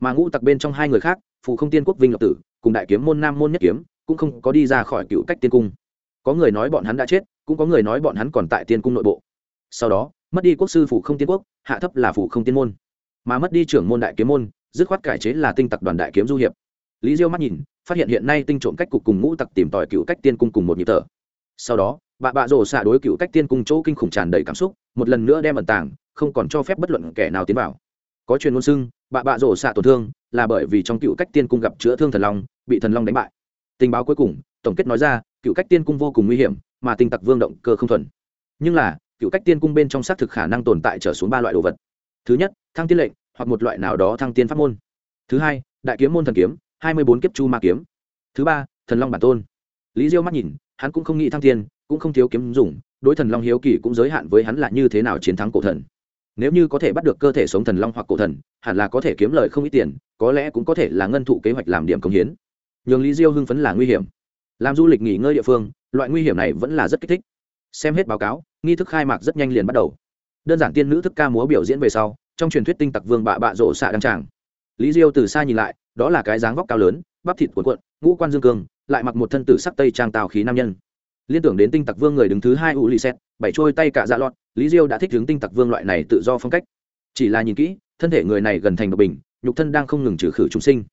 Mà ngũ tặc bên trong hai người khác phụ không tiên quốc vinh lập tử, cùng đại kiếm môn nam môn nhất kiếm, cũng không có đi ra khỏi cựu cách tiên cung. Có người nói bọn hắn đã chết, cũng có người nói bọn hắn còn tại tiên cung nội bộ. Sau đó, mất đi quốc sư phụ không tiên quốc, hạ thấp là phụ không tiên môn. Mà mất đi trưởng môn đại kiếm môn dứt khoát cải chế là tinh tặc đoàn đại kiếm du hiệp. Lý diêu mắt nhìn, phát hiện hiện nay tinh trộm cách cục cùng ngũ tặc tìm tòi cựu cách tiên cung cùng một nhịp tở sau đó, bà bạ rổ xạ đối cựu cách tiên cung chỗ kinh khủng tràn đầy cảm xúc, một lần nữa đem ẩn tàng, không còn cho phép bất luận kẻ nào tiến vào. Có truyền ngôn xưng, bà bạ rổ xạ tổn thương là bởi vì trong cựu cách tiên cung gặp chữa thương thần long, bị thần long đánh bại. Tình báo cuối cùng, tổng kết nói ra, cựu cách tiên cung vô cùng nguy hiểm, mà tinh tặc vương động cơ không thuần. Nhưng là, cựu cách tiên cung bên trong xác thực khả năng tồn tại trở xuống ba loại đồ vật. Thứ nhất, thăng tiên lệnh hoặc một loại nào đó thăng tiên pháp môn. Thứ hai, đại kiếm môn thần kiếm, hai mươi bốn kiếp chu ma kiếm. Thứ ba, thần long bản tôn. Lý diêu mắt nhìn, hắn cũng không nghĩ thăng tiên, cũng không thiếu kiếm dùng, đối thần long hiếu kỳ cũng giới hạn với hắn là như thế nào chiến thắng cổ thần. Nếu như có thể bắt được cơ thể sống thần long hoặc cổ thần, hẳn là có thể kiếm lời không ít tiền, có lẽ cũng có thể là ngân thụ kế hoạch làm điểm công hiến. Nhưng lý diêu hưng phấn là nguy hiểm. Làm du lịch nghỉ ngơi địa phương, loại nguy hiểm này vẫn là rất kích thích. Xem hết báo cáo, nghi thức khai mạc rất nhanh liền bắt đầu. Đơn giản tiên nữ thức ca múa biểu diễn về sau trong truyền thuyết tinh tặc vương bạ bạ rộ xạ đăng tràng. Lý diêu từ xa nhìn lại, đó là cái dáng vóc cao lớn, bắp thịt cuộn cuộn, ngũ quan dương cường lại mặc một thân tử sắc tây trang tào khí nam nhân. Liên tưởng đến tinh tặc vương người đứng thứ hai u lì xét bảy trôi tay cả dạ lọt, lý diêu đã thích hướng tinh tặc vương loại này tự do phong cách. Chỉ là nhìn kỹ, thân thể người này gần thành độc bình, nhục thân đang không ngừng trừ khử chúng sinh.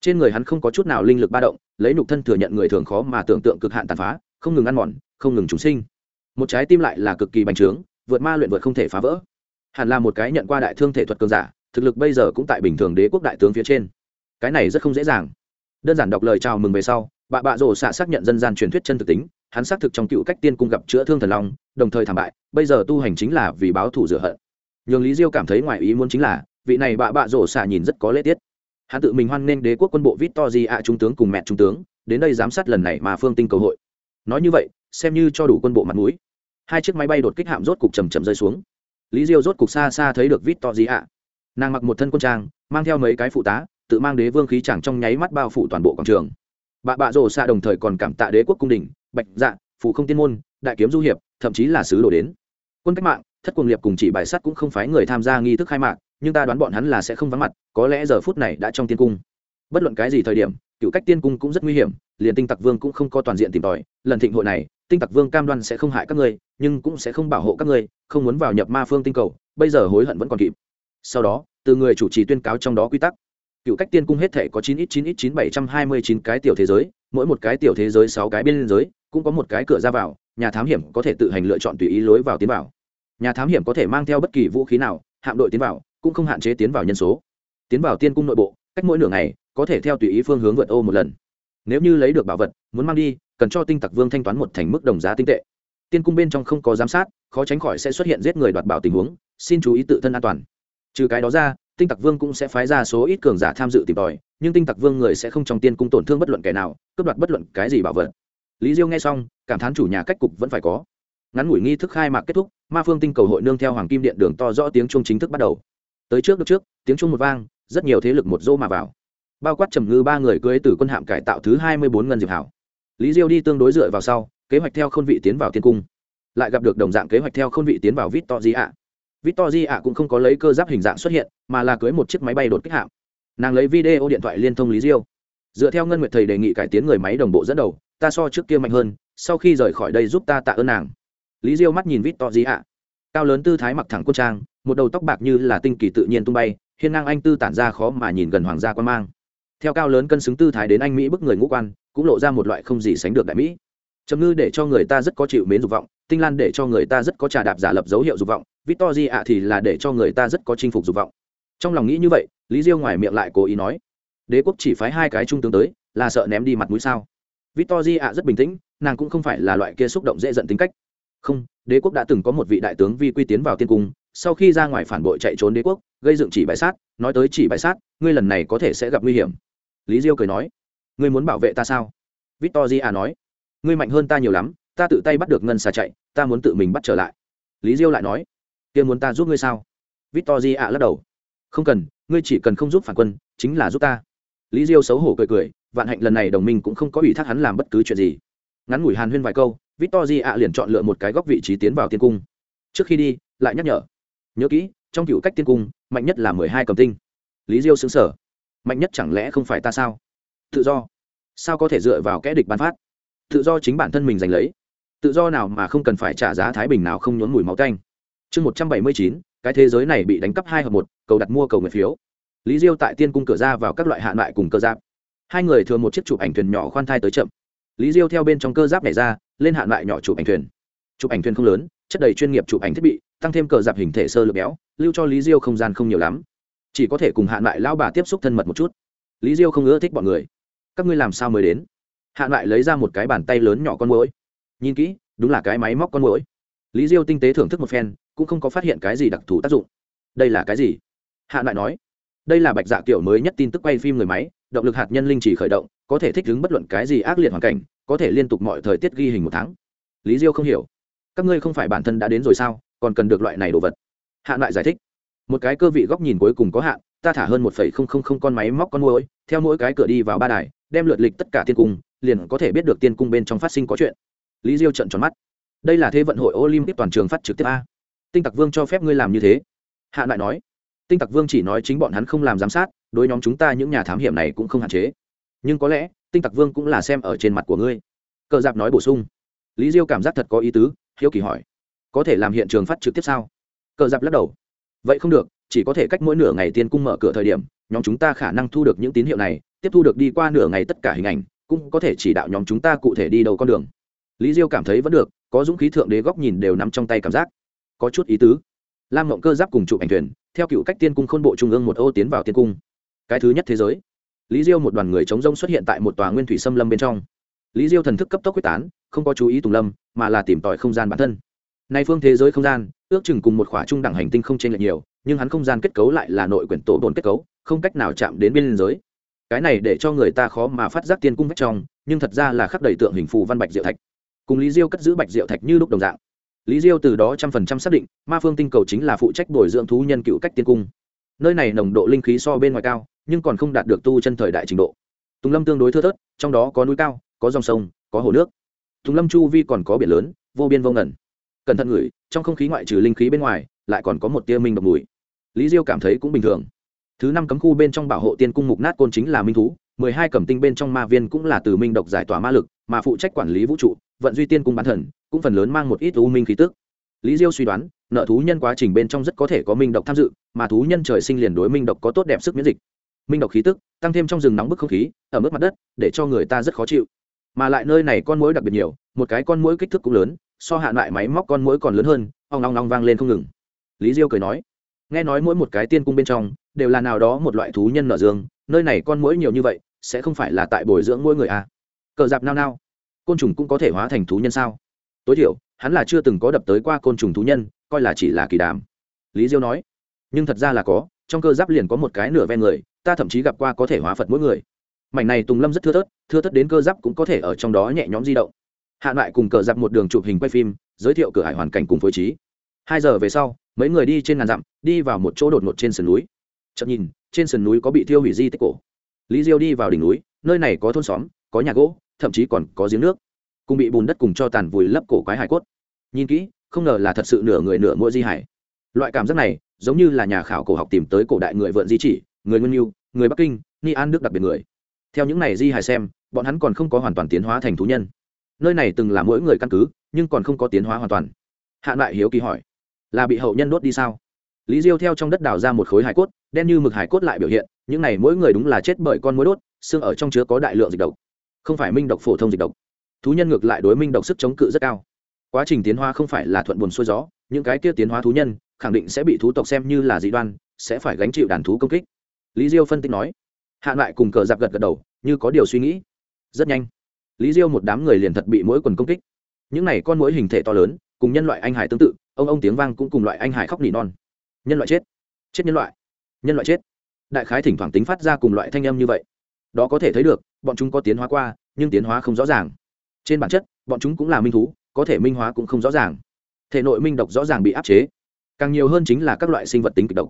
Trên người hắn không có chút nào linh lực ba động, lấy nhục thân thừa nhận người thường khó mà tưởng tượng cực hạn tàn phá, không ngừng ăn mòn, không ngừng chúng sinh. Một trái tim lại là cực kỳ bành trướng, vượt ma luyện vượt không thể phá vỡ hẳn là một cái nhận qua đại thương thể thuật cường giả, thực lực bây giờ cũng tại bình thường đế quốc đại tướng phía trên. Cái này rất không dễ dàng. Đơn giản đọc lời chào mừng về sau, bà bạ rổ xạ xác nhận dân gian truyền thuyết chân thực tính, hắn xác thực trong cựu cách tiên cung gặp chữa thương thần long, đồng thời thảm bại, bây giờ tu hành chính là vì báo thù rửa hận. Nhường lý diêu cảm thấy ngoài ý muốn chính là, vị này bà bạ rổ xạ nhìn rất có lễ tiết. Hắn tự mình hoan nghênh đế quốc quân bộ vít to di ạ trung tướng cùng mẹ trung tướng, đến đây giám sát lần này mà phương tinh cầu hội. Nói như vậy, xem như cho đủ quân bộ mặt mũi. Hai chiếc máy bay đột kích hạm rốt cục chầm chậm rơi xuống lý diêu rốt cục xa xa thấy được vít to gì ạ nàng mặc một thân quân trang, mang theo mấy cái phụ tá, tự mang đế vương khí chẳng trong nháy mắt bao phủ toàn bộ quảng trường. Bà bạ rổ xạ đồng thời còn cảm tạ đế quốc cung đình, bạch dạ phụ không tiên môn, đại kiếm du hiệp, thậm chí là sứ đồ đến. Quân cách mạng, thất quân liệp cùng chỉ bài sắt cũng không phái người tham gia nghi thức khai mạc, nhưng ta đoán bọn hắn là sẽ không vắng mặt, có lẽ giờ phút này đã trong tiên cung. Bất luận cái gì thời điểm, cựu cách tiên cung cũng rất nguy hiểm liền tinh tặc vương cũng không có toàn diện tìm tòi, lần thịnh hội này, tinh tặc vương cam đoan sẽ không hại các ngươi, nhưng cũng sẽ không bảo hộ các ngươi, không muốn vào nhập ma phương tinh cầu, bây giờ hối hận vẫn còn kịp. Sau đó, từ người chủ trì tuyên cáo trong đó quy tắc. Cựu cách tiên cung hết thể có chín ít chín ít chín bảy trăm hai mươi chín cái tiểu thế giới, mỗi một cái tiểu thế giới sáu cái biên giới, cũng có một cái cửa ra vào, nhà thám hiểm có thể tự hành lựa chọn tùy ý lối vào tiến vào. Nhà thám hiểm có thể mang theo bất kỳ vũ khí nào, hạm đội tiến vào, cũng không hạn chế tiến vào nhân số. Tiến vào tiên cung nội bộ, cách mỗi nửa ngày, có thể theo tùy ý phương hướng vượt ô một lần nếu như lấy được bảo vật, muốn mang đi, cần cho tinh tặc vương thanh toán một thành mức đồng giá tinh tệ. Tiên cung bên trong không có giám sát, khó tránh khỏi sẽ xuất hiện giết người đoạt bảo tình huống, xin chú ý tự thân an toàn. Trừ cái đó ra, tinh tặc vương cũng sẽ phái ra số ít cường giả tham dự tìm tòi, nhưng tinh tặc vương người sẽ không trong tiên cung tổn thương bất luận kẻ nào, cướp đoạt bất luận cái gì bảo vật. Lý diêu nghe xong, cảm thán chủ nhà cách cục vẫn phải có. Ngắn ngủi nghi thức khai mạc kết thúc, ma phương tinh cầu hội nương theo hoàng kim điện đường to rõ tiếng chuông chính thức bắt đầu. Tới trước được trước, tiếng chuông một vang, rất nhiều thế lực một dô mà vào bao quát trầm ngư ba người cưới từ quân hạm cải tạo thứ hai mươi bốn ngân diệp hảo. Lý diêu đi tương đối dựa vào sau, kế hoạch theo khôn vị tiến vào tiên cung. Lại gặp được đồng dạng kế hoạch theo khôn vị tiến vào vít to di vít to di cũng không có lấy cơ giáp hình dạng xuất hiện, mà là cưới một chiếc máy bay đột kích hạm. Nàng lấy video điện thoại liên thông lý diêu. Dựa theo ngân nguyệt thầy đề nghị cải tiến người máy đồng bộ dẫn đầu, ta so trước kia mạnh hơn, sau khi rời khỏi đây giúp ta tạ ơn nàng. Lý diêu mắt nhìn vít to di cao lớn tư thái mặc thẳng quân trang, một đầu tóc bạc như là tinh kỳ tự nhiên tung bay, hiên ngang anh tư tản ra khó mà nhìn gần hoàng gia quan mang theo cao lớn cân xứng tư thái đến anh mỹ bức người ngũ quan, cũng lộ ra một loại không gì sánh được đại mỹ. Trầm ngư để cho người ta rất có chịu mến dục vọng, tinh lan để cho người ta rất có trà đạp giả lập dấu hiệu dục vọng, victor di ạ thì là để cho người ta rất có chinh phục dục vọng. Trong lòng nghĩ như vậy, lý diêu ngoài miệng lại cố ý nói, đế quốc chỉ phái hai cái trung tướng tới, là sợ ném đi mặt mũi sao? Victor di ạ rất bình tĩnh, nàng cũng không phải là loại kia xúc động dễ dẫn tính cách. Không, đế quốc đã từng có một vị đại tướng vi quy tiến vào tiên cung, sau khi ra ngoài phản bội chạy trốn đế quốc, gây dựng chỉ bài sát, nói tới chỉ bài sát, ngươi lần này có thể sẽ gặp nguy hiểm lý diêu cười nói, ngươi muốn bảo vệ ta sao? Victor nói, ngươi mạnh hơn ta nhiều lắm, ta tự tay bắt được ngân xà chạy, ta muốn tự mình bắt trở lại. Lý diêu lại nói, kia muốn ta giúp ngươi sao? Victor lắc đầu, không cần, ngươi chỉ cần không giúp phản quân, chính là giúp ta. Lý diêu xấu hổ cười cười, vạn hạnh lần này đồng minh cũng không có ủy thác hắn làm bất cứ chuyện gì. Ngắn ngủi hàn huyên vài câu victor liền chọn lựa một cái góc vị trí tiến vào tiên cung. Trước khi đi, lại nhắc nhở, nhớ kỹ, trong cựu cách tiên cung, mạnh nhất là mười hai cầm tinh. Lý diêu xứng sở mạnh nhất chẳng lẽ không phải ta sao? Tự do. Sao có thể dựa vào kẽ địch ban phát? Tự do chính bản thân mình giành lấy. Tự do nào mà không cần phải trả giá thái bình nào không nhốn mùi máu canh chương một trăm bảy mươi chín, cái thế giới này bị đánh cắp hai hợp một, cầu đặt mua cầu người phiếu. Lý diêu tại tiên cung cửa ra vào các loại hạ loại cùng cơ giáp. Hai người thường một chiếc chụp ảnh thuyền nhỏ khoan thai tới chậm. Lý diêu theo bên trong cơ giáp này ra, lên hạ loại nhỏ chụp ảnh thuyền. Chụp ảnh thuyền không lớn, chất đầy chuyên nghiệp chụp ảnh thiết bị, tăng thêm cờ giáp hình thể sơ lược béo, lưu cho lý diêu không gian không nhiều lắm chỉ có thể cùng hạn lại lão bà tiếp xúc thân mật một chút. Lý diêu không ưa thích bọn người. Các ngươi làm sao mới đến? Hạn lại lấy ra một cái bàn tay lớn nhỏ con mũi nhìn kỹ, đúng là cái máy móc con mũi lý diêu tinh tế thưởng thức một phen, cũng không có phát hiện cái gì đặc thù tác dụng. Đây là cái gì? Hạn lại nói. Đây là bạch dạ kiểu mới nhất tin tức quay phim người máy, động lực hạt nhân linh chỉ khởi động, có thể thích ứng bất luận cái gì ác liệt hoàn cảnh, có thể liên tục mọi thời tiết ghi hình một tháng. Lý diêu không hiểu. Các ngươi không phải bản thân đã đến rồi sao, còn cần được loại này đồ vật? Hạn lại giải thích một cái cơ vị góc nhìn cuối cùng có hạn, ta thả hơn một phẩy không không không con máy móc con môi theo mỗi cái cửa đi vào ba đài, đem lượt lịch tất cả tiên cung, liền có thể biết được tiên cung bên trong phát sinh có chuyện. Lý diêu trận tròn mắt. Đây là thế vận hội olympic toàn trường phát trực tiếp a. Tinh tặc vương cho phép ngươi làm như thế. Hạ lại nói. Tinh tặc vương chỉ nói chính bọn hắn không làm giám sát, đối nhóm chúng ta những nhà thám hiểm này cũng không hạn chế. Nhưng có lẽ, tinh tặc vương cũng là xem ở trên mặt của ngươi. Cờ giạp nói bổ sung. Lý diêu cảm giác thật có ý tứ, hiếu kỳ hỏi. Có thể làm hiện trường phát trực tiếp sao? Cờ giạp lắc đầu vậy không được, chỉ có thể cách mỗi nửa ngày tiên cung mở cửa thời điểm, nhóm chúng ta khả năng thu được những tín hiệu này, tiếp thu được đi qua nửa ngày tất cả hình ảnh, cũng có thể chỉ đạo nhóm chúng ta cụ thể đi đầu con đường. Lý diêu cảm thấy vẫn được, có dũng khí thượng đế góc nhìn đều nằm trong tay cảm giác. Có chút ý tứ. Lam mộng cơ giáp cùng chụp ảnh thuyền, theo cựu cách tiên cung khôn bộ trung ương một ô tiến vào tiên cung. Cái thứ nhất thế giới. Lý diêu một đoàn người chống rông xuất hiện tại một tòa nguyên thủy xâm lâm bên trong. Lý diêu thần thức cấp tốc quyết tán, không có chú ý tùng lâm, mà là tìm tòi không gian bản thân nay phương thế giới không gian, ước chừng cùng một khỏa trung đẳng hành tinh không chênh lệch nhiều, nhưng hắn không gian kết cấu lại là nội quyển tổ đồn kết cấu, không cách nào chạm đến biên giới. Cái này để cho người ta khó mà phát giác tiên cung vách trong, nhưng thật ra là khắc đầy tượng hình phù văn bạch diệu thạch. Cùng lý diêu cất giữ bạch diệu thạch như lúc đồng dạng. Lý diêu từ đó trăm phần trăm xác định, ma phương tinh cầu chính là phụ trách bồi dưỡng thú nhân cựu cách tiên cung. Nơi này nồng độ linh khí so bên ngoài cao, nhưng còn không đạt được tu chân thời đại trình độ. Tùng lâm tương đối thưa thớt, trong đó có núi cao, có dòng sông, có hồ nước. Tùng lâm chu vi còn có biển lớn, vô biên vô ngẩn cẩn thận ngửi, trong không khí ngoại trừ linh khí bên ngoài, lại còn có một tia minh độc mùi. Lý diêu cảm thấy cũng bình thường. Thứ năm cấm khu bên trong bảo hộ tiên cung mục nát côn chính là minh thú, mười hai cẩm tinh bên trong ma viên cũng là từ minh độc giải tỏa ma lực, mà phụ trách quản lý vũ trụ, vận duy tiên cung bán thần, cũng phần lớn mang một ít u minh khí tức. Lý diêu suy đoán, nợ thú nhân quá trình bên trong rất có thể có minh độc tham dự, mà thú nhân trời sinh liền đối minh độc có tốt đẹp sức miễn dịch. Minh độc khí tức, tăng thêm trong rừng nóng bức không khí, ở mức mặt đất, để cho người ta rất khó chịu. Mà lại nơi này con mũi đặc biệt nhiều, một cái con mũi kích thước cũng lớn so hạ lại máy móc con mũi còn lớn hơn, ong ong ong vang lên không ngừng. Lý diêu cười nói, nghe nói mỗi một cái tiên cung bên trong, đều là nào đó một loại thú nhân nọ dương, nơi này con mũi nhiều như vậy, sẽ không phải là tại bồi dưỡng mỗi người à? Cờ dạp nao nao, côn trùng cũng có thể hóa thành thú nhân sao? Tối thiểu, hắn là chưa từng có đập tới qua côn trùng thú nhân, coi là chỉ là kỳ đàm. Lý diêu nói, nhưng thật ra là có, trong cơ giáp liền có một cái nửa ven người, ta thậm chí gặp qua có thể hóa phật mỗi người. Mảnh này tùng lâm rất thưa thớt thưa thớt đến cơ giáp cũng có thể ở trong đó nhẹ nhõm di động hạ lại cùng cờ dạp một đường chụp hình quay phim, giới thiệu cửa hải hoàn cảnh cùng phối trí. Hai giờ về sau, mấy người đi trên ngàn dặm, đi vào một chỗ đột ngột trên sườn núi. Chậm nhìn, trên sườn núi có bị thiêu hủy di tích cổ. Lý diêu đi vào đỉnh núi, nơi này có thôn xóm, có nhà gỗ, thậm chí còn có giếng nước. Cùng bị bùn đất cùng cho tàn vùi lấp cổ quái hải cốt. Nhìn kỹ, không ngờ là thật sự nửa người nửa mỗi di hải. Loại cảm giác này, giống như là nhà khảo cổ học tìm tới cổ đại người vợn di chỉ, người nguyên mưu người bắc kinh, ni an nước đặc biệt người. Theo những này di hải xem, bọn hắn còn không có hoàn toàn tiến hóa thành thú nhân nơi này từng là mỗi người căn cứ, nhưng còn không có tiến hóa hoàn toàn. Hạn lại hiếu kỳ hỏi, là bị hậu nhân đốt đi sao? Lý diêu theo trong đất đào ra một khối hải cốt, đen như mực hải cốt lại biểu hiện, những này mỗi người đúng là chết bởi con mối đốt, xương ở trong chứa có đại lượng dịch độc. Không phải minh độc phổ thông dịch độc. Thú nhân ngược lại đối minh độc sức chống cự rất cao. Quá trình tiến hóa không phải là thuận buồn xuôi gió, những cái kia tiến hóa thú nhân khẳng định sẽ bị thú tộc xem như là dị đoan, sẽ phải gánh chịu đàn thú công kích. Lý diêu phân tích nói hạn lại cùng cờ giặc gật gật đầu, như có điều suy nghĩ. Rất nhanh lý diêu một đám người liền thật bị mỗi quần công kích. Những này con mũi hình thể to lớn, cùng nhân loại anh hải tương tự, ông ông tiếng vang cũng cùng loại anh hải khóc nỉ non. Nhân loại chết. Chết nhân loại. Nhân loại chết. Đại khái thỉnh thoảng tính phát ra cùng loại thanh âm như vậy. Đó có thể thấy được, bọn chúng có tiến hóa qua, nhưng tiến hóa không rõ ràng. Trên bản chất, bọn chúng cũng là minh thú, có thể minh hóa cũng không rõ ràng. Thể nội minh độc rõ ràng bị áp chế. Càng nhiều hơn chính là các loại sinh vật tính kịch độc.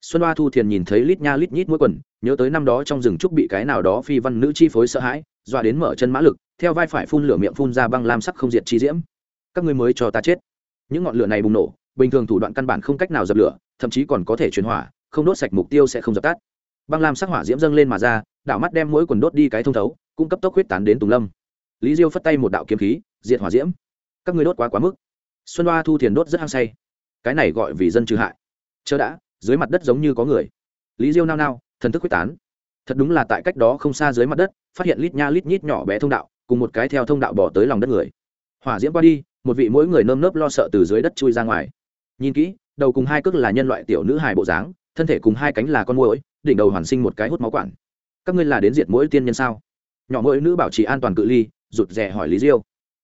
Xuân hoa thu thiền nhìn thấy lít nha lít nhít mỗi quần, nhớ tới năm đó trong rừng trúc bị cái nào đó phi văn nữ chi phối sợ hãi dọa đến mở chân mã lực, theo vai phải phun lửa miệng phun ra băng lam sắc không diệt chi diễm. Các ngươi mới cho ta chết. Những ngọn lửa này bùng nổ, bình thường thủ đoạn căn bản không cách nào dập lửa, thậm chí còn có thể chuyển hỏa, không đốt sạch mục tiêu sẽ không dập tắt. Băng lam sắc hỏa diễm dâng lên mà ra, đảo mắt đem mỗi quần đốt đi cái thông thấu, cung cấp tốc huyết tán đến tùng lâm. Lý diêu phất tay một đạo kiếm khí, diệt hỏa diễm. Các ngươi đốt quá quá mức. Xuân hoa thu thiền đốt rất hăng say. Cái này gọi vì dân trừ hại. Chờ đã, dưới mặt đất giống như có người. Lý diêu nao nao, thần thức huyết tán thật đúng là tại cách đó không xa dưới mặt đất, phát hiện lít nha lít nhít nhỏ bé thông đạo, cùng một cái theo thông đạo bỏ tới lòng đất người. Hỏa diễm qua đi, một vị mỗi người nơm nớp lo sợ từ dưới đất chui ra ngoài. Nhìn kỹ, đầu cùng hai cước là nhân loại tiểu nữ hài bộ dáng, thân thể cùng hai cánh là con mũi đỉnh đầu hoàn sinh một cái hút máu quản. Các ngươi là đến diệt mũi tiên nhân sao? Nhỏ mũi nữ bảo trì an toàn cự ly, rụt rè hỏi lý diêu.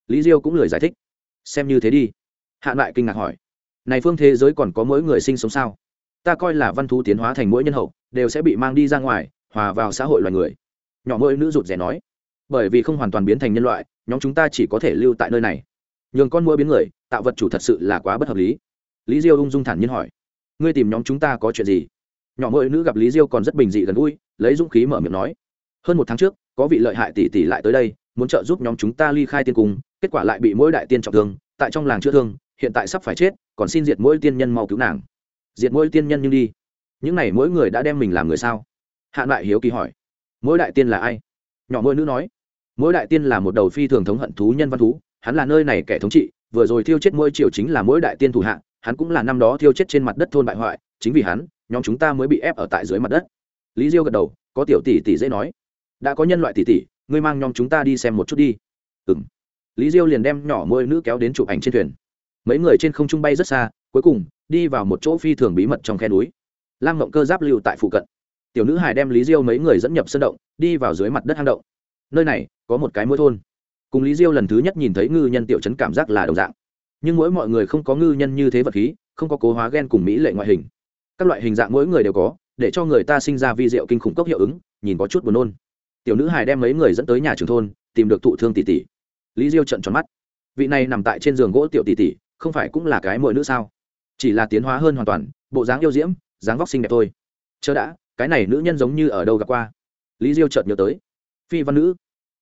Lý diêu cũng lười giải thích. Xem như thế đi. Hạn lại kinh ngạc hỏi. Này phương thế giới còn có mỗi người sinh sống sao? Ta coi là văn thú tiến hóa thành mũi nhân hậu, đều sẽ bị mang đi ra ngoài hòa vào xã hội loài người. Nhỏ mỗi nữ rụt rè nói, bởi vì không hoàn toàn biến thành nhân loại, nhóm chúng ta chỉ có thể lưu tại nơi này. Nhường con mũi biến người, tạo vật chủ thật sự là quá bất hợp lý. Lý diêu ung dung thản nhiên hỏi, ngươi tìm nhóm chúng ta có chuyện gì? Nhỏ mỗi nữ gặp lý diêu còn rất bình dị gần gũi, lấy dũng khí mở miệng nói, hơn một tháng trước, có vị lợi hại tỷ tỷ lại tới đây, muốn trợ giúp nhóm chúng ta ly khai tiên cung, kết quả lại bị mỗi đại tiên trọng thương, tại trong làng chữa thương, hiện tại sắp phải chết, còn xin diệt mỗi tiên nhân mau cứu nàng. Diệt mỗi tiên nhân nhưng đi. Những n à y mỗi người đã đem mình làm người sao? hạn lại hiếu kỳ hỏi mỗi đại tiên là ai? Nhỏ mỗi nữ nói mỗi đại tiên là một đầu phi thường thống hận thú nhân văn thú hắn là nơi này kẻ thống trị vừa rồi thiêu chết mỗi triều chính là mỗi đại tiên thủ hạng, hắn cũng là năm đó thiêu chết trên mặt đất thôn bại hoại chính vì hắn nhóm chúng ta mới bị ép ở tại dưới mặt đất. Lý diêu gật đầu có tiểu tỷ tỷ dễ nói đã có nhân loại tỷ tỷ ngươi mang nhóm chúng ta đi xem một chút đi. Ừ m lý diêu liền đem nhỏ môi nữ kéo đến chụp ảnh trên thuyền. Mấy người trên không trung bay rất xa cuối cùng đi vào một chỗ phi thường bí mật trong khe núi. Lam ngộng cơ giáp lưu tại phụ cận tiểu nữ hải đem lý diêu mấy người dẫn nhập sân động, đi vào dưới mặt đất hang động. Nơi này có một cái mũi thôn. Cùng lý diêu lần thứ nhất nhìn thấy ngư nhân tiểu trấn cảm giác là đồng dạng. Nhưng mỗi mọi người không có ngư nhân như thế vật khí, không có cố hóa ghen cùng mỹ lệ ngoại hình. Các loại hình dạng mỗi người đều có, để cho người ta sinh ra vi diệu kinh khủng cốc hiệu ứng, nhìn có chút buồn nôn. Tiểu nữ hải đem mấy người dẫn tới nhà trường thôn, tìm được thụ thương tỷ tỷ. Lý diêu trận tròn mắt. Vị này nằm tại trên giường gỗ tiểu tỷ tỷ, không phải cũng là cái mỗi nữ sao? Chỉ là tiến hóa hơn hoàn toàn, bộ dáng yêu diễm, dáng vóc xinh đẹp thôi. Chờ đã cái này nữ nhân giống như ở đâu gặp qua? Lý diêu chợt nhớ tới. Phi văn nữ.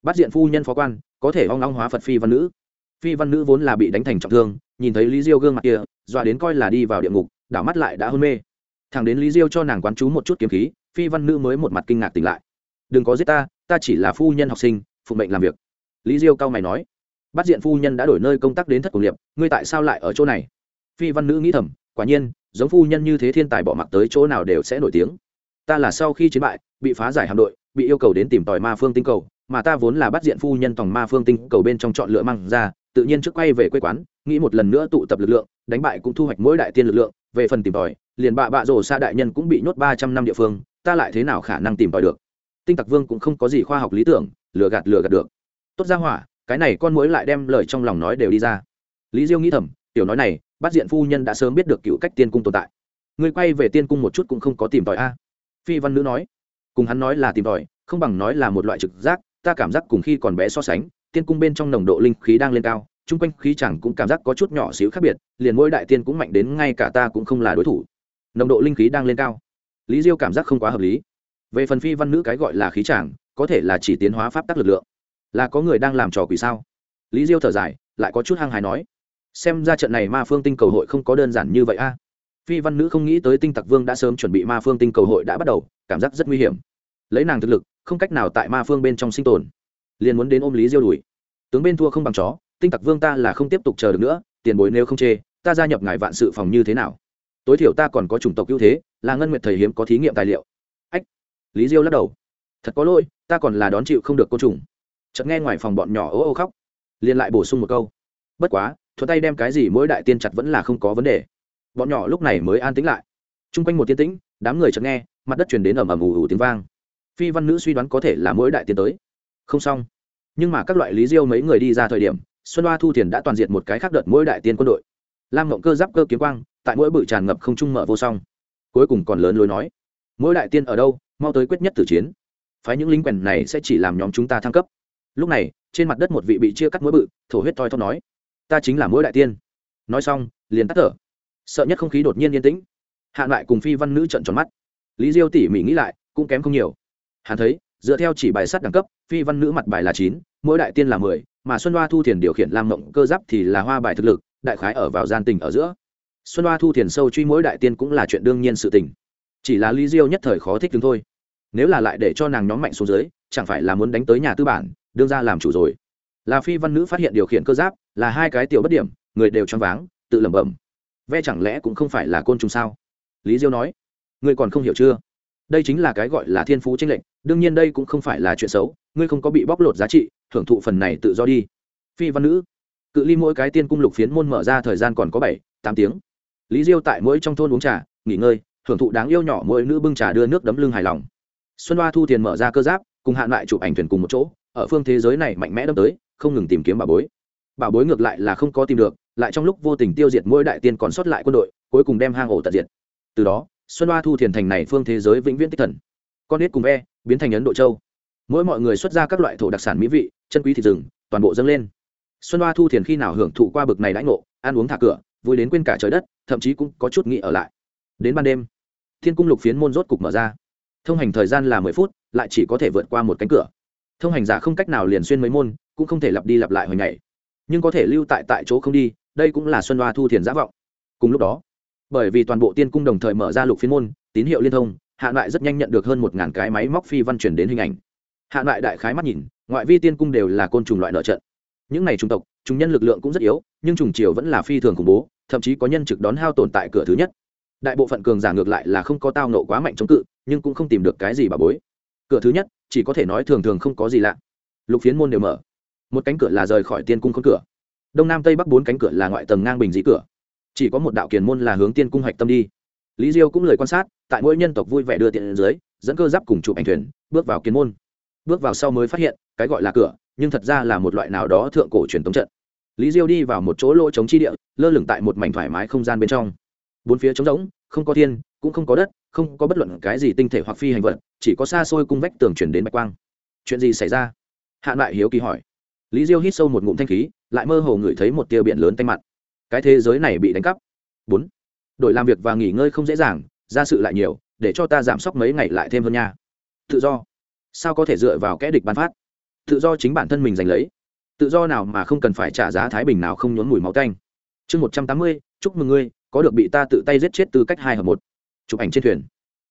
Bắt diện phu nhân phó quan, có thể hoang long hóa phật phi văn nữ. Phi văn nữ vốn là bị đánh thành trọng thương, nhìn thấy lý diêu gương mặt kia, dọa đến coi là đi vào địa ngục, đảo mắt lại đã hôn mê. Thằng đến lý diêu cho nàng quán chú một chút kiếm khí, phi văn nữ mới một mặt kinh ngạc tỉnh lại. Đừng có giết ta ta chỉ là phu nhân học sinh, phụ mệnh làm việc. Lý diêu cao mày nói. Bắt diện phu nhân đã đổi nơi công tác đến thất cổ liệp ngươi tại sao lại ở chỗ này? Phi văn nữ nghĩ thầm, quả nhiên, giống phu nhân như thế thiên tài bỏ mặt tới chỗ nào đều sẽ nổi tiếng ta là sau khi chiến bại, bị phá giải hạm đội, bị yêu cầu đến tìm tòi ma phương tinh cầu, mà ta vốn là bắt diện phu nhân tòng ma phương tinh cầu bên trong chọn lựa mang ra, tự nhiên trước quay về quê quán, nghĩ một lần nữa tụ tập lực lượng, đánh bại cũng thu hoạch mỗi đại tiên lực lượng, về phần tìm tòi, liền bạ bạ rổ xa đại nhân cũng bị nhốt ba trăm năm địa phương, ta lại thế nào khả năng tìm tòi được? Tinh tặc vương cũng không có gì khoa học lý tưởng, lừa gạt lừa gạt được. Tốt ra hỏa, cái này con mối lại đem lời trong lòng nói đều đi ra. Lý diêu nghĩ thầm, tiểu nói này, bắt diện phu nhân đã sớm biết được cựu cách tiên cung tồn tại. Ngươi quay về tiên cung một chút cũng không có tìm tòi a. à phi văn nữ nói. Cùng hắn nói là tìm tòi, không bằng nói là một loại trực giác, ta cảm giác cùng khi còn bé so sánh, tiên cung bên trong nồng độ linh khí đang lên cao, chung quanh khí chẳng cũng cảm giác có chút nhỏ xíu khác biệt, liền mỗi đại tiên cũng mạnh đến ngay cả ta cũng không là đối thủ. Nồng độ linh khí đang lên cao. Lý diêu cảm giác không quá hợp lý. Về phần phi văn nữ cái gọi là khí chẳng, có thể là chỉ tiến hóa pháp tắc lực lượng. Là có người đang làm trò quỷ sao? Lý diêu thở dài, lại có chút hăng hài nói. Xem ra trận này ma phương tinh cầu hội không có đơn giản như vậy a? phi văn nữ không nghĩ tới tinh tặc vương đã sớm chuẩn bị ma phương tinh cầu hội đã bắt đầu, cảm giác rất nguy hiểm. Lấy nàng thực lực, không cách nào tại ma phương bên trong sinh tồn. Liền muốn đến ôm lý diêu đùi tướng bên thua không bằng chó, tinh tặc vương ta là không tiếp tục chờ được nữa, tiền bối nếu không chê, ta gia nhập ngài vạn sự phòng như thế nào? Tối thiểu ta còn có chủng tộc ưu thế, là ngân nguyện thầy hiếm có thí nghiệm tài liệu. Ách, lý diêu lắc đầu. Thật có lỗi, ta còn là đón chịu không được côn trùng. Chợt nghe ngoài phòng bọn nhỏ ố ô khóc. Liền lại bổ sung một câu. Bất quá thuật tay đem cái gì mỗi đại tiên chặt vẫn là không có vấn đề bọn nhỏ lúc này mới an tĩnh lại. T r u n g quanh một tiên tĩnh, đám người chẳng nghe, mặt đất chuyển đến ầm ầm ủ ủ tiếng vang. Phi văn nữ suy đoán có thể là mỗi đại tiến tới. Không xong. Nhưng mà các loại lý diêu mấy người đi ra thời điểm, xuân hoa thu thiền đã toàn diện một cái khác đợt mỗi đại tiên quân đội. Lam ngộng cơ giáp cơ kiếm quang, tại mỗi bự tràn ngập không trung mở vô song. Cuối cùng còn lớn lối nói, mỗi đại tiên ở đâu, mau tới quyết nhất tử chiến. Phái những lính quèn này sẽ chỉ làm nhóm chúng ta thăng cấp. Lúc này, trên mặt đất một vị bị chia cắt mỗi bự, thổ huyết thoi thóp nói, ta chính là mỗi đại tiên. Nói xong, liền tắt thở sợ nhất không khí đột nhiên yên tĩnh. Hạ lại cùng phi văn nữ trận tròn mắt. Lý diêu tỉ mỉ nghĩ lại, cũng kém không nhiều. Hắn thấy, dựa theo chỉ bài sát đẳng cấp, phi văn nữ mặt bài là chín, mỗi đại tiên là mười, mà xuân hoa thu thiền điều khiển lam mộng cơ giáp thì là hoa bài thực lực, đại khái ở vào gian tình ở giữa. Xuân hoa thu thiền sâu truy mỗi đại tiên cũng là chuyện đương nhiên sự tình. Chỉ là lý diêu nhất thời khó thích đứng thôi. Nếu là lại để cho nàng nhóm mạnh xuống dưới, chẳng phải là muốn đánh tới nhà tư bản, đương ra làm chủ rồi. Là phi văn nữ phát hiện điều khiển cơ giáp, là hai cái tiểu bất điểm, người đều choáng váng, tự lẩm bẩm ve chẳng lẽ cũng không phải là côn trùng sao? Lý diêu nói. Ngươi còn không hiểu chưa? Đây chính là cái gọi là thiên phú tranh lệch, đương nhiên đây cũng không phải là chuyện xấu, ngươi không có bị bóc lột giá trị thưởng thụ phần này tự do đi. Phi văn nữ. Cự ly mỗi cái tiên cung lục phiến môn mở ra thời gian còn có bảy, tám tiếng. Lý diêu tại mỗi trong thôn uống trà, nghỉ ngơi thưởng thụ đáng yêu nhỏ mỗi nữ bưng trà đưa nước đấm lưng hài lòng. Xuân hoa thu tiền mở ra cơ giáp, cùng hạn lại chụp ảnh thuyền cùng một chỗ, ở phương thế giới này mạnh mẽ đâm tới, không ngừng tìm kiếm bà bối. Bà bối ngược lại là không có tìm được lại trong lúc vô tình tiêu diệt mỗi đại tiên còn sót lại quân đội, cuối cùng đem hang ổ tận diệt. Từ đó, xuân hoa thu thiền thành này phương thế giới vĩnh viễn tích thần. Con nết cùng ve biến thành ấn độ châu. Mỗi mọi người xuất ra các loại thổ đặc sản mỹ vị, chân quý thịt rừng, toàn bộ dâng lên. Xuân hoa thu thiền khi nào hưởng thụ qua bực này đãi ngộ, ăn uống thả cửa, vui đến quên cả trời đất, thậm chí cũng có chút nghị ở lại. Đến ban đêm, thiên cung lục phiến môn rốt cục mở ra. Thông hành thời gian là mười phút, lại chỉ có thể vượt qua một cánh cửa. Thông hành giả không cách nào liền xuyên mấy môn, cũng không thể lặp đi lặp lại hồi ngày nhưng có thể lưu tại tại chỗ không đi, đây cũng là xuân hoa thu thiền giả vọng. Cùng lúc đó, bởi vì toàn bộ tiên cung đồng thời mở ra lục phiên môn, tín hiệu liên thông, hạ loại rất nhanh nhận được hơn một ngàn cái máy móc phi văn chuyển đến hình ảnh. Hạ loại đại khái mắt nhìn, ngoại vi tiên cung đều là côn trùng loại nợ trận. Những này trung tộc, chúng nhân lực lượng cũng rất yếu, nhưng trùng chiều vẫn là phi thường khủng bố, thậm chí có nhân trực đón hao tồn tại cửa thứ nhất. Đại bộ phận cường giả ngược lại là không có tao nộ quá mạnh chống cự, nhưng cũng không tìm được cái gì bà bối. Cửa thứ nhất, chỉ có thể nói thường thường không có gì lạ. Lục phiến môn đều mở một cánh cửa là rời khỏi tiên cung khôn cửa. Đông nam tây bắc bốn cánh cửa là ngoại tầng ngang bình dị cửa. Chỉ có một đạo kiền môn là hướng tiên cung hạch tâm đi. Lý diêu cũng lời quan sát, tại mỗi nhân tộc vui vẻ đưa tiện dưới, dẫn cơ giáp cùng chụp ảnh thuyền, bước vào kiến môn. Bước vào sau mới phát hiện, cái gọi là cửa, nhưng thật ra là một loại nào đó thượng cổ truyền tống trận. Lý diêu đi vào một chỗ lỗ trống chi địa, lơ lửng tại một mảnh thoải mái không gian bên trong. Bốn phía trống rỗng, không có thiên, cũng không có đất, không có bất luận cái gì tinh thể hoặc phi hành vật, chỉ có xa xôi cung vách tường chuyển đến bạch quang. Chuyện gì xảy ra? Hạ lại hiếu kỳ hỏi lý diêu hít sâu một ngụm thanh khí, lại mơ hồ ngửi thấy một tia biển lớn tanh mặn cái thế giới này bị đánh cắp. Bốn. Đội làm việc và nghỉ ngơi không dễ dàng, ra sự lại nhiều, để cho ta giảm sốc mấy ngày lại thêm hơn nha. Tự do. Sao có thể dựa vào kẽ địch ban phát? Tự do chính bản thân mình giành lấy. Tự do nào mà không cần phải trả giá thái bình nào không nhốn mùi máu canh chương một trăm tám mươi, chúc mừng ngươi, có được bị ta tự tay giết chết từ cách hai hợp một. Chụp ảnh trên thuyền.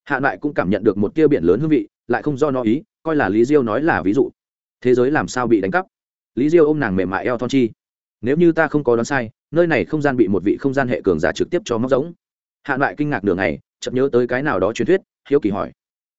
Hạ lại cũng cảm nhận được một tia biển lớn hương vị, lại không do nó ý, coi là lý diêu nói là ví dụ. Thế giới làm sao bị đánh cắp? lý diêu ôm nàng mềm mại eo thon chi. Nếu như ta không có đoán sai, nơi này không gian bị một vị không gian hệ cường giả trực tiếp cho móc giống. Hạ loại kinh ngạc đường này chậm nhớ tới cái nào đó truyền thuyết, hiếu kỳ hỏi.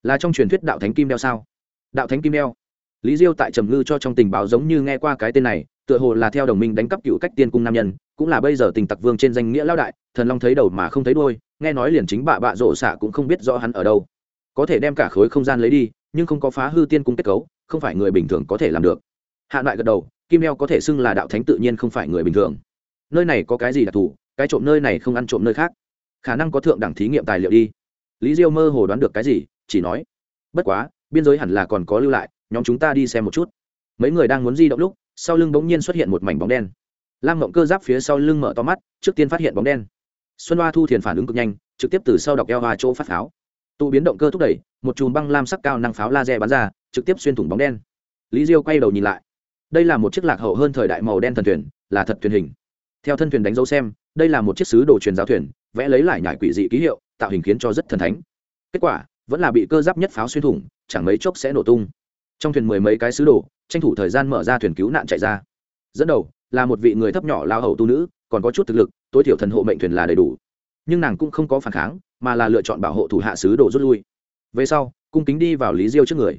Là trong truyền thuyết đạo thánh kim đeo sao? Đạo thánh kim đeo. Lý diêu tại trầm ngư cho trong tình báo giống như nghe qua cái tên này, tựa hồ là theo đồng minh đánh cắp cựu cách tiên cung nam nhân, cũng là bây giờ tình tặc vương trên danh nghĩa lao đại, thần long thấy đầu mà không thấy đôi nghe nói liền chính bà bạ rộ xạ cũng không biết rõ hắn ở đâu. Có thể đem cả khối không gian lấy đi, nhưng không có phá hư tiên cung kết cấu, không phải người bình thường có thể làm được hạ lại gật đầu, kim đeo có thể xưng là đạo thánh tự nhiên không phải người bình thường. Nơi này có cái gì đặc thù, cái trộm nơi này không ăn trộm nơi khác. Khả năng có thượng đẳng thí nghiệm tài liệu đi. Lý diêu mơ hồ đoán được cái gì, chỉ nói, bất quá, biên giới hẳn là còn có lưu lại, nhóm chúng ta đi xem một chút. Mấy người đang muốn di động lúc, sau lưng bỗng nhiên xuất hiện một mảnh bóng đen. Lam mộng cơ giáp phía sau lưng mở to mắt, trước tiên phát hiện bóng đen. Xuân hoa thu thiền phản ứng cực nhanh, trực tiếp từ sau đọc eo hoa chỗ phát pháo. Tụ biến động cơ thúc đẩy, một chùm băng lam sắc cao năng pháo laser bắn ra, trực tiếp xuyên thủng bóng đen. Lý diêu quay đầu nhìn lại đây là một chiếc lạc hậu hơn thời đại màu đen thần thuyền, là thật thuyền hình. Theo thân thuyền đánh dấu xem, đây là một chiếc sứ đồ truyền giáo thuyền, vẽ lấy lại nhải quỷ dị ký hiệu, tạo hình khiến cho rất thần thánh. Kết quả, vẫn là bị cơ giáp nhất pháo xuyên thủng, chẳng mấy chốc sẽ nổ tung. Trong thuyền mười mấy cái sứ đồ, tranh thủ thời gian mở ra thuyền cứu nạn chạy ra. Dẫn đầu, là một vị người thấp nhỏ lao hầu tu nữ, còn có chút thực lực, tối thiểu thần hộ mệnh thuyền là đầy đủ. Nhưng nàng cũng không có phản kháng, mà là lựa chọn bảo hộ thủ hạ sứ đồ rút lui. Về sau, cung kính đi vào lý diêu trước người,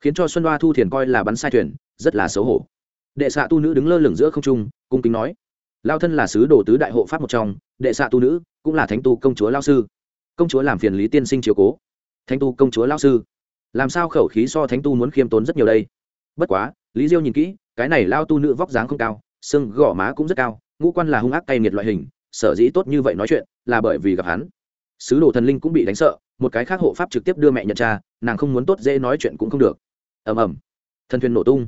khiến cho xuân đoa thu thiền coi là bắn sai thuyền rất là xấu hổ. Đệ xạ tu nữ đứng lơ lửng giữa không trung, cung kính nói, lao thân là sứ đồ tứ đại hộ pháp một trong, đệ xạ tu nữ cũng là thánh tu công chúa lao sư. Công chúa làm phiền lý tiên sinh chiều cố. Thánh tu công chúa lao sư? Làm sao khẩu khí so thánh tu muốn khiêm tốn rất nhiều đây? Bất quá, lý diêu nhìn kỹ, cái này lao tu nữ vóc dáng không cao, xương gò má cũng rất cao, ngũ quan là hung ác tay nghiệt loại hình, sở dĩ tốt như vậy nói chuyện là bởi vì gặp hắn. Sứ đồ thần linh cũng bị đánh sợ, một cái khác hộ pháp trực tiếp đưa mẹ nhận cha, nàng không muốn tốt dễ nói chuyện cũng không được. Ầm ầm. Thần thuyền nổ tung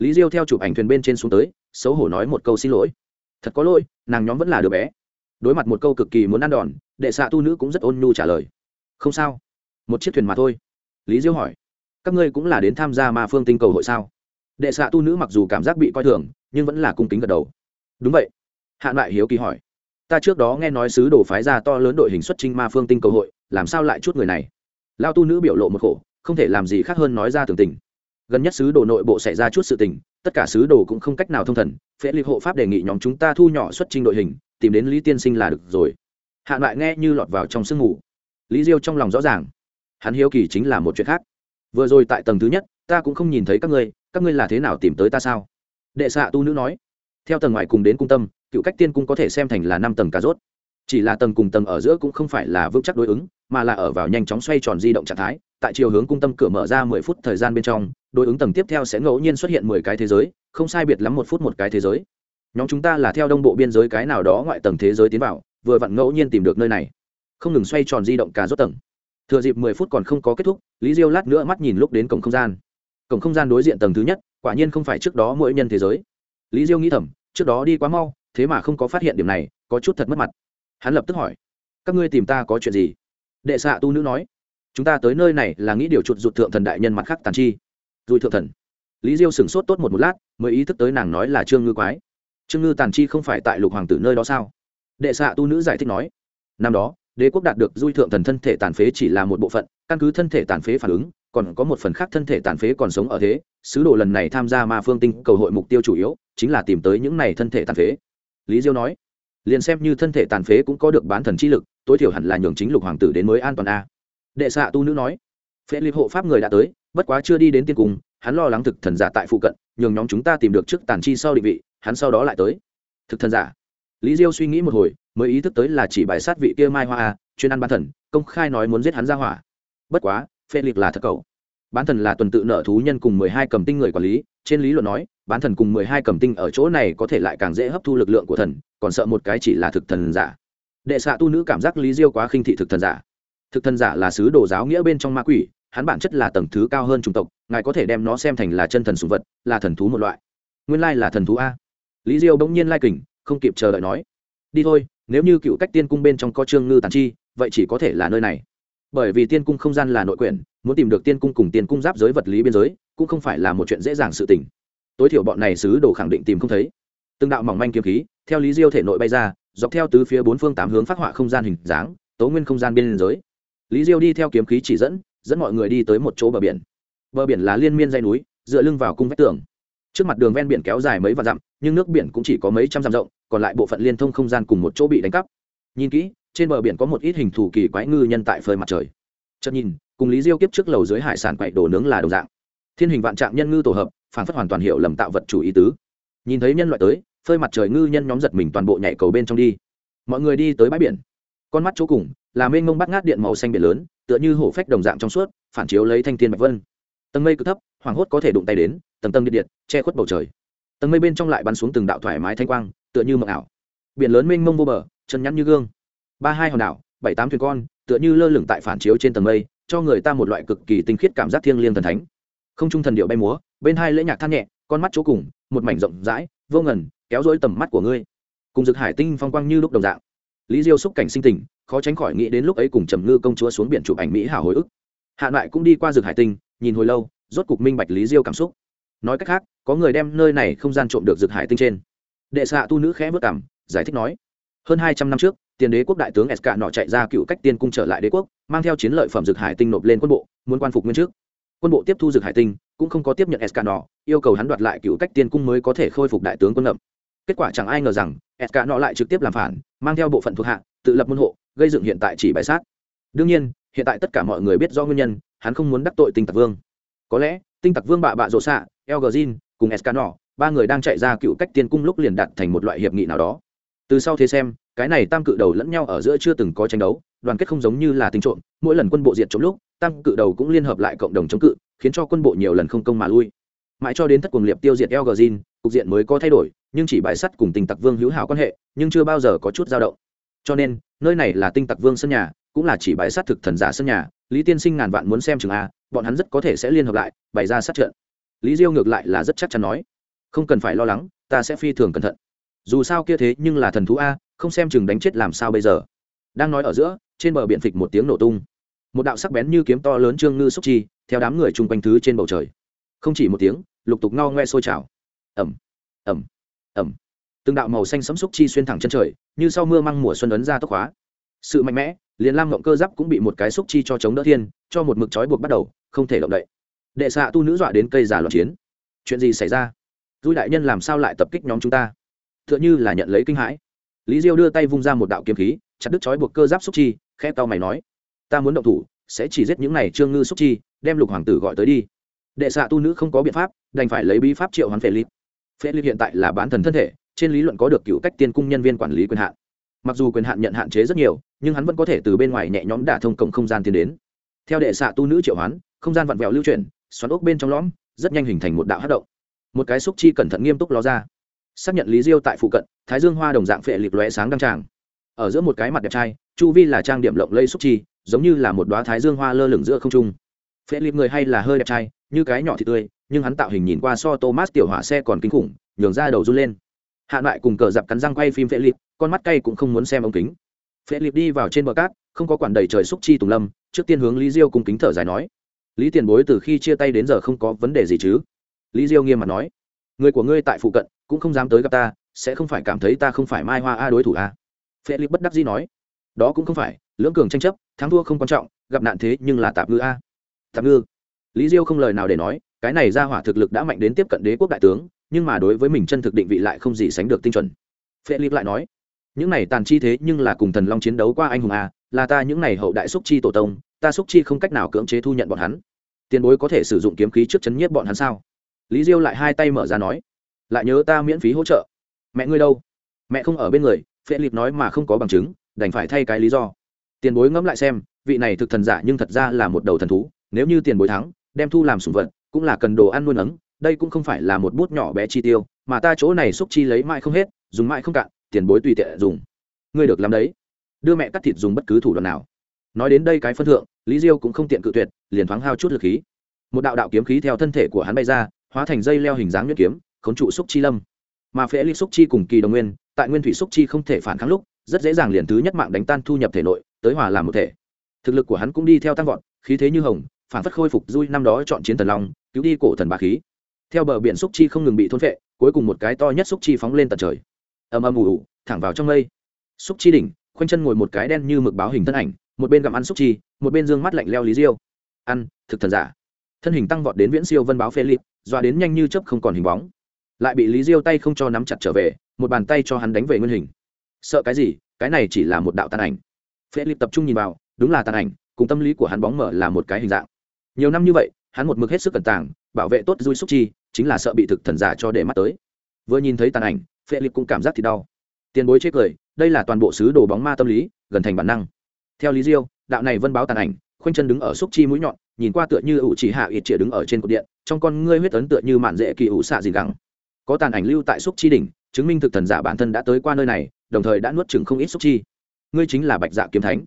lý diêu theo chụp ảnh thuyền bên trên xuống tới, xấu hổ nói một câu xin lỗi. Thật có lỗi, nàng nhóm vẫn là đứa bé. Đối mặt một câu cực kỳ muốn ăn đòn, đệ xạ tu nữ cũng rất ôn nhu trả lời. Không sao. Một chiếc thuyền mà thôi. Lý diêu hỏi. Các ngươi cũng là đến tham gia ma phương tinh cầu hội sao? Đệ xạ tu nữ mặc dù cảm giác bị coi thường, nhưng vẫn là cung kính gật đầu. Đúng vậy. Hạn lại hiếu kỳ hỏi. Ta trước đó nghe nói sứ đồ phái ra to lớn đội hình xuất trinh ma phương tinh cầu hội, làm sao lại chút người này? Lao tu nữ biểu lộ một khổ, không thể làm gì khác hơn nói ra tưởng tình gần nhất sứ đồ nội bộ xảy ra chút sự tình, tất cả sứ đồ cũng không cách nào thông thần phễ liệp hộ pháp đề nghị nhóm chúng ta thu nhỏ xuất trình đội hình, tìm đến lý tiên sinh là được rồi. Hạ loại nghe như lọt vào trong sương ngủ. Lý diêu trong lòng rõ ràng, hắn hiếu kỳ chính là một chuyện khác. Vừa rồi tại tầng thứ nhất, ta cũng không nhìn thấy các ngươi các ngươi là thế nào tìm tới ta sao? Đệ xạ tu nữ nói, theo tầng ngoài cùng đến cung tâm, cựu cách tiên cung có thể xem thành là năm tầng cà rốt. Chỉ là tầng cùng tầng ở giữa cũng không phải là vững chắc đối ứng, mà là ở vào nhanh chóng xoay tròn di động trạng thái, tại chiều hướng cung tâm cửa mở ra mười phút thời gian bên trong đối ứng tầng tiếp theo sẽ ngẫu nhiên xuất hiện mười cái thế giới, không sai biệt lắm một phút một cái thế giới. Nhóm chúng ta là theo đông bộ biên giới cái nào đó ngoại tầng thế giới tiến vào, vừa vặn ngẫu nhiên tìm được nơi này. Không ngừng xoay tròn di động cả rốt tầng. Thừa dịp mười phút còn không có kết thúc, lý diêu lát nữa mắt nhìn lúc đến cổng không gian. Cổng không gian đối diện tầng thứ nhất, quả nhiên không phải trước đó mỗi nhân thế giới. Lý diêu nghĩ thầm, trước đó đi quá mau, thế mà không có phát hiện điểm này, có chút thật mất mặt. Hắn lập tức hỏi, các ngươi tìm ta có chuyện gì? Đệ xạ tu nữ nói, chúng ta tới nơi này là nghĩ điều chuột rụt thượng thần đại nhân mặt khác tàn chi dùi thượng thần. Lý diêu sửng sốt tốt một một lát, mới ý thức tới nàng nói là trương ngư quái. Trương ngư tàn chi không phải tại lục hoàng tử nơi đó sao? Đệ xạ tu nữ giải thích nói. Năm đó, đế quốc đạt được dui thượng thần thân thể tàn phế chỉ là một bộ phận, căn cứ thân thể tàn phế phản ứng, còn có một phần khác thân thể tàn phế còn sống ở thế, sứ đồ lần này tham gia ma phương tinh cầu hội mục tiêu chủ yếu, chính là tìm tới những này thân thể tàn phế. Lý diêu nói, liền xem như thân thể tàn phế cũng có được bán thần chi lực, tối thiểu hẳn là nhường chính lục hoàng tử đến mới an toàn a. Đệ xạ tu nữ nói phép liệp hộ pháp người đã tới bất quá chưa đi đến tiên cung, hắn lo lắng thực thần giả tại phụ cận, nhường nhóm chúng ta tìm được trước tàn chi sau định vị, hắn sau đó lại tới. Thực thần giả. Lý diêu suy nghĩ một hồi, mới ý thức tới là chỉ bài sát vị kia mai hoa a, chuyên ăn bán thần, công khai nói muốn giết hắn ra hỏa. Bất quá phê lịch là thật cầu bán thần là tuần tự nợ thú nhân cùng mười hai cầm tinh người quản lý, trên lý luận nói, bán thần cùng mười hai cầm tinh ở chỗ này có thể lại càng dễ hấp thu lực lượng của thần, còn sợ một cái chỉ là thực thần giả. Đệ xạ tu nữ cảm giác lý diêu quá khinh thị thực thần giả. Thực thần giả là sứ đồ giáo nghĩa bên trong ma quỷ hắn bản chất là tầng thứ cao hơn chủng tộc, ngài có thể đem nó xem thành là chân thần sủng vật, là thần thú một loại. Nguyên lai là thần thú a. Lý diêu bỗng nhiên lai kình không kịp chờ đợi nói, đi thôi, nếu như cựu cách tiên cung bên trong có trương ngư tàn chi, vậy chỉ có thể là nơi này. Bởi vì tiên cung không gian là nội quyển, muốn tìm được tiên cung cùng tiên cung giáp giới vật lý biên giới, cũng không phải là một chuyện dễ dàng sự tình. Tối thiểu bọn này sứ đồ khẳng định tìm không thấy. Từng đạo mỏng manh kiếm khí, theo lý diêu thể nội bay ra, dọc theo tứ phía bốn phương tám hướng phát họa không gian hình dáng, tố nguyên không gian biên giới. Lý diêu đi theo kiếm khí chỉ dẫn dẫn mọi người đi tới một chỗ bờ biển. Bờ biển là liên miên dây núi, dựa lưng vào cung vách tường. Trước mặt đường ven biển kéo dài mấy vạn dặm, nhưng nước biển cũng chỉ có mấy trăm dặm rộng, còn lại bộ phận liên thông không gian cùng một chỗ bị đánh cắp. Nhìn kỹ, trên bờ biển có một ít hình thù kỳ quái ngư nhân tại phơi mặt trời. Chợt nhìn, cùng lý diêu kiếp trước lầu dưới hải sản quậy đồ nướng là đồng dạng. Thiên hình vạn trạng nhân ngư tổ hợp, phản phất hoàn toàn hiệu lầm tạo vật chủ ý tứ. Nhìn thấy nhân loại tới, phơi mặt trời ngư nhân nhóm giật mình toàn bộ nhảy cầu bên trong đi. Mọi người đi tới bãi biển. Con mắt chỗ cùng, là mênh mông bắt ngát điện màu xanh biển lớn tựa như hổ phách đồng dạng trong suốt, phản chiếu lấy thanh thiên bạch vân. Tầng mây cứ thấp hoàng hốt có thể đụng tay đến, tầng tầng điện điện, che khuất bầu trời. Tầng mây bên trong lại bắn xuống từng đạo thoải mái thanh quang, tựa như mộng ảo. Biển lớn mênh mông vô bờ, chân nhắn như gương. Ba hai hòn đảo, bảy tám thuyền con, tựa như lơ lửng tại phản chiếu trên tầng mây, cho người ta một loại cực kỳ tinh khiết cảm giác thiêng liêng thần thánh. Không trung thần điệu bay múa, bên hai lễ nhạc than nhẹ, con mắt chỗ cùng, một mảnh rộng rãi, vô ngần, kéo dối tầm mắt của ngươi. Cùng dực hải tinh phong quang như lúc đồng dạng. Lý diêu xúc cảnh sinh tình khó tránh khỏi nghĩ đến lúc ấy cùng trầm ngư công chúa xuống biển chụp ảnh mỹ hảo hồi ức. Hạ lại cũng đi qua rừng hải tinh, nhìn hồi lâu, rốt cục minh bạch lý diêu cảm xúc. Nói cách khác, có người đem nơi này không gian trộm được rực hải tinh trên. Đệ xạ tu nữ khẽ vất cảm giải thích nói, hơn hai trăm năm trước, tiền đế quốc đại tướng s nọ chạy ra cựu cách tiên cung trở lại đế quốc, mang theo chiến lợi phẩm rực hải tinh nộp lên quân bộ, muốn quan phục nguyên trước. Quân bộ tiếp thu rực hải tinh, cũng không có tiếp nhận s nọ, yêu cầu hắn đoạt lại cựu cách tiên cung mới có thể khôi phục đại tướng quân ngậm. Kết quả chẳng ai ngờ rằng s nọ lại trực tiếp làm phản, mang theo bộ phận thuộc hạ, tự lập môn hộ gây dựng hiện tại chỉ bài sát. Đương nhiên, hiện tại tất cả mọi người biết do nguyên nhân, hắn không muốn đắc tội tinh tặc vương. Có lẽ, tinh tặc vương bạ bạ rộ xạ elgin cùng escanor, ba người đang chạy ra cựu cách tiên cung lúc liền đặt thành một loại hiệp nghị nào đó. Từ sau thế xem, cái này tam cự đầu lẫn nhau ở giữa chưa từng có tranh đấu, đoàn kết không giống như là tình trộm, mỗi lần quân bộ diệt trộm lúc, tam cự đầu cũng liên hợp lại cộng đồng chống cự, khiến cho quân bộ nhiều lần không công mà lui. Mãi cho đến thất cuồng liệp tiêu diệt elgin cục diện mới có thay đổi, nhưng chỉ bài sắt cùng Tinh tặc vương hữu hảo quan hệ, nhưng chưa bao giờ có chút dao động cho nên, nơi này là tinh tặc vương sân nhà, cũng là chỉ bài sát thực thần giả sân nhà. Lý tiên sinh ngàn vạn muốn xem chừng a, bọn hắn rất có thể sẽ liên hợp lại, bày ra sát trận. Lý diêu ngược lại là rất chắc chắn nói, không cần phải lo lắng, ta sẽ phi thường cẩn thận. Dù sao kia thế nhưng là thần thú a, không xem chừng đánh chết làm sao bây giờ. Đang nói ở giữa, trên bờ biển phịch một tiếng nổ tung. Một đạo sắc bén như kiếm to lớn trương ngư xúc chi, theo đám người chung quanh thứ trên bầu trời. Không chỉ một tiếng, lục tục ngao ngoe sôi trào. Ẩm ẩm ẩm từng đạo màu xanh sấm xúc chi xuyên thẳng chân trời, như sau mưa măng mùa xuân ấn ra tốc hóa. Sự mạnh mẽ, liền lam ngộng cơ giáp cũng bị một cái xúc chi cho chống đỡ thiên, cho một mực trói buộc bắt đầu, không thể động đậy. Đệ xạ tu nữ dọa đến cây giả loạn chiến. Chuyện gì xảy ra? Dui đại nhân làm sao lại tập kích nhóm chúng ta? T h ư ợ n h ư là nhận lấy kinh hãi. Lý diêu đưa tay vung ra một đạo kiếm khí, chặt đứt trói buộc cơ giáp xúc chi khe tao mày nói, ta muốn động thủ, sẽ chỉ giết những này trương ngư xúc chi, đem lục hoàng tử gọi tới đi. Đệ xạ tu nữ không có biện pháp, đành phải lấy bí pháp triệu hắn phê lip phê lip hiện tại là bán thần thân thể trên lý luận có được cựu cách tiên cung nhân viên quản lý quyền hạn. Mặc dù quyền hạn nhận hạn chế rất nhiều, nhưng hắn vẫn có thể từ bên ngoài nhẹ nhõm đả thông cộng không gian tiến đến. Theo đệ xạ tu nữ triệu hoán, không gian vặn vẹo lưu chuyển, xoắn ốc bên trong lõm, rất nhanh hình thành một đạo hát động. Một cái xúc chi cẩn thận nghiêm túc ló ra. Xác nhận lý diêu tại phụ cận, thái dương hoa đồng dạng phệ lịp lóe sáng đăng tràng. Ở giữa một cái mặt đẹp trai, chu vi là trang điểm lộng lây xúc chi, giống như là một đoá thái dương hoa lơ lửng giữa không trung. Phệ lịp người hay là hơi đẹp trai, như cái nhỏ thì tươi, nhưng hắn tạo hình nhìn qua so thomas tiểu hỏa xe còn kinh khủng, nhường ra đầu run lên hạ lại cùng cờ dạp cắn răng quay phim phễ lịp con mắt cay cũng không muốn xem ống kính. Phễ lịp đi vào trên bờ cát, không có quản đầy trời xúc chi tùng lâm, trước tiên hướng lý diêu cùng kính thở dài nói, lý tiền bối từ khi chia tay đến giờ không có vấn đề gì chứ? Lý diêu nghiêm mặt nói, người của ngươi tại phụ cận, cũng không dám tới gặp ta, sẽ không phải cảm thấy ta không phải mai hoa a đối thủ à? a phê lip bất đắc dĩ nói, đó cũng không phải, lưỡng cường tranh chấp, thắng thua không quan trọng, gặp nạn thế nhưng là tạp ngư a. Tạp ngư? Lý diêu không lời nào để nói, cái này ra hỏa thực lực đã mạnh đến tiếp cận đế quốc đại tướng nhưng mà đối với mình chân thực định vị lại không gì sánh được tinh chuẩn. Phê lip lại nói, những này tàn chi thế nhưng là cùng thần long chiến đấu qua anh hùng a là ta những này hậu đại xúc chi tổ tông, ta xúc chi không cách nào cưỡng chế thu nhận bọn hắn. Tiền bối có thể sử dụng kiếm khí trước chấn nhiếp bọn hắn sao? Lý diêu lại hai tay mở ra nói, lại nhớ ta miễn phí hỗ trợ. Mẹ ngươi đâu? Mẹ không ở bên người. Phê lip nói mà không có bằng chứng, đành phải thay cái lý do. Tiền bối ngẫm lại xem, vị này thực thần giả nhưng thật ra là một đầu thần thú, nếu như tiền bối thắng, đem thu làm sủng vật, cũng là cần đồ ăn nuôi nấng đây cũng không phải là một bút nhỏ bé chi tiêu, mà ta chỗ này xúc chi lấy mãi không hết, dùng mãi không cạn, tiền bối tùy tiện dùng. Ngươi được làm đấy. Đưa mẹ cắt thịt dùng bất cứ thủ đoạn nào. Nói đến đây cái phân thượng, lý diêu cũng không tiện cự tuyệt, liền thoáng hao chút lực khí. Một đạo đạo kiếm khí theo thân thể của hắn bay ra, hóa thành dây leo hình dáng nhuyễn kiếm khốn trụ xúc chi lâm. Mà phễ ly xúc chi cùng kỳ đồng nguyên, tại nguyên thủy xúc chi không thể phản kháng lúc, rất dễ dàng liền thứ nhất mạng đánh tan thu nhập thể nội, tới hòa làm một thể. Thực lực của hắn cũng đi theo tăng vọt, khí thế như hồng, phản phất khôi phục duy năm đó chọn chiến thần long, cứu đi cổ thần bà khí theo bờ biển xúc chi không ngừng bị thôn vệ cuối cùng một cái to nhất xúc chi phóng lên tận trời. Ầm ầm ủ ủ, thẳng vào trong mây. Xúc chi đỉnh khoanh chân ngồi một cái đen như mực báo hình thân ảnh một bên gặm ăn xúc chi một bên dương mắt lạnh leo lý diêu. Ăn thực thần giả. Thân hình tăng vọt đến viễn siêu vân báo phê lịp doa đến nhanh như chớp không còn hình bóng. Lại bị lý diêu tay không cho nắm chặt trở về một bàn tay cho hắn đánh về nguyên hình. Sợ cái gì? Cái này chỉ là một đạo tàn ảnh. Phê lịp tập trung nhìn vào đúng là tàn ảnh cùng tâm lý của hắn bóng mở là một cái hình dạng. Nhiều năm như vậy hắn một mực hết sức cẩn tàng bảo vệ tốt dui xúc chi chính là sợ bị thực thần giả cho để mắt tới. Vừa nhìn thấy tàn ảnh, phệ liệt cũng cảm giác thì đau. Tiền bối chết cười, đây là toàn bộ sứ đồ bóng ma tâm lý, gần thành bản năng. Theo lý diêu, đạo này vân báo tàn ảnh, khoanh chân đứng ở xúc chi mũi nhọn, nhìn qua tựa như ủ chỉ hạ ít chĩa đứng ở trên cột điện, trong con ngươi huyết ấn tựa như mạn dễ kỳ ủ xạ gì gẳng có tàn ảnh lưu tại xúc chi đỉnh, chứng minh thực thần giả bản thân đã tới qua nơi này, đồng thời đã nuốt chừng không ít xúc chi. Ngươi chính là bạch dạ kiếm thánh.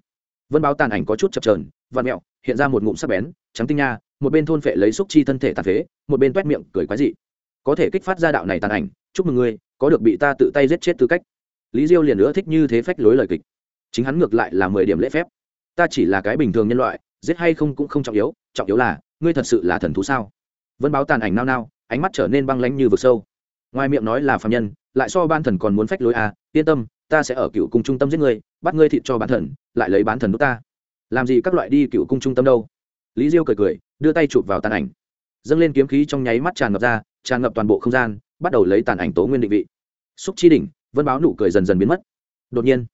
Vân báo tàn ảnh có chút chập trờn vạn mẹo, hiện ra một ngụm sắc bén, trắng tinh nha một bên thôn phệ lấy xúc chi thân thể tàn phế, một bên toét miệng cười quái dị. Có thể kích phát ra đạo này tàn ảnh, chúc mừng ngươi, có được bị ta tự tay giết chết tư cách. Lý diêu liền nữa thích như thế phách lối lời kịch. Chính hắn ngược lại là mười điểm lễ phép. Ta chỉ là cái bình thường nhân loại, giết hay không cũng không trọng yếu trọng yếu là, ngươi thật sự là thần thú sao? Vân báo tàn ảnh nao nao, ánh mắt trở nên băng lánh như vực sâu. Ngoài miệng nói là phạm nhân, lại so ban thần còn muốn phách lối à yên tâm, ta sẽ ở cựu cung trung tâm giết ngươi, bắt ngươi thịt cho bán thần, lại lấy bán thần đốt ta. Làm gì các loại đi cựu cung trung tâm đâu? Lý diêu cười cười đưa tay chụp vào tàn ảnh. Dâng lên kiếm khí trong nháy mắt tràn ngập ra, tràn ngập toàn bộ không gian, bắt đầu lấy tàn ảnh tố nguyên định vị. Xúc chi đỉnh, vân báo nụ cười dần dần biến mất. Đột nhiên,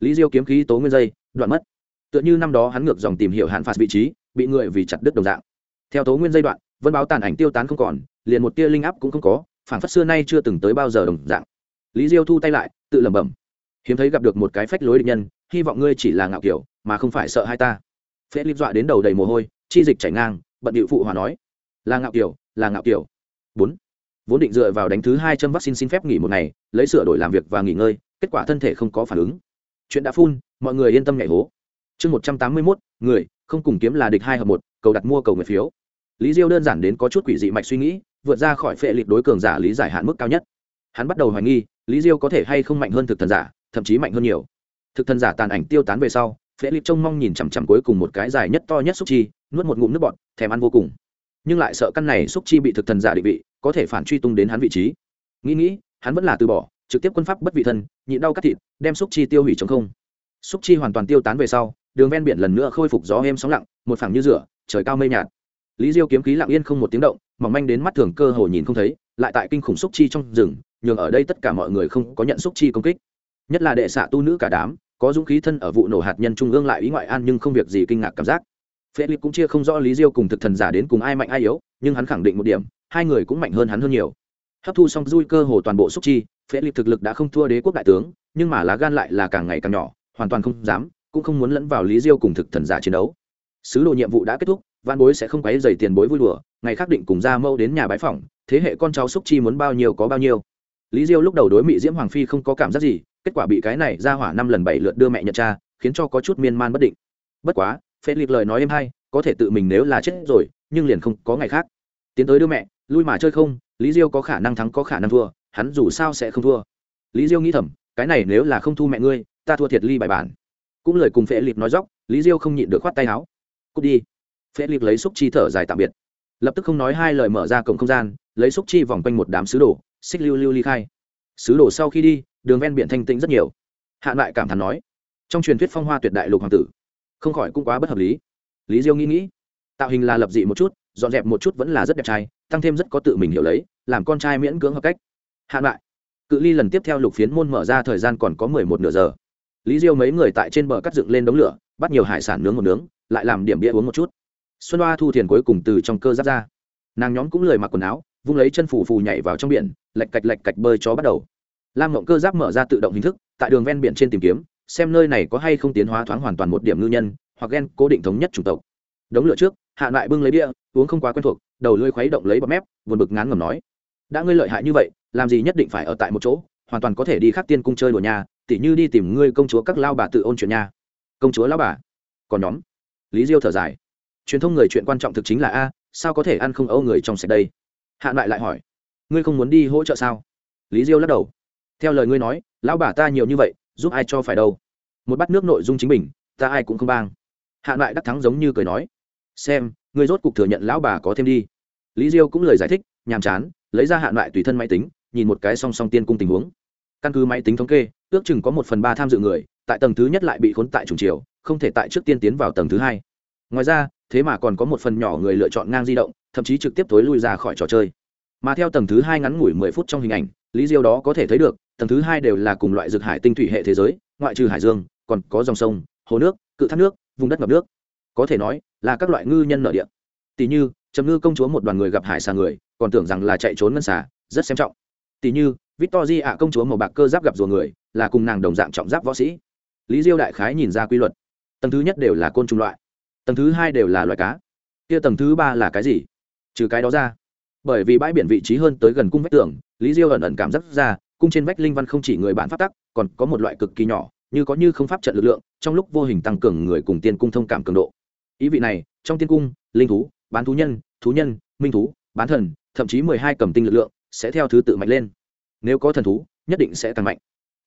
lý diêu kiếm khí tố nguyên dây, đoạn mất. Tựa như năm đó hắn ngược dòng tìm hiểu hạn phạt vị trí, bị người vì chặt đứt đồng dạng. Theo tố nguyên dây đoạn, vân báo tàn ảnh tiêu tán không còn, liền một tia linh áp cũng không có phản phát xưa nay chưa từng tới bao giờ đồng dạng. Lý diêu thu tay lại, tự lẩm bẩm. Hiếm thấy gặp được một cái phách lối địch nhân, hy vọng ngươi chỉ là ngạo kiểu, mà không phải sợ hai ta. Phễ lip dọa đến đầu đầy mồ hôi, chi dịch chảy ngang bận điệu phụ hòa nói, là ngạo kiểu là ngạo kiểu bốn. Vốn định dựa vào đánh thứ hai châm vaccine xin phép nghỉ một ngày, lấy sửa đổi làm việc và nghỉ ngơi, kết quả thân thể không có phản ứng. Chuyện đã phun, mọi người yên tâm nhảy hố. Chương một trăm tám mươi mốt, người, không cùng kiếm là địch hai hợp một, cầu đặt mua cầu người phiếu. Lý diêu đơn giản đến có chút quỷ dị mạch suy nghĩ, vượt ra khỏi phệ lịch đối cường giả lý giải hạn mức cao nhất. Hắn bắt đầu hoài nghi, lý diêu có thể hay không mạnh hơn thực thần giả, thậm chí mạnh hơn nhiều. Thực thần giả tàn ảnh tiêu tán về sau, phệ lịch trông mong nhìn chằm chằm cuối cùng một cái dài nhất to nhất xúc chi nuốt một ngụm nước bọt, thèm ăn vô cùng. Nhưng lại sợ căn này xúc chi bị thực thần giả định vị, có thể phản truy tung đến hắn vị trí. Nghĩ nghĩ, hắn vẫn là từ bỏ, trực tiếp quân pháp bất vị thân, nhịn đau cắt thịt, đem xúc chi tiêu hủy chống không. Xúc chi hoàn toàn tiêu tán về sau, đường ven biển lần nữa khôi phục gió êm sóng lặng, một phẳng như rửa, trời cao mây nhạt. Lý diêu kiếm khí lặng yên không một tiếng động, mỏng manh đến mắt thường cơ hồ nhìn không thấy, lại tại kinh khủng xúc chi trong rừng, nhường ở đây tất cả mọi người không có nhận xúc chi công kích. Nhất là đệ xạ tu nữ cả đám, có dũng khí thân ở vụ nổ hạt nhân trung ương lại ý ngoại an nhưng không việc gì kinh ngạc cảm giác philip cũng chia không rõ lý diêu cùng thực thần giả đến cùng ai mạnh ai yếu, nhưng hắn khẳng định một điểm, hai người cũng mạnh hơn hắn hơn nhiều. Hấp thu xong dui cơ hồ toàn bộ xúc chi, philip thực lực đã không thua đế quốc đại tướng, nhưng mà lá gan lại là càng ngày càng nhỏ, hoàn toàn không dám, cũng không muốn lẫn vào lý diêu cùng thực thần giả chiến đấu. Sứ đồ nhiệm vụ đã kết thúc văn bối sẽ không quấy rầy tiền bối vui đùa, ngày khác định cùng ra mâu đến nhà bái phỏng, thế hệ con cháu xúc chi muốn bao nhiêu có bao nhiêu. Lý diêu lúc đầu đối mỹ diễm hoàng phi không có cảm giác gì, kết quả bị cái này ra hỏa năm lần bảy lượt đưa mẹ nhận cha, khiến cho có chút miên man bất định. Bất quá phê liệt lời nói em hay, có thể tự mình nếu là chết rồi, nhưng liền không có ngày khác. Tiến tới đưa mẹ, lui mà chơi không, lý diêu có khả năng thắng có khả năng thua, hắn dù sao sẽ không thua. Lý diêu nghĩ thầm, cái này nếu là không thu mẹ ngươi, ta thua thiệt ly bài bản. Cũng lời cùng phệ liệt nói dóc lý diêu không nhịn được khoát tay áo. Cút đi. Phệ liệt lấy xúc chi thở dài tạm biệt. Lập tức không nói hai lời mở ra cổng không gian, lấy xúc chi vòng quanh một đám sứ đồ, xích lưu lưu ly khai. Sứ đồ sau khi đi, đường ven biển thanh tĩnh rất nhiều. Hạ lại cảm thán nói, trong truyền thuyết phong hoa tuyệt đại lục hoàng tử không khỏi cũng quá bất hợp lý. Lý diêu nghĩ nghĩ, tạo hình là lập dị một chút, dọn dẹp một chút vẫn là rất đẹp trai, tăng thêm rất có tự mình hiểu lấy, làm con trai miễn cưỡng hợp cách. Hạn lại, cự ly lần tiếp theo lục phiến môn mở ra thời gian còn có mười một nửa giờ. Lý diêu mấy người tại trên bờ cắt dựng lên đống lửa, bắt nhiều hải sản nướng một nướng, lại làm điểm bia uống một chút. Xuân hoa thu thiền cuối cùng từ trong cơ giáp ra. Nàng nhóm cũng lười mặc quần áo, vung lấy chân phù phù nhảy vào trong biển lạch cạch lạch cạch bơi chó bắt đầu. Lam mộng cơ giáp mở ra tự động hình thức, tại đường ven biển trên tìm kiếm xem nơi này có hay không tiến hóa thoáng hoàn toàn một điểm ngư nhân, hoặc ghen cố định thống nhất chủng tộc. Đống lửa trước, hạ loại bưng lấy bia, uống không quá quen thuộc, đầu lưỡi khuấy động lấy bọt mép, buồn bực ngán ngầm nói, đã ngươi lợi hại như vậy, làm gì nhất định phải ở tại một chỗ, hoàn toàn có thể đi khắc tiên cung chơi đùa nhà tỉ như đi tìm ngươi công chúa các lao bà tự ôn chuyện nhà công chúa lao bà? Còn nhóm? Lý diêu thở dài. Truyền thông người chuyện quan trọng thực chính là a, sao có thể ăn không âu người trong sạch đây? Hạ lại lại hỏi. Ngươi không muốn đi hỗ trợ sao? Lý diêu lắc đầu. Theo lời ngươi nói, lão bà ta nhiều như vậy giúp ai cho phải đâu. Một bát nước nội dung chính mình ta ai cũng không bang. Hạ loại đắc thắng giống như cười nói, xem người rốt cục thừa nhận lão bà có thêm đi. Lý diêu cũng lời giải thích, nhàm chán, lấy ra hạ loại tùy thân máy tính, nhìn một cái song song tiên cung tình huống. Căn cứ máy tính thống kê, ước chừng có một phần ba tham dự người, tại tầng thứ nhất lại bị khốn tại trùng chiều không thể tại trước tiên tiến vào tầng thứ hai. Ngoài ra, thế mà còn có một phần nhỏ người lựa chọn ngang di động, thậm chí trực tiếp tối lui ra khỏi trò chơi. Mà theo tầng thứ hai ngắn ngủi mười phút trong hình ảnh, lý diêu đó có thể thấy được tầng thứ hai đều là cùng loại dược hải tinh thủy hệ thế giới, ngoại trừ hải dương, còn có dòng sông, hồ nước, cự thác nước, vùng đất ngập nước. Có thể nói là các loại ngư nhân nợ địa. Tỷ như, trầm ngư công chúa một đoàn người gặp hải xa người, còn tưởng rằng là chạy trốn ngân xà, rất xem trọng. Tỷ như victory ạ công chúa màu bạc cơ giáp gặp rùa người, là cùng nàng đồng dạng trọng giáp võ sĩ. Lý diêu đại khái nhìn ra quy luật. Tầng thứ nhất đều là côn trùng loại, tầng thứ hai đều là loại cá. Kia tầng thứ ba là cái gì? Trừ cái đó ra, bởi vì bãi biển vị trí hơn tới gần cung vách tường, lý diêu ẩn ẩn cảm giác ra cung trên vách linh văn không chỉ người bản pháp tắc, còn có một loại cực kỳ nhỏ, như có như không pháp trận lực lượng, trong lúc vô hình tăng cường người cùng tiên cung thông cảm cường độ. Ý vị này, trong tiên cung, linh thú, bán thú nhân thú nhân, minh thú, bán thần, thậm chí mười hai cầm tinh lực lượng, sẽ theo thứ tự mạnh lên. Nếu có thần thú, nhất định sẽ tăng mạnh.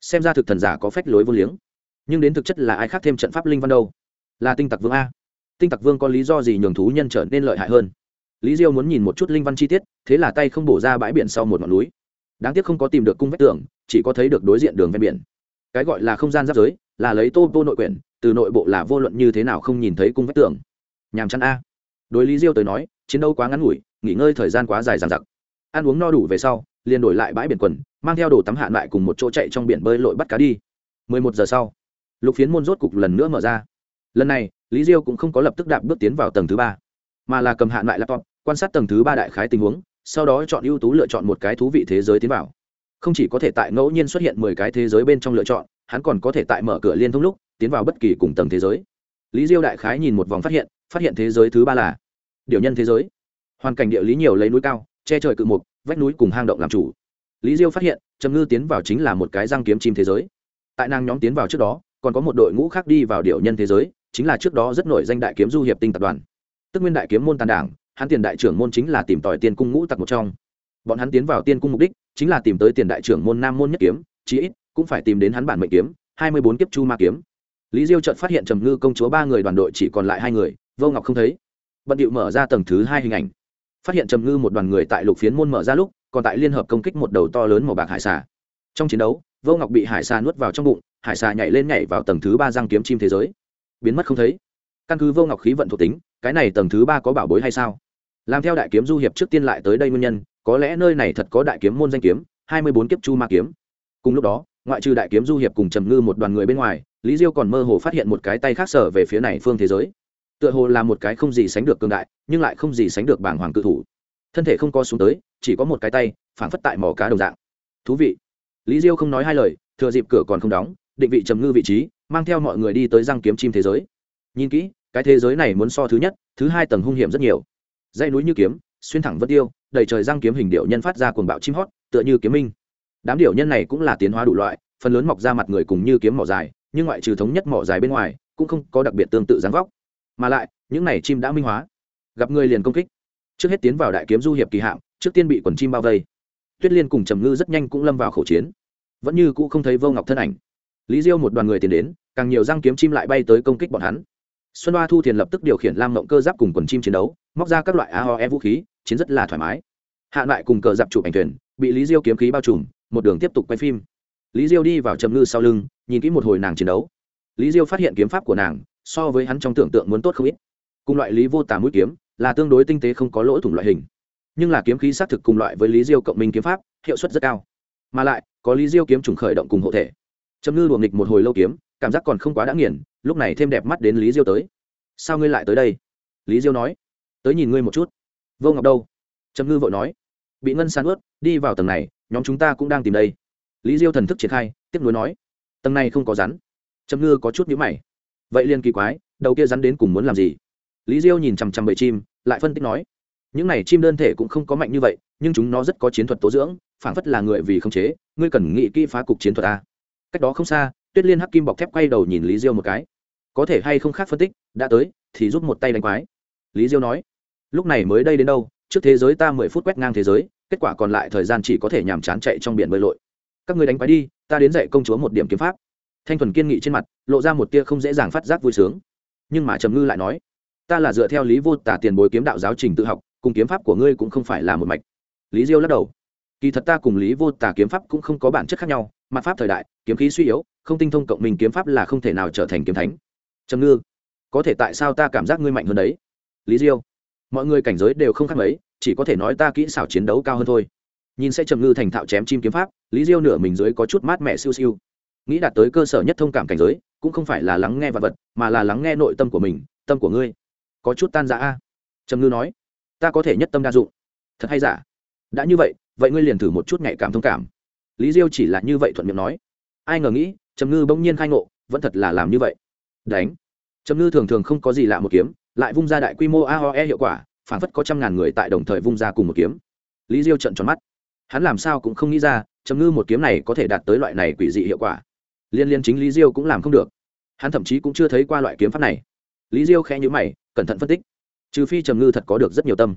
Xem ra thực thần giả có phách lối vô liếng. Nhưng đến thực chất là ai khác thêm trận pháp linh văn đâu? Là tinh tặc vương a. Tinh tặc vương có lý do gì nhường thú nhân trở nên lợi hại hơn? Lý diêu muốn nhìn một chút linh văn chi tiết, thế là tay không bổ ra bãi biển sau một ngọn núi đáng tiếc không có tìm được cung vách tường, chỉ có thấy được đối diện đường ven biển. Cái gọi là không gian giáp giới, là lấy tô vô nội quyển, từ nội bộ là vô luận như thế nào không nhìn thấy cung vách tường. Nhàm chăn a. Đối lý diêu tới nói, chiến đấu quá ngắn ngủi, nghỉ ngơi thời gian quá dài dằng dặc. Ăn uống no đủ về sau, liền đổi lại bãi biển quần, mang theo đồ tắm hạn lại cùng một chỗ chạy trong biển bơi lội bắt cá đi. Mười một giờ sau, lục phiến môn rốt cục lần nữa mở ra. Lần này, lý diêu cũng không có lập tức đạp bước tiến vào tầng thứ ba, mà là cầm hạn lại laptop, quan sát tầng thứ ba đại khái tình huống sau đó chọn ưu tú lựa chọn một cái thú vị thế giới tiến vào. Không chỉ có thể tại ngẫu nhiên xuất hiện mười cái thế giới bên trong lựa chọn, hắn còn có thể tại mở cửa liên thông lúc tiến vào bất kỳ cùng tầng thế giới. Lý diêu đại khái nhìn một vòng phát hiện phát hiện thế giới thứ ba là điều nhân thế giới. Hoàn cảnh địa lý nhiều lấy núi cao, che trời cự mục, vách núi cùng hang động làm chủ. Lý diêu phát hiện, trầm ngư tiến vào chính là một cái răng kiếm chim thế giới. Tại nàng nhóm tiến vào trước đó, còn có một đội ngũ khác đi vào điệu nhân thế giới, chính là trước đó rất nổi danh đại kiếm du hiệp tinh tập đoàn. Tức nguyên đại kiếm môn tàn đảng hắn tiền đại trưởng môn chính là tìm tòi tiên cung ngũ tặc một trong. Bọn hắn tiến vào tiên cung mục đích chính là tìm tới tiền đại trưởng môn nam môn nhất kiếm, chí ít cũng phải tìm đến hắn bản mệnh kiếm, hai mươi bốn kiếp chu ma kiếm. Lý diêu trợt phát hiện trầm ngư công chúa ba người đoàn đội chỉ còn lại hai người, vô ngọc không thấy. Bận điệu mở ra tầng thứ hai hình ảnh. Phát hiện trầm ngư một đoàn người tại lục phiến môn mở ra lúc, còn tại liên hợp công kích một đầu to lớn màu bạc hải xà. Trong chiến đấu, vô ngọc bị hải xà nuốt vào trong bụng, hải xà nhảy lên nhảy vào tầng thứ ba giang kiếm chim thế giới. Biến mất không thấy. Căn cứ vô ngọc khí vận thuộc tính, cái này tầng thứ ba có bảo bối hay sao? làm theo đại kiếm du hiệp trước tiên lại tới đây nguyên nhân, có lẽ nơi này thật có đại kiếm môn danh kiếm, hai mươi bốn kiếp chu ma kiếm. Cùng lúc đó, ngoại trừ đại kiếm du hiệp cùng trầm ngư một đoàn người bên ngoài, lý diêu còn mơ hồ phát hiện một cái tay khác sở về phía này phương thế giới. Tựa hồ là một cái không gì sánh được cường đại, nhưng lại không gì sánh được bảng hoàng cự thủ. Thân thể không co xuống tới, chỉ có một cái tay phản phất tại mỏ cá đồng dạng. Thú vị. Lý diêu không nói hai lời, thừa dịp cửa còn không đóng, định vị trầm ngư vị trí, mang theo mọi người đi tới răng kiếm chim thế giới. Nhìn kỹ, cái thế giới này muốn so thứ nhất, thứ hai tầng hung hiểm rất nhiều dây núi như kiếm, xuyên thẳng vân tiêu đầy trời răng kiếm hình điệu nhân phát ra cuồng bạo chim hót, tựa như kiếm minh. Đám điệu nhân này cũng là tiến hóa đủ loại, phần lớn mọc ra mặt người cùng như kiếm mỏ dài, nhưng ngoại trừ thống nhất mỏ dài bên ngoài, cũng không có đặc biệt tương tự dáng vóc. Mà lại, những này chim đã minh hóa. Gặp người liền công kích. Trước hết tiến vào đại kiếm du hiệp kỳ hạm, trước tiên bị quần chim bao vây. Tuyết liên cùng trầm ngư rất nhanh cũng lâm vào khẩu chiến. Vẫn như cũ không thấy vô ngọc thân ảnh. Lý diêu một đoàn người tiến đến, càng nhiều răng kiếm chim lại bay tới công kích bọn hắn xuân hoa thu thiền lập tức điều khiển lam mộng cơ giáp cùng quần chim chiến đấu, móc ra các loại aoe vũ khí, chiến rất là thoải mái. Hạ lại cùng cờ giáp chụp ảnh thuyền, bị lý diêu kiếm khí bao trùm, một đường tiếp tục quay phim. Lý diêu đi vào trầm ngư sau lưng, nhìn kỹ một hồi nàng chiến đấu. Lý diêu phát hiện kiếm pháp của nàng, so với hắn trong tưởng tượng muốn tốt không ít. Cùng loại lý vô tả mũi kiếm, là tương đối tinh tế không có lỗ thủng loại hình. Nhưng là kiếm khí xác thực cùng loại với lý diêu cộng minh kiếm pháp, hiệu suất rất cao. Mà lại, có lý diêu kiếm trùng khởi động cùng hộ thể. Trầm ngư luồng nghịch một hồi lâu kiếm, cảm giác còn không quá đã nghiền lúc này thêm đẹp mắt đến lý diêu tới. Sao ngươi lại tới đây? Lý diêu nói. Tới nhìn ngươi một chút. Vô ngọc đâu? Trầm ngư vội nói. Bị ngân san ướt, đi vào tầng này, nhóm chúng ta cũng đang tìm đây. Lý diêu thần thức triển khai, tiếp nối nói. Tầng này không có rắn. Trầm ngư có chút nhữ mày. Vậy liền kỳ quái, đầu kia rắn đến cùng muốn làm gì? Lý diêu nhìn chằm chằm bầy chim, lại phân tích nói. Những này chim đơn thể cũng không có mạnh như vậy, nhưng chúng nó rất có chiến thuật tố dưỡng phản phất là người vì không chế, ngươi cần nghĩ kỹ phá cục chiến thuật a cách đó không xa tuyết liên hắc kim bọc thép quay đầu nhìn lý diêu một cái. Có thể hay không khác phân tích, đã tới, thì rút một tay đánh quái. Lý diêu nói, lúc này mới đây đến đâu, trước thế giới ta mười phút quét ngang thế giới, kết quả còn lại thời gian chỉ có thể nhàm chán chạy trong biển bơi lội. Các người đánh quái đi, ta đến dạy công chúa một điểm kiếm pháp. Thanh thuần kiên nghị trên mặt, lộ ra một tia không dễ dàng phát giác vui sướng. Nhưng mà trầm ngư lại nói, ta là dựa theo lý vô tả tiền bối kiếm đạo giáo trình tự học, cùng kiếm pháp của ngươi cũng không phải là một mạch. Lý diêu lắc đầu, kỳ thật ta cùng lý vô tả kiếm pháp cũng không có bản chất khác nhau mặt pháp thời đại, kiếm khí suy yếu không tinh thông cộng minh kiếm pháp là không thể nào trở thành kiếm thánh. Trầm ngư, có thể tại sao ta cảm giác ngươi mạnh hơn đấy? Lý diêu, mọi người cảnh giới đều không khác mấy, chỉ có thể nói ta kỹ xảo chiến đấu cao hơn thôi. Nhìn sẽ trầm ngư thành thạo chém chim kiếm pháp, lý diêu nửa mình dưới có chút mát mẻ siêu siêu. Nghĩ đạt tới cơ sở nhất thông cảm cảnh giới, cũng không phải là lắng nghe vật vật, mà là lắng nghe nội tâm của mình, tâm của ngươi. Có chút tan giã a. Trầm ngư nói, ta có thể nhất tâm đa dụng. Thật hay giả? Đã như vậy vậy ngươi liền thử một chút nhạy cảm thông cảm. Lý diêu chỉ là như vậy thuận miệng nói. Ai ngờ nghĩ trầm ngư bỗng nhiên khai ngộ, vẫn thật là làm như vậy. Đánh. Trầm ngư thường thường không có gì lạ một kiếm, lại vung ra đại quy mô aoe hiệu quả phản phất có trăm ngàn người tại đồng thời vung ra cùng một kiếm. Lý diêu trận tròn mắt. Hắn làm sao cũng không nghĩ ra, trầm ngư một kiếm này có thể đạt tới loại này quỷ dị hiệu quả. Liên liên chính lý diêu cũng làm không được. Hắn thậm chí cũng chưa thấy qua loại kiếm pháp này. Lý diêu khẽ nhữ mày, cẩn thận phân tích. Trừ phi trầm ngư thật có được rất nhiều tâm.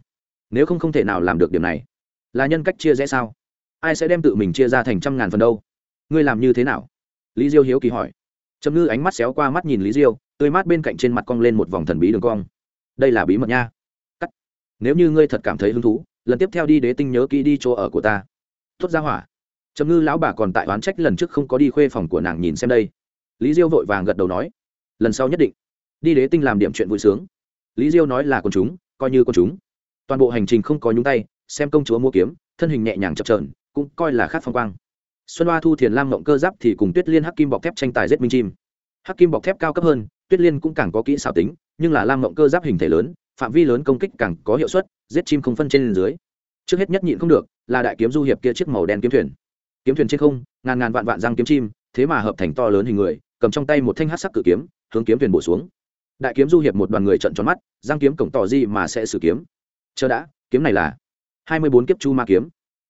Nếu không không thể nào làm được điểm này. Là nhân cách chia rẽ sao? Ai sẽ đem tự mình chia ra thành trăm ngàn phần đâu? Ngươi làm như thế nào? lý diêu hiếu kỳ hỏi. Trầm ngư ánh mắt xéo qua mắt nhìn lý diêu, tươi mát bên cạnh trên mặt cong lên một vòng thần bí đường cong. Đây là bí mật nha. Cắt. Nếu như ngươi thật cảm thấy hứng thú, lần tiếp theo đi đế tinh nhớ kỹ đi chỗ ở của ta. Tuốt ra hỏa. Trầm ngư lão bà còn tại oán trách lần trước không có đi khuê phòng của nàng nhìn xem đây. Lý diêu vội vàng gật đầu nói, lần sau nhất định. Đi đế tinh làm điểm chuyện vui sướng. Lý diêu nói là con chúng, coi như con chúng. Toàn bộ hành trình không có nhúng tay, xem công chúa mua kiếm, thân hình nhẹ nhàng chập trờn cũng coi là khác phong quang xuân hoa thu thiền lam mộng cơ giáp thì cùng tuyết liên hắc kim bọc thép tranh tài rết minh chim. Hắc kim bọc thép cao cấp hơn, tuyết liên cũng càng có kỹ xảo tính, nhưng là lam mộng cơ giáp hình thể lớn, phạm vi lớn công kích càng có hiệu suất, giết chim không phân trên dưới. Trước hết nhất nhịn không được là đại kiếm du hiệp kia chiếc màu đen kiếm thuyền. Kiếm thuyền trên không, ngàn ngàn vạn vạn răng kiếm chim, thế mà hợp thành to lớn hình người, cầm trong tay một thanh hát sắc cự kiếm, hướng kiếm thuyền bổ xuống. Đại kiếm du hiệp một đoàn người trận tròn mắt, răng kiếm cổng tỏ gì mà sẽ xử kiếm. Chờ đã, kiếm này là hai mươi bốn kiếp chu ma kiếm.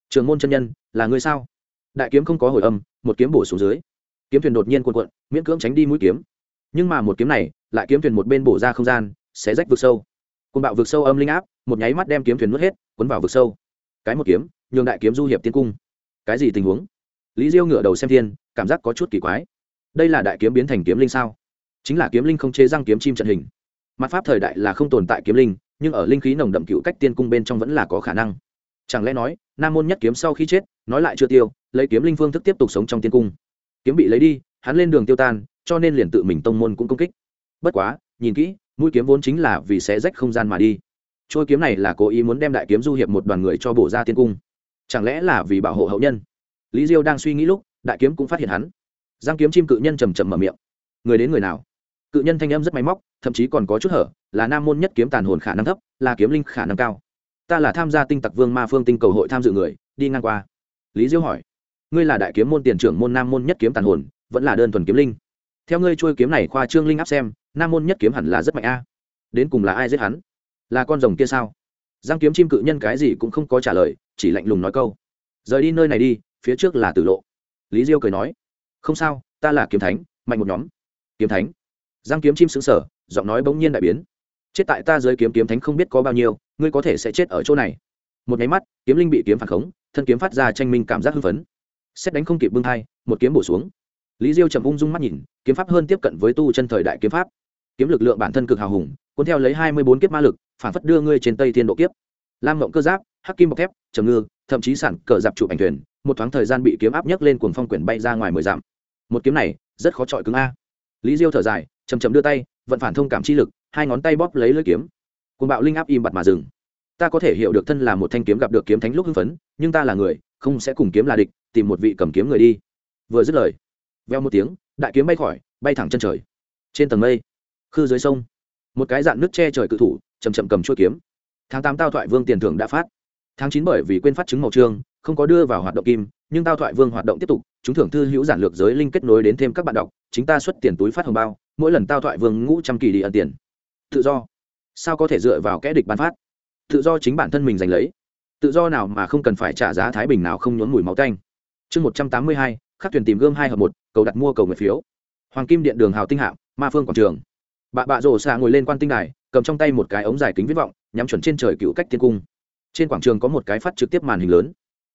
Trường môn chân nhân, là ngươi sao? đại kiếm không có hồi âm, một kiếm bổ xuống dưới. Kiếm thuyền đột nhiên cuộn cuộn, miễn cưỡng tránh đi mũi kiếm. Nhưng mà một kiếm này, lại kiếm thuyền một bên bổ ra không gian, sẽ rách vực sâu. Côn bạo vực sâu âm linh áp, một nháy mắt đem kiếm thuyền nuốt hết, cuốn vào vực sâu. Cái một kiếm, nhường đại kiếm du hiệp tiên cung. Cái gì tình huống? Lý diêu ngửa đầu xem thiên, cảm giác có chút kỳ quái. Đây là đại kiếm biến thành kiếm linh sao? Chính là kiếm linh không chế răng kiếm chim trận hình. Mặt pháp thời đại là không tồn tại kiếm linh, nhưng ở linh khí nồng đậm cựu cách tiên cung bên trong vẫn là có khả năng. Chẳng lẽ nói, nam môn nhất kiếm sau khi chết, nói lại chưa tiêu lấy kiếm linh phương thức tiếp tục sống trong tiên cung. Kiếm bị lấy đi, hắn lên đường tiêu tan, cho nên liền tự mình tông môn cũng công kích. Bất quá, nhìn kỹ, mũi kiếm vốn chính là vì sẽ rách không gian mà đi. Trôi kiếm này là cố ý muốn đem đại kiếm du hiệp một đoàn người cho bổ ra tiên cung. Chẳng lẽ là vì bảo hộ hậu nhân? Lý diêu đang suy nghĩ lúc, đại kiếm cũng phát hiện hắn. Giang kiếm chim cự nhân trầm trầm mở miệng. Người đến người nào? Cự nhân thanh âm rất máy móc, thậm chí còn có chút hở, là nam môn nhất kiếm tàn hồn khả năng thấp, là kiếm linh khả năng cao. Ta là tham gia tinh tặc vương ma phương tinh cầu hội tham dự người, đi ngang qua. Lý diêu hỏi ngươi là đại kiếm môn tiền trưởng môn nam môn nhất kiếm tàn hồn, vẫn là đơn thuần kiếm linh. Theo ngươi trôi kiếm này khoa trương linh áp xem, nam môn nhất kiếm hẳn là rất mạnh a. À. Đến cùng là ai giết hắn? Là con rồng kia sao? Giang kiếm chim cự nhân cái gì cũng không có trả lời, chỉ lạnh lùng nói câu. Rời đi nơi này đi, phía trước là tử lộ. Lý diêu cười nói. Không sao, ta là kiếm thánh, mạnh một nhóm. Kiếm thánh. Giang kiếm chim xứng sở giọng nói bỗng nhiên đại biến. Chết tại ta dưới kiếm kiếm thánh không biết có bao nhiêu, ngươi có thể sẽ chết ở chỗ này. Một nháy mắt, kiếm linh bị kiếm phản khống, thân kiếm phát ra tranh minh cảm giác hưng phấn xét đánh không kịp bưng thai, một kiếm bổ xuống. Lý diêu trầm ung dung mắt nhìn kiếm pháp hơn tiếp cận với tu chân thời đại kiếm pháp. Kiếm lực lượng bản thân cực hào hùng cuốn theo lấy hai mươi bốn kiếp ma lực phản phất đưa ngươi trên tây thiên độ kiếp. Lam ngộng cơ giáp hắc kim bọc thép trầm ngư thậm chí sản cờ dạp chụp ảnh thuyền một thoáng thời gian bị kiếm áp nhấc lên cuồng phong quyển bay ra ngoài mười dặm. Một kiếm này rất khó chọi cứng a. Lý diêu thở dài chầm chầm đưa tay vận phản thông cảm chi lực hai ngón tay bóp lấy lưỡi kiếm. Cuồng bạo linh áp im bặt mà dừng. Ta có thể hiểu được thân là một thanh kiếm gặp được kiếm thánh lúc hưng phấn nhưng ta là người không sẽ cùng kiếm là địch tìm một vị cầm kiếm người đi. Vừa dứt lời, veo một tiếng, đại kiếm bay khỏi, bay thẳng chân trời. Trên tầng mây, khư dưới sông, một cái dạng nước che trời cự thủ chầm chậm cầm chuôi kiếm. Tháng tám tao thoại vương tiền thưởng đã phát. Tháng chín bởi vì quên phát chứng màu trương, không có đưa vào hoạt động kim, nhưng tao thoại vương hoạt động tiếp tục, chúng thưởng thư hữu giản lược giới linh kết nối đến thêm các bạn đọc, chính ta xuất tiền túi phát hồng bao, mỗi lần tao thoại vương ngũ trăm kỳ đi ẩn tiền. Tự do. Sao có thể dựa vào kẽ địch bán phát? Tự do chính bản thân mình giành lấy. Tự do nào mà không cần phải trả giá thái bình nào không nhốn mùi máu tanh chương một trăm tám mươi hai, khắc thuyền tìm gươm hai hợp một, cầu đặt mua cầu người phiếu. Hoàng kim điện đường hào tinh hạm, ma phương quảng trường. Bà Bà rổ xạ ngồi lên quan tinh đài, cầm trong tay một cái ống dài kính viễn vọng, nhắm chuẩn trên trời cựu cách thiên cung. Trên quảng trường có một cái phát trực tiếp màn hình lớn.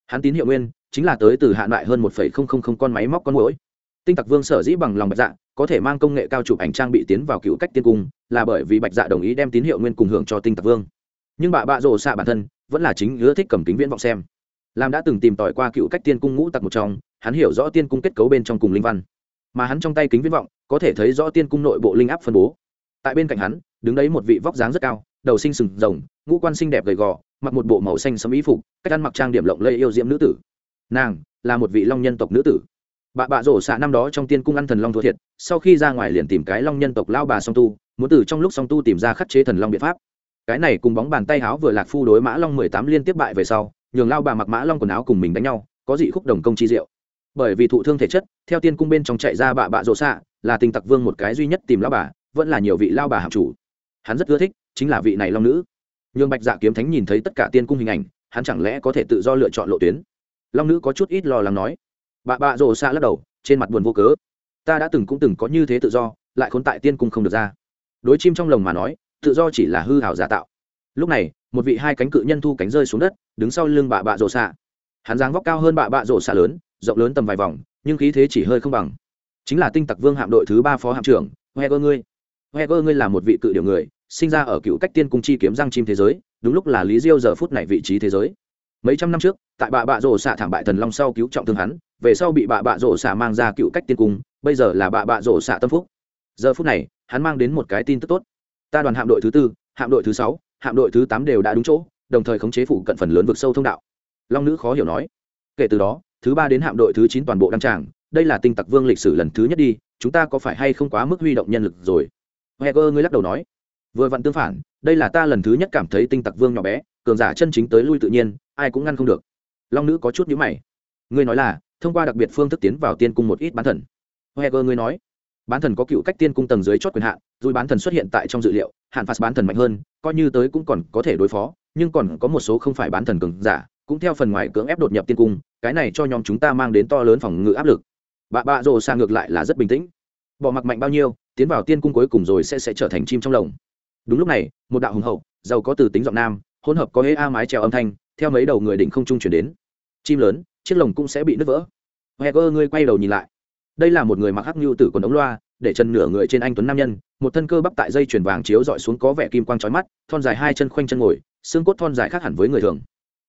Hắn tín hiệu nguyên, chính là tới từ hạ loại hơn một con máy móc con mũi tinh tặc vương sở dĩ bằng lòng bạch dạ có thể mang công nghệ cao chụp ảnh trang bị tiến vào cựu cách tiên cung, là bởi vì bạch dạ đồng ý đem tín hiệu nguyên cùng hưởng cho tinh tặc vương. Nhưng bà Bà rổ xạ bản thân, vẫn là chính ưa thích cầm kính viễn vọng xem làm đã từng tìm tòi qua cựu cách tiên cung ngũ tặc một trong, hắn hiểu rõ tiên cung kết cấu bên trong cùng linh văn. Mà hắn trong tay kính viễn vọng, có thể thấy rõ tiên cung nội bộ linh áp phân bố. Tại bên cạnh hắn, đứng đấy một vị vóc dáng rất cao, đầu sinh sừng rồng, ngũ quan xinh đẹp gầy gò, mặc một bộ màu xanh sẫm ý phục, cách ăn mặc trang điểm lộng lẫy yêu diễm nữ tử. Nàng là một vị long nhân tộc nữ tử. Bà bạ rổ xạ năm đó trong tiên cung ăn thần long thua thiệt, sau khi ra ngoài liền tìm cái long nhân tộc lao bà song tu, muốn tử trong lúc song tu tìm ra khắc chế thần long biện pháp. Cái này cùng bóng bàn tay háo vừa lạc phu đối mã long mười tám liên tiếp bại về sau nhường lao bà mặc mã long quần áo cùng mình đánh nhau, có dị khúc đồng công chi diệu. Bởi vì thụ thương thể chất, theo tiên cung bên trong chạy ra bạ bạ rộ xạ, là tình tặc vương một cái duy nhất tìm lao bà, vẫn là nhiều vị lao bà hạm chủ. Hắn rất ưa thích, chính là vị này long nữ. Nhường bạch dạ kiếm thánh nhìn thấy tất cả tiên cung hình ảnh, hắn chẳng lẽ có thể tự do lựa chọn lộ tuyến? Long nữ có chút ít lo lắng nói. Bà bạ rồ xa lắc đầu, trên mặt buồn vô cớ. Ta đã từng cũng từng có như thế tự do, lại khốn tại tiên cung không được ra. Đối chim trong lồng mà nói, tự do chỉ là hư hảo giả tạo. Lúc này một vị hai cánh cự nhân thu cánh rơi xuống đất, đứng sau lưng bà bạ rổ xạ. Hắn dáng vóc cao hơn bà bạ rổ xạ lớn, rộng lớn tầm vài vòng, nhưng khí thế chỉ hơi không bằng. Chính là tinh tặc vương hạm đội thứ ba phó hạm trưởng heger ngươi. Heger ngươi là một vị cự điều người, sinh ra ở cựu cách tiên cung chi kiếm răng chim thế giới, đúng lúc là lý diêu giờ phút này vị trí thế giới. Mấy trăm năm trước, tại bà bạ rổ xạ thảm bại thần long sau cứu trọng thương hắn, về sau bị bà bạ rổ xạ mang ra cựu cách tiên cung, bây giờ là bà bạ rổ xạ tâm phúc. Giờ phút này, hắn mang đến một cái tin tức tốt. Ta đoàn hạm đội thứ tư, hạm đội thứ sáu hạm đội thứ tám đều đã đúng chỗ, đồng thời khống chế phủ cận phần lớn vực sâu thông đạo. Long nữ khó hiểu nói, kể từ đó, thứ ba đến hạm đội thứ chín toàn bộ đăng tràng, đây là tinh tặc vương lịch sử lần thứ nhất đi, chúng ta có phải hay không quá mức huy động nhân lực rồi? Heger ngươi lắc đầu nói, vừa vặn tương phản, đây là ta lần thứ nhất cảm thấy tinh tặc vương nhỏ bé, cường giả chân chính tới lui tự nhiên, ai cũng ngăn không được. Long nữ có chút nhíu mày. Ngươi nói là, thông qua đặc biệt phương thức tiến vào tiên cung một ít bán thần. Heger ngươi nói bán thần có cựu cách tiên cung tầng dưới chót quyền hạn, dù bán thần xuất hiện tại trong dự liệu, hạn phạt bán thần mạnh hơn, coi như tới cũng còn có thể đối phó, nhưng còn có một số không phải bán thần cường giả, cũng theo phần ngoài cưỡng ép đột nhập tiên cung, cái này cho nhóm chúng ta mang đến to lớn phòng ngự áp lực. Bà bạ rồ sang ngược lại là rất bình tĩnh. Bỏ mặc mạnh bao nhiêu, tiến vào tiên cung cuối cùng rồi sẽ sẽ trở thành chim trong lồng. Đúng lúc này, một đạo hùng hậu, giàu có từ tính giọng nam, hỗn hợp có hễ a mái trèo âm thanh, theo mấy đầu người đỉnh không trung chuyển đến. Chim lớn, chiếc lồng cũng sẽ bị nứt vỡ. Heger ngươi quay đầu nhìn lại đây là một người mặc hắc nhu tử quần ống loa, để chân nửa người trên anh tuấn nam nhân, một thân cơ bắp tại dây chuyền vàng chiếu dọi xuống có vẻ kim quang trói mắt, thon dài hai chân khoanh chân ngồi, xương cốt thon dài khác hẳn với người thường.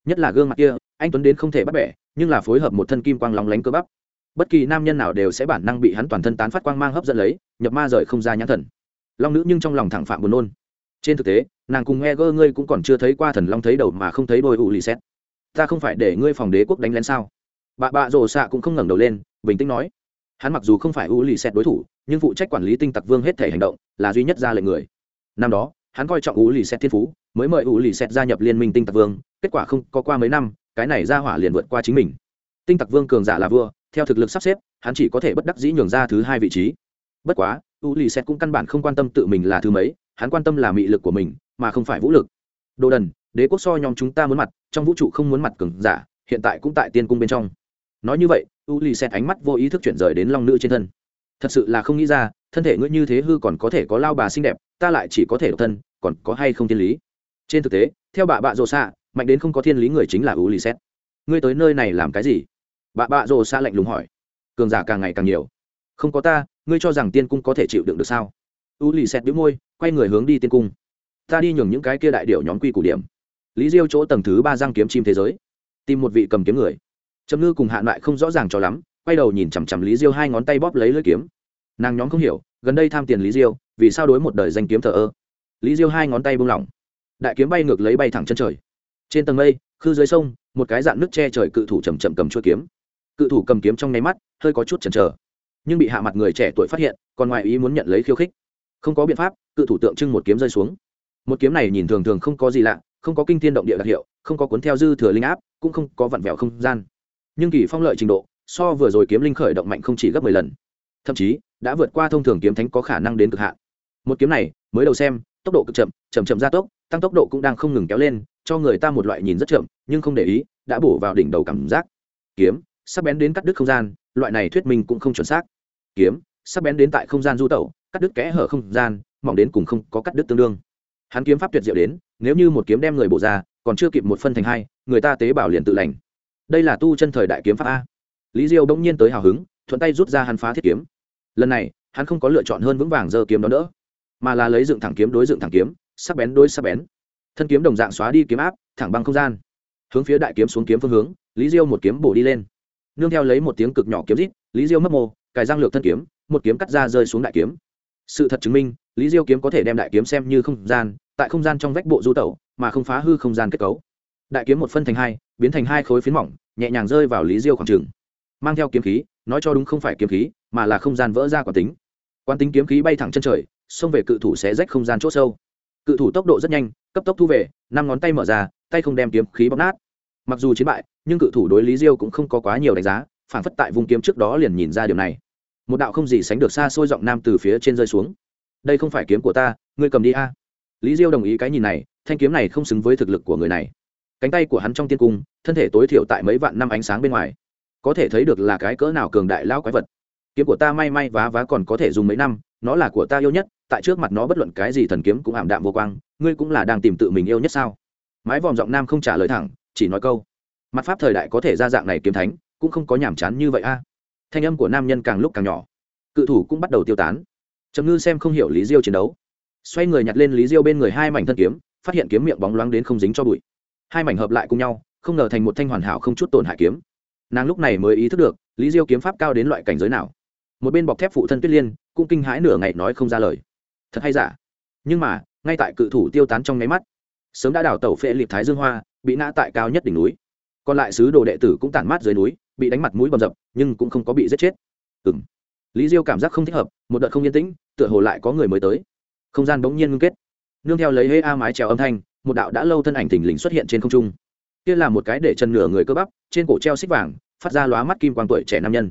Nhất là gương mặt kia, anh tuấn đến không thể bắt bẻ, nhưng là phối hợp một thân kim quang lóng lánh cơ bắp. Bất kỳ nam nhân nào đều sẽ bản năng bị hắn toàn thân tán phát quang mang hấp dẫn lấy, nhập ma rời không ra nhãn thần. Long nữ nhưng trong lòng thẳng phạm buồn nôn. Trên thực tế, nàng cùng nghe gơ ngươi cũng còn chưa thấy qua thần long thấy đầu mà không thấy đôi ụ lì xét. Ta không phải để ngươi phòng đế quốc đánh lén sao? Bà Bà rồ xạ cũng không ngẩng đầu lên, bình tĩnh nói hắn mặc dù không phải u lì xẹt đối thủ, nhưng phụ trách quản lý tinh tặc vương hết thể hành động là duy nhất ra lệnh người. Năm đó, hắn coi trọng u lì xẹt thiên phú, mới mời u lì xẹt gia nhập liên minh tinh tặc vương, kết quả không có qua mấy năm, cái này ra hỏa liền vượt qua chính mình. Tinh tặc vương cường giả là vua, theo thực lực sắp xếp, hắn chỉ có thể bất đắc dĩ nhường ra thứ hai vị trí. Bất quá, u lì xẹt cũng căn bản không quan tâm tự mình là thứ mấy, hắn quan tâm là mị lực của mình, mà không phải vũ lực. Đồ đần, đế quốc so nhóm chúng ta muốn mặt, trong vũ trụ không muốn mặt cường giả, hiện tại cũng tại tiên cung bên trong. Nói như vậy u lì xét e ánh mắt vô ý thức chuyển rời đến long nữ trên thân. Thật sự là không nghĩ ra, thân thể ngươi như thế hư còn có thể có lao bà xinh đẹp, ta lại chỉ có thể độc thân, còn có hay không thiên lý? Trên thực tế, theo bà bạ rồ xạ, mạnh đến không có thiên lý người chính là u lì xét e ngươi tới nơi này làm cái gì? Bà bạ rồ xạ lạnh lùng hỏi. Cường giả càng ngày càng nhiều. Không có ta, ngươi cho rằng tiên cung có thể chịu đựng được sao? U lì xét e đĩu môi, quay người hướng đi tiên cung. Ta đi nhường những cái kia đại điệu nhóm quy củ điểm. Lý diêu chỗ tầng thứ ba giang kiếm chim thế giới. Tìm một vị cầm kiếm người trầm ngư cùng hạ lại không rõ ràng cho lắm, quay đầu nhìn chằm chằm lý diêu hai ngón tay bóp lấy lưỡi kiếm. Nàng nhóm không hiểu, gần đây tham tiền lý diêu, vì sao đối một đời danh kiếm thờ ơ? Lý diêu hai ngón tay buông lỏng. Đại kiếm bay ngược lấy bay thẳng chân trời. Trên tầng mây, khư dưới sông, một cái dạng nước che trời cự thủ chầm chậm cầm chuôi kiếm. Cự thủ cầm kiếm trong nháy mắt, hơi có chút chần chờ. Nhưng bị hạ mặt người trẻ tuổi phát hiện, còn ngoài ý muốn nhận lấy khiêu khích. Không có biện pháp, cự thủ tượng trưng một kiếm rơi xuống. Một kiếm này nhìn thường thường không có gì lạ, không có kinh tiên động địa đặc hiệu, không có cuốn theo dư thừa linh áp, cũng không có vặn vẹo không gian nhưng kỳ phong lợi trình độ, so vừa rồi kiếm linh khởi động mạnh không chỉ gấp mười lần. Thậm chí, đã vượt qua thông thường kiếm thánh có khả năng đến cực hạn. Một kiếm này, mới đầu xem, tốc độ cực chậm chậm chậm gia tốc, tăng tốc độ cũng đang không ngừng kéo lên, cho người ta một loại nhìn rất chậm, nhưng không để ý, đã bổ vào đỉnh đầu cảm giác. Kiếm, sắp bén đến cắt đứt không gian, loại này thuyết minh cũng không chuẩn xác. Kiếm, sắp bén đến tại không gian du tẩu, cắt đứt kẽ hở không gian, mỏng đến cùng không có cắt đứt tương đương. Hắn kiếm pháp tuyệt diệu đến, nếu như một kiếm đem người bổ ra, còn chưa kịp một phân thành hai, người ta tế bào liền tự lành đây là tu chân thời đại kiếm pháp a. Lý diêu bỗng nhiên tới hào hứng, thuận tay rút ra hắn phá thiết kiếm. Lần này, hắn không có lựa chọn hơn vững vàng giơ kiếm đó nữa, mà là lấy dựng thẳng kiếm đối dựng thẳng kiếm, sắc bén đối sắc bén. Thân kiếm đồng dạng xóa đi kiếm áp, thẳng băng không gian. Hướng phía đại kiếm xuống kiếm phương hướng, lý diêu một kiếm bổ đi lên. Nương theo lấy một tiếng cực nhỏ kiếm rít, lý diêu mất mồ, cài giang lược thân kiếm, một kiếm cắt ra rơi xuống đại kiếm. Sự thật chứng minh, lý diêu kiếm có thể đem đại kiếm xem như không gian, tại không gian trong vách bộ du tẩu, mà không phá hư không gian kết cấu. Đại kiếm một phân thành hai biến thành hai khối phiến mỏng, nhẹ nhàng rơi vào lý diêu khoảng trường. Mang theo kiếm khí, nói cho đúng không phải kiếm khí, mà là không gian vỡ ra quán tính. Quán tính kiếm khí bay thẳng chân trời, xông về cự thủ sẽ rách không gian c h ỗ sâu. Cự thủ tốc độ rất nhanh, cấp tốc thu về, năm ngón tay mở ra, tay không đem kiếm khí bóp nát. Mặc dù chiến bại, nhưng cự thủ đối lý diêu cũng không có quá nhiều đánh giá, phản phất tại vùng kiếm trước đó liền nhìn ra điều này. Một đạo không gì sánh được xa xôi giọng nam từ phía trên rơi xuống. Đây không phải kiếm của ta, ngươi cầm đi a. Lý diêu đồng ý cái nhìn này, thanh kiếm này không xứng với thực lực của người này cánh tay của hắn trong tiên cung, thân thể tối thiểu tại mấy vạn năm ánh sáng bên ngoài. Có thể thấy được là cái cỡ nào cường đại lao quái vật. Kiếm của ta may may vá vá còn có thể dùng mấy năm, nó là của ta yêu nhất, tại trước mặt nó bất luận cái gì thần kiếm cũng ảm đạm vô quang, ngươi cũng là đang tìm tự mình yêu nhất sao? Mái vòm giọng nam không trả lời thẳng, chỉ nói câu. Mặt pháp thời đại có thể ra dạng này kiếm thánh, cũng không có n h ả m chán như vậy a. Thanh âm của nam nhân càng lúc càng nhỏ. Cự thủ cũng bắt đầu tiêu tán. Trầm ngư xem không hiểu lý diêu chiến đấu. Xoay người nhặt lên lý diêu bên người hai mảnh thân kiếm, phát hiện kiếm miệng bóng loáng đến không dính cho bụi hai mảnh hợp lại cùng nhau, không ngờ thành một thanh hoàn hảo không chút tổn hại kiếm. Nàng lúc này mới ý thức được, lý diêu kiếm pháp cao đến loại cảnh giới nào. Một bên bọc thép phụ thân tuyết liên cũng kinh hãi nửa ngày nói không ra lời. Thật hay giả? Nhưng mà, ngay tại cự thủ tiêu tán trong nháy mắt, sớm đã đảo tàu phệ liệp thái dương hoa, bị nã tại cao nhất đỉnh núi. Còn lại sứ đồ đệ tử cũng tản mát dưới núi, bị đánh mặt mũi bầm dập, nhưng cũng không có bị giết chết. Ừ m lý diêu cảm giác không thích hợp, một đợt không yên tĩnh, tựa hồ lại có người mới tới. Không gian bỗng nhiên ngưng kết. Nương theo lấy hê a mái trèo âm thanh một đạo đã lâu thân ảnh thình lình xuất hiện trên không trung. Kia là một cái để chân nửa người cơ bắp, trên cổ treo xích vàng, phát ra lóa mắt kim quang tuổi trẻ nam nhân.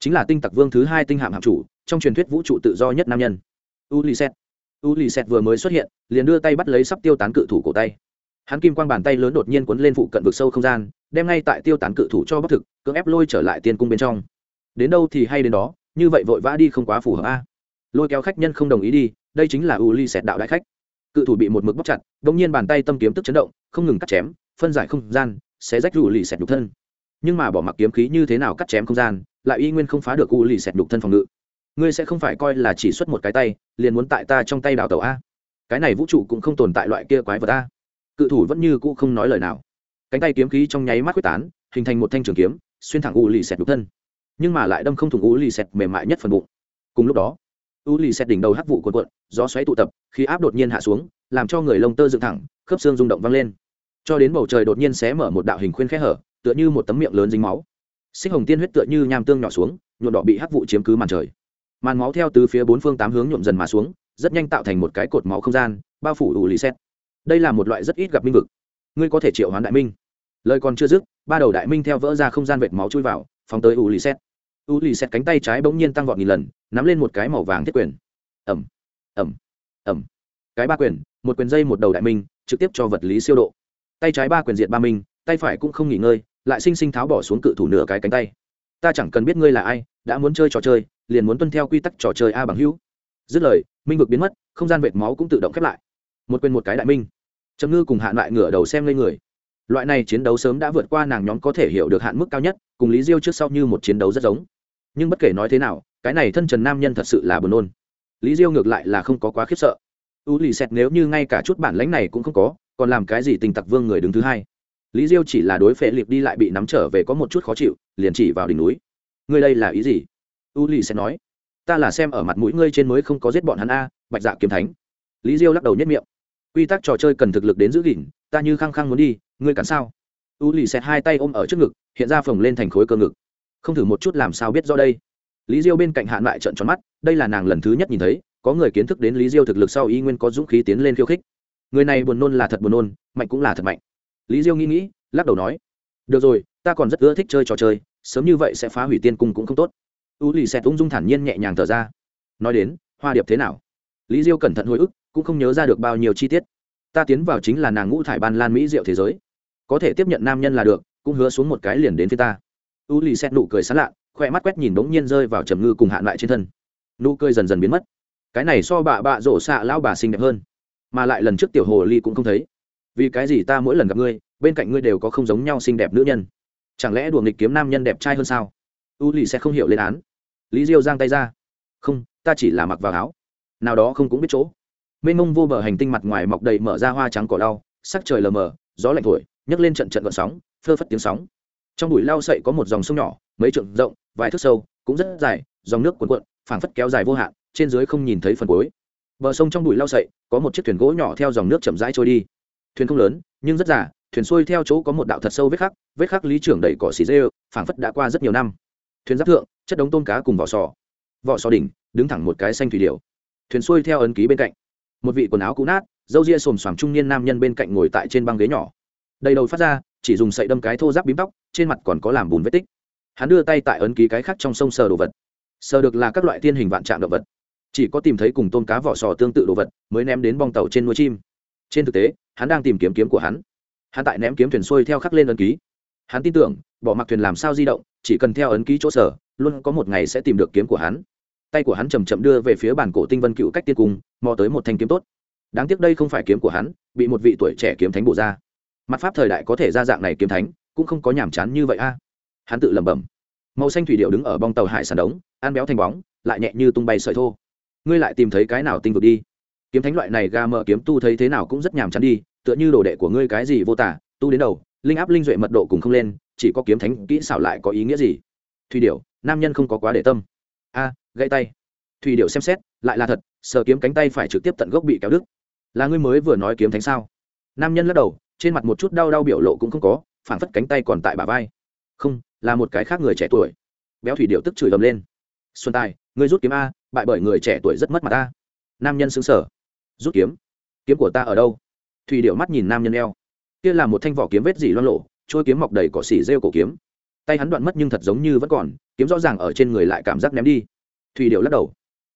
Chính là tinh tặc vương thứ hai tinh hạm hạm chủ, trong truyền thuyết vũ trụ tự do nhất nam nhân. Ulyset ulyset vừa mới xuất hiện, liền đưa tay bắt lấy sắp tiêu tán cự thủ cổ tay. Hắn kim quang bàn tay lớn đột nhiên quấn lên phụ cận vực sâu không gian, đem ngay tại tiêu tán cự thủ cho bất thực, cưỡng ép lôi trở lại tiên cung bên trong. Đến đâu thì hay đến đó, như vậy vội vã đi không quá phù hợp a. Lôi kéo khách nhân không đồng ý đi, đây chính là ulyset đạo đại khách cự thủ bị một mực bóc chặt đ nhiên bàn tay tâm kiếm tức chấn động, không ngừng cắt chém, phân giải không gian sẽ rách rủ lì xẹt nhục thân. Nhưng mà bỏ mặc kiếm khí như thế nào cắt chém không gian, lại y nguyên không phá được u lì xẹt nhục thân phòng ngự. Ngươi sẽ không phải coi là chỉ xuất một cái tay, liền muốn tại ta trong tay đào tàu a. Cái này vũ trụ cũng không tồn tại loại kia quái vật a. Cự thủ vẫn như cũ không nói lời nào. Cánh tay kiếm khí trong nháy mắt quyết tán, hình thành một thanh trường kiếm, xuyên thẳng u lì xẹt nhục thân. Nhưng mà lại đâm không thủng u lì xẹt mềm mại nhất phần bụng. Cùng lúc đó u lì xét đỉnh đầu hắc vụ cuộn cuộn, gió xoáy tụ tập, khí áp đột nhiên hạ xuống, làm cho người lông tơ dựng thẳng, khớp xương rung động vang lên. Cho đến bầu trời đột nhiên xé mở một đạo hình khuyên khẽ hở, tựa như một tấm miệng lớn dính máu. Xích hồng tiên huyết tựa như nham tương nhỏ xuống, nhuộm đỏ bị hắc vụ chiếm cứ màn trời. Màn máu theo từ phía bốn phương tám hướng nhuộm dần mà xuống, rất nhanh tạo thành một cái cột máu không gian, bao phủ u lì xét đây là một loại rất ít gặp minh vực. Ngươi có thể triệu hoán đại minh. Lời còn chưa dứt, ba đầu đại minh theo vỡ ra không gian vệt máu chui vào, phóng tới u lì xét u lì xẹt cánh tay trái bỗng nhiên tăng vọt nghìn lần, nắm lên một cái màu vàng thiết quyền. Ẩm ẩm ẩm cái ba quyền, một quyền dây một đầu đại minh, trực tiếp cho vật lý siêu độ. Tay trái ba quyền diệt ba minh, tay phải cũng không nghỉ ngơi, lại sinh sinh tháo bỏ xuống cự thủ nửa cái cánh tay. Ta chẳng cần biết ngươi là ai, đã muốn chơi trò chơi, liền muốn tuân theo quy tắc trò chơi a bằng hữu. Dứt lời, minh vực biến mất, không gian vệt máu cũng tự động khép lại. Một quyền một cái đại minh. Trầm ngư cùng hạn lại ngửa đầu xem lên người. Loại này chiến đấu sớm đã vượt qua nàng nhóm có thể hiểu được hạn mức cao nhất, cùng lý diêu trước sau như một chiến đấu rất giống nhưng bất kể nói thế nào, cái này thân trần nam nhân thật sự là buồn nôn. Lý diêu ngược lại là không có quá khiếp sợ. U lì xẹt nếu như ngay cả chút bản lãnh này cũng không có, còn làm cái gì tình tặc vương người đứng thứ hai? Lý diêu chỉ là đối phệ liệp đi lại bị nắm trở về có một chút khó chịu, liền chỉ vào đỉnh núi. Ngươi đây là ý gì? U lì xẹt nói. Ta là xem ở mặt mũi ngươi trên mới không có giết bọn hắn a, bạch dạ kiếm thánh. Lý diêu lắc đầu nhất miệng. Quy tắc trò chơi cần thực lực đến giữ gìn, ta như khăng khăng muốn đi, ngươi cản sao? U lì xẹt hai tay ôm ở trước ngực, hiện ra phồng lên thành khối cơ ngực không thử một chút làm sao biết do đây. Lý diêu bên cạnh hạn lại trận tròn mắt, đây là nàng lần thứ nhất nhìn thấy, có người kiến thức đến lý diêu thực lực sau y nguyên có dũng khí tiến lên khiêu khích. Người này buồn nôn là thật buồn nôn, mạnh cũng là thật mạnh. Lý diêu nghĩ nghĩ, lắc đầu nói, được rồi, ta còn rất ưa thích chơi trò chơi, sớm như vậy sẽ phá hủy tiên cung cũng không tốt. U lì xẹt ung dung thản nhiên nhẹ nhàng thở ra. Nói đến, hoa điệp thế nào? Lý diêu cẩn thận hồi ức, cũng không nhớ ra được bao nhiêu chi tiết. Ta tiến vào chính là nàng ngũ thải ban lan mỹ diệu thế giới. Có thể tiếp nhận nam nhân là được, cũng hứa xuống một cái liền đến phía ta u lì xét nụ cười sán lạ, khoe mắt quét nhìn bỗng nhiên rơi vào trầm ngư cùng hạn lại trên thân. Nụ cười dần dần biến mất. Cái này so bà bạ rổ xạ lão bà xinh đẹp hơn, mà lại lần trước tiểu hồ ly cũng không thấy. Vì cái gì ta mỗi lần gặp ngươi, bên cạnh ngươi đều có không giống nhau xinh đẹp nữ nhân? Chẳng lẽ đùa nghịch kiếm nam nhân đẹp trai hơn sao? U lì sẽ không hiểu lên án. Lý diêu giang tay ra. Không, ta chỉ là mặc vào áo. Nào đó không cũng biết chỗ. Mênh mông vô bờ hành tinh mặt ngoài mọc đầy mở ra hoa trắng cỏ đau sắc trời lờ mờ, gió lạnh thổi, nhấc lên trận trận gọn sóng, phơ phất tiếng sóng trong bụi lau sậy có một dòng sông nhỏ, mấy trượng rộng, vài thước sâu, cũng rất dài, dòng nước cuồn cuộn, phảng phất kéo dài vô hạn, trên dưới không nhìn thấy phần cuối. Bờ sông trong bụi lau sậy, có một chiếc thuyền gỗ nhỏ theo dòng nước chậm rãi trôi đi. Thuyền không lớn, nhưng rất giả thuyền xuôi theo chỗ có một đạo thật sâu vết khắc vết khắc lý trưởng đầy cỏ xì dê, phảng phất đã qua rất nhiều năm. Thuyền giáp thượng, chất đống tôm cá cùng vỏ sò. Vỏ sò đỉnh, đứng thẳng một cái xanh thủy điệu thuyền xuôi theo ấn ký bên cạnh. Một vị quần áo cũ nát dâu ria xồm xoàm trung niên nam nhân bên cạnh ngồi tại trên băng ghế nhỏ. Đầy đầu phát ra chỉ dùng sậy đâm cái thô giáp bím tóc, trên mặt còn có làm bùn vết tích. Hắn đưa tay tại ấn ký cái khác trong sông sờ đồ vật. Sờ được là các loại tiên hình vạn trạng động vật. Chỉ có tìm thấy cùng tôm cá vỏ sò tương tự đồ vật mới ném đến bong tàu trên nuôi chim. Trên thực tế, hắn đang tìm kiếm kiếm của hắn. Hắn tại ném kiếm thuyền xuôi theo khắc lên ấn ký. Hắn tin tưởng, bỏ mặc thuyền làm sao di động, chỉ cần theo ấn ký chỗ sở, luôn có một ngày sẽ tìm được kiếm của hắn. Tay của hắn chầm chậm đưa về phía bản cổ tinh vân cựu cách tiên cùng mò tới một thanh kiếm tốt. Đáng tiếc đây không phải kiếm của hắn, bị một vị tuổi trẻ kiếm thánh bổ ra mặt pháp thời đại có thể ra dạng này kiếm thánh cũng không có nhàm chán như vậy a. Hắn tự lẩm bẩm. Màu xanh thủy điệu đứng ở bong tàu hải sản đống ăn béo thành bóng lại nhẹ như tung bay sợi thô. Ngươi lại tìm thấy cái nào tinh vực đi? Kiếm thánh loại này ga mở kiếm tu thấy thế nào cũng rất nhàm chán đi tựa như đồ đệ của ngươi cái gì vô tả tu đến đầu linh áp linh duệ mật độ cùng không lên chỉ có kiếm thánh kỹ xảo lại có ý nghĩa gì? Thủy điệu nam nhân không có quá để tâm. A à, gãy tay. Thủy điệu xem xét lại là thật sờ kiếm cánh tay phải trực tiếp tận gốc bị kéo đứt. Là ngươi mới vừa nói kiếm thánh sao? Nam nhân lắc đầu trên mặt một chút đau đau biểu lộ cũng không có, phảng phất cánh tay còn tại bà vai. Không, là một cái khác người trẻ tuổi. Béo thủy điệu tức chửi ầm lên. Xuân tài, ngươi rút kiếm a, bại bởi người trẻ tuổi rất mất mặt ta nam nhân xứng sở rút kiếm? Kiếm của ta ở đâu? Thủy điệu mắt nhìn nam nhân eo. Kia là một thanh vỏ kiếm vết dỉ loan lộ trôi kiếm mọc đầy cỏ xỉ rêu cổ kiếm. Tay hắn đoạn mất nhưng thật giống như vẫn còn, kiếm rõ ràng ở trên người lại cảm giác ném đi. Thủy điệu lắc đầu.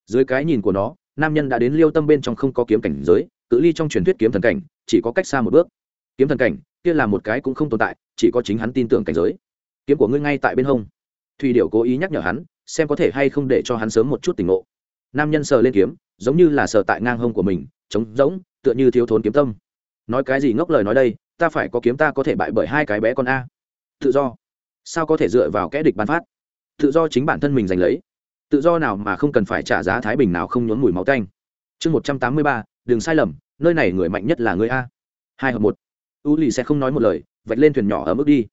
Dưới cái nhìn của nó, nam nhân đã đến liêu tâm bên trong không có kiếm cảnh giới, cự ly trong truyền thuyết kiếm thần cảnh, chỉ có cách xa một bước kiếm thần cảnh, kia là một cái cũng không tồn tại, chỉ có chính hắn tin tưởng cảnh giới. Kiếm của ngươi ngay tại bên hông. Thùy điệu cố ý nhắc nhở hắn, xem có thể hay không để cho hắn sớm một chút tỉnh ngộ. Nam nhân sờ lên kiếm, giống như là sờ tại ngang hông của mình, trống rỗng, tựa như thiếu thốn kiếm tâm. Nói cái gì ngốc lời nói đây, ta phải có kiếm ta có thể bại bởi hai cái bé con a. Tự do. Sao có thể dựa vào kẽ địch bán phát? Tự do chính bản thân mình giành lấy. Tự do nào mà không cần phải trả giá thái bình nào không nhốn mùi máu tanh. Chương một trăm tám mươi ba, đừng sai lầm, nơi này người mạnh nhất là người a. Hai hợp một u lì sẽ không nói một lời, vạch lên thuyền nhỏ ở mức đi.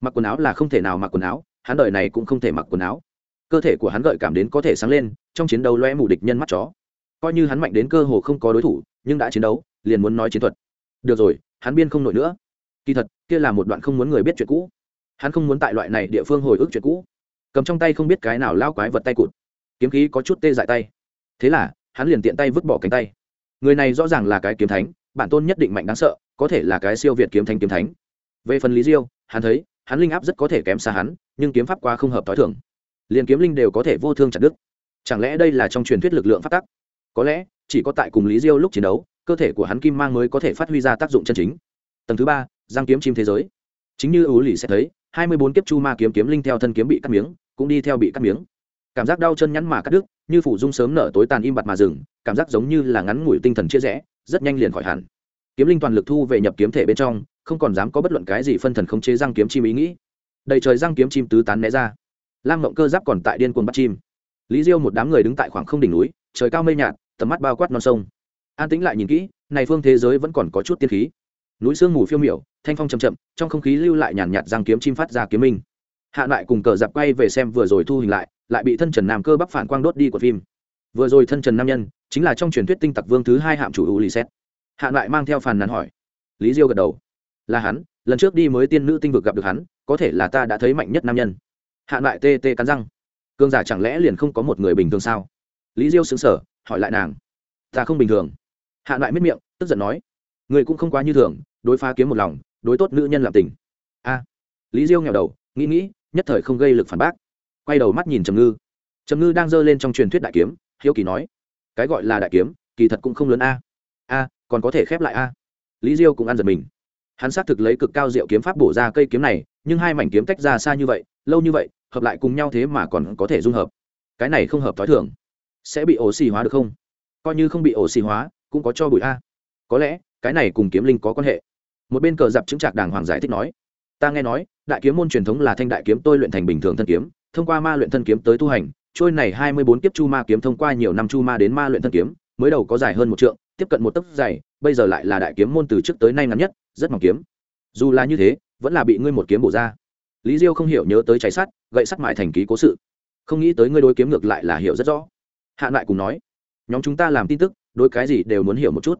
Mặc quần áo là không thể nào mặc quần áo, hắn đợi này cũng không thể mặc quần áo. Cơ thể của hắn gợi cảm đến có thể sáng lên, trong chiến đấu loe mù địch nhân mắt chó. Coi như hắn mạnh đến cơ hồ không có đối thủ, nhưng đã chiến đấu, liền muốn nói chiến thuật. Được rồi, hắn biên không nổi nữa. Kỳ thật, kia là một đoạn không muốn người biết chuyện cũ. Hắn không muốn tại loại này địa phương hồi ức chuyện cũ. Cầm trong tay không biết cái nào lao quái vật tay cụt. Kiếm khí có chút tê dại tay. Thế là, hắn liền tiện tay vứt bỏ cánh tay. Người này rõ ràng là cái kiếm thánh, bản tôn nhất định mạnh đáng sợ có thể là cái siêu việt kiếm thánh kiếm thánh. Về phần lý diêu, hắn thấy, hắn linh áp rất có thể kém xa hắn, nhưng kiếm pháp qua không hợp t thượng. o liền kiếm linh đều có thể vô thương chặt đứt. Chẳng lẽ đây là trong truyền thuyết lực lượng phát tắc? Có lẽ, chỉ có tại cùng lý diêu lúc chiến đấu, cơ thể của hắn kim mang mới có thể phát huy ra tác dụng chân chính. Tầng thứ ba, giang kiếm chim thế giới. Chính như ưu lý sẽ thấy, hai mươi bốn kiếp chu ma kiếm kiếm linh theo thân kiếm bị cắt miếng, cũng đi theo bị cắt miếng. Cảm giác đau chân nhắn mà cắt đứt, như phủ dung sớm nở tối tàn im bặt mà dừng. cảm giác giống như là ngắn ngủi tinh thần chia rẽ, rất nhanh liền khỏi hẳn kiếm linh toàn lực thu về nhập kiếm thể bên trong, không còn dám có bất luận cái gì phân thần không chế răng kiếm chim ý nghĩ. Đầy trời răng kiếm chim tứ tán né ra. Lam mộng cơ giáp còn tại điên cuồng bắt chim. Lý diêu một đám người đứng tại khoảng không đỉnh núi, trời cao mây nhạt, tầm mắt bao quát non sông. An tĩnh lại nhìn kỹ, này phương thế giới vẫn còn có chút tiên khí. Núi sương mù phiêu miểu, thanh phong chậm chậm, trong không khí lưu lại nhàn nhạt răng kiếm chim phát ra kiếm minh. Hạ lại cùng cờ giặc quay về xem vừa rồi thu hình lại lại bị thân trần nam cơ bắc phản quang đốt đi của phim. Vừa rồi thân trần nam nhân, chính là trong truyền thuyết tinh tặc vương thứ hai hạm chủ u lì xét hạ lại mang theo phàn nàn hỏi. Lý diêu gật đầu. Là hắn, lần trước đi mới tiên nữ tinh vực gặp được hắn, có thể là ta đã thấy mạnh nhất nam nhân. Hạ lại tê tê cắn răng. Cương giả chẳng lẽ liền không có một người bình thường sao? Lý diêu xứng sở hỏi lại nàng. Ta không bình thường. Hạ lại miết miệng, tức giận nói. Người cũng không quá như thường, đối phá kiếm một lòng, đối tốt nữ nhân làm tình. A. Lý diêu nghèo đầu, nghĩ nghĩ, nhất thời không gây lực phản bác. Quay đầu mắt nhìn trầm ngư. Trầm ngư đang giơ lên trong truyền thuyết đại kiếm, hiếu kỳ nói. Cái gọi là đại kiếm, kỳ thật cũng không lớn a còn có thể khép lại a. Lý diêu cũng ăn giật mình. Hắn xác thực lấy cực cao diệu kiếm pháp bổ ra cây kiếm này, nhưng hai mảnh kiếm tách ra xa như vậy, lâu như vậy, hợp lại cùng nhau thế mà còn có thể dung hợp. Cái này không hợp t h ó i thường. Sẽ bị ổ xì hóa được không? Coi như không bị ổ xì hóa, cũng có cho bụi a. Có lẽ, cái này cùng kiếm linh có quan hệ. Một bên cờ dạp chứng trạc đàng hoàng giải thích nói, ta nghe nói, đại kiếm môn truyền thống là thanh đại kiếm tôi luyện thành bình thường thân kiếm, thông qua ma luyện thân kiếm tới tu hành, trôi này hai mươi bốn kiếp chu ma kiếm thông qua nhiều năm chu ma đến ma luyện thân kiếm, mới đầu có dài hơn một trượng tiếp cận một tấc dày bây giờ lại là đại kiếm môn từ trước tới nay ngắn nhất, rất mỏng kiếm. Dù là như thế, vẫn là bị ngươi một kiếm bổ ra. Lý diêu không hiểu nhớ tới cháy sắt, gậy sắt mại thành ký cố sự. Không nghĩ tới ngươi đối kiếm ngược lại là hiểu rất rõ. Hạ lại cùng nói, nhóm chúng ta làm tin tức, đối cái gì đều muốn hiểu một chút.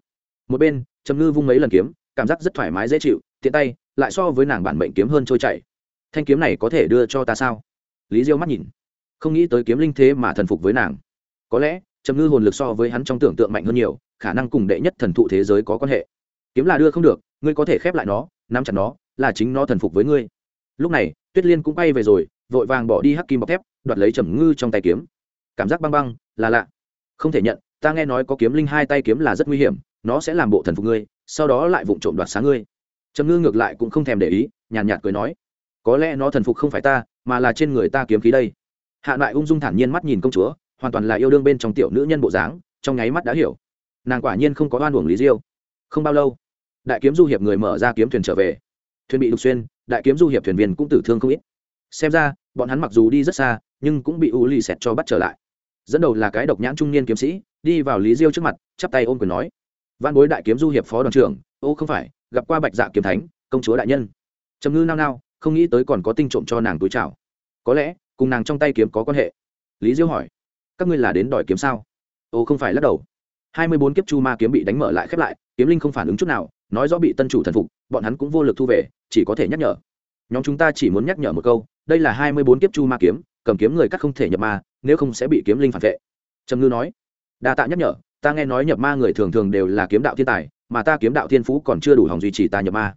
Một bên, trầm ngư vung mấy lần kiếm, cảm giác rất thoải mái dễ chịu, tiện tay, lại so với nàng bản mệnh kiếm hơn trôi chảy. Thanh kiếm này có thể đưa cho ta sao? Lý diêu mắt nhìn. Không nghĩ tới kiếm linh thế mà thần phục với nàng. Có lẽ, trầm ngư hồn lực so với hắn trong tưởng tượng mạnh hơn nhiều khả năng cùng đệ nhất thần thụ thế giới có quan hệ. Kiếm là đưa không được, ngươi có thể khép lại nó, nắm chặt nó, là chính nó thần phục với ngươi. Lúc này, tuyết liên cũng bay về rồi, vội vàng bỏ đi hắc kim bọc thép, đoạt lấy trầm ngư trong tay kiếm. Cảm giác băng băng, là lạ. Không thể nhận, ta nghe nói có kiếm linh hai tay kiếm là rất nguy hiểm, nó sẽ làm bộ thần phục ngươi, sau đó lại vụng trộm đoạt sáng ngươi. Trầm ngư ngược lại cũng không thèm để ý, nhàn nhạt cười nói, có lẽ nó thần phục không phải ta, mà là trên người ta kiếm khí đây. Hạ loại ung dung thản nhiên mắt nhìn công chúa, hoàn toàn là yêu đương bên trong tiểu nữ nhân bộ dáng, trong nháy mắt đã hiểu nàng quả nhiên không có oan uổng lý diêu. không bao lâu, đại kiếm du hiệp người mở ra kiếm thuyền trở về. thuyền bị đục xuyên, đại kiếm du hiệp thuyền viên cũng tử thương không ít. xem ra, bọn hắn mặc dù đi rất xa, nhưng cũng bị u lì xẹt cho bắt trở lại. dẫn đầu là cái độc nhãn trung niên kiếm sĩ, đi vào lý diêu trước mặt, chắp tay ôm quyền nói văn bối đại kiếm du hiệp phó đoàn trưởng, ô không phải, gặp qua bạch dạ kiếm thánh, công chúa đại nhân. trầm ngư nao nao, không nghĩ tới còn có tinh trộm cho nàng túi trào có lẽ, cùng nàng trong tay kiếm có quan hệ. lý diêu hỏi, các ngươi là đến đòi kiếm sao? Ô không phải, lắc đầu hai mươi bốn kiếp chu ma kiếm bị đánh mở lại khép lại, kiếm linh không phản ứng chút nào, nói rõ bị tân chủ thần phục, bọn hắn cũng vô lực thu về, chỉ có thể nhắc nhở. Nhóm chúng ta chỉ muốn nhắc nhở một câu, đây là hai mươi bốn kiếp chu ma kiếm, cầm kiếm người cắt không thể nhập ma, nếu không sẽ bị kiếm linh phản vệ. Trầm ngư nói, đa tạ nhắc nhở, ta nghe nói nhập ma người thường thường đều là kiếm đạo thiên tài, mà ta kiếm đạo thiên phú còn chưa đủ hòng duy trì ta nhập ma.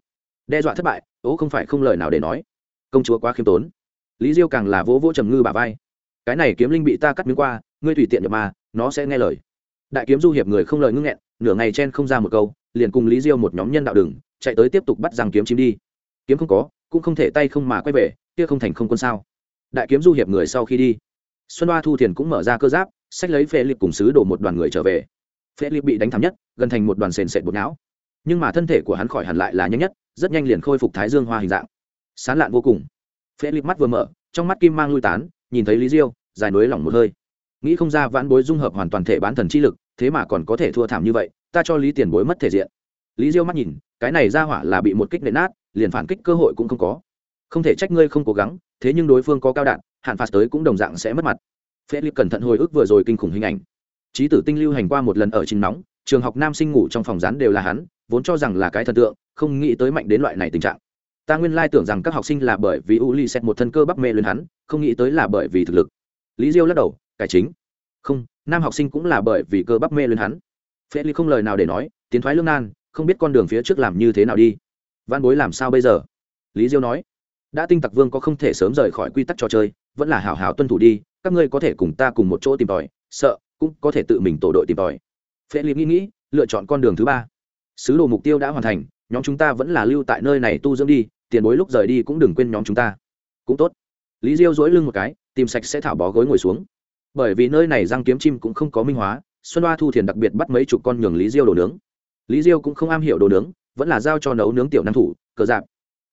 Đe dọa thất bại, ố không phải không lời nào để nói. Công chúa quá khiêm tốn. Lý diêu càng là vỗ vỗ trầm ngư bả vai. Cái này kiếm linh bị ta cắt miếng qua, ngươi tùy tiện nhập ma, nó sẽ nghe lời đại kiếm du hiệp người không lời ngưng nghẹn, nửa ngày chen không ra một câu, liền cùng lý diêu một nhóm nhân đạo đường, chạy tới tiếp tục bắt rằng kiếm chim đi. Kiếm không có, cũng không thể tay không mà quay về, kia không thành không quân sao. Đại kiếm du hiệp người sau khi đi, xuân hoa thu thiền cũng mở ra cơ giáp sách lấy phê liệp cùng sứ đổ một đoàn người trở về. Phê liệp bị đánh thảm nhất, gần thành một đoàn sền sệt bột não. Nhưng mà thân thể của hắn khỏi hẳn lại là nhanh nhất, rất nhanh liền khôi phục thái dương hoa hình dạng. Sán lạn vô cùng. Phê liệp mắt vừa mở, trong mắt kim mang lui tán, nhìn thấy lý diêu, dài nối lỏng một hơi nghĩ không ra vãn bối dung hợp hoàn toàn thể bán thần chi lực, thế mà còn có thể thua thảm như vậy, ta cho lý tiền bối mất thể diện. Lý diêu mắt nhìn, cái này ra hỏa là bị một kích nện nát, liền phản kích cơ hội cũng không có. Không thể trách ngươi không cố gắng, thế nhưng đối phương có cao đạn, hạn phạt tới cũng đồng dạng sẽ mất mặt. Philip cẩn thận hồi ức vừa rồi kinh khủng hình ảnh. Trí tử tinh lưu hành qua một lần ở trình nóng, trường học nam sinh ngủ trong phòng rán đều là hắn, vốn cho rằng là cái thần tượng, không nghĩ tới mạnh đến loại này tình trạng. Ta nguyên lai tưởng rằng các học sinh là bởi vì u li xét một thân cơ bắp mê luyến hắn, không nghĩ tới là bởi vì thực lực. Lý diêu lắc đầu cải chính. Không, nam học sinh cũng là bởi vì cơ bắp mê lên hắn. Phê ly không lời nào để nói, tiến thoái lương nan, không biết con đường phía trước làm như thế nào đi. Văn bối làm sao bây giờ? Lý diêu nói, đã tinh tặc vương có không thể sớm rời khỏi quy tắc trò chơi, vẫn là hào hào tuân thủ đi, các ngươi có thể cùng ta cùng một chỗ tìm tòi, sợ, cũng có thể tự mình tổ đội tìm tòi. Phê ly nghĩ nghĩ, lựa chọn con đường thứ ba. Sứ đồ mục tiêu đã hoàn thành, nhóm chúng ta vẫn là lưu tại nơi này tu dưỡng đi, tiền bối lúc rời đi cũng đừng quên nhóm chúng ta. Cũng tốt. Lý diêu dỗi lưng một cái, tìm sạch sẽ thảo bó gối ngồi xuống bởi vì nơi này răng kiếm chim cũng không có minh hóa, xuân hoa thu thiền đặc biệt bắt mấy chục con nhường lý diêu đồ nướng. Lý diêu cũng không am hiểu đồ nướng, vẫn là giao cho nấu nướng tiểu năng thủ, cờ dạp.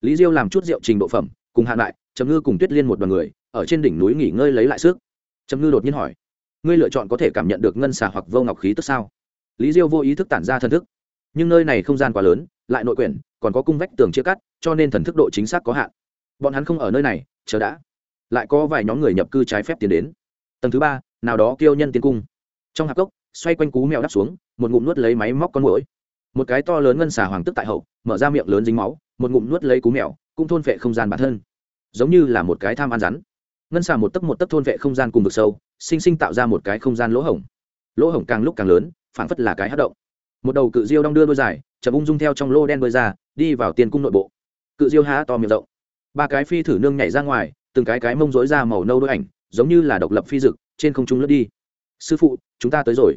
Lý diêu làm chút rượu trình độ phẩm, cùng hạn lại, trầm ngư cùng tuyết liên một đoàn người, ở trên đỉnh núi nghỉ ngơi lấy lại sức. Trầm ngư đột nhiên hỏi, ngươi lựa chọn có thể cảm nhận được ngân xà hoặc vô ngọc khí tức sao? Lý diêu vô ý thức tản ra thần thức. Nhưng nơi này không gian quá lớn, lại nội quyển, còn có cung vách tường chia cắt, cho nên thần thức độ chính xác có hạn. Bọn hắn không ở nơi này, chờ đã. Lại có vài nhóm người nhập cư trái phép tiến đến tầng thứ ba, nào đó kiêu nhân tiến cung. Trong hạp cốc, xoay quanh cú mèo đắp xuống, một ngụm nuốt lấy máy móc con mũi một cái to lớn ngân xà hoàng tức tại hậu, mở ra miệng lớn dính máu, một ngụm nuốt lấy cú mèo, cũng thôn vệ không gian bản thân. Giống như là một cái tham ăn rắn. Ngân xà một tấc một tấc thôn vệ không gian cùng vực sâu, sinh sinh tạo ra một cái không gian lỗ hổng. Lỗ hổng càng lúc càng lớn phản phất là cái hát động. Một đầu cự diêu đong đưa đôi dài, chậm ung dung theo trong lô đen bơi ra, đi vào tiền cung nội bộ. Cự diêu há to miệng rộng. Ba cái phi thử nương nhảy ra ngoài, từng cái cái mông rối ra màu nâu đôi ảnh giống như là độc lập phi dực, trên không trung lướt đi. Sư phụ, chúng ta tới rồi.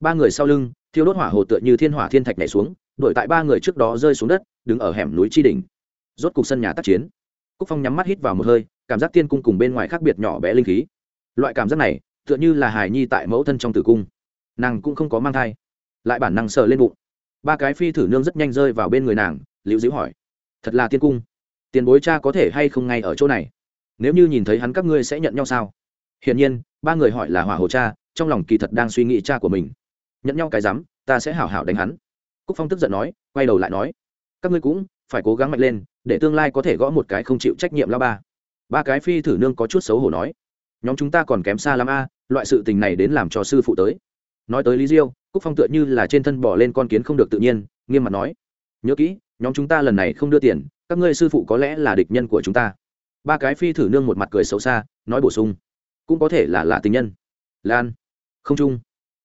Ba người sau lưng, thiêu đốt hỏa hồ tựa như thiên hỏa thiên thạch nhảy xuống, đuổi tại ba người trước đó rơi xuống đất, đứng ở hẻm núi tri đình rốt cục sân nhà tác chiến. Cúc phong nhắm mắt hít vào một hơi, cảm giác tiên cung cùng bên ngoài khác biệt nhỏ bé linh khí. Loại cảm giác này, tựa như là hài nhi tại mẫu thân trong tử cung. Nàng cũng không có mang thai, lại bản năng sờ lên bụng. Ba cái phi thử nương rất nhanh rơi vào bên người nàng, liễu dĩu hỏi, thật là tiên cung? Tiền bối cha có thể hay không ngay ở chỗ này? nếu như nhìn thấy hắn các ngươi sẽ nhận nhau sao? Hiển nhiên, ba người hỏi là hỏa hồ cha, trong lòng kỳ thật đang suy nghĩ cha của mình. Nhận nhau cái dám ta sẽ hảo hảo đánh hắn. Cúc phong tức giận nói, quay đầu lại nói, các ngươi cũng phải cố gắng mạnh lên, để tương lai có thể gõ một cái không chịu trách nhiệm lao ba. Ba cái phi thử nương có chút xấu hổ nói, nhóm chúng ta còn kém xa lắm a, loại sự tình này đến làm cho sư phụ tới. Nói tới lý diêu, cúc phong tựa như là trên thân bỏ lên con kiến không được tự nhiên, nghiêm mặt nói, nhớ kỹ, nhóm chúng ta lần này không đưa tiền, các ngươi sư phụ có lẽ là địch nhân của chúng ta ba cái phi thử nương một mặt cười xấu xa, nói bổ sung. Cũng có thể là là tình nhân. Lan. Không trung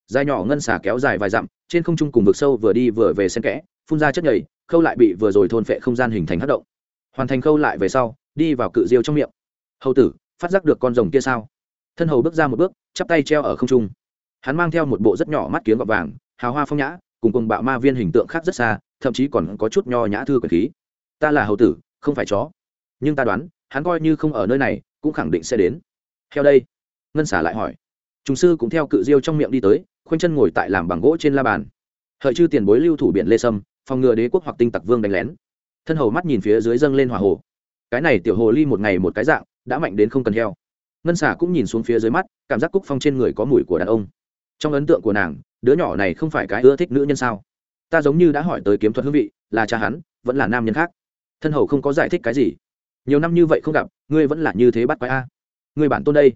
dài nhỏ ngân xà kéo dài vài dặm, trên không trung cùng vực sâu vừa đi vừa về xen kẽ, phun ra chất nhầy, khâu lại bị vừa rồi thôn phệ không gian hình thành hất động. Hoàn thành khâu lại về sau, đi vào cự diêu trong miệng. Hầu tử, phát giác được con rồng kia sao? Thân hầu bước ra một bước, chắp tay treo ở không trung. Hắn mang theo một bộ rất nhỏ mắt kiếm gọt vàng, hào hoa phong nhã, cùng cùng bạo ma viên hình tượng khác rất xa, thậm chí còn có chút nho nhã thư quyền khí. Ta là hầu tử, không phải chó. Nhưng ta đoán hắn coi như không ở nơi này, cũng khẳng định sẽ đến. Theo đây, ngân xả lại hỏi. Trùng sư cũng theo cự diêu trong miệng đi tới, khoanh chân ngồi tại làm bằng gỗ trên la bàn. Hợi chư tiền bối lưu thủ biển lê sâm, phòng ngừa đế quốc hoặc tinh tặc vương đánh lén. Thân hầu mắt nhìn phía dưới dâng lên hỏa hồ. Cái này tiểu hồ ly một ngày một cái dạng, đã mạnh đến không cần heo. Ngân xả cũng nhìn xuống phía dưới mắt, cảm giác cúc phong trên người có mùi của đàn ông. Trong ấn tượng của nàng, đứa nhỏ này không phải cái ưa thích nữ nhân sao? Ta giống như đã hỏi tới kiếm thuật hương vị, là cha hắn, vẫn là nam nhân khác. Thân hầu không có giải thích cái gì nhiều năm như vậy không gặp, ngươi vẫn là như thế bắt quái a. À. ngươi bản tôn đây.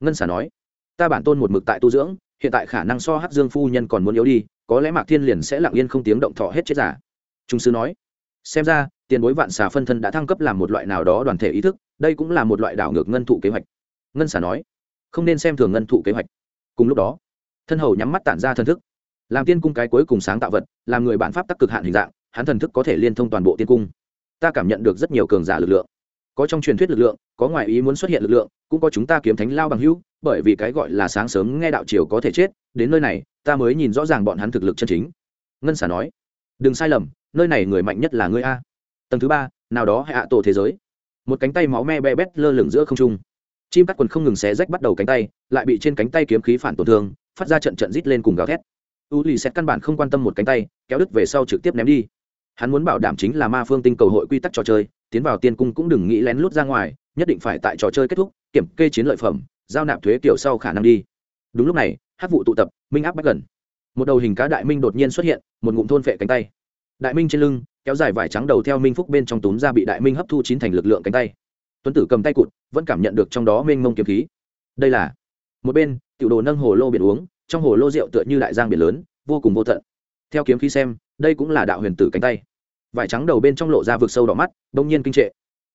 Ngân xả nói. Ta bản tôn một mực tại tu dưỡng, hiện tại khả năng so hát dương phu nhân còn muốn yếu đi, có lẽ mạc thiên liền sẽ lặng yên không tiếng động thọ hết chết giả. Trung sư nói. Xem ra, tiền bối vạn xà phân thân đã thăng cấp làm một loại nào đó đoàn thể ý thức, đây cũng là một loại đảo ngược ngân thụ kế hoạch. Ngân xà nói. Không nên xem thường ngân thụ kế hoạch. Cùng lúc đó, thân hầu nhắm mắt tản ra thần thức. Làm tiên cung cái cuối cùng sáng tạo vật, làm người bản pháp tắc cực hạn hình dạng, hắn thần thức có thể liên thông toàn bộ tiên cung. Ta cảm nhận được rất nhiều cường giả lực lượng có trong truyền thuyết lực lượng, có ngoại ý muốn xuất hiện lực lượng, cũng có chúng ta kiếm thánh lao bằng hữu, bởi vì cái gọi là sáng sớm nghe đạo chiều có thể chết, đến nơi này, ta mới nhìn rõ ràng bọn hắn thực lực chân chính. Ngân xả nói. Đừng sai lầm, nơi này người mạnh nhất là ngươi a. Tầng thứ ba, nào đó hạ à tổ thế giới. Một cánh tay máu me be bét lơ lửng giữa không trung. Chim cắt quần không ngừng xé rách bắt đầu cánh tay, lại bị trên cánh tay kiếm khí phản tổn thương, phát ra trận trận rít lên cùng gào thét. U lì xét căn bản không quan tâm một cánh tay, kéo đứt về sau trực tiếp ném đi. Hắn muốn bảo đảm chính là ma phương tinh cầu hội quy tắc trò chơi tiến vào tiên cung cũng đừng nghĩ lén lút ra ngoài, nhất định phải tại trò chơi kết thúc, kiểm kê chiến lợi phẩm, giao nạp thuế kiểu sau khả năng đi. Đúng lúc này hát vụ tụ tập, minh áp bách gần. Một đầu hình cá đại minh đột nhiên xuất hiện, một ngụm thôn phệ cánh tay. Đại minh trên lưng, kéo dài vải trắng đầu theo minh phúc bên trong túm ra bị đại minh hấp thu chín thành lực lượng cánh tay. Tuấn tử cầm tay cụt, vẫn cảm nhận được trong đó mênh mông kiếm khí. Đây là một bên, tiểu đồ nâng hồ lô biển uống, trong hồ lô rượu tựa như đại giang biển lớn, vô cùng vô tận. Theo kiếm khí xem, đây cũng là đạo huyền tử cánh tay vải trắng đầu bên trong lộ ra vực sâu đỏ mắt, đông nhiên kinh trệ.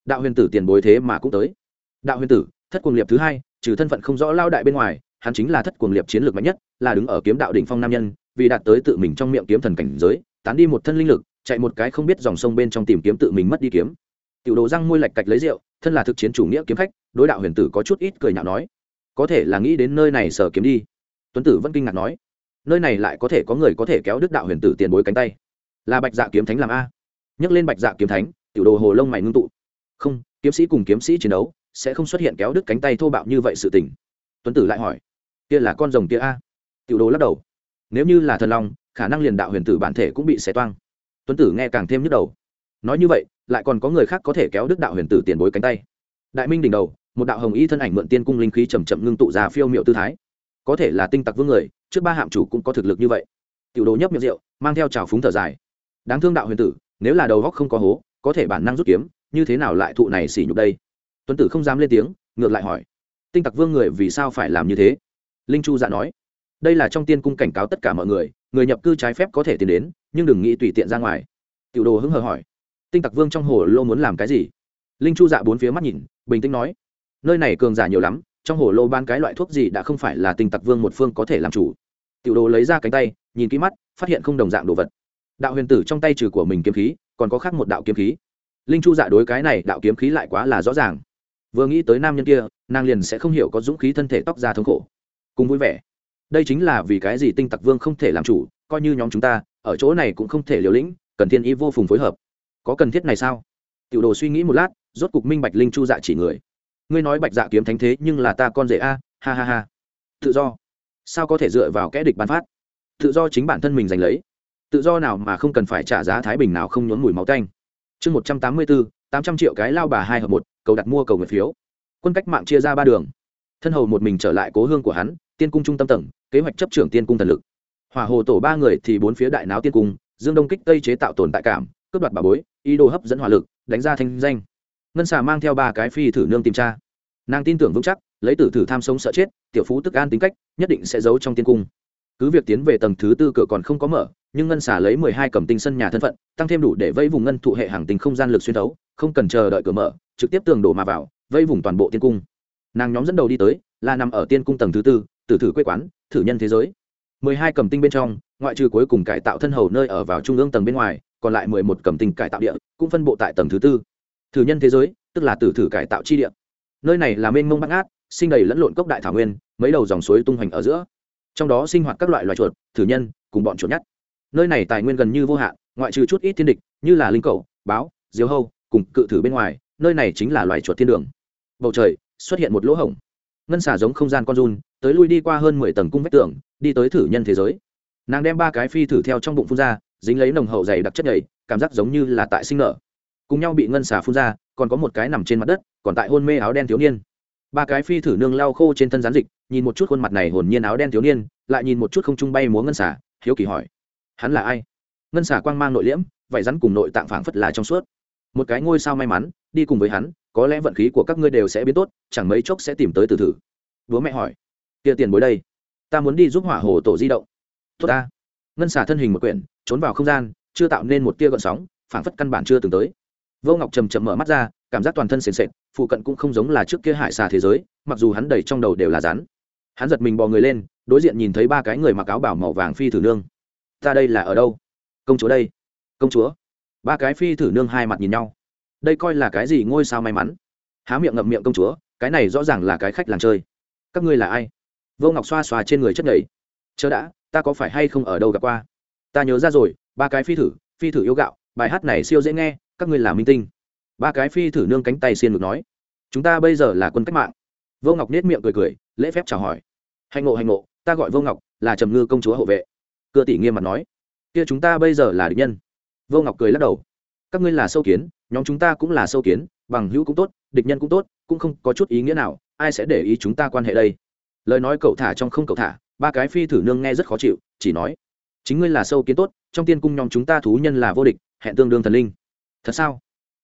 Đạo huyền tử tiền bối thế mà cũng tới. Đạo huyền tử, thất cuồng liệp thứ hai, trừ thân phận không rõ lao đại bên ngoài, hắn chính là thất cuồng liệp chiến lược mạnh nhất, là đứng ở kiếm đạo đỉnh phong nam nhân, vì đạt tới tự mình trong miệng kiếm thần cảnh giới, tán đi một thân linh lực, chạy một cái không biết dòng sông bên trong tìm kiếm tự mình mất đi kiếm. Tiểu đồ răng môi lạch cạch lấy rượu, thân là thực chiến chủ nghĩa kiếm khách, đối đạo huyền tử có chút ít cười nhạo nói, có thể là nghĩ đến nơi này sở kiếm đi. Tuấn tử vẫn kinh ngạc nói, nơi này lại có thể có người có thể kéo đức đạo huyền tử tiền bối cánh tay. Là bạch dạ kiếm thánh làm a nhấc lên bạch dạ kiếm thánh, tiểu đồ hồ lông mày ngưng tụ. Không, kiếm sĩ cùng kiếm sĩ chiến đấu sẽ không xuất hiện kéo đứt cánh tay thô bạo như vậy sự tình. Tuấn tử lại hỏi, kia là con rồng kia a? Tiểu đồ lắc đầu, nếu như là thần long, khả năng liền đạo huyền tử bản thể cũng bị xé toang. Tuấn tử nghe càng thêm nhức đầu, nói như vậy, lại còn có người khác có thể kéo đứt đạo huyền tử tiền bối cánh tay. Đại minh đỉnh đầu, một đạo hồng y thân ảnh mượn tiên cung linh khí chầm chậm ngưng tụ ra phiêu miệu tư thái. Có thể là tinh tặc vương người, trước ba hạm chủ cũng có thực lực như vậy. Tiểu đồ nhấp miệng rượu, mang theo trào phúng thở dài, đáng thương đạo huyền tử nếu là đầu góc không có hố, có thể bản năng rút kiếm, như thế nào lại thụ này xỉ nhục đây? Tuấn tử không dám lên tiếng, ngược lại hỏi. Tinh tặc vương người vì sao phải làm như thế? Linh chu dạ nói. Đây là trong tiên cung cảnh cáo tất cả mọi người người nhập cư trái phép có thể tiến đến, nhưng đừng nghĩ tùy tiện ra ngoài. Tiểu đồ hứng hờ hỏi. Tinh tặc vương trong hồ lô muốn làm cái gì? Linh chu dạ bốn phía mắt nhìn, bình tĩnh nói. Nơi này cường giả nhiều lắm, trong hồ lô ban cái loại thuốc gì đã không phải là tinh tặc vương một phương có thể làm chủ. Tiểu đồ lấy ra cánh tay, nhìn kỹ mắt, phát hiện không đồng dạng đồ vật đạo huyền tử trong tay trừ của mình kiếm khí, còn có khác một đạo kiếm khí. Linh chu dạ đối cái này đạo kiếm khí lại quá là rõ ràng. Vừa nghĩ tới nam nhân kia, nàng liền sẽ không hiểu có dũng khí thân thể tóc ra thống khổ. Cùng vui vẻ. Đây chính là vì cái gì tinh tặc vương không thể làm chủ, coi như nhóm chúng ta, ở chỗ này cũng không thể liều lĩnh, cần thiên ý vô phùng phối hợp. Có cần thiết này sao? Tiểu đồ suy nghĩ một lát, rốt cục minh bạch linh chu dạ chỉ người. Ngươi nói bạch dạ kiếm thánh thế nhưng là ta con rể a, ha ha ha. Tự do. Sao có thể dựa vào kẽ địch bán phát? Tự do chính bản thân mình giành lấy tự do nào mà không cần phải trả giá thái bình nào không nhốn mùi máu tanh. Chương một trăm tám mươi bốn tám trăm triệu cái lao bà hai hợp một, cầu đặt mua cầu nguyện phiếu. Quân cách mạng chia ra ba đường. Thân hầu một mình trở lại cố hương của hắn, tiên cung trung tâm tầng, kế hoạch chấp trưởng tiên cung thần lực. Hỏa hồ tổ ba người thì bốn phía đại náo tiên cung, dương đông kích tây chế tạo tồn tại cảm, cướp đoạt bà bối, ý đồ hấp dẫn hỏa lực, đánh ra thanh danh. Ngân xà mang theo ba cái phi thử nương tìm tra. Nàng tin tưởng vững chắc, lấy tử thử tham sống sợ chết, tiểu phú tức an tính cách, nhất định sẽ giấu trong tiên cung. Cứ việc tiến về tầng thứ tư cửa còn không có mở nhưng ngân xả lấy mười hai cầm tinh sân nhà thân phận, tăng thêm đủ để vây vùng ngân thụ hệ hàng tinh không gian lực xuyên thấu, không cần chờ đợi cửa mở, trực tiếp tường đổ mà vào, vây vùng toàn bộ tiên cung. Nàng nhóm dẫn đầu đi tới, là nằm ở tiên cung tầng thứ tư, tử thử quê quán, thử nhân thế giới. mười hai cầm tinh bên trong, ngoại trừ cuối cùng cải tạo thân hầu nơi ở vào trung ương tầng bên ngoài, còn lại mười một cầm tinh cải tạo địa, cũng phân bộ tại tầng thứ tư. Thử nhân thế giới, tức là tử thử cải tạo chi địa. Nơi này là mênh mông bắt ngát, sinh đầy lẫn lộn cốc đại thảo nguyên, mấy đầu dòng suối tung hoành ở giữa. Trong đó sinh hoạt các loại loài chuột, thử nhân, cùng bọn chuột nhắt nơi này tài nguyên gần như vô hạn, ngoại trừ chút ít thiên địch, như là linh cầu, báo diếu hâu, cùng cự thử bên ngoài, nơi này chính là loài chuột thiên đường. Bầu trời xuất hiện một lỗ hổng. Ngân xả giống không gian con run, tới lui đi qua hơn mười tầng cung vách tường, đi tới thử nhân thế giới. Nàng đem ba cái phi thử theo trong bụng phun ra, dính lấy nồng hậu dày đặc chất nhầy, cảm giác giống như là tại sinh nở. Cùng nhau bị ngân xà phun ra, còn có một cái nằm trên mặt đất, còn tại hôn mê áo đen thiếu niên. Ba cái phi thử nương lau khô trên thân gián dịch, nhìn một chút khuôn mặt này hồn nhiên áo đen thiếu niên, lại nhìn một chút không trung bay múa ngân xà, hiếu kỳ hỏi hắn là ai? Ngân xà quang mang nội liễm, vảy rắn cùng nội tạng phảng phất là trong suốt. Một cái ngôi sao may mắn, đi cùng với hắn, có lẽ vận khí của các ngươi đều sẽ biến tốt, chẳng mấy chốc sẽ tìm tới từ thử. Bố mẹ hỏi. Kia tiền bối đây, ta muốn đi giúp hỏa hồ tổ di động. Tốt ta. Ngân xà thân hình một quyển, trốn vào không gian, chưa tạo nên một tia gợn sóng, phảng phất căn bản chưa từng tới. Vô ngọc trầm trầm mở mắt ra, cảm giác toàn thân sền sệt, phụ cận cũng không giống là trước kia hải xà thế giới, mặc dù hắn đầy trong đầu đều là rắn. Hắn giật mình bò người lên, đối diện nhìn thấy ba cái người mặc áo bảo màu vàng phi thử nương ta đây là ở đâu? Công chúa đây. Công chúa. Ba cái phi thử nương hai mặt nhìn nhau. Đây coi là cái gì ngôi sao may mắn? Há miệng ngậm miệng công chúa, cái này rõ ràng là cái khách làng chơi. Các ngươi là ai? Vô ngọc xoa xoa trên người chất nhảy chớ đã, ta có phải hay không ở đâu gặp qua? Ta nhớ ra rồi, ba cái phi thử phi thử yêu gạo, bài hát này siêu dễ nghe, các ngươi là minh tinh. Ba cái phi thử nương cánh tay xiên ngược nói. Chúng ta bây giờ là quân cách mạng. Vô ngọc nết miệng cười cười, lễ phép chào hỏi. Hạnh ngộ hạnh ngộ, ta gọi vô ngọc, là trầm ngư công chúa hộ vệ cơ tỷ nghiêm mặt nói, kia chúng ta bây giờ là địch nhân. Vô ngọc cười lắc đầu, các ngươi là sâu kiến, nhóm chúng ta cũng là sâu kiến, bằng hữu cũng tốt, địch nhân cũng tốt, cũng không có chút ý nghĩa nào, ai sẽ để ý chúng ta quan hệ đây? Lời nói cậu thả trong không cậu thả, ba cái phi thử nương nghe rất khó chịu, chỉ nói, chính ngươi là sâu kiến tốt, trong tiên cung nhóm chúng ta thú nhân là vô địch, hẹn tương đương thần linh. Thật sao?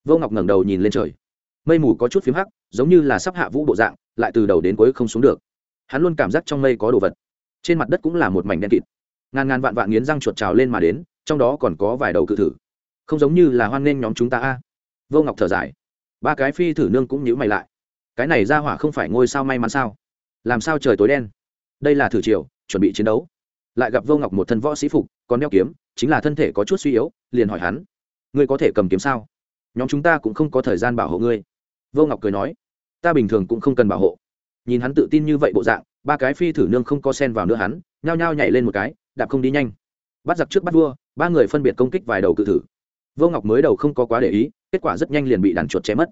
Vô ngọc ngẩng đầu nhìn lên trời, mây mù có chút phím hắc, giống như là sắp hạ vũ bộ dạng, lại từ đầu đến cuối không xuống được. Hắn luôn cảm giác trong mây có đồ vật, trên mặt đất cũng là một mảnh đen kịt ngàn ngàn vạn vạn nghiến răng chuột trào lên mà đến, trong đó còn có vài đầu cự thử. Không giống như là hoan nghênh nhóm chúng ta a. Vô ngọc thở dài. Ba cái phi thử nương cũng nhíu mày lại. Cái này ra hỏa không phải ngôi sao may mắn sao? Làm sao trời tối đen? Đây là thử triều, chuẩn bị chiến đấu. Lại gặp vô ngọc một thân võ sĩ phục, còn đeo kiếm, chính là thân thể có chút suy yếu, liền hỏi hắn. Ngươi có thể cầm kiếm sao? Nhóm chúng ta cũng không có thời gian bảo hộ ngươi. Vô ngọc cười nói. Ta bình thường cũng không cần bảo hộ. Nhìn hắn tự tin như vậy bộ dạng, ba cái phi thử nương không có sen vào nữa hắn, nhao nhao nhảy lên một cái đạp không đi nhanh. Bắt giặc trước bắt vua, ba người phân biệt công kích vài đầu cự thử. Vô ngọc mới đầu không có quá để ý, kết quả rất nhanh liền bị đàn chuột chém mất.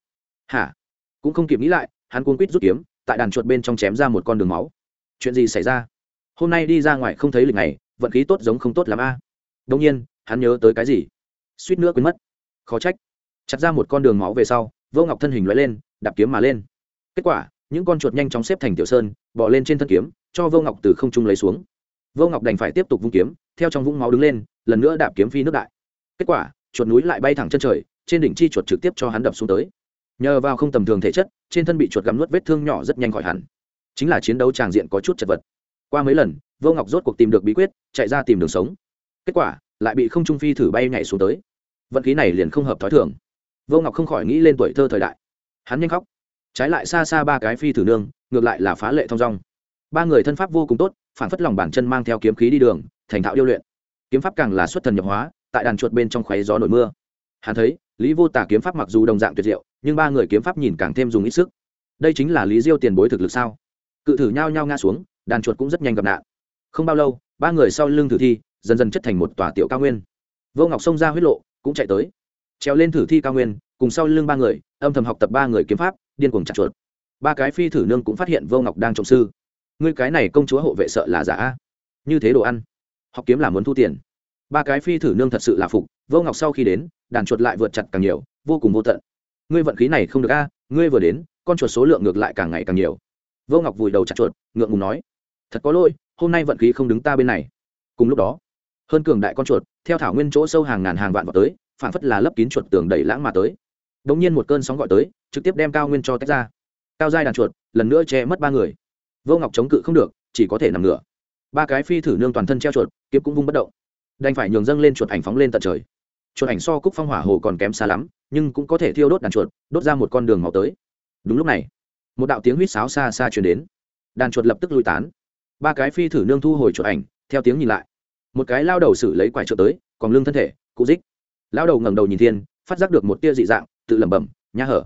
Hả? Cũng không kịp nghĩ lại, hắn cuốn quýt rút kiếm, tại đàn chuột bên trong chém ra một con đường máu. Chuyện gì xảy ra? Hôm nay đi ra ngoài không thấy lịch này vận khí tốt giống không tốt l a. À. đông nhiên, hắn nhớ tới cái gì? Suýt nữa quên mất. Khó trách. Chặt ra một con đường máu về sau, vô ngọc thân hình loại lên, đạp kiếm mà lên. Kết quả, những con chuột nhanh chóng xếp thành tiểu sơn bỏ lên trên thân kiếm, cho vô ngọc từ không trung lấy xuống vô ngọc đành phải tiếp tục vung kiếm, theo trong vũng máu đứng lên, lần nữa đạp kiếm phi nước đại. Kết quả, chuột núi lại bay thẳng chân trời, trên đỉnh chi chuột trực tiếp cho hắn đập xuống tới. Nhờ vào không tầm thường thể chất, trên thân bị chuột gắm nuốt vết thương nhỏ rất nhanh khỏi hẳn. Chính là chiến đấu tràng diện có chút chật vật. Qua mấy lần, vô ngọc rốt cuộc tìm được bí quyết, chạy ra tìm đường sống. Kết quả, lại bị không trung phi thử bay nhảy xuống tới. Vận khí này liền không hợp thói thường. Vô ngọc không khỏi nghĩ lên tuổi thơ thời đại. Hắn nhanh khóc. Trái lại xa xa ba cái phi thử nương, ngược lại là phá lệ thong dong. Ba người thân pháp vô cùng tốt phản phất lòng bản chân mang theo kiếm khí đi đường, thành thạo điêu luyện. Kiếm pháp càng là xuất thần nhập hóa, tại đàn chuột bên trong khoáy gió nổi mưa. Hắn thấy, lý vô tả kiếm pháp mặc dù đồng dạng tuyệt diệu, nhưng ba người kiếm pháp nhìn càng thêm dùng ít sức. Đây chính là lý diêu tiền bối thực lực sao? Cự thử nhao nhao ngã xuống, đàn chuột cũng rất nhanh gặp nạn. Không bao lâu, ba người sau lưng thử thi, dần dần chất thành một tòa tiểu cao nguyên. Vô ngọc xông ra huyết lộ, cũng chạy tới. Trèo lên thử thi cao nguyên, cùng sau lưng ba người, âm thầm học tập ba người kiếm pháp, điên cuồng chặt chuột. Ba cái phi thử nương cũng phát hiện vô ngọc đang trọng sư ngươi cái này công chúa hộ vệ sợ là giả. Như thế đồ ăn, học kiếm là muốn thu tiền. Ba cái phi thử nương thật sự là phục, vô ngọc sau khi đến, đàn chuột lại vượt chặt càng nhiều, vô cùng vô tận. Ngươi vận khí này không được a, ngươi vừa đến, con chuột số lượng ngược lại càng ngày càng nhiều. Vô ngọc vùi đầu chặt chuột, ngượng ngùng nói, thật có lỗi, hôm nay vận khí không đứng ta bên này. Cùng lúc đó, hơn cường đại con chuột, theo thảo nguyên chỗ sâu hàng ngàn hàng vạn vào tới phản phất là lấp kín chuột tường đầy lãng mà tới. Đ ỗ n g nhiên một cơn sóng gọi tới, trực tiếp đem cao nguyên cho tách ra. Cao giai đàn chuột, lần nữa che mất ba người vô ngọc chống cự không được, chỉ có thể nằm ngửa. Ba cái phi thử nương toàn thân treo chuột, kiếp cũng vung bất động. Đành phải nhường dâng lên chuột ảnh phóng lên tận trời. Chuột ảnh so cúc phong hỏa hồ còn kém xa lắm, nhưng cũng có thể thiêu đốt đàn chuột, đốt ra một con đường màu tới. Đúng lúc này, một đạo tiếng huýt sáo xa xa chuyển đến. Đàn chuột lập tức lui tán. Ba cái phi thử nương thu hồi chuột ảnh, theo tiếng nhìn lại. Một cái lao đầu xử lấy quải chuột tới, còn lưng thân thể, cụ dích. Lao đầu ngẩng đầu nhìn thiên, phát giác được một tia dị dạng, tự lẩm bẩm nhá hở,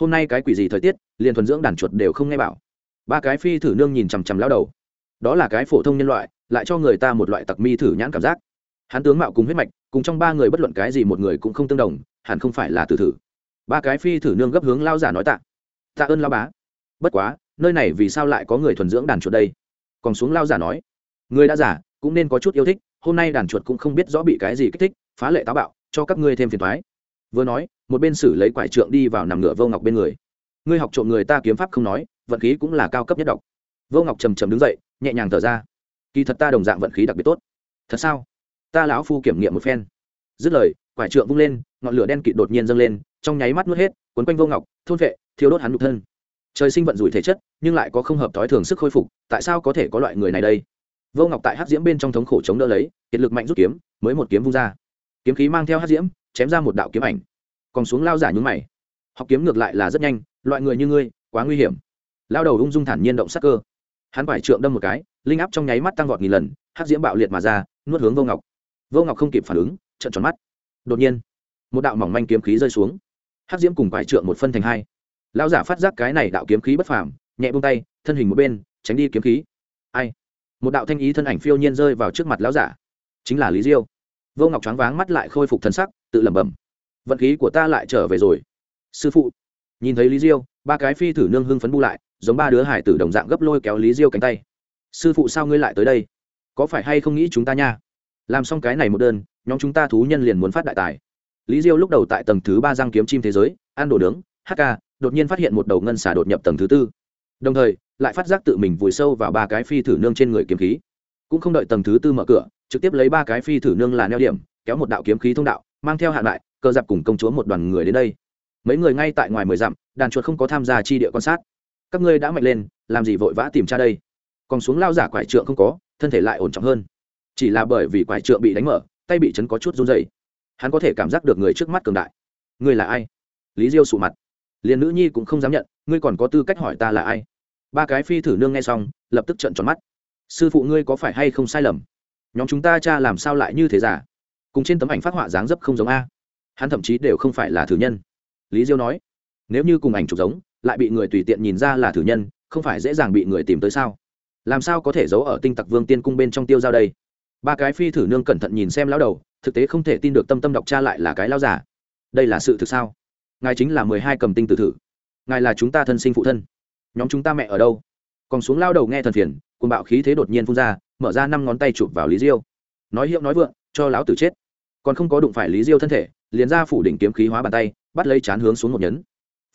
hôm nay cái quỷ gì thời tiết, liền thuần dưỡng đàn chuột đều không nghe bảo ba cái phi thử nương nhìn chằm chằm lao đầu. Đó là cái phổ thông nhân loại, lại cho người ta một loại tặc mi thử nhãn cảm giác. Hắn tướng mạo cùng huyết mạch, cùng trong ba người bất luận cái gì một người cũng không tương đồng, hẳn không phải là tử thử. Ba cái phi thử nương gấp hướng lao giả nói tạ. Tạ ơn lao bá. Bất quá, nơi này vì sao lại có người thuần dưỡng đàn chuột đây? Còn xuống lao giả nói. Người đã giả, cũng nên có chút yêu thích, hôm nay đàn chuột cũng không biết rõ bị cái gì kích thích, phá lệ táo bạo, cho các ngươi thêm phiền thoái vừa nói, một bên xử lấy quải trượng đi vào nằm ngựa vô ngọc bên người. Ngươi học trộm người ta kiếm pháp không nói vận khí cũng là cao cấp nhất độc. vô ngọc trầm trầm đứng dậy, nhẹ nhàng thở ra. Kỳ thật ta đồng dạng vận khí đặc biệt tốt. Thật sao? Ta lão phu kiểm nghiệm một phen. Dứt lời, quải trượng vung lên, ngọn lửa đen kịt đột nhiên dâng lên, trong nháy mắt nuốt hết quấn quanh vô ngọc, thôn vệ thiếu đốt hắn nhục thân. Trời sinh vận rủi thể chất, nhưng lại có không hợp thói thường sức khôi phục, tại sao có thể có loại người này đây? Vô ngọc tại hát diễm bên trong thống khổ chống đỡ lấy, kiệt lực mạnh rút kiếm, mới một kiếm vung ra. Kiếm khí mang theo hát diễm, chém ra một đạo kiếm ảnh. Còn xuống lao giả nhúng mày. Học kiếm ngược lại là rất nhanh, loại người như ngươi, quá nguy hiểm lao đầu ung dung thản nhiên động sắc cơ. Hắn phải trượng đâm một cái, linh áp trong nháy mắt tăng vọt nghìn lần, hắc diễm bạo liệt mà ra, nuốt hướng vô ngọc. Vô ngọc không kịp phản ứng trận tròn mắt. Đột nhiên, một đạo mỏng manh kiếm khí rơi xuống. Hắc diễm cùng phải trượng một phân thành hai. Lao giả phát giác cái này đạo kiếm khí bất phàm, nhẹ buông tay, thân hình một bên, tránh đi kiếm khí. Ai? Một đạo thanh ý thân ảnh phiêu nhiên rơi vào trước mặt lão giả. Chính là lý diêu. Vô ngọc choáng váng mắt lại khôi phục thân sắc, tự lẩm bẩm. Vận khí của ta lại trở về rồi. Sư phụ. Nhìn thấy lý diêu, ba cái phi thử nương hưng phấn bu lại giống ba đứa hải tử đồng dạng gấp lôi kéo lý diêu cánh tay. Sư phụ sao ngươi lại tới đây? Có phải hay không nghĩ chúng ta nha? Làm xong cái này một đơn, nhóm chúng ta thú nhân liền muốn phát đại tài. Lý diêu lúc đầu tại tầng thứ ba giang kiếm chim thế giới, ăn đồ nướng hk đột nhiên phát hiện một đầu ngân xả đột nhập tầng thứ tư. Đồng thời, lại phát giác tự mình vùi sâu vào ba cái phi thử nương trên người kiếm khí. Cũng không đợi tầng thứ tư mở cửa, trực tiếp lấy ba cái phi thử nương là neo điểm, kéo một đạo kiếm khí thông đạo, mang theo hạn lại, cơ dạp cùng công chúa một đoàn người đến đây. Mấy người ngay tại ngoài mười dặm, đàn chuột không có tham gia chi địa quan sát các ngươi đã mạnh lên, làm gì vội vã tìm cha đây? Còn xuống lao giả quải trượng không có, thân thể lại ổn trọng hơn. Chỉ là bởi vì quải trượng bị đánh mở, tay bị chấn có chút run dày hắn có thể cảm giác được người trước mắt cường đại. Ngươi là ai? Lý diêu sụ mặt. Liền nữ nhi cũng không dám nhận, ngươi còn có tư cách hỏi ta là ai? Ba cái phi thử nương nghe xong, lập tức trận tròn mắt. Sư phụ ngươi có phải hay không sai lầm? Nhóm chúng ta cha làm sao lại như thế giả cùng trên tấm ảnh phát họa dáng dấp không giống a. Hắn thậm chí đều không phải là thử nhân. Lý diêu nói, nếu như cùng ảnh chụp giống lại bị người tùy tiện nhìn ra là thử nhân không phải dễ dàng bị người tìm tới sao? Làm sao có thể giấu ở tinh tặc vương tiên cung bên trong tiêu dao đây? Ba cái phi thử nương cẩn thận nhìn xem lão đầu thực tế không thể tin được tâm tâm đọc cha lại là cái lao giả đây là sự thực sao? Ngài chính là mười hai cầm tinh tử thử. Ngài là chúng ta thân sinh phụ thân. Nhóm chúng ta mẹ ở đâu? Còn xuống lao đầu nghe thần thiền, cùng bạo khí thế đột nhiên phun ra mở ra năm ngón tay chụp vào lý diêu. Nói hiệu nói vượng cho lão tử chết. Còn không có đụng phải lý diêu thân thể liền ra phủ đỉnh kiếm khí hóa bàn tay bắt lấy chán hướng xuống một nhấn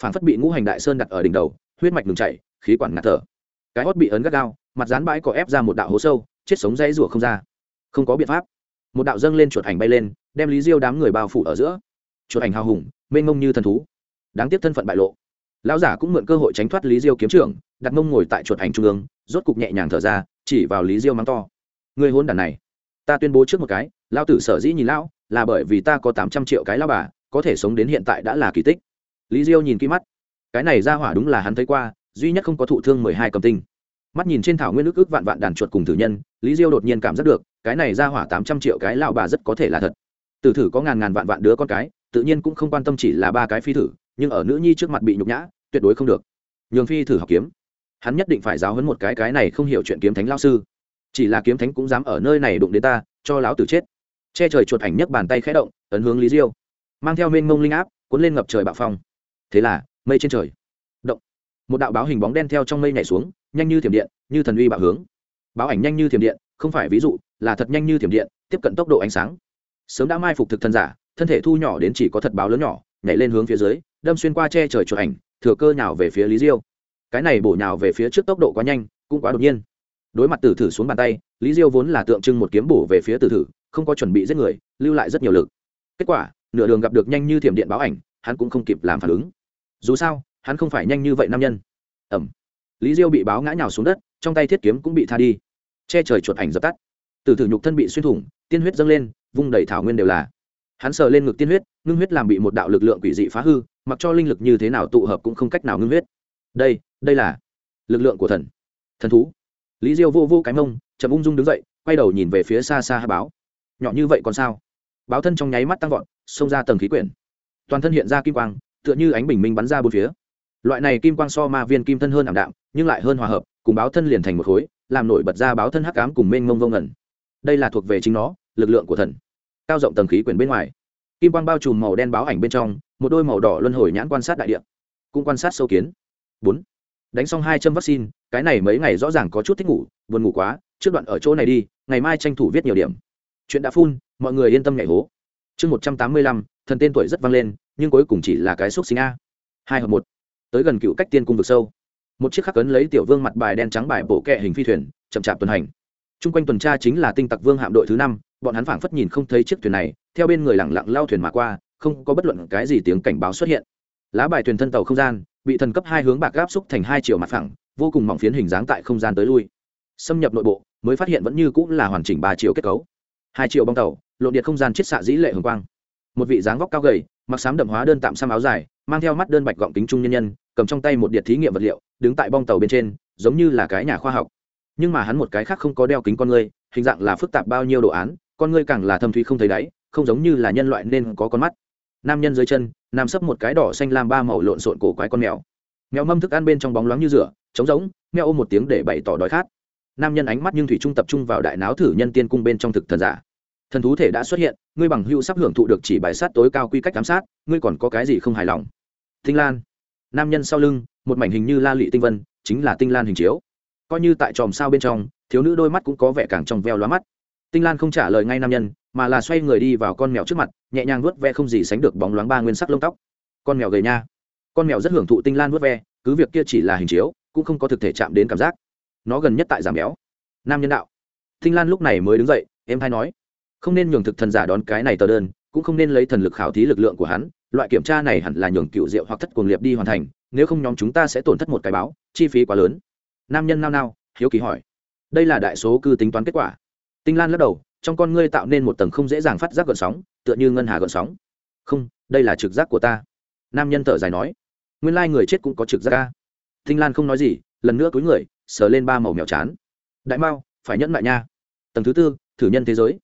phản phất bị ngũ hành đại sơn đặt ở đỉnh đầu, huyết mạch ngừng chảy, khí quản ngạt thở. Cái hót bị ấn gắt gao, mặt rán bãi có ép ra một đạo hố sâu, chết sống dây rủa không ra. Không có biện pháp. Một đạo dâng lên chuột ảnh bay lên, đem lý diêu đám người bao phủ ở giữa. Chuột ảnh hào hùng, mênh mông như thần thú. Đáng tiếc thân phận bại lộ. Lão giả cũng mượn cơ hội tránh thoát lý diêu kiếm trưởng, đặt mông ngồi tại chuột ảnh trung ương, rốt cục nhẹ nhàng thở ra, chỉ vào lý diêu mắng to. Người hôn đàn này, ta tuyên bố trước một cái lao tử sở dĩ nhìn lão, là bởi vì ta có tám trăm triệu cái lao bà, có thể sống đến hiện tại đã là kỳ tích lý diêu nhìn kỹ mắt. Cái này ra hỏa đúng là hắn thấy qua, duy nhất không có thụ thương mười hai cầm tinh. Mắt nhìn trên thảo nguyên ức ức vạn vạn đàn chuột cùng tử nhân, lý diêu đột nhiên cảm giác được, cái này ra hỏa tám trăm triệu cái lao bà rất có thể là thật. Tử thử có ngàn ngàn vạn vạn đứa con cái, tự nhiên cũng không quan tâm chỉ là ba cái phi thử, nhưng ở nữ nhi trước mặt bị nhục nhã, tuyệt đối không được. Nhường phi thử học kiếm. Hắn nhất định phải giáo hấn một cái cái này không hiểu chuyện kiếm thánh lao sư. Chỉ là kiếm thánh cũng dám ở nơi này đụng đến ta, cho lão tử chết. Che trời chuột ảnh nhấc bàn tay khẽ động, ấn hướng lý diêu. Mang theo mênh mông linh áp, cuốn lên ngập trời bạo phong thế là, mây trên trời. Động. Một đạo báo hình bóng đen theo trong mây nhảy xuống, nhanh như thiểm điện, như thần uy bạo hướng. Báo ảnh nhanh như thiểm điện, không phải ví dụ, là thật nhanh như thiểm điện, tiếp cận tốc độ ánh sáng. Sớm đã mai phục thực thân giả, thân thể thu nhỏ đến chỉ có thật báo lớn nhỏ, nhảy lên hướng phía dưới, đâm xuyên qua che trời chuột ảnh, thừa cơ nhào về phía lý diêu. Cái này bổ nhào về phía trước tốc độ quá nhanh, cũng quá đột nhiên. Đối mặt tử thử xuống bàn tay, lý diêu vốn là tượng trưng một kiếm bổ về phía tử thử, không có chuẩn bị giết người, lưu lại rất nhiều lực. Kết quả, nửa đường gặp được nhanh như thiểm điện báo ảnh, hắn cũng không kịp làm phản ứng dù sao, hắn không phải nhanh như vậy nam nhân. Ẩm. Lý diêu bị báo ngã nhào xuống đất, trong tay thiết kiếm cũng bị tha đi. Che trời chuột ảnh dập tắt. Từ thử nhục thân bị xuyên thủng, tiên huyết dâng lên, vung đầy thảo nguyên đều là. Hắn sờ lên ngực tiên huyết, ngưng huyết làm bị một đạo lực lượng quỷ dị phá hư, mặc cho linh lực như thế nào tụ hợp cũng không cách nào ngưng huyết. Đây đây là lực lượng của thần. Thần thú. Lý diêu vô vô cái mông, chậm ung dung đứng dậy, quay đầu nhìn về phía xa xa hai báo. Nhỏ như vậy còn sao? Báo thân trong nháy mắt tăng vọt, xông ra tầng khí quyển. Toàn thân hiện ra kim quang tựa như ánh bình minh bắn ra bốn phía. Loại này kim quang so ma viên kim thân hơn ảm đạm, nhưng lại hơn hòa hợp, cùng báo thân liền thành một khối, làm nổi bật ra báo thân hắc ám cùng mênh mông vô ngẩn đây là thuộc về chính nó, lực lượng của thần. Cao rộng tầng khí quyển bên ngoài. Kim quang bao trùm màu đen báo ảnh bên trong, một đôi màu đỏ luân hồi nhãn quan sát đại địa. Cũng quan sát sâu kiến. Bốn. Đánh xong hai châm vaccine, cái này mấy ngày rõ ràng có chút thích ngủ, buồn ngủ quá, trước đoạn ở chỗ này đi, ngày mai tranh thủ viết nhiều điểm. Chuyện đã phun mọi người yên tâm nhảy hố. Chương một trăm tám mươi lăm, thần tên tuổi rất vang lên nhưng cuối cùng chỉ là cái xúc sinh a. Hai hợp một. Tới gần cựu cách tiên cung vực sâu. Một chiếc khắc cấn lấy tiểu vương mặt bài đen trắng bài bộ kẹ hình phi thuyền, chậm chạp tuần hành. Chung quanh tuần tra chính là tinh tặc vương hạm đội thứ năm, bọn hắn phảng phất nhìn không thấy chiếc thuyền này, theo bên người lẳng lặng lao thuyền mà qua, không có bất luận cái gì tiếng cảnh báo xuất hiện. Lá bài thuyền thân tàu không gian, bị thần cấp hai hướng bạc gáp xúc thành hai chiều mặt phẳng, vô cùng mỏng phiến hình dáng tại không gian tới lui. Xâm nhập nội bộ, mới phát hiện vẫn như cũng là hoàn chỉnh ba chiều kết cấu. Hai chiều bong tàu lộn điện không gian chiết xạ dĩ lệ hồng quang. Một vị dáng vóc cao gầy mặc sám đậm hóa đơn tạm xăm áo dài, mang theo mắt đơn bạch gọng kính trung nhân nhân, cầm trong tay một điện thí nghiệm vật liệu, đứng tại bong tàu bên trên, giống như là cái nhà khoa học. Nhưng mà hắn một cái khác không có đeo kính con người hình dạng là phức tạp bao nhiêu đồ án, con người càng là thâm thủy không thấy đáy, không giống như là nhân loại nên có con mắt. Nam nhân dưới chân, nằm sấp một cái đỏ xanh lam ba màu lộn xộn cổ quái con mèo. Mèo mâm thức ăn bên trong bóng loáng như rửa, trống rỗng, mèo ôm một tiếng để bày tỏ đói khát. Nam nhân ánh mắt nhưng thủy trung tập trung vào đại não thử nhân tiên cung bên trong thực thần giả thần thú thể đã xuất hiện, ngươi bằng hưu sắp hưởng thụ được chỉ bài sát tối cao quy cách giám sát, ngươi còn có cái gì không hài lòng? Tinh lan. Nam nhân sau lưng, một mảnh hình như la lị tinh vân, chính là tinh lan hình chiếu. Coi như tại tròm sao bên trong, thiếu nữ đôi mắt cũng có vẻ càng trong veo lóa mắt. Tinh lan không trả lời ngay nam nhân, mà là xoay người đi vào con mèo trước mặt, nhẹ nhàng vuốt ve không gì sánh được bóng loáng ba nguyên sắc lông tóc. Con mèo gầy nha. Con mèo rất hưởng thụ tinh lan vuốt ve, cứ việc kia chỉ là hình chiếu, cũng không có thực thể chạm đến cảm giác. Nó gần nhất tại giảm béo. Nam nhân đạo. Tinh lan lúc này mới đứng dậy em hay nói không nên nhường thực thần giả đón cái này tờ đơn, cũng không nên lấy thần lực khảo thí lực lượng của hắn, loại kiểm tra này hẳn là nhường cựu diệu hoặc thất cuồng liệp đi hoàn thành, nếu không nhóm chúng ta sẽ tổn thất một cái báo, chi phí quá lớn. Nam nhân nao nao, hiếu kỳ hỏi. Đây là đại số cư tính toán kết quả. Tinh lan lắc đầu, trong con ngươi tạo nên một tầng không dễ dàng phát giác gợn sóng, tựa như ngân hà gợn sóng. Không, đây là trực giác của ta. Nam nhân thở dài nói. Nguyên lai người chết cũng có trực giác ca tinh lan không nói gì, lần nữa cúi người, sờ lên ba màu mèo chán. Đại mao, phải nhẫn lại nha. Tầng thứ tư, thử nhân thế giới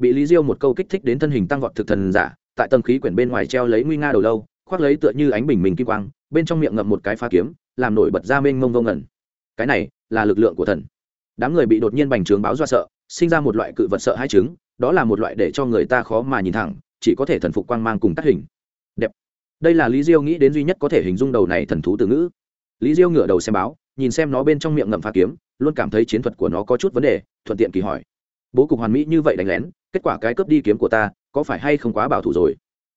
bị lý diêu một câu kích thích đến thân hình tăng vọt thực thần giả, tại tầng khí quyển bên ngoài treo lấy nguy nga đầu lâu, khoác lấy tựa như ánh bình mình kim quang, bên trong miệng ngậm một cái pha kiếm, làm nổi bật ra mênh mông vông ẩn cái này là lực lượng của thần. Đám người bị đột nhiên bành trướng báo do sợ, sinh ra một loại cự vật sợ hai chứng, đó là một loại để cho người ta khó mà nhìn thẳng, chỉ có thể thần phục quang mang cùng tác hình. Đẹp. Đây là lý diêu nghĩ đến duy nhất có thể hình dung đầu này thần thú từ ngữ. Lý diêu ngửa đầu xem báo, nhìn xem nó bên trong miệng ngậm pha kiếm, luôn cảm thấy chiến thuật của nó có chút vấn đề, thuận tiện kỳ hỏi. Bố cục hoàn mỹ như vậy đánh lén kết quả cái cướp đi kiếm của ta, có phải hay không quá bảo thủ rồi?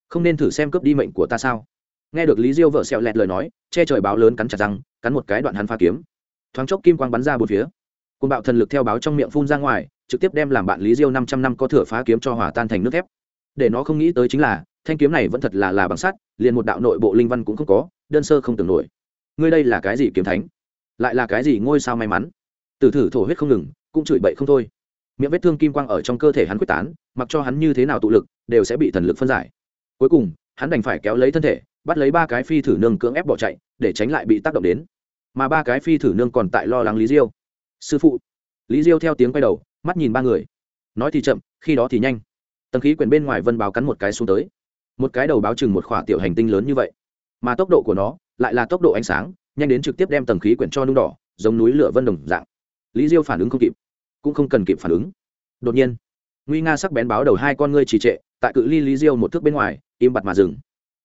Không nên thử xem cướp đi mệnh của ta sao? Nghe được lý diêu vợ xẹo lẹt lời nói, che trời báo lớn cắn chặt răng, cắn một cái đoạn hắn pha kiếm. Thoáng chốc kim quang bắn ra bốn phía. Côn bạo thần lực theo báo trong miệng phun ra ngoài, trực tiếp đem làm bạn lý diêu năm trăm năm có thửa phá kiếm cho hỏa tan thành nước thép. Để nó không nghĩ tới chính là, thanh kiếm này vẫn thật là là bằng sắt, liền một đạo nội bộ linh văn cũng không có, đơn sơ không tưởng nổi. Ngươi đây là cái gì kiếm thánh? Lại là cái gì ngôi sao may mắn? Từ thử thổ huyết không ngừng, cũng chửi bậy không thôi miệng vết thương kim quang ở trong cơ thể hắn quyết tán, mặc cho hắn như thế nào tụ lực, đều sẽ bị thần lực phân giải. Cuối cùng, hắn đành phải kéo lấy thân thể, bắt lấy ba cái phi thử nương cưỡng ép bỏ chạy, để tránh lại bị tác động đến. Mà ba cái phi thử nương còn tại lo lắng lý diêu. Sư phụ. Lý diêu theo tiếng quay đầu, mắt nhìn ba người. Nói thì chậm, khi đó thì nhanh. Tầng khí quyển bên ngoài vân báo cắn một cái xuống tới. Một cái đầu báo chừng một khỏa tiểu hành tinh lớn như vậy. Mà tốc độ của nó lại là tốc độ ánh sáng, nhanh đến trực tiếp đem tầng khí quyển cho nung đỏ, giống núi lửa vân đồng dạng. Lý diêu phản ứng không kịp cũng không cần kịp phản ứng. Đột nhiên, nguy nga sắc bén báo đầu hai con ngươi trì trệ, tại cự ly lý diêu một thước bên ngoài, im bặt mà dừng.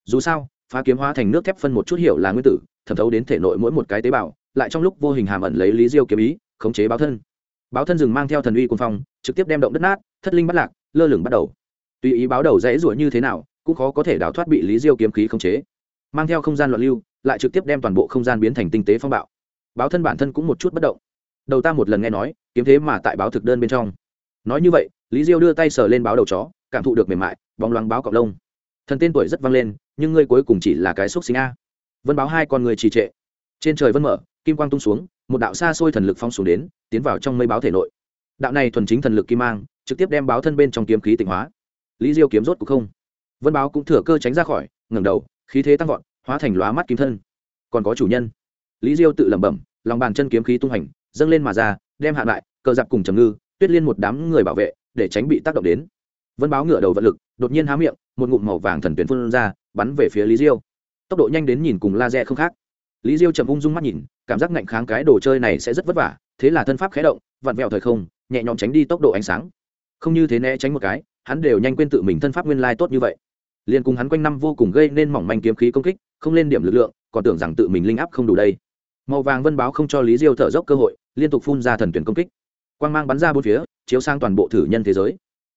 Dù sao, phá kiếm hóa thành nước thép phân một chút hiểu là nguyên tử, thẩm thấu đến thể nội mỗi một cái tế bào, lại trong lúc vô hình hàm ẩn lấy lý diêu kiếm ý, khống chế báo thân. Báo thân rừng mang theo thần uy quân phong, trực tiếp đem động đất nát, thất linh bắt lạc, lơ lửng bắt đầu. Tùy ý báo đầu dễ ruổi như thế nào, cũng khó có thể đào thoát bị lý diêu kiếm khí khống chế. Mang theo không gian loạn lưu, lại trực tiếp đem toàn bộ không gian biến thành tinh tế phong bạo. Báo thân bản thân cũng một chút bất động đầu ta một lần nghe nói, kiếm thế mà tại báo thực đơn bên trong. Nói như vậy, lý diêu đưa tay sờ lên báo đầu chó, cảm thụ được mềm mại, bóng loáng báo cọc lông. Thần tên tuổi rất vang lên, nhưng ngươi cuối cùng chỉ là cái xúc sinh a. Vân báo hai con người trì trệ. Trên trời vân mở, kim quang tung xuống, một đạo xa xôi thần lực phong xuống đến, tiến vào trong mây báo thể nội. Đạo này thuần chính thần lực kim mang, trực tiếp đem báo thân bên trong kiếm khí tịnh hóa. Lý diêu kiếm rốt cũng không. Vân báo cũng thừa cơ tránh ra khỏi, ngẩng đầu, khí thế tăng vọt, hóa thành lóa mắt kim thân. Còn có chủ nhân. Lý diêu tự lẩm bẩm, lòng bàn chân kiếm khí tung hành dâng lên mà ra, đem hạ lại, cờ giặc cùng trầm ngư, tuyết liên một đám người bảo vệ, để tránh bị tác động đến. Vân báo ngựa đầu vận lực, đột nhiên há miệng, một ngụm màu vàng thần tuyến phun ra, bắn về phía lý diêu. Tốc độ nhanh đến nhìn cùng laser không khác. Lý diêu chậm ung dung mắt nhìn, cảm giác ngạnh kháng cái đồ chơi này sẽ rất vất vả, thế là thân pháp khé động, vặn vẹo thời không, nhẹ nhõm tránh đi tốc độ ánh sáng. Không như thế né tránh một cái, hắn đều nhanh quên tự mình thân pháp nguyên lai tốt như vậy. Liền cùng hắn quanh năm vô cùng gây nên mỏng manh kiếm khí công kích, không lên điểm lực lượng, còn tưởng rằng tự mình linh áp không đủ đây màu vàng vân báo không cho lý diêu thở dốc cơ hội, liên tục phun ra thần tuyển công kích. Quang mang bắn ra bốn phía, chiếu sang toàn bộ thử nhân thế giới.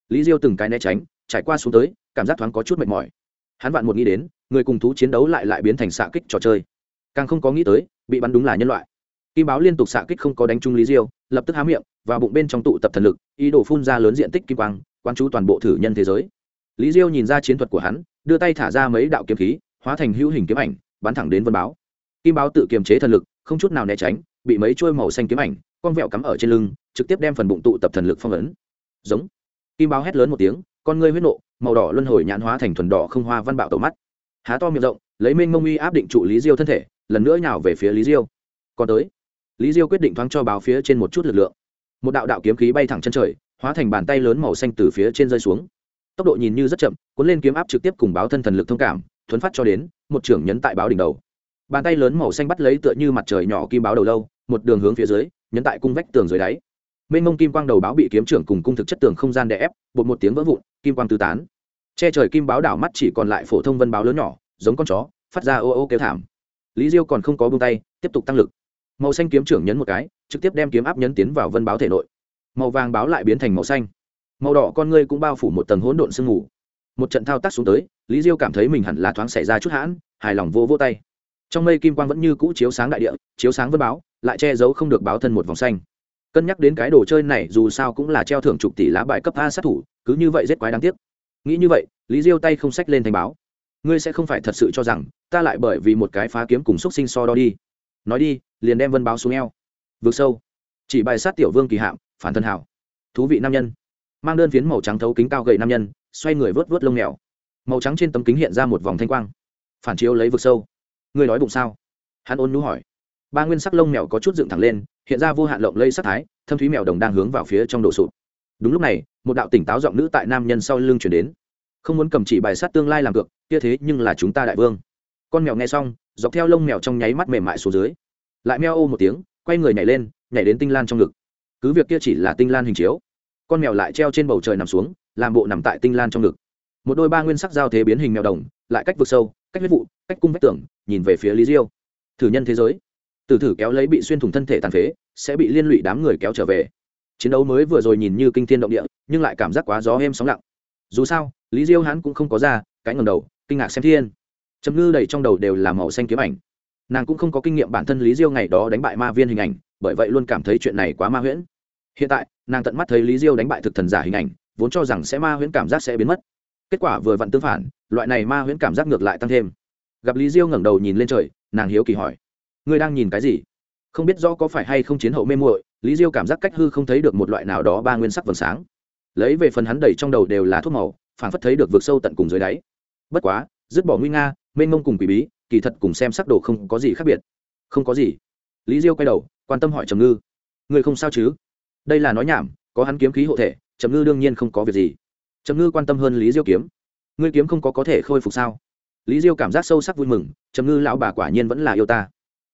Lý diêu từng cái né tránh, trải qua xuống tới, cảm giác thoáng có chút mệt mỏi. Hắn vạn một nghĩ đến, người cùng thú chiến đấu lại lại biến thành xạ kích trò chơi. Càng không có nghĩ tới, bị bắn đúng là nhân loại. Kim báo liên tục xạ kích không có đánh trúng lý diêu, lập tức há miệng và bụng bên trong tụ tập thần lực, ý đồ phun ra lớn diện tích kim quang quan chú toàn bộ thử nhân thế giới. Lý diêu nhìn ra chiến thuật của hắn, đưa tay thả ra mấy đạo kiếm khí, hóa thành hữu hình kiếm ảnh, bắn thẳng đến vân báo. Kim báo tự kiềm chế thần lực không chút nào né tránh, bị mấy chuôi màu xanh kiếm ảnh, con vẹo cắm ở trên lưng, trực tiếp đem phần bụng tụ tập thần lực phong ấn. Giống. Kim báo hét lớn một tiếng, con ngươi huyết nộ, màu đỏ luân hồi nhãn hóa thành thuần đỏ không hoa văn bạo tẩu mắt. Há to miệng rộng, lấy minh mông uy áp định trụ lý diêu thân thể, lần nữa nhào về phía lý diêu. Còn tới, lý diêu quyết định thoáng cho báo phía trên một chút lực lượng. Một đạo đạo kiếm khí bay thẳng chân trời, hóa thành bàn tay lớn màu xanh từ phía trên rơi xuống. Tốc độ nhìn như rất chậm, cuốn lên kiếm áp trực tiếp cùng báo thân thần lực thông cảm, thuấn phát cho đến, một trưởng nhấn tại báo đỉnh đầu bàn tay lớn màu xanh bắt lấy tựa như mặt trời nhỏ kim báo đầu lâu, một đường hướng phía dưới, nhấn tại cung vách tường dưới đáy. Mênh mông kim quang đầu báo bị kiếm trưởng cùng cung thực chất tường không gian đè ép, bột một tiếng vỡ vụn, kim quang tư tán. Che trời kim báo đảo mắt chỉ còn lại phổ thông vân báo lớn nhỏ, giống con chó, phát ra ô ô kéo thảm. Lý diêu còn không có buông tay, tiếp tục tăng lực. Màu xanh kiếm trưởng nhấn một cái, trực tiếp đem kiếm áp nhấn tiến vào vân báo thể nội. Màu vàng báo lại biến thành màu xanh. Màu đỏ con ngươi cũng bao phủ một tầng hỗn độn sương mù. Một trận thao tác xuống tới, lý diêu cảm thấy mình hẳn là thoáng xảy ra chút hãn, hài lòng vô vô tay trong mây kim quang vẫn như cũ chiếu sáng đại địa, chiếu sáng vân báo, lại che giấu không được báo thân một vòng xanh. Cân nhắc đến cái đồ chơi này, dù sao cũng là treo thưởng chục tỷ lá bài cấp a sát thủ, cứ như vậy rất quái đáng tiếc. Nghĩ như vậy, lý diêu tay không sách lên thành báo. Ngươi sẽ không phải thật sự cho rằng, ta lại bởi vì một cái phá kiếm cùng xúc sinh so đo đi. Nói đi, liền đem vân báo xuống eo. Vượt sâu. Chỉ bài sát tiểu vương kỳ hạm, phản thân hảo. Thú vị nam nhân. Mang đơn phiến màu trắng thấu kính cao gậy nam nhân, xoay người vớt vớt lông mèo. Màu trắng trên tấm kính hiện ra một vòng thanh quang. Phản chiếu lấy vực sâu ngươi đói bụng sao? Hắn ôn nú hỏi. Ba nguyên sắc lông mèo có chút dựng thẳng lên, hiện ra vô hạn lộng lây sắc thái, thâm thúy mèo đồng đang hướng vào phía trong đổ sụp. Đúng lúc này, một đạo tỉnh táo giọng nữ tại nam nhân sau lưng chuyển đến. Không muốn cầm chỉ bài sát tương lai làm cược, kia thế nhưng là chúng ta đại vương. Con mèo nghe xong, dọc theo lông mèo trong nháy mắt mềm mại xuống dưới. Lại meo ô một tiếng, quay người nhảy lên, nhảy đến tinh lan trong ngực. Cứ việc kia chỉ là tinh lan hình chiếu, con mèo lại treo trên bầu trời nằm xuống, làm bộ nằm tại tinh lan trong ngực. Một đôi ba nguyên sắc giao thế biến hình mèo đồng, lại cách vực sâu cách huyết vụ, cách cung vách tường, nhìn về phía lý diêu. Thử nhân thế giới. Từ thử kéo lấy bị xuyên thủng thân thể tàn phế, sẽ bị liên lụy đám người kéo trở về. Chiến đấu mới vừa rồi nhìn như kinh thiên động địa, nhưng lại cảm giác quá gió êm sóng lặng. Dù sao, lý diêu hắn cũng không có ra, cái ngầm đầu, kinh ngạc xem thiên. Chấm ngư đầy trong đầu đều là màu xanh kiếm ảnh. Nàng cũng không có kinh nghiệm bản thân lý diêu ngày đó đánh bại ma viên hình ảnh, bởi vậy luôn cảm thấy chuyện này quá ma huyễn. Hiện tại, nàng tận mắt thấy lý diêu đánh bại thực thần giả hình ảnh, vốn cho rằng sẽ ma huyễn cảm giác sẽ biến mất kết quả vừa vặn tương phản, loại này ma huyễn cảm giác ngược lại tăng thêm. Gặp lý diêu ngẩng đầu nhìn lên trời, nàng hiếu kỳ hỏi, ngươi đang nhìn cái gì? Không biết rõ có phải hay không chiến hậu mê muội, lý diêu cảm giác cách hư không thấy được một loại nào đó ba nguyên sắc vầng sáng. Lấy về phần hắn đầy trong đầu đều là thuốc màu phản phất thấy được vượt sâu tận cùng dưới đáy. Bất quá, dứt bỏ nguy nga, mênh mông cùng quỷ bí, kỳ thật cùng xem sắc đồ không có gì khác biệt. Không có gì. Lý diêu quay đầu, quan tâm hỏi trầm ngư, ngươi không sao chứ? Đây là nói nhảm, có hắn kiếm khí hộ thể, trầm ngư đương nhiên không có việc gì trầm ngư quan tâm hơn lý diêu kiếm. Ngươi kiếm không có có thể khôi phục sao? Lý diêu cảm giác sâu sắc vui mừng, trầm ngư lão bà quả nhiên vẫn là yêu ta.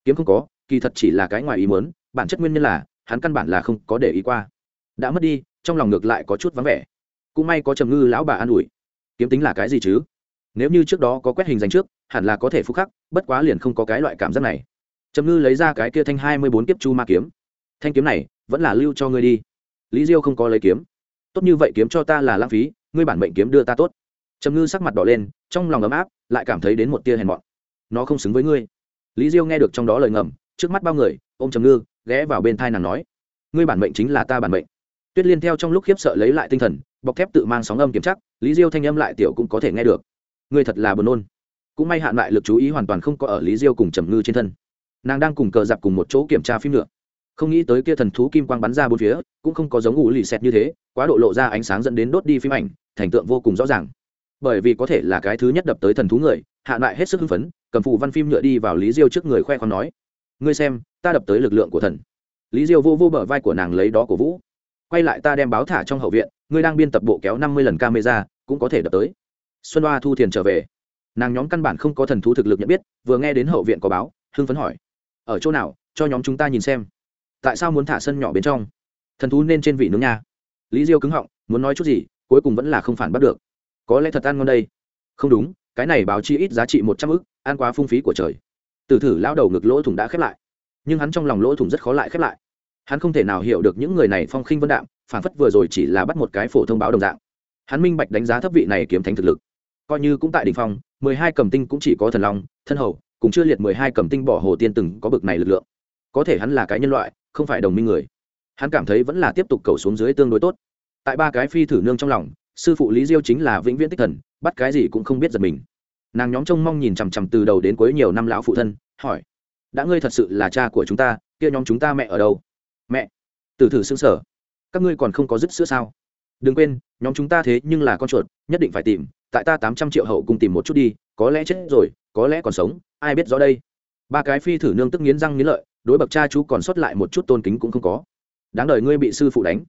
Kiếm không có, kỳ thật chỉ là cái ngoài ý muốn, bản chất nguyên nhân là, hắn căn bản là không có để ý qua. Đã mất đi, trong lòng ngược lại có chút vắng vẻ. Cũng may có trầm ngư lão bà an ủi. Kiếm tính là cái gì chứ? Nếu như trước đó có quét hình dành trước, hẳn là có thể phúc khắc, bất quá liền không có cái loại cảm giác này. Trầm ngư lấy ra cái kia thanh hai mươi bốn kiếp chu ma kiếm. Thanh kiếm này, vẫn là lưu cho ngươi đi. Lý diêu không có lấy kiếm. Tốt như vậy kiếm cho ta là lãng phí ngươi bản mệnh kiếm đưa ta tốt. Trầm ngư sắc mặt đỏ lên, trong lòng ấm áp, lại cảm thấy đến một tia hèn mọn. Nó không xứng với ngươi. Lý diêu nghe được trong đó lời ngầm, trước mắt bao người ô m trầm ngư, ghé vào bên thai nàng nói, ngươi bản mệnh chính là ta bản mệnh. Tuyết liên theo trong lúc khiếp sợ lấy lại tinh thần, bọc thép tự mang sóng âm kiểm chắc, lý diêu thanh âm lại tiểu cũng có thể nghe được. Ngươi thật là buồn nôn. Cũng may hạn lại lực chú ý hoàn toàn không có ở lý diêu cùng trầm ngư trên thân. Nàng đang cùng cờ dạp cùng một chỗ kiểm tra phim nữa không nghĩ tới kia thần thú kim quang bắn ra bốn phía, cũng không có giống ngủ lì xẹt như thế, quá độ lộ ra ánh sáng dẫn đến đốt đi phim ảnh, thành tượng vô cùng rõ ràng. Bởi vì có thể là cái thứ nhất đập tới thần thú người, hạ lại hết sức hưng phấn, cầm phụ văn phim nhựa đi vào lý diêu trước người khoe khoan nói, ngươi xem, ta đập tới lực lượng của thần. Lý diêu vô vô bờ vai của nàng lấy đó của vũ. Quay lại ta đem báo thả trong hậu viện, ngươi đang biên tập bộ kéo năm mươi lần camera, cũng có thể đập tới. Xuân hoa thu thiền trở về. Nàng nhóm căn bản không có thần thú thực lực nhận biết, vừa nghe đến hậu viện có báo, hưng phấn hỏi, ở chỗ nào? Cho nhóm chúng ta nhìn xem tại sao muốn thả sân nhỏ bên trong? Thần thú nên trên vị nướng nha. Lý diêu cứng họng, muốn nói chút gì, cuối cùng vẫn là không phản bắt được. Có lẽ thật ăn ngon đây. Không đúng, cái này báo chi ít giá trị một trăm ức, ăn quá phung phí của trời. Từ thử lao đầu ngực lỗ thủng đã khép lại. Nhưng hắn trong lòng lỗ thủng rất khó lại khép lại. Hắn không thể nào hiểu được những người này phong khinh vân đạm, phản phất vừa rồi chỉ là bắt một cái phổ thông báo đồng dạng. Hắn minh bạch đánh giá thấp vị này kiếm thánh thực lực. Coi như cũng tại đ ỉ n h phong, mười hai cầm tinh cũng chỉ có thần long, thân hầu cũng chưa liệt mười hai cầm tinh bỏ hồ tiên từng có bực này lực lượng. Có thể hắn là cái nhân loại không phải đồng minh người. Hắn cảm thấy vẫn là tiếp tục cầu xuống dưới tương đối tốt. Tại ba cái phi thử nương trong lòng, sư phụ lý diêu chính là vĩnh viễn tích thần, bắt cái gì cũng không biết giật mình. Nàng nhóm trông mong nhìn chằm chằm từ đầu đến cuối nhiều năm lão phụ thân, hỏi, đã ngươi thật sự là cha của chúng ta, kia nhóm chúng ta mẹ ở đâu? Mẹ. Từ thử xương sở. Các ngươi còn không có dứt sữa sao? Đừng quên, nhóm chúng ta thế nhưng là con chuột, nhất định phải tìm, tại ta tám trăm triệu hậu cùng tìm một chút đi, có lẽ chết rồi, có lẽ còn sống, ai biết rõ đây? Ba cái phi thử nương tức nghiến răng nghiến lợi đối bậc cha chú còn sót lại một chút tôn kính cũng không có. Đáng đời ngươi bị sư phụ đánh,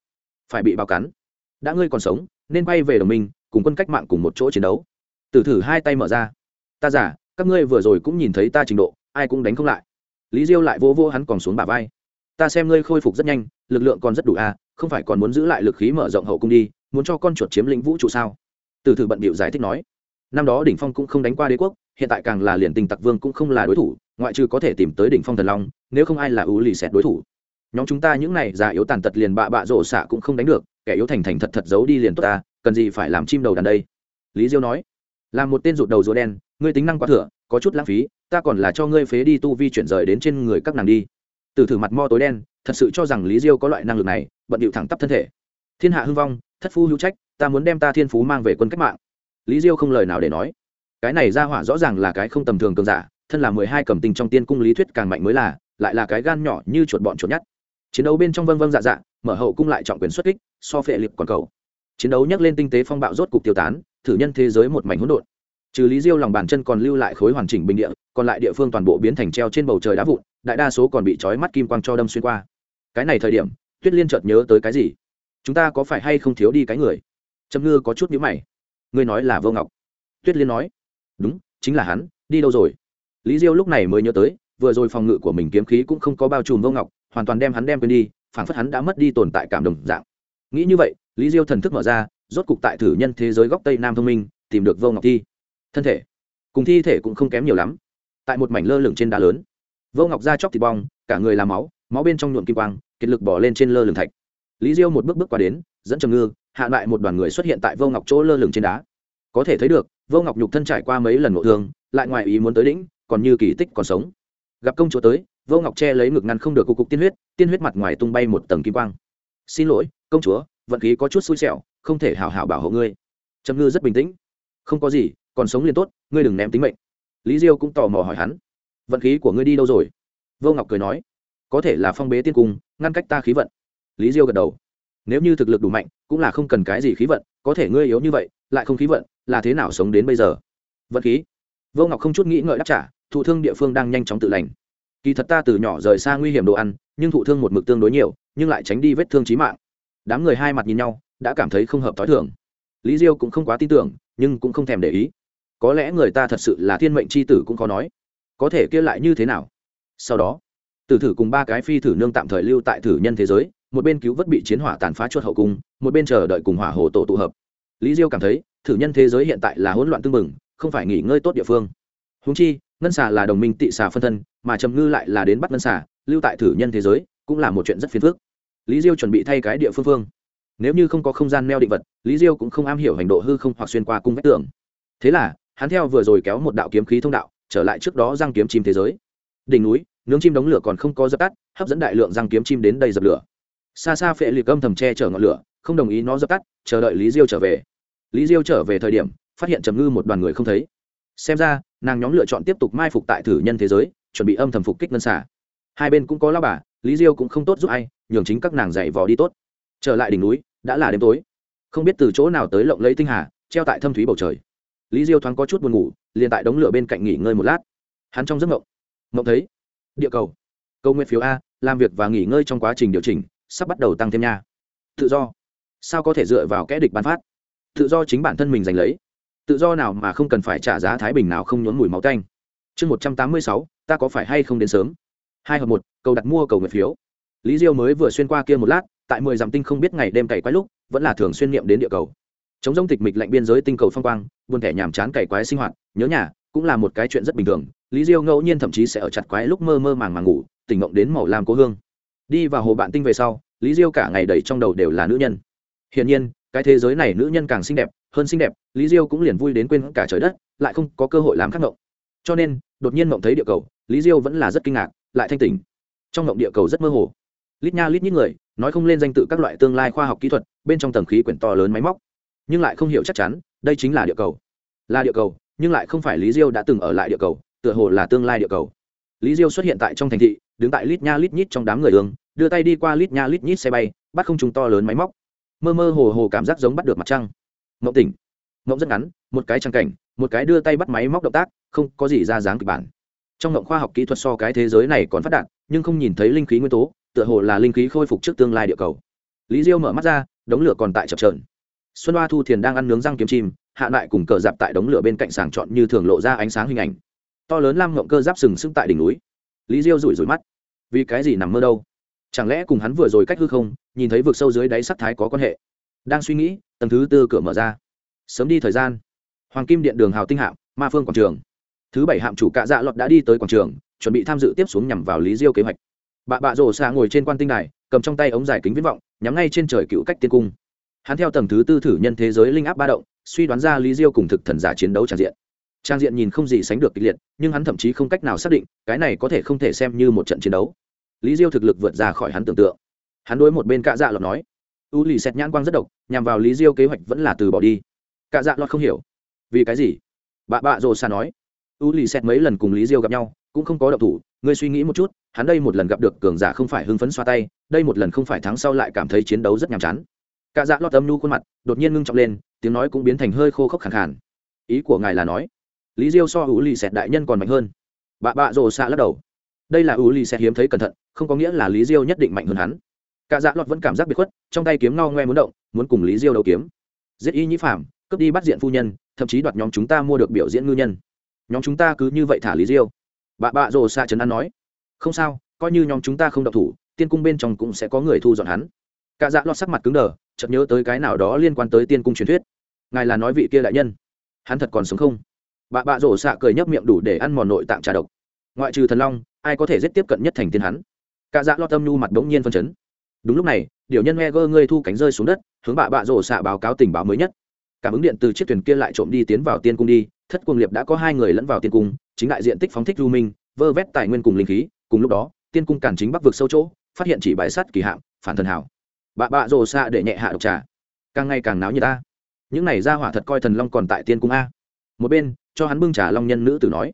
phải bị bao cắn. Đã ngươi còn sống, nên bay về đồng minh, cùng quân cách mạng cùng một chỗ chiến đấu. Tử thử hai tay mở ra. Ta giả các ngươi vừa rồi cũng nhìn thấy ta trình độ, ai cũng đánh không lại. Lý diêu lại vô vô hắn còn xuống bả vai. Ta xem ngươi khôi phục rất nhanh, lực lượng còn rất đủ à không phải còn muốn giữ lại lực khí mở rộng hậu cung đi, muốn cho con chuột chiếm lĩnh vũ trụ sao? Tử thử bận bịu giải thích nói. Năm đó đỉnh phong cũng không đánh qua đế quốc, hiện tại càng là liền tình tặc vương cũng không là đối thủ ngoại trừ có thể tìm tới đỉnh phong thần long, nếu không ai là ưu lì xẹt đối thủ. Nhóm chúng ta những này già yếu tàn tật liền bạ bạ rổ xạ cũng không đánh được, kẻ yếu thành thành thật thật giấu đi liền tốt ta, cần gì phải làm chim đầu đàn đây? Lý diêu nói. Làm một tên rụt đầu rùa đen, ngươi tính năng quá thừa, có chút lãng phí, ta còn là cho ngươi phế đi tu vi chuyển rời đến trên người các nàng đi. Từ thử mặt mo tối đen, thật sự cho rằng lý diêu có loại năng lực này, bận điệu thẳng tắp thân thể. Thiên hạ hưng vong, thất phu hữu trách, ta muốn đem ta thiên phú mang về quân cách mạng. Lý diêu không lời nào để nói. Cái này ra hỏa rõ ràng là cái không tầm thường cường giả thân là mười hai cầm tinh trong tiên cung lý thuyết càng mạnh mới là, lại là cái gan nhỏ như chuột bọn chuột nhát chiến đấu bên trong vâng vâng dạ dạ mở hậu cung lại trọng quyền xuất kích, so phệ liệp còn cầu. Chiến đấu nhắc lên tinh tế phong bạo rốt cục tiêu tán, thử nhân thế giới một mảnh hỗn độn. Trừ lý diêu lòng bàn chân còn lưu lại khối hoàn chỉnh bình địa, còn lại địa phương toàn bộ biến thành treo trên bầu trời đá vụn, đại đa số còn bị trói mắt kim quang cho đâm xuyên qua. Cái này thời điểm, tuyết liên chợt nhớ tới cái gì? Chúng ta có phải hay không thiếu đi cái người? Châm ngư có chút nhữ mày. Ngươi nói là vô ngọc. Tuyết liên nói. Đúng, chính là hắn, đi đâu rồi? lý diêu lúc này mới nhớ tới, vừa rồi phòng ngự của mình kiếm khí cũng không có bao trùm vô ngọc, hoàn toàn đem hắn đem quên đi phản phất hắn đã mất đi tồn tại cảm đồng dạng. Nghĩ như vậy, lý diêu thần thức mở ra, rốt cục tại thử nhân thế giới góc tây nam thông minh, tìm được vô ngọc thi. Thân thể. Cùng thi thể cũng không kém nhiều lắm. Tại một mảnh lơ lửng trên đá lớn, vô ngọc ra chóc thịt bong, cả người là máu máu bên trong nhuộm kim quang, kiệt lực bò lên trên lơ lửng thạch. Lý diêu một bước bước qua đến, dẫn trầm ngư, hạ lại một đoàn người xuất hiện tại vô ngọc chỗ lơ lửng trên đá. Có thể thấy được, vô ngọc nhục thân trải qua mấy lần ngộ thương, lại ngoài ý muốn tới đỉnh còn như kỳ tích còn sống. Gặp công chúa tới, vô ngọc che lấy ngực ngăn không được cục cục tiên huyết tiên huyết mặt ngoài tung bay một tầng kim quang. Xin lỗi, công chúa, vận khí có chút xui xẻo, không thể hào hảo bảo hộ ngươi. Trầm ngư rất bình tĩnh. Không có gì, còn sống liền tốt, ngươi đừng ném tính mệnh. Lý diêu cũng tò mò hỏi hắn. Vận khí của ngươi đi đâu rồi? Vô ngọc cười nói. Có thể là phong bế tiên cung, ngăn cách ta khí vận. Lý diêu gật đầu. Nếu như thực lực đủ mạnh, cũng là không cần cái gì khí vận, có thể ngươi yếu như vậy, lại không khí vận, là thế nào sống đến bây giờ? Vận khí? Vô ngọc không chút nghĩ ngợi đáp trả thụ thương địa phương đang nhanh chóng tự lành. Kỳ thật ta từ nhỏ rời xa nguy hiểm đồ ăn nhưng thụ thương một mực tương đối nhiều nhưng lại tránh đi vết thương chí mạng. Đám người hai mặt nhìn nhau đã cảm thấy không hợp t thường. Lý diêu cũng không quá tin tưởng nhưng cũng không thèm để ý. Có lẽ người ta thật sự là thiên mệnh chi tử cũng có nói. Có thể kia lại như thế nào? Sau đó tử thử cùng ba cái phi thử nương tạm thời lưu tại thử nhân thế giới một bên cứu vớt bị chiến hỏa tàn phá chuột hậu cung một bên chờ đợi cùng hỏa hồ tổ tụ hợp. Lý diêu cảm thấy thử nhân thế giới hiện tại là hỗn loạn tương mừng, không phải nghỉ ngơi tốt địa phương. Huống chi ngân xà là đồng minh tị xà phân thân, mà trầm ngư lại là đến bắt ngân xà, lưu tại thử nhân thế giới, cũng là một chuyện rất phiền phức. Lý diêu chuẩn bị thay cái địa phương phương. Nếu như không có không gian neo định vật, lý diêu cũng không am hiểu hành độ hư không hoặc xuyên qua cung vách tường. Thế là, hắn theo vừa rồi kéo một đạo kiếm khí thông đạo, trở lại trước đó giang kiếm chim thế giới. Đỉnh núi, nướng chim đóng lửa còn không có dập tắt, hấp dẫn đại lượng giang kiếm chim đến đây dập lửa. Xa xa phệ liệt âm thầm che chở ngọn lửa, không đồng ý nó dập tắt, chờ đợi lý diêu trở về. Lý diêu trở về thời điểm, phát hiện trầm ngư một đoàn người không thấy xem ra, nàng nhóm lựa chọn tiếp tục mai phục tại thử nhân thế giới, chuẩn bị âm thầm phục kích ngân xả hai bên cũng có lao bà, lý diêu cũng không tốt giúp ai, nhường chính các nàng dạy vò đi tốt. Trở lại đỉnh núi, đã là đêm tối. Không biết từ chỗ nào tới lộng lấy tinh hà, treo tại thâm thúy bầu trời. Lý diêu thoáng có chút buồn ngủ, liền tại đống lửa bên cạnh nghỉ ngơi một lát. Hắn trong giấc ngộng ngộng thấy địa cầu. Câu nguyện phiếu a, làm việc và nghỉ ngơi trong quá trình điều chỉnh, sắp bắt đầu tăng thêm nha. Tự do. Sao có thể dựa vào kẽ địch bán phát? Tự do chính bản thân mình giành lấy tự do nào mà không cần phải trả giá thái bình nào không nhốn mùi máu tanh. Chương một trăm tám mươi sáu, ta có phải hay không đến sớm? Hai hợp một, cầu đặt mua cầu nguyện phiếu. Lý diêu mới vừa xuyên qua kia một lát, tại mười dặm tinh không biết ngày đêm cày quái lúc, vẫn là thường xuyên niệm đến địa cầu. Chống g tịch mịch lạnh biên giới tinh cầu phong quang, buồn thẻ nhàm chán cày quái sinh hoạt, nhớ nhà, cũng là một cái chuyện rất bình thường. Lý diêu ngẫu nhiên thậm chí sẽ ở chặt quái lúc mơ mơ màng màng ngủ, tỉnh mộng đến màu làm cố hương. Đi vào hồ bạn tinh về sau, lý diêu cả ngày đầy trong đầu đều là nữ nhân. Hiển nhiên cái thế giới này nữ nhân càng xinh đẹp, hơn xinh đẹp, lý diêu cũng liền vui đến quên cả trời đất, lại không có cơ hội làm khắc mộng. Cho nên, đột nhiên mộng thấy địa cầu, lý diêu vẫn là rất kinh ngạc, lại thanh tỉnh. Trong mộng địa cầu rất mơ hồ. Lít nha lít nhít người, nói không lên danh tự các loại tương lai khoa học kỹ thuật, bên trong tầng khí quyển to lớn máy móc. Nhưng lại không hiểu chắc chắn, đây chính là địa cầu. Là địa cầu, nhưng lại không phải lý diêu đã từng ở lại địa cầu, tựa hồ là tương lai địa cầu. Lý diêu xuất hiện tại trong thành thị, đứng tại lít nha lít nhít trong đám người đường đưa tay đi qua lít nha lít nhít xe bay, bắt không chúng to lớn máy móc mơ mơ hồ hồ cảm giác giống bắt được mặt trăng. Mộng tỉnh. Mộng rất ngắn, một cái trăng cảnh, một cái đưa tay bắt máy móc động tác, không có gì ra dáng kịch bản. Trong mộng khoa học kỹ thuật so cái thế giới này còn phát đạt, nhưng không nhìn thấy linh khí nguyên tố, tựa hồ là linh khí khôi phục trước tương lai địa cầu. Lý diêu mở mắt ra, đống lửa còn tại chập trờn xuân hoa thu thiền đang ăn nướng răng kiếm chim, hạ lại cùng cờ dạp tại đống lửa bên cạnh sàng trọn như thường lộ ra ánh sáng hình ảnh. To lớn lam ngộng cơ giáp sừng sững tại đỉnh núi. Lý diêu rủi rủi mắt. Vì cái gì nằm mơ đâu? chẳng lẽ cùng hắn vừa rồi cách hư không, nhìn thấy vực sâu dưới đáy sắc thái có quan hệ? Đang suy nghĩ, tầng thứ tư cửa mở ra. Sớm đi thời gian. Hoàng kim điện đường hào tinh hạm, ma phương quảng trường. Thứ bảy hạm chủ cạ dạ lọt đã đi tới quảng trường, chuẩn bị tham dự tiếp xuống nhằm vào lý diêu kế hoạch. Bà bạ rổ xa ngồi trên quan tinh này cầm trong tay ống dài kính viễn vọng, nhắm ngay trên trời cựu cách tiên cung. Hắn theo tầng thứ tư thử nhân thế giới linh áp ba động, suy đoán ra lý diêu cùng thực thần giả chiến đấu trang diện. Trang diện nhìn không gì sánh được kịch liệt, nhưng hắn thậm chí không cách nào xác định, cái này có thể không thể xem như một trận chiến đấu lý diêu thực lực vượt ra khỏi hắn tưởng tượng. Hắn đối một bên cạ dạ lọt nói, u lì xẹt nhãn quang rất độc, nhằm vào lý diêu kế hoạch vẫn là từ bỏ đi. Cạ dạ lọt không hiểu, vì cái gì? Bà bạ rồ xa nói, u lì xẹt mấy lần cùng lý diêu gặp nhau, cũng không có động thủ, ngươi suy nghĩ một chút, hắn đây một lần gặp được cường giả không phải hưng phấn xoa tay, đây một lần không phải thắng sau lại cảm thấy chiến đấu rất nhàm chán. Cạ dạ lọt âm nhu khuôn mặt, đột nhiên ngưng trọng lên, tiếng nói cũng biến thành hơi khô khốc khẳng khàn. Ý của ngài là nói, lý diêu so u lì xẹt đại nhân còn mạnh hơn. Bà bạ rồ xa lắc đầu, đây là u lì xẹt hiếm thấy cẩn thận không có nghĩa là lý diêu nhất định mạnh hơn hắn cả dạ lọt vẫn cảm giác bị khuất trong tay kiếm no ngoe muốn động muốn cùng lý diêu đấu kiếm giết y nhĩ phạm cướp đi bắt diện phu nhân thậm chí đoạt nhóm chúng ta mua được biểu diễn ngư nhân nhóm chúng ta cứ như vậy thả lý diêu bà bạ rồ xa trấn an nói không sao coi như nhóm chúng ta không độc thủ tiên cung bên trong cũng sẽ có người thu dọn hắn cả dạ lọt sắc mặt cứng đờ chợt nhớ tới cái nào đó liên quan tới tiên cung truyền thuyết ngài là nói vị kia đại nhân hắn thật còn sống không bà bạ rổ xạ cười nhấp miệng đủ để ăn mòn nội tạng trà độc ngoại trừ thần long ai có thể giết tiếp cận nhất thành tiên hắn cả dạ lo tâm nhu mặt bỗng nhiên phân chấn. Đúng lúc này, điều nhân nghe heger ngươi thu cánh rơi xuống đất, hướng bạ bạ rổ xạ báo cáo tình báo mới nhất. Cảm ứng điện từ chiếc thuyền kia lại trộm đi tiến vào tiên cung đi, thất cuồng liệp đã có hai người lẫn vào tiên cung, chính đại diện tích phóng thích lưu minh, vơ vét tài nguyên cùng linh khí, cùng lúc đó, tiên cung cản chính bắc vực sâu chỗ, phát hiện chỉ bài sát kỳ hạm phản thần hảo. Bạ bạ rồ xạ để nhẹ hạ độc trà. Càng ngày càng náo như ta. Những này ra hỏa thật coi thần long còn tại tiên cung a. Một bên, cho hắn bưng trà long nhân nữ tử nói.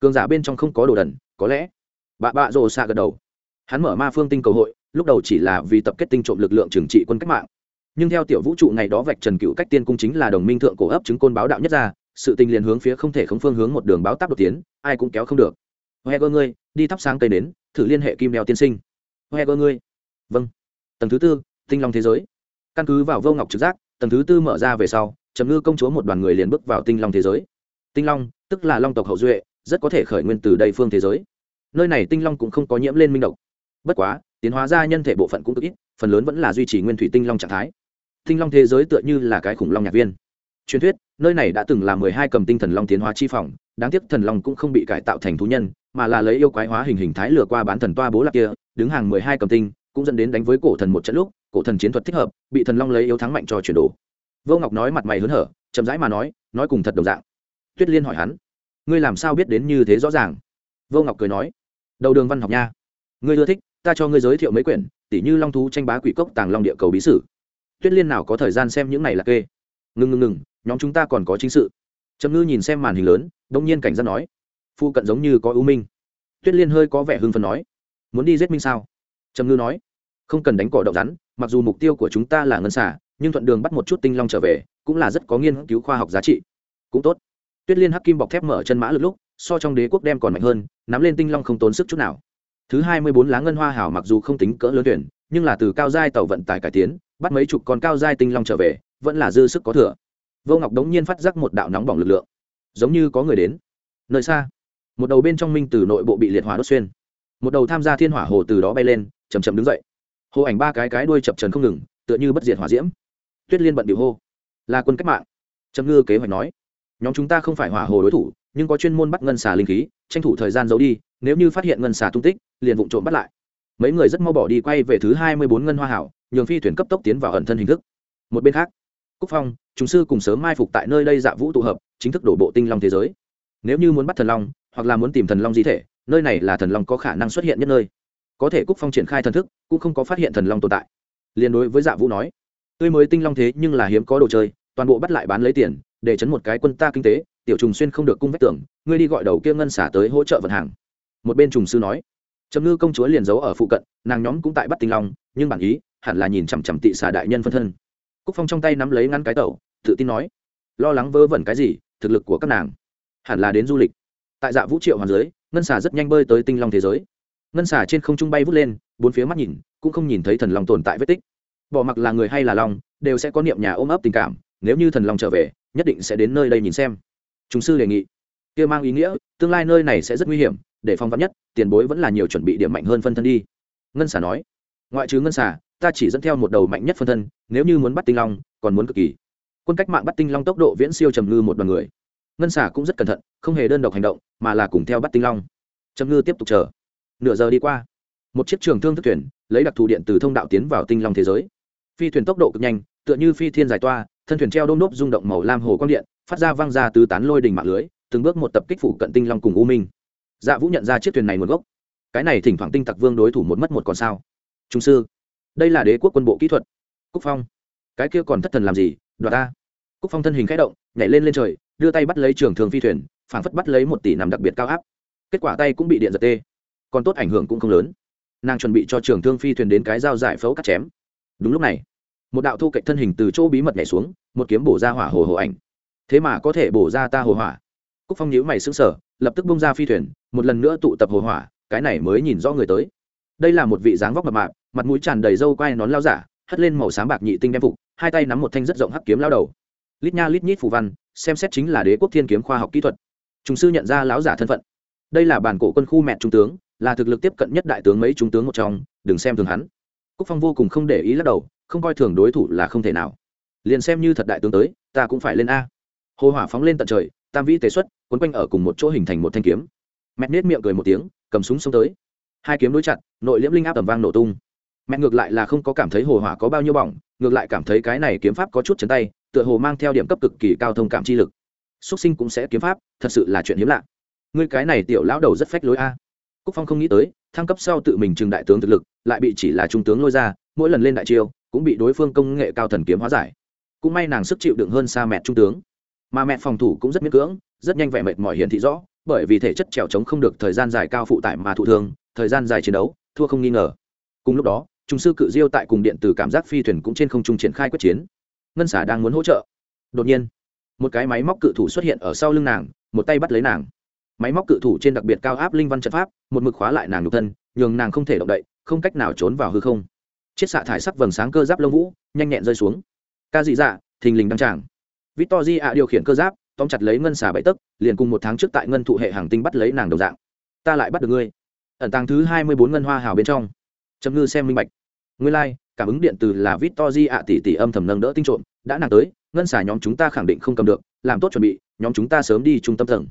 Cường giả bên trong không có đồ đần, có lẽ. Bạ bạ rồ xạ gật đầu hắn mở ma phương tinh cầu hội, lúc đầu chỉ là vì tập kết tinh trộm lực lượng trừng trị quân cách mạng. Nhưng theo tiểu vũ trụ ngày đó vạch trần cựu cách tiên cung chính là đồng minh thượng cổ ấp chứng côn báo đạo nhất ra, sự tình liền hướng phía không thể không phương hướng một đường báo táp đột tiến, ai cũng kéo không được. Hoe cơ ngươi, đi thắp sáng cây nến, thử liên hệ kim đeo tiên sinh. Hoe cơ ngươi. Vâng. Tầng thứ tư, tinh long thế giới. Căn cứ vào vô ngọc trực giác, tầng thứ tư mở ra về sau, trầm ngư công chúa một đoàn người liền bước vào tinh long thế giới. Tinh long, tức là long tộc hậu duệ, rất có thể khởi nguyên từ đây phương thế giới. Nơi này tinh long cũng không có nhiễm lên minh độc bất quá, tiến hóa ra nhân thể bộ phận cũng cực ít, phần lớn vẫn là duy trì nguyên thủy tinh long trạng thái. Tinh long thế giới tựa như là cái khủng long nhạc viên. Truyền thuyết, nơi này đã từng là mười hai cầm tinh thần long tiến hóa chi phòng, đáng tiếc thần long cũng không bị cải tạo thành thú nhân, mà là lấy yêu quái hóa hình hình thái lừa qua bán thần toa bố lạc kia, đứng hàng mười hai cầm tinh, cũng dẫn đến đánh với cổ thần một trận lúc, cổ thần chiến thuật thích hợp, bị thần long lấy yếu thắng mạnh cho chuyển đồ. Vô ngọc nói mặt mày hớn hở, chậm rãi mà nói nói cùng thật đồng dạng. Tuyết liên hỏi hắn, ngươi làm sao biết đến như thế rõ ràng? Vô ngọc cười nói, đầu đường văn học nha. Ngươi ưa thích ta cho ngươi giới thiệu mấy quyển tỷ như long thú tranh bá quỷ cốc, tàng long địa cầu bí sử. Tuyết liên nào có thời gian xem những này là kê? Ngừng ngừng ngừng, nhóm chúng ta còn có chính sự. Trầm ngư nhìn xem màn hình lớn, đông nhiên cảnh giác nói, phu cận giống như có ưu minh. Tuyết liên hơi có vẻ hưng phần nói, muốn đi giết minh sao? Trầm ngư nói, không cần đánh cỏ động rắn, mặc dù mục tiêu của chúng ta là ngân xả nhưng thuận đường bắt một chút tinh long trở về, cũng là rất có nghiên cứu khoa học giá trị. Cũng tốt. Tuyết liên hắc kim bọc thép mở chân mã lực lúc, so trong đế quốc đem còn mạnh hơn, nắm lên tinh long không tốn sức chút nào thứ hai mươi bốn lá ngân hoa hảo mặc dù không tính cỡ lớn tuyển, nhưng là từ cao giai tàu vận tải cải tiến, bắt mấy chục con cao giai tinh long trở về, vẫn là dư sức có thừa. Vô ngọc đống nhiên phát giác một đạo nóng bỏng lực lượng. Giống như có người đến. Nơi xa, một đầu bên trong minh từ nội bộ bị liệt hỏa đốt xuyên. Một đầu tham gia thiên hỏa hồ từ đó bay lên chầm chầm đứng dậy. Hồ ảnh ba cái cái đuôi chập trần không ngừng, tựa như bất diệt hỏa diễm. Tuyết liên bận điều hô. Là quân cách mạng. Trầm ngư kế hoạch nói. Nhóm chúng ta không phải hỏa hồ đối thủ, nhưng có chuyên môn bắt ngân xà linh khí, tranh thủ thời gian giấu đi nếu như phát hiện ngân xà tung tích, liền vụng trộm bắt lại. Mấy người rất mau bỏ đi quay về thứ hai mươi bốn ngân hoa hảo, nhường phi thuyền cấp tốc tiến vào ẩn thân hình thức. Một bên khác, cúc phong chúng sư cùng sớm mai phục tại nơi đây dạ vũ tụ hợp, chính thức đổ bộ tinh long thế giới. Nếu như muốn bắt thần long, hoặc là muốn tìm thần long di thể, nơi này là thần long có khả năng xuất hiện nhất nơi. Có thể cúc phong triển khai thần thức, cũng không có phát hiện thần long tồn tại. Liền đối với dạ vũ nói, tươi mới tinh long thế nhưng là hiếm có đồ chơi, toàn bộ bắt lại bán lấy tiền, để chấn một cái quân ta kinh tế, tiểu trùng xuyên không được cung vách tưởng ngươi đi gọi đầu kia ngân xả tới hỗ trợ vận hàng một bên trùng sư nói trầm ngư công chúa liền giấu ở phụ cận nàng nhóm cũng tại bắt tinh long nhưng bản ý hẳn là nhìn chằm chằm tị xà đại nhân phân thân. Cúc phong trong tay nắm lấy ngăn cái tẩu tự tin nói lo lắng vơ vẩn cái gì thực lực của các nàng hẳn là đến du lịch. Tại dạ vũ triệu hoàng giới, ngân xà rất nhanh bơi tới tinh long thế giới. Ngân xà trên không trung bay vút lên bốn phía mắt nhìn cũng không nhìn thấy thần long tồn tại vết tích. Bỏ mặc là người hay là long đều sẽ có niệm nhà ôm ấp tình cảm nếu như thần long trở về nhất định sẽ đến nơi đây nhìn xem. Chúng sư đề nghị kia mang ý nghĩa tương lai nơi này sẽ rất nguy hiểm để phong vắn nhất tiền bối vẫn là nhiều chuẩn bị điểm mạnh hơn phân thân đi. Ngân xà nói. Ngoại trừ ngân xà, ta chỉ dẫn theo một đầu mạnh nhất phân thân nếu như muốn bắt tinh long còn muốn cực kỳ. Quân cách mạng bắt tinh long tốc độ viễn siêu trầm ngư một đoàn người. Ngân xà cũng rất cẩn thận không hề đơn độc hành động mà là cùng theo bắt tinh long. Trầm ngư tiếp tục chờ. Nửa giờ đi qua một chiếc trường thương thức thuyền lấy đặc thù điện từ thông đạo tiến vào tinh long thế giới. Phi thuyền tốc độ cực nhanh tựa như phi thiên giải toa thân thuyền treo đôm nốt rung động màu lam hồ quang điện phát ra văng ra tứ tán lôi đình mạng lưới từng bước một tập kích phủ cận tinh long cùng u minh dạ vũ nhận ra chiếc thuyền này nguồn gốc. Cái này thỉnh thoảng tinh tặc vương đối thủ một mất một còn sao? Trung sư, đây là đế quốc quân bộ kỹ thuật. Cúc phong, cái kia còn thất thần làm gì? Đoạt ta. Cúc phong thân hình k h ẽ động, nhảy lên lên trời, đưa tay bắt lấy trường thường phi thuyền, phảng phất bắt lấy một tỷ nằm đặc biệt cao áp. Kết quả tay cũng bị điện giật tê. Còn tốt ảnh hưởng cũng không lớn. Nàng chuẩn bị cho trường thương phi thuyền đến cái dao giải phẫu cắt chém. Đúng lúc này, một đạo thu cạnh thân hình từ chỗ bí mật nhảy xuống, một kiếm bổ ra hỏa hồ hồ ảnh. Thế mà có thể bổ ra ta hồ hỏa. Cúc phong nhíu mày sững sờ lập tức bung ra phi thuyền, một lần nữa tụ tập hồ hỏa, cái này mới nhìn rõ người tới. Đây là một vị dáng vóc mập mạp, mặt mũi tràn đầy râu quai nón lao giả, hất lên màu xám bạc nhị tinh đem phục, hai tay nắm một thanh rất rộng hắc kiếm lao đầu. Lít nha lít nhít phù văn, xem xét chính là đế quốc thiên kiếm khoa học kỹ thuật. Chúng sư nhận ra lão giả thân phận. Đây là bản cổ quân khu mẹ trung tướng, là thực lực tiếp cận nhất đại tướng mấy trung tướng một trong, đừng xem thường hắn. Quốc phong vô cùng không để ý lắc đầu, không coi thường đối thủ là không thể nào. Liền xem như thật đại tướng tới, ta cũng phải lên a. Hồ hỏa phóng lên tận trời, tam vĩ tế xuất Cuốn quanh ở cùng một chỗ hình thành một thanh kiếm. Mẹt nết miệng cười một tiếng, cầm súng xông tới. Hai kiếm đối chặt, nội liễm linh áp tầm vang nổ tung. Mẹ ngược lại là không có cảm thấy hồ hỏa có bao nhiêu bỏng, ngược lại cảm thấy cái này kiếm pháp có chút chân tay, tựa hồ mang theo điểm cấp cực kỳ cao thông cảm chi lực. Xuất sinh cũng sẽ kiếm pháp, thật sự là chuyện hiếm lạ. Ngươi cái này tiểu lão đầu rất phách lối a. Cúc phong không nghĩ tới, thăng cấp sau tự mình trừng đại tướng thực lực, lại bị chỉ là trung tướng lôi ra, mỗi lần lên đại chiêu, cũng bị đối phương công nghệ cao thần kiếm hóa giải. Cũng may nàng sức chịu đựng hơn xa mẹ trung tướng. Mà mẹ phòng thủ cũng rất miễn cưỡng rất nhanh vẻ mệt mỏi hiển thị rõ, bởi vì thể chất trèo chống không được thời gian dài cao phụ tải mà thụ thương, thời gian dài chiến đấu, thua không nghi ngờ. Cùng lúc đó, trung sư cự diêu tại cùng điện từ cảm giác phi thuyền cũng trên không trung triển khai quyết chiến. Ngân xả đang muốn hỗ trợ. Đột nhiên, một cái máy móc cự thủ xuất hiện ở sau lưng nàng, một tay bắt lấy nàng. Máy móc cự thủ trên đặc biệt cao áp linh văn trận pháp, một mực khóa lại nàng nhục thân, nhường nàng không thể động đậy, không cách nào trốn vào hư không. Chiếc xạ thải sắc vầng sáng cơ giáp lông vũ, nhanh nhẹn rơi xuống. Ca dị dạ thình lình đăng tràng. Victory ạ điều khiển cơ giáp tóm chặt lấy ngân xà bẫy tấc liền cùng một tháng trước tại ngân thụ hệ hàng tinh bắt lấy nàng đồng dạng. Ta lại bắt được ngươi. Ẩn tàng thứ hai mươi bốn ngân hoa hào bên trong. Trầm ngư xem minh bạch. Ngươi lai、like, cảm ứng điện từ là vít to di ạ tỷ tỷ âm thầm nâng đỡ tinh trộm đã nàng tới ngân xà nhóm chúng ta khẳng định không cầm được làm tốt chuẩn bị nhóm chúng ta sớm đi trung tâm tầng.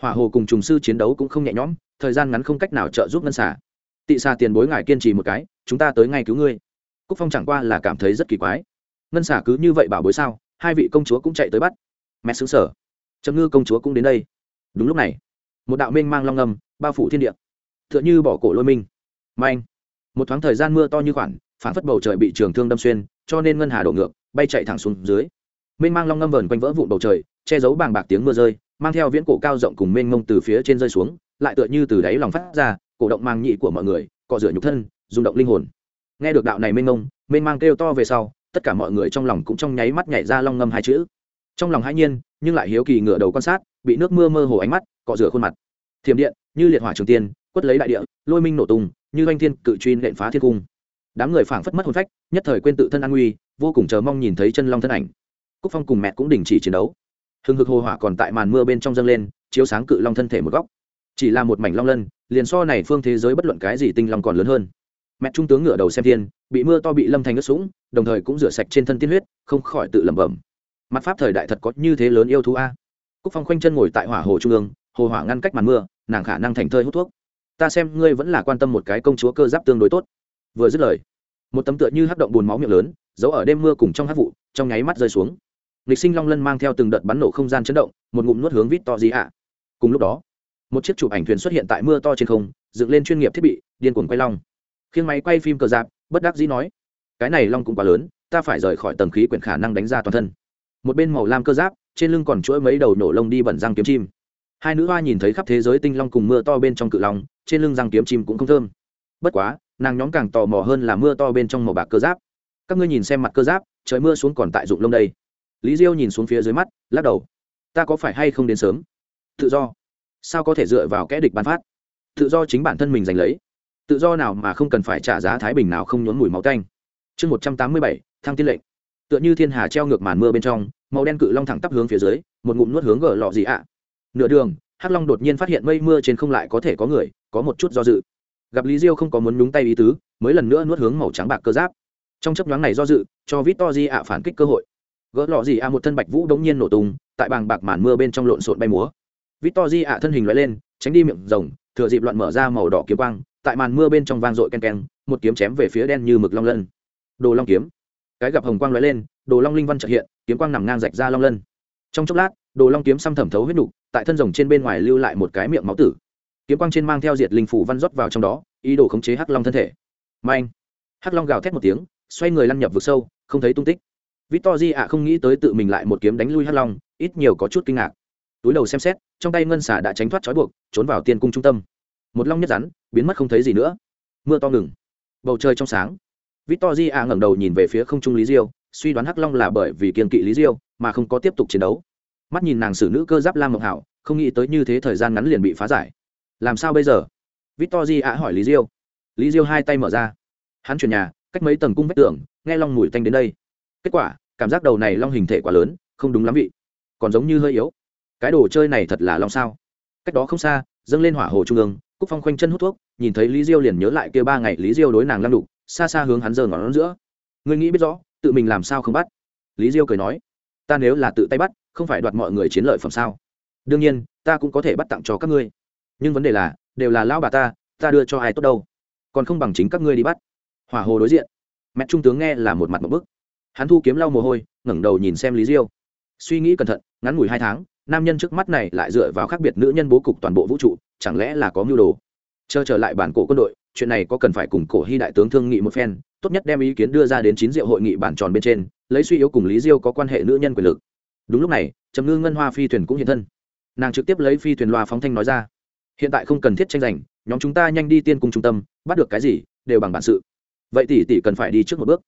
Hỏa hồ cùng trùng sư chiến đấu cũng không nhẹ nhõm thời gian ngắn không cách nào trợ giúp ngân xà. Tị xà tiền bối ngài kiên trì một cái chúng ta tới ngay cứu ngươi. Cúc phong chẳng qua là cảm thấy rất kỳ quái. Ngân xà cứ như vậy bảo bối sao hai vị công chúa cũng chạy tới bắt. Mẹ xứng sở trầm ngư công chúa cũng đến đây. Đúng lúc này, một đạo minh mang long ngầm bao phủ thiên địa, tựa như bỏ cổ lôi minh. Mạnh một thoáng thời gian mưa to như khoản phản phất bầu trời bị trường thương đâm xuyên, cho nên ngân hà đổ ngược, bay chạy thẳng xuống dưới. Mênh mang long ngầm vờn quanh vỡ vụn bầu trời, che giấu bàng bạc tiếng mưa rơi, mang theo viễn cổ cao rộng cùng mênh mông từ phía trên rơi xuống, lại tựa như từ đáy lòng phát ra, cổ động mang nhị của mọi người, cọ rửa nhục thân, rung động linh hồn. Nghe được đạo này mênh mông, mênh mang kêu to về sau, tất cả mọi người trong lòng cũng trong nháy mắt nhảy ra long ngâm hai chữ trong lòng hãi nhiên, nhưng lại hiếu kỳ ngửa đầu quan sát, bị nước mưa mơ hồ ánh mắt, cọ rửa khuôn mặt. Thiềm điện, như liệt hỏa trường tiên, quất lấy đại địa, lôi minh nổ tung, như anh thiên cự truy nện phá thiên cung. Đám người phảng phất mất hồn phách, nhất thời quên tự thân an nguy, vô cùng chờ mong nhìn thấy chân long thân ảnh. Cúc phong cùng mẹ cũng đình chỉ chiến đấu. Hừng hực hồ hỏa còn tại màn mưa bên trong dâng lên, chiếu sáng cự long thân thể một góc. Chỉ là một mảnh long lân, liền so này phương thế giới bất luận cái gì tinh long còn lớn hơn. Mẹ trung tướng ngửa đầu xem thiên, bị mưa to bị lâm thành ướt sũng, đồng thời cũng rửa sạch trên thân tiên huyết, không khỏi tự lẩm bẩm mặt pháp thời đại thật có như thế lớn yêu thú a. Cúc phong khoanh chân ngồi tại hỏa hồ trung ương, hồ hỏa ngăn cách màn mưa, nàng khả năng thành thơi hút thuốc. Ta xem ngươi vẫn là quan tâm một cái công chúa cơ giáp tương đối tốt. Vừa dứt lời, một tấm tựa như hắc động bùn máu miệng lớn, giấu ở đêm mưa cùng trong hát vụ, trong nháy mắt rơi xuống. Lịch sinh long lân mang theo từng đợt bắn nổ không gian chấn động, một ngụm nuốt hướng vít to gì ạ. À. cùng lúc đó, một chiếc chụp ảnh thuyền xuất hiện tại mưa to trên không, dựng lên chuyên nghiệp thiết bị, điên cuồng quay long. Khiến máy quay phim cờ giáp, bất đắc dĩ nói, cái này long cũng quá lớn, ta phải rời khỏi tầng khí quyển khả năng đánh ra toàn thân một bên màu lam cơ giáp, trên lưng còn chuỗi mấy đầu nổ lông đi bẩn răng kiếm chim. Hai nữ hoa nhìn thấy khắp thế giới tinh long cùng mưa to bên trong cự long, trên lưng răng kiếm chim cũng không thơm. Bất quá, nàng nhóm càng tò mò hơn là mưa to bên trong màu bạc cơ giáp. Các ngươi nhìn xem mặt cơ giáp, trời mưa xuống còn tại dụng lông đây. Lý diêu nhìn xuống phía dưới mắt, lắc đầu. Ta có phải hay không đến sớm? Tự do. Sao có thể dựa vào kẽ địch bán phát? Tự do chính bản thân mình giành lấy. Tự do nào mà không cần phải trả giá thái bình nào không nhốn mùi máu tanh. Chương một trăm tám mươi bảy, thăng tiên lệnh tựa như thiên hà treo ngược màn mưa bên trong, màu đen cự long thẳng tắp hướng phía dưới, một ngụm nuốt hướng gờ lọ gì ạ. Nửa đường, hắc long đột nhiên phát hiện mây mưa trên không lại có thể có người, có một chút do dự. Gặp lý diêu không có muốn nhúng tay ý tứ, mới lần nữa nuốt hướng màu trắng bạc cơ giáp. Trong chấp nhoáng này do dự, cho vít to di ạ phản kích cơ hội. Gỡ lọ gì ạ một thân bạch vũ đống nhiên nổ tung, tại bàng bạc màn mưa bên trong lộn xộn bay múa. Vít to di ạ thân hình loại lên, tránh đi miệng rồng, thừa dịp loạn mở ra màu đỏ kiếm quang, tại màn mưa bên trong vang dội ken ken một kiếm chém về phía đen như mực long lân. Đồ long kiếm cái gặp hồng quang lóe lên, đồ long linh văn trợ hiện, kiếm quang nằm ngang rạch ra long lân. Trong chốc lát, đồ long kiếm xăm thẩm thấu huyết nục, tại thân rồng trên bên ngoài lưu lại một cái miệng máu tử. Kiếm quang trên mang theo diệt linh phủ văn rót vào trong đó, ý đồ khống chế hắc long thân thể. Mạnh hắc long gào thét một tiếng, xoay người lăn nhập vực sâu, không thấy tung tích. Victor di ạ không nghĩ tới tự mình lại một kiếm đánh lui hắc long, ít nhiều có chút kinh ngạc. Túi đầu xem xét, trong tay ngân xả đã tránh thoát trói buộc, trốn vào tiên cung trung tâm. Một long nhất rắn, biến mất không thấy gì nữa. Mưa to ngừng. Bầu trời trong sáng Victory A ngẩng đầu nhìn về phía không trung Lý Diêu, suy đoán Hắc Long là bởi vì kiêng kỵ Lý Diêu mà không có tiếp tục chiến đấu. Mắt nhìn nàng xử nữ cơ giáp Lam Mộng Hảo, không nghĩ tới như thế thời gian ngắn liền bị phá giải. Làm sao bây giờ? Victory A hỏi Lý Diêu. Lý Diêu hai tay mở ra. Hắn chuyển nhà, cách mấy tầng cung vách tường, nghe long mùi tanh đến đây. Kết quả, cảm giác đầu này long hình thể quá lớn, không đúng lắm vị. Còn giống như hơi yếu. Cái đồ chơi này thật là long sao? Cách đó không xa, dâng lên hỏa hồ trung ương, Cúc Phong khoanh chân hút thuốc, nhìn thấy Lý Diêu liền nhớ lại kia ba ngày Lý Diêu đối nàng lăng đục, xa xa hướng hắn giơ ngón giữa. Ngươi nghĩ biết rõ, tự mình làm sao không bắt? Lý diêu cười nói, ta nếu là tự tay bắt, không phải đoạt mọi người chiến lợi phẩm sao? Đương nhiên, ta cũng có thể bắt tặng cho các ngươi. Nhưng vấn đề là, đều là lão bà ta ta đưa cho ai tốt đâu? Còn không bằng chính các ngươi đi bắt. Hỏa hồ đối diện. Mẹ trung tướng nghe là một mặt một bức. Hắn thu kiếm lau mồ hôi, ngẩng đầu nhìn xem lý diêu. Suy nghĩ cẩn thận, ngắn ngủi hai tháng, nam nhân trước mắt này lại dựa vào khác biệt nữ nhân bố cục toàn bộ vũ trụ, chẳng lẽ là có mưu đồ? Chờ trở lại bản cổ quân đội chuyện này có cần phải cùng cổ hy đại tướng thương nghị một phen, tốt nhất đem ý kiến đưa ra đến chín diệu hội nghị bản tròn bên trên, lấy suy yếu cùng lý diêu có quan hệ nữ nhân quyền lực. Đúng lúc này, trầm ngư ngân hoa phi thuyền cũng hiện thân. Nàng trực tiếp lấy phi thuyền loa phóng thanh nói ra, hiện tại không cần thiết tranh giành, nhóm chúng ta nhanh đi tiên cung trung tâm, bắt được cái gì, đều bằng bản sự. Vậy tỷ tỷ cần phải đi trước một bước.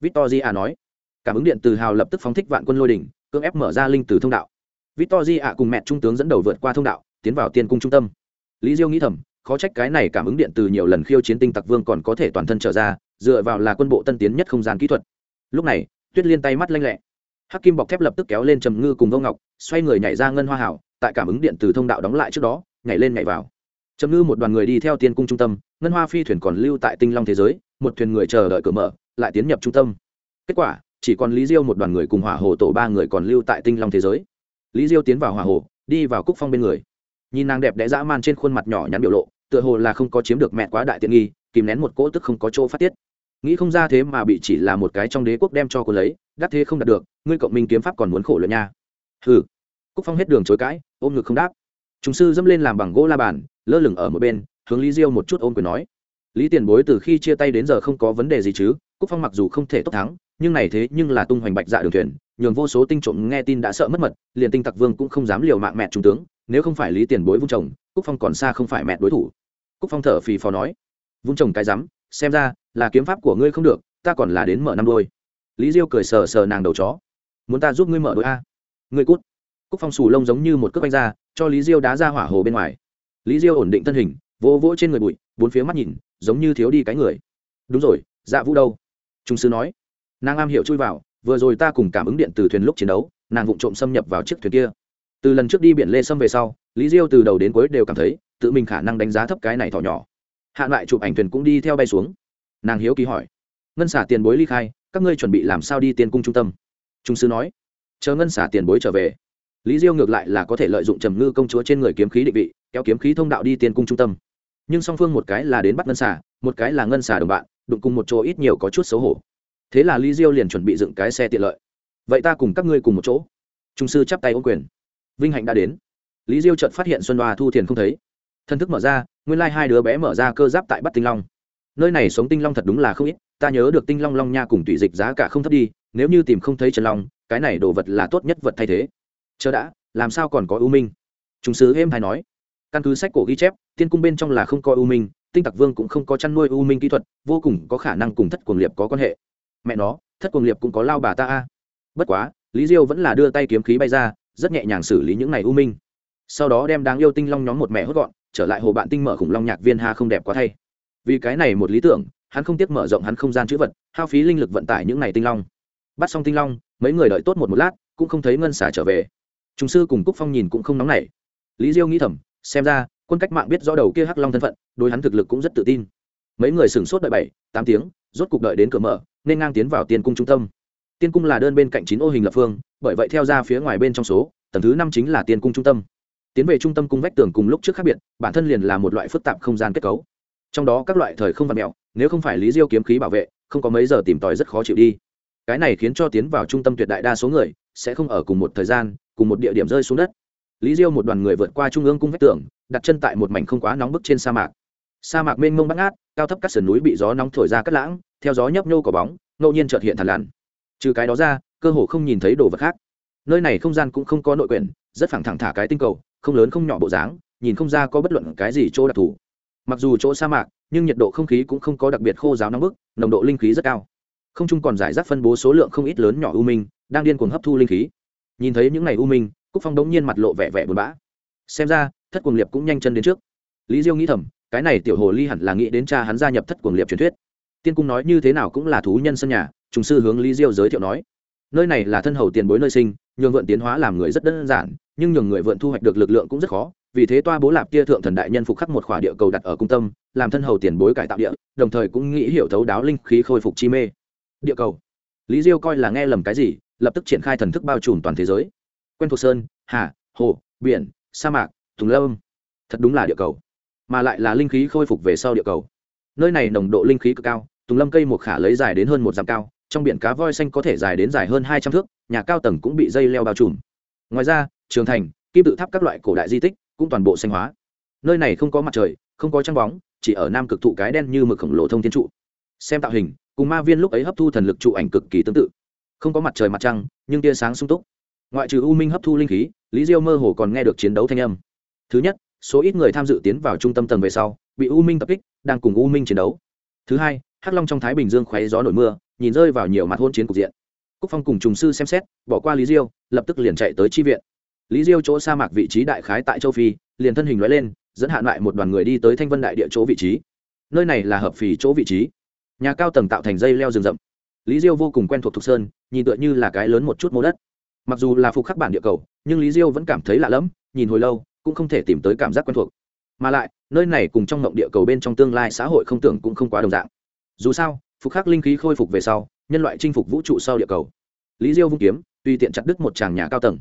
Victor di a nói. Cảm ứng điện từ hào lập tức phóng thích vạn quân lôi đỉnh, cưỡng ép mở ra linh từ thông đạo. Victor di a cùng mẹ trung tướng dẫn đầu vượt qua thông đạo, tiến vào tiên cung trung tâm. Lý diêu nghĩ thầm khó trách cái này cảm ứng điện từ nhiều lần khiêu chiến tinh tặc vương còn có thể toàn thân trở ra, dựa vào là quân bộ tân tiến nhất không gian kỹ thuật. Lúc này, tuyết liên tay mắt lanh lẹ. Hắc kim bọc thép lập tức kéo lên trầm ngư cùng vô ngọc, xoay người nhảy ra ngân hoa hảo, tại cảm ứng điện từ thông đạo đóng lại trước đó, nhảy lên nhảy vào. Trầm ngư một đoàn người đi theo tiên cung trung tâm, ngân hoa phi thuyền còn lưu tại tinh long thế giới, một thuyền người chờ đợi cửa mở, lại tiến nhập trung tâm. Kết quả, chỉ còn lý diêu một đoàn người cùng hỏa hồ tổ ba người còn lưu tại tinh long thế giới. Lý diêu tiến vào hỏa hồ, đi vào cúc phong bên người. Nhìn nàng đẹp đẽ dã man trên khuôn mặt nhỏ nhắn biểu lộ tựa hồ là không có chiếm được mẹ quá đại tiện nghi, kìm nén một cỗ tức không có chỗ phát tiết. Nghĩ không ra thế mà bị chỉ là một cái trong đế quốc đem cho cô lấy đắt thế không đạt được, ngươi cộng minh kiếm pháp còn muốn khổ luận nha. Hừ. Cúc phong hết đường chối cãi, ôm ngực không đáp. Chúng sư dâm lên làm bằng gỗ la bàn, lơ lửng ở một bên, hướng lý diêu một chút ôm quyền nói. Lý tiền bối từ khi chia tay đến giờ không có vấn đề gì chứ, cúc phong mặc dù không thể tốt thắng, nhưng này thế nhưng là tung hoành bạch dạ đường thuyền, nhường vô số tinh trộm nghe tin đã sợ mất mật, liền tinh tặc vương cũng không dám liều mạng mẹ trung tướng, nếu không phải lý tiền bối vung chồng, cúc phong còn xa không phải mẹ đối thủ cúc phong thở phì phò nói, vung trồng cái rắm, xem ra là kiếm pháp của ngươi không được, ta còn là đến mở năm đôi. Lý diêu cười sờ sờ nàng đầu chó, muốn ta giúp ngươi mở đôi a? Ngươi cút. Cúc phong xù lông giống như một cước bánh ra, cho lý diêu đá ra hỏa hồ bên ngoài. Lý diêu ổn định thân hình, vỗ vỗ trên người bụi, bốn phía mắt nhìn, giống như thiếu đi cái người. Đúng rồi dạ vũ đâu? Trung sư nói. Nàng am hiểu chui vào, vừa rồi ta cùng cảm ứng điện từ thuyền lúc chiến đấu, nàng vụng trộm xâm nhập vào chiếc thuyền kia. Từ lần trước đi biển lê sâm về sau, lý diêu từ đầu đến cuối đều cảm thấy tự mình khả năng đánh giá thấp cái này thỏ nhỏ. Hạn lại chụp ảnh thuyền cũng đi theo bay xuống. Nàng hiếu kỳ hỏi, ngân xả tiền bối ly khai, các ngươi chuẩn bị làm sao đi tiên cung trung tâm? Trung sư nói, chờ ngân xả tiền bối trở về. Lý diêu ngược lại là có thể lợi dụng trầm ngư công chúa trên người kiếm khí định vị, kéo kiếm khí thông đạo đi tiên cung trung tâm. Nhưng song phương một cái là đến bắt ngân xả, một cái là ngân xả đồng bạn, đụng cùng một chỗ ít nhiều có chút xấu hổ. Thế là lý diêu liền chuẩn bị dựng cái xe tiện lợi. Vậy ta cùng các ngươi cùng một chỗ. Trung sư chắp tay ô quyền. Vinh hạnh đã đến. Lý diêu chợt phát hiện xuân đoa thu thiền không thấy thân thức mở ra, nguyên lai、like、hai đứa bé mở ra cơ giáp tại bắt tinh long. Nơi này sống tinh long thật đúng là không ít, ta nhớ được tinh long long nha cùng tùy dịch giá cả không thấp đi, nếu như tìm không thấy trần long, cái này đồ vật là tốt nhất vật thay thế. Chớ đã, làm sao còn có ưu minh? Chúng sứ êm hay nói. Căn cứ sách cổ ghi chép, tiên cung bên trong là không có ưu minh, tinh tặc vương cũng không có chăn nuôi ưu minh kỹ thuật, vô cùng có khả năng cùng thất cuồng liệp có quan hệ. Mẹ nó, thất cuồng liệp cũng có lao bà ta a. Bất quá, lý diêu vẫn là đưa tay kiếm khí bay ra, rất nhẹ nhàng xử lý những này ưu minh. Sau đó đem đáng yêu tinh long nhóm một mẹ hốt gọn trở lại hồ bạn tinh mở khủng long nhạc viên ha không đẹp quá thay. Vì cái này một lý tưởng, hắn không tiếc mở rộng hắn không gian chữ vật, hao phí linh lực vận tải những n à y tinh long. Bắt xong tinh long, mấy người đợi tốt một một lát, cũng không thấy ngân xả trở về. Chúng sư cùng cúc phong nhìn cũng không nóng nảy. Lý diêu nghĩ thầm, xem ra, quân cách mạng biết rõ đầu kia hắc long thân phận, đối hắn thực lực cũng rất tự tin. Mấy người sửng sốt đợi bảy, tám tiếng, rốt cục đợi đến cửa mở, nên ngang tiến vào tiên cung trung tâm. Tiên cung là đơn bên cạnh chín ô hình lập phương, bởi vậy theo ra phía ngoài bên trong số, tầng thứ năm chính là tiên cung trung tâm tiến về trung tâm cung vách tường cùng lúc trước khác biệt, bản thân liền là một loại phức tạp không gian kết cấu. Trong đó các loại thời không vật mẹo nếu không phải lý diêu kiếm khí bảo vệ, không có mấy giờ tìm tòi rất khó chịu đi. Cái này khiến cho tiến vào trung tâm tuyệt đại đa số người, sẽ không ở cùng một thời gian, cùng một địa điểm rơi xuống đất. Lý diêu một đoàn người vượt qua trung ương cung vách tường, đặt chân tại một mảnh không quá nóng bức trên sa mạc. Sa mạc mênh mông bắt ngát, cao thấp các sườn núi bị gió nóng thổi ra cắt lãng, theo gió nhấp nhô cỏ bóng, ngẫu nhiên trợt hiện thằn lằn. Trừ cái đó ra, cơ hồ không nhìn thấy đồ vật khác. Nơi này không gian cũng không có nội quyển, rất phẳng thẳng thả cái tinh cầu không lớn không nhỏ bộ dáng, nhìn không ra có bất luận cái gì chỗ đặc thù. Mặc dù chỗ sa mạc, nhưng nhiệt độ không khí cũng không có đặc biệt khô giáo nóng bức, nồng độ linh khí rất cao. Không trung còn giải rác phân bố số lượng không ít lớn nhỏ u minh, đang điên cuồng hấp thu linh khí. Nhìn thấy những ngày u minh, cúc phong đống nhiên mặt lộ vẻ vẻ buồn bã. Xem ra, thất cuồng liệp cũng nhanh chân đến trước. Lý diêu nghĩ thầm, cái này tiểu hồ ly hẳn là nghĩ đến cha hắn gia nhập thất cuồng liệp truyền thuyết. Tiên cung nói như thế nào cũng là thú nhân sân nhà, trùng sư hướng lý diêu giới thiệu nói. Nơi này là thân hầu tiền bối nơi sinh, nhường vượn tiến hóa làm người rất đơn giản nhưng nhường người vượn thu hoạch được lực lượng cũng rất khó, vì thế toa bố lạp kia thượng thần đại nhân phục khắc một khỏa địa cầu đặt ở cung tâm, làm thân hầu tiền bối cải tạo địa, đồng thời cũng nghĩ hiểu thấu đáo linh khí khôi phục chi mê. Địa cầu. Lý diêu coi là nghe lầm cái gì, lập tức triển khai thần thức bao trùm toàn thế giới. Quen thuộc sơn, hà, hồ, biển, sa mạc thùng lâm. Thật đúng là địa cầu. Mà lại là linh khí khôi phục về sau địa cầu. Nơi này nồng độ linh khí cực cao, tùng lâm cây một khả lấy dài đến hơn một dặm cao, trong biển cá voi xanh có thể dài đến dài hơn hai trăm thước, nhà cao tầng cũng bị dây leo bao trùm. Ngoài ra trường thành, kim tự tháp các loại cổ đại di tích cũng toàn bộ xanh hóa. Nơi này không có mặt trời, không có trăng bóng, chỉ ở nam cực thụ cái đen như mực khổng lồ thông thiên trụ. Xem tạo hình, cùng ma viên lúc ấy hấp thu thần lực trụ ảnh cực kỳ tương tự. Không có mặt trời mặt trăng, nhưng tia sáng sung túc. Ngoại trừ u minh hấp thu linh khí, lý diêu mơ hồ còn nghe được chiến đấu thanh âm. Thứ nhất, số ít người tham dự tiến vào trung tâm tầng về sau, bị u minh tập kích, đang cùng u minh chiến đấu. Thứ hai, hắc long trong thái bình dương khoáy gió nổi mưa, nhìn rơi vào nhiều mặt hôn chiến cục diện. Cúc phong cùng trùng sư xem xét, bỏ qua lý diêu, lập tức liền chạy tới tri viện lý diêu chỗ sa mạc vị trí đại khái tại châu phi, liền thân hình nói lên, dẫn hạn lại một đoàn người đi tới thanh vân đại địa chỗ vị trí. Nơi này là hợp phì chỗ vị trí. Nhà cao tầng tạo thành dây leo rừng rậm. Lý diêu vô cùng quen thuộc thục sơn, nhìn tựa như là cái lớn một chút mô đất. Mặc dù là phục khắc bản địa cầu, nhưng lý diêu vẫn cảm thấy lạ lẫm, nhìn hồi lâu, cũng không thể tìm tới cảm giác quen thuộc. Mà lại, nơi này cùng trong mộng địa cầu bên trong tương lai xã hội không tưởng cũng không quá đồng dạng. Dù sao, phục khắc linh khí khôi phục về sau, nhân loại chinh phục vũ trụ sau địa cầu. Lý diêu vung kiếm, tùy tiện chặt đứt một tràng nhà cao tầng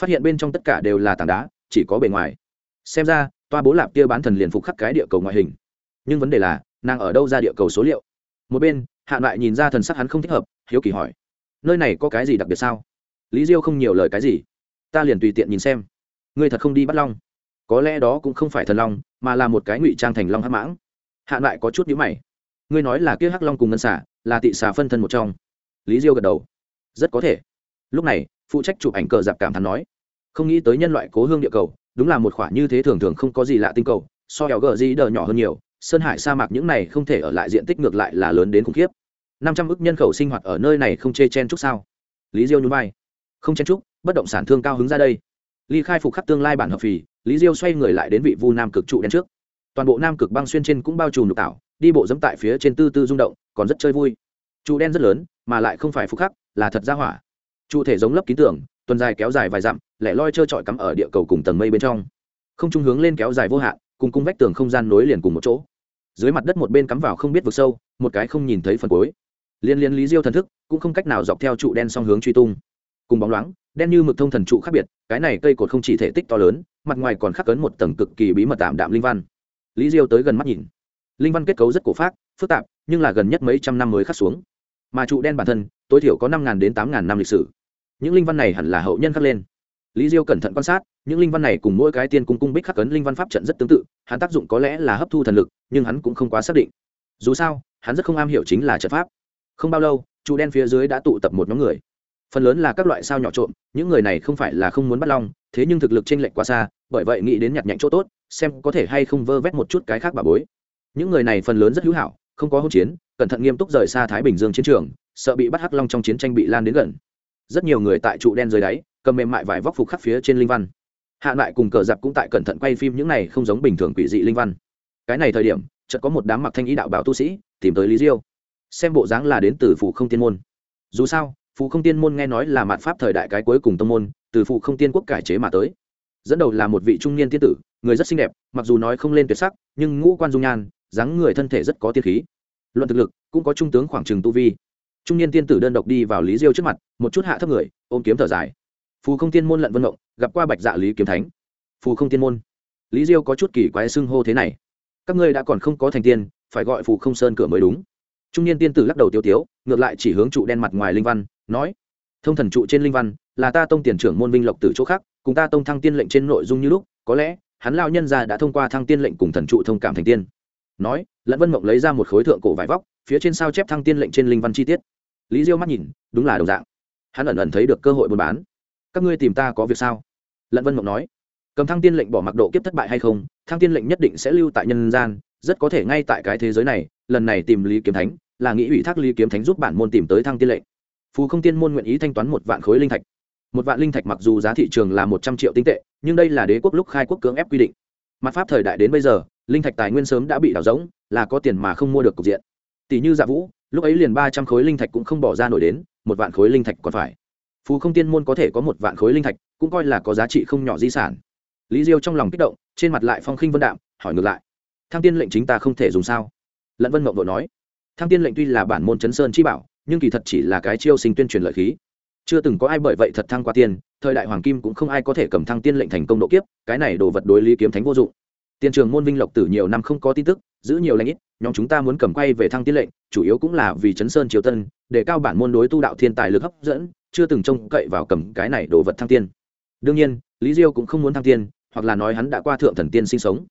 phát hiện bên trong tất cả đều là tảng đá, chỉ có bề ngoài. Xem ra, toa bố lạp kia bán thần liền phục khắc cái địa cầu ngoại hình. Nhưng vấn đề là, nàng ở đâu ra địa cầu số liệu? Một bên, hạ lại nhìn ra thần sắc hắn không thích hợp, hiếu kỳ hỏi. Nơi này có cái gì đặc biệt sao? Lý diêu không nhiều lời cái gì. Ta liền tùy tiện nhìn xem. Ngươi thật không đi bắt long. Có lẽ đó cũng không phải thần long, mà là một cái ngụy trang thành long hắc mãng. Hạ lại có chút nhữ mày. Ngươi nói là kia hắc long cùng ngân xả là tị xà phân thân một trong. Lý diêu gật đầu. Rất có thể. Lúc này phụ trách chụp ảnh cờ giặc cảm thán nói, không nghĩ tới nhân loại cố hương địa cầu, đúng là một khoả như thế thường thường không có gì lạ tinh cầu, so eo gờ gì đờ nhỏ hơn nhiều, sơn hải sa mạc những này không thể ở lại diện tích ngược lại là lớn đến khủng khiếp. Năm trăm ức nhân khẩu sinh hoạt ở nơi này không chê chen chúc sao? Lý diêu nhún vai. Không chen chúc, bất động sản thương cao hứng ra đây. Ly khai phục khắc tương lai bản hợp phì, lý diêu xoay người lại đến vị vu nam cực trụ đen trước. Toàn bộ nam cực băng xuyên trên cũng bao trùm nhục tạo đi bộ dẫm tại phía trên tư tư rung động, còn rất chơi vui. Trụ đen rất lớn, mà lại không phải phục khắc, là thật ra hỏa trụ thể giống lấp ký tưởng tuần dài kéo dài vài dặm, lẻ loi trơ trọi cắm ở địa cầu cùng tầng mây bên trong. Không trung hướng lên kéo dài vô hạn, cùng cung vách tường không gian nối liền cùng một chỗ. Dưới mặt đất một bên cắm vào không biết vực sâu, một cái không nhìn thấy phần cuối. Liên liên lý diêu thần thức, cũng không cách nào dọc theo trụ đen song hướng truy tung. Cùng bóng loáng, đen như mực thông thần trụ khác biệt, cái này cây cột không chỉ thể tích to lớn, mặt ngoài còn khắc cấn một tầng cực kỳ bí mật tạm đạm linh văn. Lý diêu tới gần mắt nhìn. Linh văn kết cấu rất cổ phát phức tạp, nhưng là gần nhất mấy trăm năm mới khắc xuống. Mà trụ đen bản thân, tối thiểu có năm đến tám năm lịch sử những linh văn này hẳn là hậu nhân khắc lên. Lý diêu cẩn thận quan sát, những linh văn này cùng mỗi cái tiên cung cung bích khắc cấn linh văn pháp trận rất tương tự, hắn tác dụng có lẽ là hấp thu thần lực, nhưng hắn cũng không quá xác định. Dù sao, hắn rất không am hiểu chính là trận pháp. Không bao lâu, trụ đen phía dưới đã tụ tập một nhóm người. Phần lớn là các loại sao nhỏ trộm, những người này không phải là không muốn bắt long, thế nhưng thực lực t r ê n lệch quá xa, bởi vậy nghĩ đến nhặt nhạnh chỗ tốt, xem có thể hay không vơ vét một chút cái khác bà bối. Những người này phần lớn rất hữu hảo, không có hỗn chiến, cẩn thận nghiêm túc rời xa thái bình dương chiến trường, sợ bị bắt hắc long trong chiến tranh bị lan đến gần rất nhiều người tại trụ đen dưới đáy, cầm mềm mại vải vóc phục khắp phía trên linh văn. Hạ lại cùng cờ giặc cũng tại cẩn thận quay phim những này không giống bình thường quỷ dị linh văn. Cái này thời điểm, chợt có một đám mặc thanh ý đạo bảo tu sĩ tìm tới lý diêu. Xem bộ dáng là đến từ phủ không tiên môn. Dù sao phủ không tiên môn nghe nói là mạn pháp thời đại cái cuối cùng tông môn, từ phủ không tiên quốc cải chế mà tới. Dẫn đầu là một vị trung niên tiên tử, người rất xinh đẹp, mặc dù nói không lên tuyệt sắc, nhưng ngũ quan dung nhan, dáng người thân thể rất có tiên khí. Luận thực lực, cũng có trung tướng khoảng trừng tu vi trung niên tiên tử đơn độc đi vào lý diêu trước mặt, một chút hạ thấp người, ôm kiếm thở dài. Phù không tiên môn lận vân động, gặp qua bạch dạ lý kiếm thánh. Phù không tiên môn. Lý diêu có chút kỳ quái xưng hô thế này. Các ngươi đã còn không có thành tiên, phải gọi phù không sơn cửa mới đúng. Trung niên tiên tử lắc đầu tiêu tiếu, ngược lại chỉ hướng trụ đen mặt ngoài linh văn, nói, thông thần trụ trên linh văn, là ta tông tiền trưởng môn vinh lộc từ chỗ khác, cùng ta tông thăng tiên lệnh trên nội dung như lúc, có lẽ, hắn lao nhân già đã thông qua thăng tiên lệnh cùng thần trụ thông cảm thành tiên. Nói lẫn vân mộng lấy ra một khối thượng cổ vải vóc phía trên sao chép thăng tiên lệnh trên linh văn chi tiết. Lý diêu mắt nhìn, đúng là đồng dạng. Hắn ẩn ẩn thấy được cơ hội buôn bán. Các ngươi tìm ta có việc sao? Lận vân mộng nói. Cầm thăng tiên lệnh bỏ mặc độ kiếp thất bại hay không, thăng tiên lệnh nhất định sẽ lưu tại nhân gian, rất có thể ngay tại cái thế giới này, lần này tìm lý kiếm thánh, là nghĩ ủy thác lý kiếm thánh giúp bản môn tìm tới thăng tiên lệnh. Phú không tiên môn nguyện ý thanh toán một vạn khối linh thạch. Một vạn linh thạch mặc dù giá thị trường là một trăm triệu tinh tệ, nhưng đây là đế quốc lúc khai quốc cưỡng ép quy định. Mặt pháp thời đại đến bây giờ, linh thạch tài nguyên sớm đã bị đảo rỗng, là có tiền mà không mua được cục diện tỷ như dạ vũ, lúc ấy liền ba trăm khối linh thạch cũng không bỏ ra nổi đến, một vạn khối linh thạch còn phải. Phú không tiên môn có thể có một vạn khối linh thạch, cũng coi là có giá trị không nhỏ di sản. Lý diêu trong lòng kích động, trên mặt lại phong khinh vân đạm, hỏi ngược lại. Thăng tiên lệnh chính ta không thể dùng sao? Lận vân mộng đội nói. Thăng tiên lệnh tuy là bản môn chấn sơn chi bảo, nhưng kỳ thật chỉ là cái chiêu sinh tuyên truyền lợi khí. Chưa từng có ai bởi vậy thật thăng qua tiên, thời đại hoàng kim cũng không ai có thể cầm thăng tiên lệnh thành công độ kiếp, cái này đồ vật đối lý kiếm thánh vô dụng tiền trường môn vinh lộc tử nhiều năm không có tin tức, giữ nhiều lãnh ít, nhóm chúng ta muốn cầm quay về thăng tiến lệnh, chủ yếu cũng là vì Trấn sơn triều tân, để cao bản môn đối tu đạo thiên tài lực hấp dẫn, chưa từng trông cậy vào cầm cái này đồ vật thăng tiên. Đương nhiên, lý diêu cũng không muốn thăng tiên, hoặc là nói hắn đã qua thượng thần tiên sinh sống.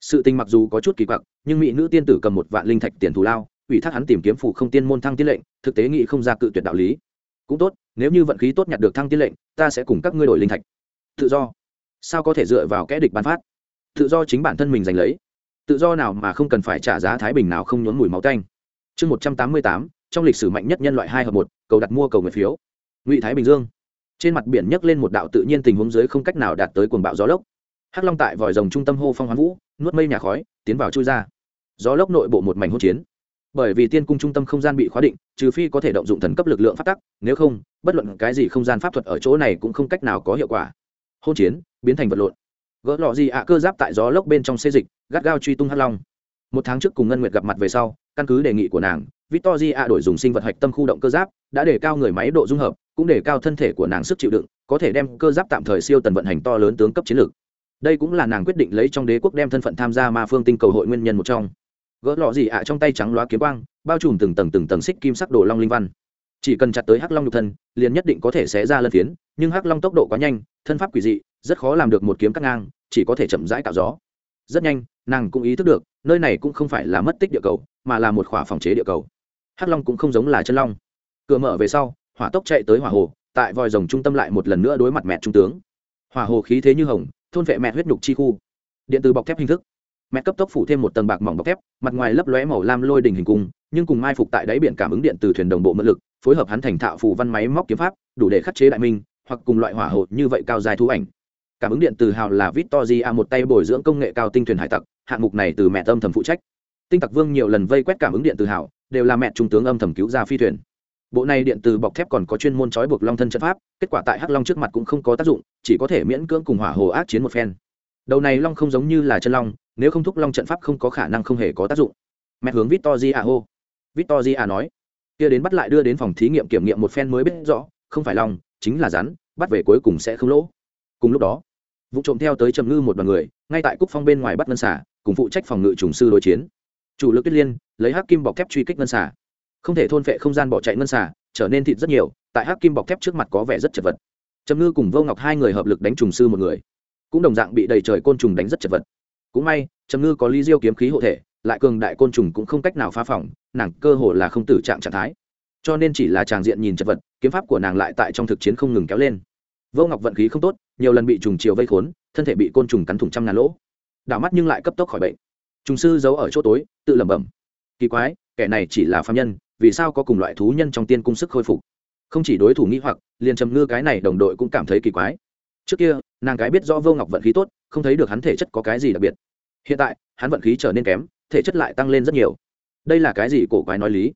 Sự tình mặc dù có chút kỳ quặc, nhưng mỹ nữ tiên tử cầm một vạn linh thạch tiền thù lao, ủy thác hắn tìm kiếm phụ không tiên môn thăng tiên lệnh, thực tế nghị không ra cự tuyệt đạo lý. Cũng tốt, nếu như vận khí tốt nhặt được thăng tiên lệnh, ta sẽ cùng các ngươi đổi linh thạch. Tự do. Sao có thể dựa vào kẻ địch bán phát? tự do chính bản thân mình giành lấy. Tự do nào mà không cần phải trả giá thái bình nào không nhốn mùi máu tanh. Chương một trăm tám mươi tám, trong lịch sử mạnh nhất nhân loại hai hợp một, cầu đặt mua cầu người phiếu. Ngụy thái bình dương. Trên mặt biển nhấc lên một đạo tự nhiên tình huống dưới không cách nào đạt tới cuồng bạo gió lốc. Hắc long tại vòi rồng trung tâm hô phong hoán vũ, nuốt mây nhà khói, tiến vào chui ra. Gió lốc nội bộ một mảnh hỗn chiến. Bởi vì tiên cung trung tâm không gian bị khóa định, trừ phi có thể động dụng thần cấp lực lượng phát tắc, nếu không, bất luận cái gì không gian pháp thuật ở chỗ này cũng không cách nào có hiệu quả. Hỗn chiến, biến thành vật lộn gỡ lọ gì ạ à cơ giáp tại gió lốc bên trong xê dịch, gắt gao truy tung hắc long. Một tháng trước cùng ngân nguyệt gặp mặt về sau, căn cứ đề nghị của nàng, victor di ạ đổi dùng sinh vật hạch tâm khu động cơ giáp, đã để cao người máy độ dung hợp, cũng để cao thân thể của nàng sức chịu đựng, có thể đem cơ giáp tạm thời siêu tần vận hành to lớn tướng cấp chiến lược. Đây cũng là nàng quyết định lấy trong đế quốc đem thân phận tham gia ma phương tinh cầu hội nguyên nhân một trong. Gỡ lọ gì ạ à trong tay trắng loá kiếm quang, bao trùm từng tầng từng tầng xích kim sắc đồ long linh văn. Chỉ cần chặt tới hắc long nhục thân, liền nhất định có thể xé ra lân phiến, nhưng hắc long tốc độ quá nhanh, thân pháp quỷ dị rất khó làm được một kiếm cắt ngang, chỉ có thể chậm rãi tạo gió. Rất nhanh, nàng cũng ý thức được, nơi này cũng không phải là mất tích địa cầu, mà là một khỏa phòng chế địa cầu. Hắc long cũng không giống là chân long. Cửa mở về sau, hỏa tốc chạy tới hỏa hồ, tại vòi rồng trung tâm lại một lần nữa đối mặt mẹ trung tướng. Hỏa hồ khí thế như hồng, thôn vệ mẹ huyết nhục chi khu. Điện từ bọc thép hình thức. Mẹ cấp tốc phủ thêm một tầng bạc mỏng bọc thép, mặt ngoài lấp lóe màu lam lôi đình hình cung, nhưng cùng mai phục tại đáy biển cảm ứng điện từ thuyền đồng bộ mật lực, phối hợp hắn thành thạo phù văn máy móc kiếm pháp, đủ để khắc chế đại minh, hoặc cùng loại hỏa hồ như vậy cao dài thú ảnh cảm ứng điện từ hào là vít to di a một tay bồi dưỡng công nghệ cao tinh thuyền hải tặc, hạng mục này từ mẹ âm thầm phụ trách. Tinh tặc vương nhiều lần vây quét cảm ứng điện từ hào, đều là mẹ trung tướng âm thầm cứu ra phi thuyền. Bộ này điện từ bọc thép còn có chuyên môn trói buộc long thân trận pháp, kết quả tại hắc long trước mặt cũng không có tác dụng, chỉ có thể miễn cưỡng cùng hỏa hồ ác chiến một phen. Đầu này long không giống như là chân long, nếu không thúc long trận pháp không có khả năng không hề có tác dụng. Mẹ hướng vít to di a hô. Vít to di a nói. Kia đến bắt lại đưa đến phòng thí nghiệm kiểm nghiệm một phen mới biết rõ, không phải long, chính là rắn, bắt về cuối cùng sẽ không lỗ. Cùng lúc đó vụ trộm theo tới trầm ngư một đoàn người, ngay tại cúc phong bên ngoài bắt ngân xả cùng phụ trách phòng ngự trùng sư đối chiến. Chủ lực kết liên, lấy hắc kim bọc thép truy kích ngân xả không thể thôn phệ không gian bỏ chạy ngân xả trở nên thịt rất nhiều, tại hắc kim bọc thép trước mặt có vẻ rất chật vật. Trầm ngư cùng vô ngọc hai người hợp lực đánh trùng sư một người. Cũng đồng dạng bị đầy trời côn trùng đánh rất chật vật. Cũng may, trầm ngư có ly diêu kiếm khí hộ thể, lại cường đại côn trùng cũng không cách nào phá phỏng nàng cơ hồ là không tử trạng trạng thái. Cho nên chỉ là tràng diện nhìn chật vật, kiếm pháp của nàng lại tại trong thực chiến không ngừng kéo lên vô ngọc vận khí không tốt, nhiều lần bị trùng chiều vây khốn, thân thể bị côn trùng cắn thủng trăm ngàn lỗ. Đảo mắt nhưng lại cấp tốc khỏi bệnh. Trùng sư giấu ở chỗ tối, tự lẩm bẩm. Kỳ quái, kẻ này chỉ là phàm nhân, vì sao có cùng loại thú nhân trong tiên cung sức hồi phục? Không chỉ đối thủ nghĩ hoặc, liền trầm ngư cái này đồng đội cũng cảm thấy kỳ quái. Trước kia, nàng gái biết rõ vô ngọc vận khí tốt, không thấy được hắn thể chất có cái gì đặc biệt. Hiện tại, hắn vận khí trở nên kém, thể chất lại tăng lên rất nhiều. Đây là cái gì cổ quái nói lý?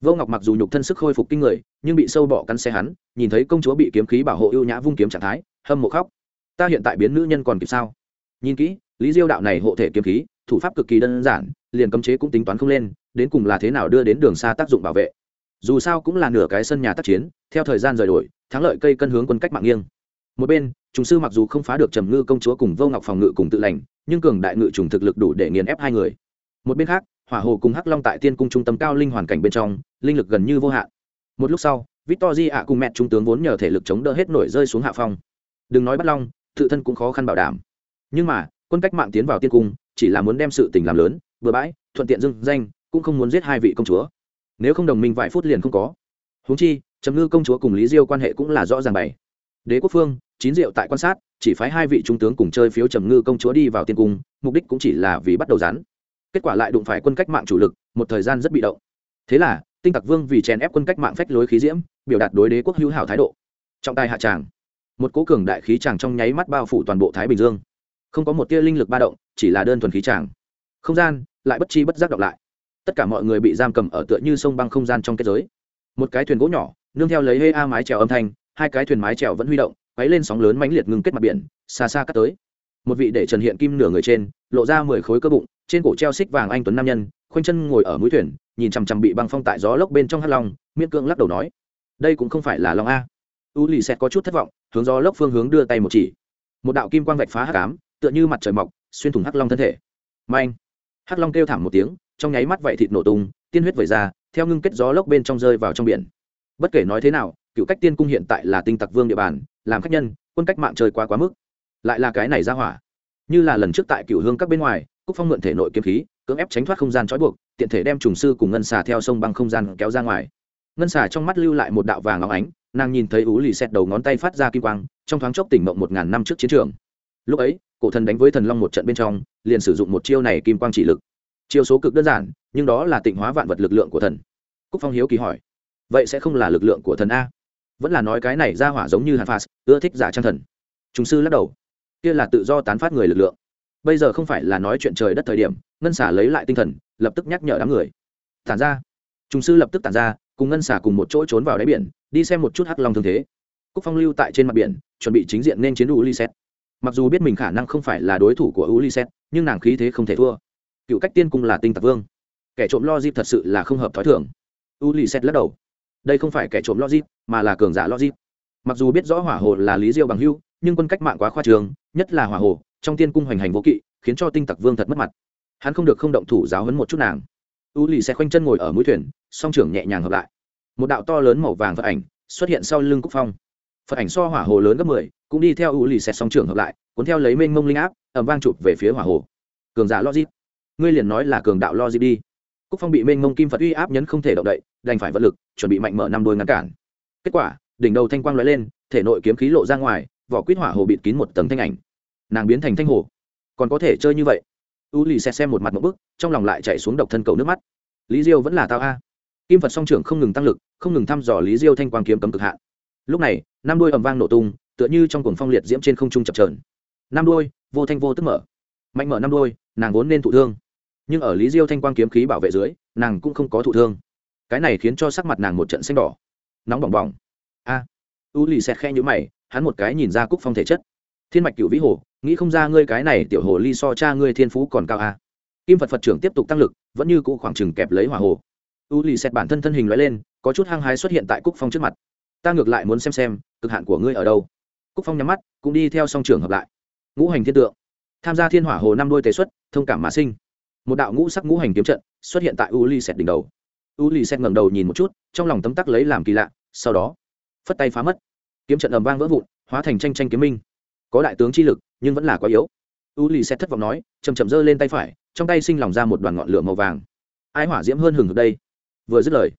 vô ngọc mặc dù nhục thân sức khôi phục kinh người, nhưng bị sâu bỏ cắn xe hắn, nhìn thấy công chúa bị kiếm khí bảo hộ ưu nhã vung kiếm trạng thái, hâm mộ khóc. Ta hiện tại biến nữ nhân còn kịp sao? Nhìn kỹ, lý diêu đạo này hộ thể kiếm khí, thủ pháp cực kỳ đơn giản, liền cấm chế cũng tính toán không lên, đến cùng là thế nào đưa đến đường xa tác dụng bảo vệ. Dù sao cũng là nửa cái sân nhà tác chiến, theo thời gian rời đổi, thắng lợi cây cân hướng quân cách mạng nghiêng. Một bên chúng sư mặc dù không phá được trầm ngư công chúa cùng vô ngọc phòng ngự cùng tự lành, nhưng cường đại ngự trùng thực lực đủ để nghiền ép hai người. Một bên khác hỏa hồ cùng hắc long tại tiên cung trung tâm cao linh hoàn cảnh bên trong, linh lực gần như vô hạn. Một lúc sau victorji ạ cùng mẹ trung tướng vốn nhờ thể lực chống đỡ hết nổi rơi xuống hạ phong. Đừng nói bắt long, tự thân cũng khó khăn bảo đảm. Nhưng mà, quân cách mạng tiến vào tiên cung, chỉ là muốn đem sự tình làm lớn, bừa bãi, thuận tiện dưng danh, cũng không muốn giết hai vị công chúa. Nếu không đồng minh vài phút liền không có. Huống chi, trầm ngư công chúa cùng lý diêu quan hệ cũng là rõ ràng bày. Đế quốc phương, chín diệu tại quan sát, chỉ phái hai vị trung tướng cùng chơi phiếu trầm ngư công chúa đi vào tiên cung, mục đích cũng chỉ là vì bắt đầu rán kết quả lại đụng phải quân cách mạng chủ lực, một thời gian rất bị động. Thế là, tinh tặc vương vì chèn ép quân cách mạng phách lối khí diễm, biểu đạt đối đế quốc hữu hảo thái độ. Trọng tài hạ tràng. Một cố cường đại khí tràng trong nháy mắt bao phủ toàn bộ thái bình dương. Không có một tia linh lực ba động, chỉ là đơn thuần khí tràng. Không gian lại bất chi bất giác đọc lại. Tất cả mọi người bị giam cầm ở tựa như sông băng không gian trong kết giới. Một cái thuyền gỗ nhỏ, nương theo lấy hê a mái trèo âm thanh, hai cái thuyền mái trèo vẫn huy động, quấy lên sóng lớn mãnh liệt ngưng kết mặt biển, xa xa cắt tới. Một vị để trần hiện kim nửa người trên, lộ ra mười khối cơ bụng trên cổ treo xích vàng anh tuấn nam nhân, khoanh chân ngồi ở mũi thuyền, nhìn chằm chằm bị băng phong tại gió lốc bên trong hắt long, miễn cưỡng lắc đầu nói, đây cũng không phải là long a. U lì xẹt có chút thất vọng, hướng gió lốc phương hướng đưa tay một chỉ. Một đạo kim quang vạch phá hắc ám, tựa như mặt trời mọc, xuyên thủng hắc long thân thể. Manh! Hắc long kêu thảm một tiếng, trong nháy mắt vậy thịt nổ tung, tiên huyết vẩy ra, theo ngưng kết gió lốc bên trong rơi vào trong biển. Bất kể nói thế nào, cựu cách tiên cung hiện tại là tinh tặc vương địa bàn, làm khách nhân, quân cách mạng trời quá quá mức. Lại là cái này ra hỏa. Như là lần trước tại cựu hương các bên ngoài cúc phong mượn thể nội kiếm khí, cưỡng ép tránh thoát không gian trói buộc, tiện thể đem trùng sư cùng ngân xà theo sông băng không gian kéo ra ngoài. Ngân xà trong mắt lưu lại một đạo vàng óng ánh, nàng nhìn thấy ú lì xẹt đầu ngón tay phát ra kim quang, trong thoáng chốc tỉnh mộng một ngàn năm trước chiến trường. Lúc ấy, cổ thần đánh với thần long một trận bên trong, liền sử dụng một chiêu này kim quang chỉ lực. Chiêu số cực đơn giản, nhưng đó là tịnh hóa vạn vật lực lượng của thần. Cúc phong hiếu kỳ hỏi, vậy sẽ không là lực lượng của thần a? Vẫn là nói cái này ra hỏa giống như hàn phas ưa thích giả trang thần. Trùng sư lắc đầu, kia là tự do tán phát người lực lượng bây giờ không phải là nói chuyện trời đất thời điểm, ngân xả lấy lại tinh thần, lập tức nhắc nhở đám người. Tản ra. Trung sư lập tức tản ra, cùng ngân xả cùng một chỗ trốn vào đáy biển, đi xem một chút hắc long thương thế. Cúc phong lưu tại trên mặt biển, chuẩn bị chính diện nên chiến u liset mặc dù biết mình khả năng không phải là đối thủ của u nhưng nàng khí thế không thể thua. Cựu cách tiên cung là tinh tạc vương. Kẻ trộm lo dip thật sự là không hợp t h ó i thưởng u lắc đầu. Đây không phải kẻ trộm lo dip mà là cường giả lo dip mặc dù biết rõ hỏa hồ là lý diêu bằng hưu, nhưng quân cách mạng quá khoa trường, nhất là hỏa hồ trong tiên cung hoành hành vô kỵ, khiến cho tinh tặc vương thật mất mặt. Hắn không được không động thủ giáo hấn một chút nàng. U lì xe khoanh chân ngồi ở mũi thuyền, song trưởng nhẹ nhàng hợp lại. Một đạo to lớn màu vàng phật ảnh xuất hiện sau lưng cúc phong. Phật ảnh so hỏa hồ lớn gấp mười, cũng đi theo u lì xe song trưởng hợp lại, cuốn theo lấy mênh mông linh áp ẩm vang chụp về phía hỏa hồ. Cường giả logic. Ngươi liền nói là cường đạo logic đi. Cúc phong bị mênh mông kim phật uy áp nhấn không thể động đậy, đành phải vật lực, chuẩn bị mạnh mở năm đôi ngăn cản. Kết quả, đỉnh đầu thanh quang lóe lên, thể nội kiếm khí lộ ra ngoài, vỏ quýt hỏa hồ bịt kín một tầng thanh ảnh nàng biến thành thanh hổ còn có thể chơi như vậy? U lì xe xem một mặt một bức, trong lòng lại chạy xuống độc thân cầu nước mắt. Lý diêu vẫn là tao a. Kim phật song trưởng không ngừng tăng lực, không ngừng thăm dò lý diêu thanh quang kiếm cấm cực hạn. Lúc này, năm đuôi ầm vang nổ tung, tựa như trong cuồng phong liệt diễm trên không trung chập trờn năm đuôi, vô thanh vô tức mở. Mạnh mở năm đuôi, nàng vốn nên thụ thương. Nhưng ở lý diêu thanh quang kiếm khí bảo vệ dưới, nàng cũng không có thụ thương. Cái này khiến cho sắc mặt nàng một trận xanh đỏ. Nóng bỏng bỏng. A. À. u lì xe khe nhũ mày, hắn một cái nhìn ra cúc phong thể chất thiên mạch cựu vĩ hồ, nghĩ không ra ngươi cái này tiểu hồ ly so cha ngươi thiên phú còn cao a kim phật phật trưởng tiếp tục tăng lực, vẫn như cũ khoảng chừng kẹp lấy hỏa hồ. U lì xét bản thân thân hình loại lên, có chút hăng hái xuất hiện tại cúc phong trước mặt. Ta ngược lại muốn xem xem, cực hạn của ngươi ở đâu. Cúc phong nhắm mắt, cũng đi theo song trường hợp lại. Ngũ hành thiên tượng. Tham gia thiên hỏa hồ năm đôi tế xuất, thông cảm mà sinh. Một đạo ngũ sắc ngũ hành kiếm trận xuất hiện tại u lì xét đỉnh đầu. U lì xét ngẩng đầu nhìn một chút, trong lòng tấm tắc lấy làm kỳ lạ, sau đó, phất tay phá mất. Kiếm trận ầm vang vỡ vụn, hóa thành tranh tranh kiếm minh có đại tướng chi lực, nhưng vẫn là quá yếu. U lì xét thất vọng nói chầm chầm giơ lên tay phải, trong tay sinh lòng ra một đoàn ngọn lửa màu vàng. Ai hỏa diễm hơn hừng hực đây? Vừa dứt lời,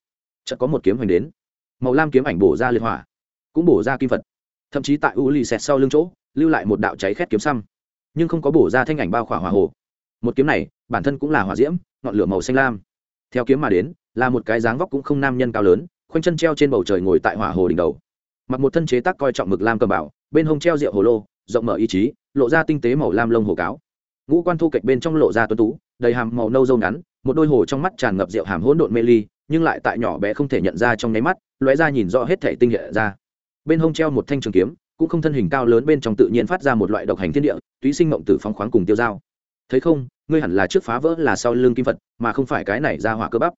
chợt có một kiếm hoành đến. Màu lam kiếm ảnh bổ ra liệt hỏa, cũng bổ ra kim vật. thậm chí tại u lì xét sau lưng chỗ, lưu lại một đạo cháy khét kiếm xăm. Nhưng không có bổ ra thanh ảnh bao khỏa hỏa hồ. Một kiếm này, bản thân cũng là hỏa diễm, ngọn lửa màu xanh lam. Theo kiếm mà đến, là một cái dáng vóc cũng không nam nhân cao lớn, khoanh chân treo trên bầu trời ngồi tại hỏa hồ đỉnh đầu. Mặc một thân chế tác coi trọng mực lam cầm bảo, bên hông treo rượu hồ lô rộng mở ý chí, lộ ra tinh tế màu lam lông hồ cáo. Ngũ quan thu kịch bên trong lộ ra tuấn tú, đầy hàm màu nâu dâu ngắn, một đôi hồ trong mắt tràn ngập rượu hàm hỗn độn mê ly, nhưng lại tại nhỏ bé không thể nhận ra trong nháy mắt, lóe ra nhìn rõ hết thể tinh hệ ra. Bên hông treo một thanh trường kiếm, cũng không thân hình cao lớn bên trong tự nhiên phát ra một loại độc hành thiên địa, túy sinh mộng tử phóng khoáng cùng tiêu dao. Thấy không, ngươi hẳn là trước phá vỡ là sau lưng kim phật, mà không phải cái này ra hỏa cơ bắp.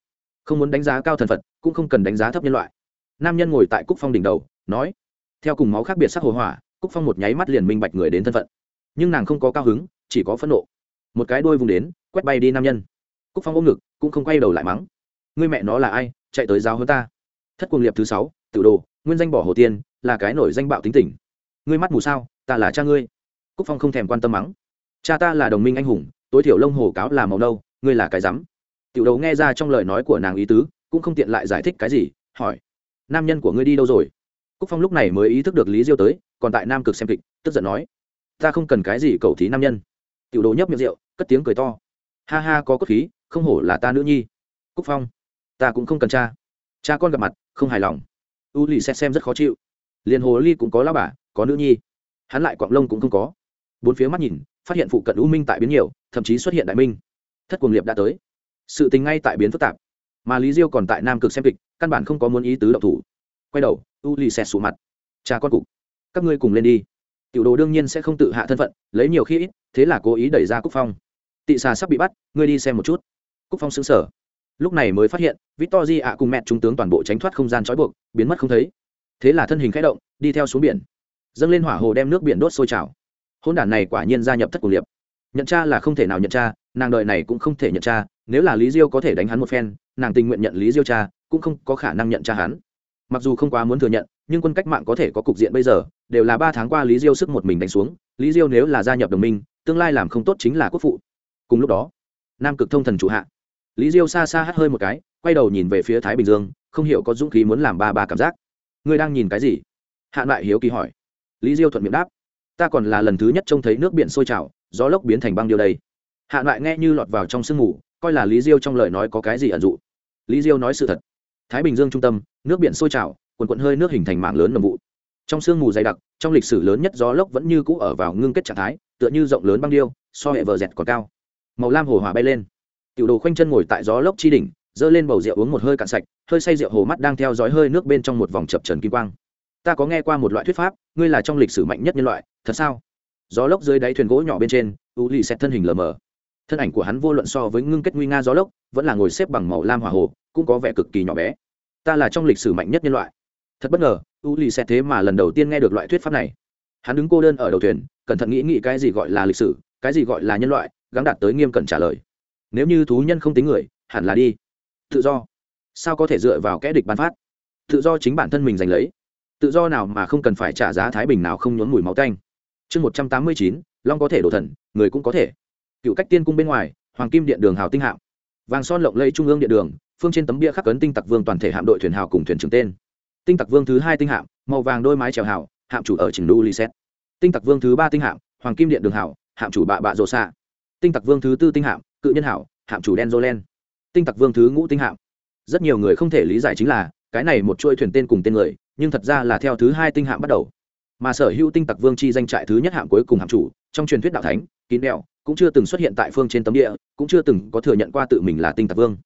Không muốn đánh giá cao thần phật, cũng không cần đánh giá thấp nhân loại. Nam nhân ngồi tại cúc phong đỉnh đầu, nói, theo cùng máu khác biệt sắc hồ hỏa cúc phong một nháy mắt liền minh bạch người đến thân phận. Nhưng nàng không có cao hứng, chỉ có phẫn nộ. Một cái đôi vùng đến, quét bay đi nam nhân. Cúc phong ôm ngực, cũng không quay đầu lại mắng. Người mẹ nó là ai, chạy tới giáo hơn ta. Thất cuồng liệp thứ sáu, tự đồ, nguyên danh bỏ hồ tiên, là cái nổi danh bạo tính tỉnh. ngươi mắt mù sao, ta là cha ngươi. Cúc phong không thèm quan tâm mắng. Cha ta là đồng minh anh hùng, tối thiểu lông hồ cáo là màu nâu, ngươi là cái rắm. Tiểu đầu nghe ra trong lời nói của nàng ý tứ, cũng không tiện lại giải thích cái gì, hỏi. Nam nhân của ngươi đi đâu rồi? Cúc phong lúc này mới ý thức được lý diêu tới còn tại nam cực xem kịch, tức giận nói, ta không cần cái gì cầu thí nam nhân. Tiểu đồ nhấp miệng rượu, cất tiếng cười to, ha ha, có cốt khí, không hổ là ta nữ nhi. Cúc phong, ta cũng không cần cha. Cha con gặp mặt, không hài lòng. U lì xét xem rất khó chịu. Liền hồ ly cũng có lao bà, có nữ nhi. Hắn lại quạng lông cũng không có. Bốn phía mắt nhìn, phát hiện phụ cận u minh tại biến nhiều, thậm chí xuất hiện đại minh. Thất cuồng liệp đã tới. Sự tình ngay tại biến phức tạp. Mà lý diêu còn tại nam cực xem kịch, căn bản không có muốn ý tứ đậu thủ. Quay đầu, u lì xét sụ mặt. Cha con cục các ngươi cùng lên đi. Tiểu đồ đương nhiên sẽ không tự hạ thân phận, lấy nhiều khi ít, thế là cố ý đẩy ra cúc phong. Tị xà sắp bị bắt, ngươi đi xem một chút. Cúc phong xứng sở lúc này mới phát hiện victor di ạ cùng mẹ trung tướng toàn bộ tránh thoát không gian trói buộc, biến mất không thấy. Thế là thân hình k h ẽ động, đi theo xuống biển. Dâng lên hỏa hồ đem nước biển đốt sôi trào. Hôn đản này quả nhiên gia nhập thất cổ liệp. Nhận cha là không thể nào nhận cha, nàng đợi này cũng không thể nhận cha, nếu là lý diêu có thể đánh hắn một phen, nàng tình nguyện nhận lý diêu cha, cũng không có khả năng nhận cha hắn. Mặc dù không quá muốn thừa nhận nhưng quân cách mạng có thể có cục diện bây giờ, đều là ba tháng qua lý diêu sức một mình đánh xuống, lý diêu nếu là gia nhập đồng minh, tương lai làm không tốt chính là quốc phụ. Cùng lúc đó, nam cực thông thần chủ hạ, lý diêu xa xa hắt hơi một cái, quay đầu nhìn về phía thái bình dương, không hiểu có dũng khí muốn làm ba ba cảm giác. Ngươi đang nhìn cái gì? Hạ lại hiếu kỳ hỏi. Lý diêu thuận miệng đáp. Ta còn là lần thứ nhất trông thấy nước biển sôi trào, gió lốc biến thành băng điều đây. Hạ lại nghe như lọt vào trong sương mù, coi là lý diêu trong lời nói có cái gì ẩn dụ. Lý diêu nói sự thật. Thái bình dương trung tâm, nước biển sôi trào quần quận hơi nước hình thành mạng lớn nồng vụ. Trong sương mù dày đặc, trong lịch sử lớn nhất gió lốc vẫn như cũ ở vào ngưng kết trạng thái, tựa như rộng lớn băng điêu, so hệ vờ dẹt còn cao. Màu lam hồ hỏa bay lên. Tiểu đồ khoanh chân ngồi tại gió lốc chi đỉnh dơ lên bầu rượu uống một hơi cạn sạch, hơi say rượu hồ mắt đang theo dõi hơi nước bên trong một vòng chập trần kim quang. Ta có nghe qua một loại thuyết pháp, ngươi là trong lịch sử mạnh nhất nhân loại, thật sao? Gió lốc dưới đáy thuyền gỗ nhỏ bên trên, u lì xét thân hình lờ mờ. Thân ảnh của hắn vô luận so với ngưng kết nguy nga gió lốc, vẫn là ngồi xếp bằng màu lam hỏa hồ, cũng có vẻ cực kỳ nhỏ bé. Ta là trong lịch sử mạnh nhất nhân loại thật bất ngờ u lì xẹt thế mà lần đầu tiên nghe được loại thuyết pháp này. Hắn đứng cô đơn ở đầu thuyền cẩn thận nghĩ nghĩ cái gì gọi là lịch sử cái gì gọi là nhân loại gắng đạt tới nghiêm cẩn trả lời. Nếu như thú nhân không tính người hẳn là đi. Tự do. Sao có thể dựa vào kẽ địch bán phát? Tự do chính bản thân mình giành lấy. Tự do nào mà không cần phải trả giá thái bình nào không nhốn mùi máu canh chương một trăm tám mươi chín long có thể đổ thần người cũng có thể. Cựu cách tiên cung bên ngoài hoàng kim điện đường hào tinh hạo, vàng son lộng lây trung ương điện đường phương trên tấm bia khắc cấn tinh tặc vương toàn thể hạm đội thuyền hào cùng thuyền trưởng tên tinh tặc vương thứ hai tinh hạm, màu vàng đôi mái trèo hảo hạm chủ ở chỉnh đu lì xét. Tinh tặc vương thứ ba tinh hạm, hoàng kim điện đường hảo hạm chủ bạ bạ rộ xạ. Tinh tặc vương thứ tư tinh hạm, cự nhân hảo hạm chủ đen dô len. Tinh tặc vương thứ ngũ tinh hạm. Rất nhiều người không thể lý giải chính là, cái này một chuỗi thuyền tên cùng tên người, nhưng thật ra là theo thứ hai tinh hạm bắt đầu. Mà sở hữu tinh tặc vương chi danh trại thứ nhất hạm cuối cùng hạm chủ, trong truyền thuyết đạo thánh, kín đèo, cũng chưa từng xuất hiện tại phương trên tấm địa, cũng chưa từng có thừa nhận qua tự mình là tinh tặc vương.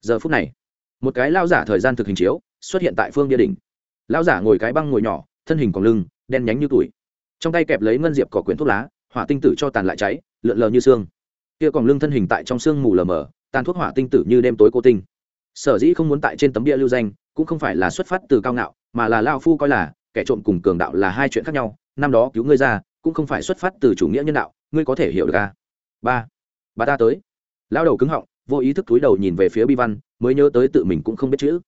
Giờ phút này, một cái lao giả thời gian thực hình chiếu, xuất hiện tại phương địa đ ỉ n h lão giả ngồi cái băng ngồi nhỏ, thân hình còn lưng, đen nhánh như tuổi trong tay kẹp lấy ngân diệp cỏ quyển thuốc lá, hỏa tinh tử cho tàn lại cháy, lượn lờ như xương. Kia còn lưng thân hình tại trong xương mù lờ mờ, tàn thuốc hỏa tinh tử như đêm tối cô tinh. Sở dĩ không muốn tại trên tấm bia lưu danh, cũng không phải là xuất phát từ cao ngạo, mà là lao phu coi là, kẻ trộm cùng cường đạo là hai chuyện khác nhau, năm đó cứu ngươi ra, cũng không phải xuất phát từ chủ nghĩa nhân đạo, ngươi có thể hiểu được à? ba, bà ta tới. Lao đầu cứng họng, vô ý thức túi đầu nhìn về phía bi văn, mới nhớ tới tự mình cũng không biết chữ.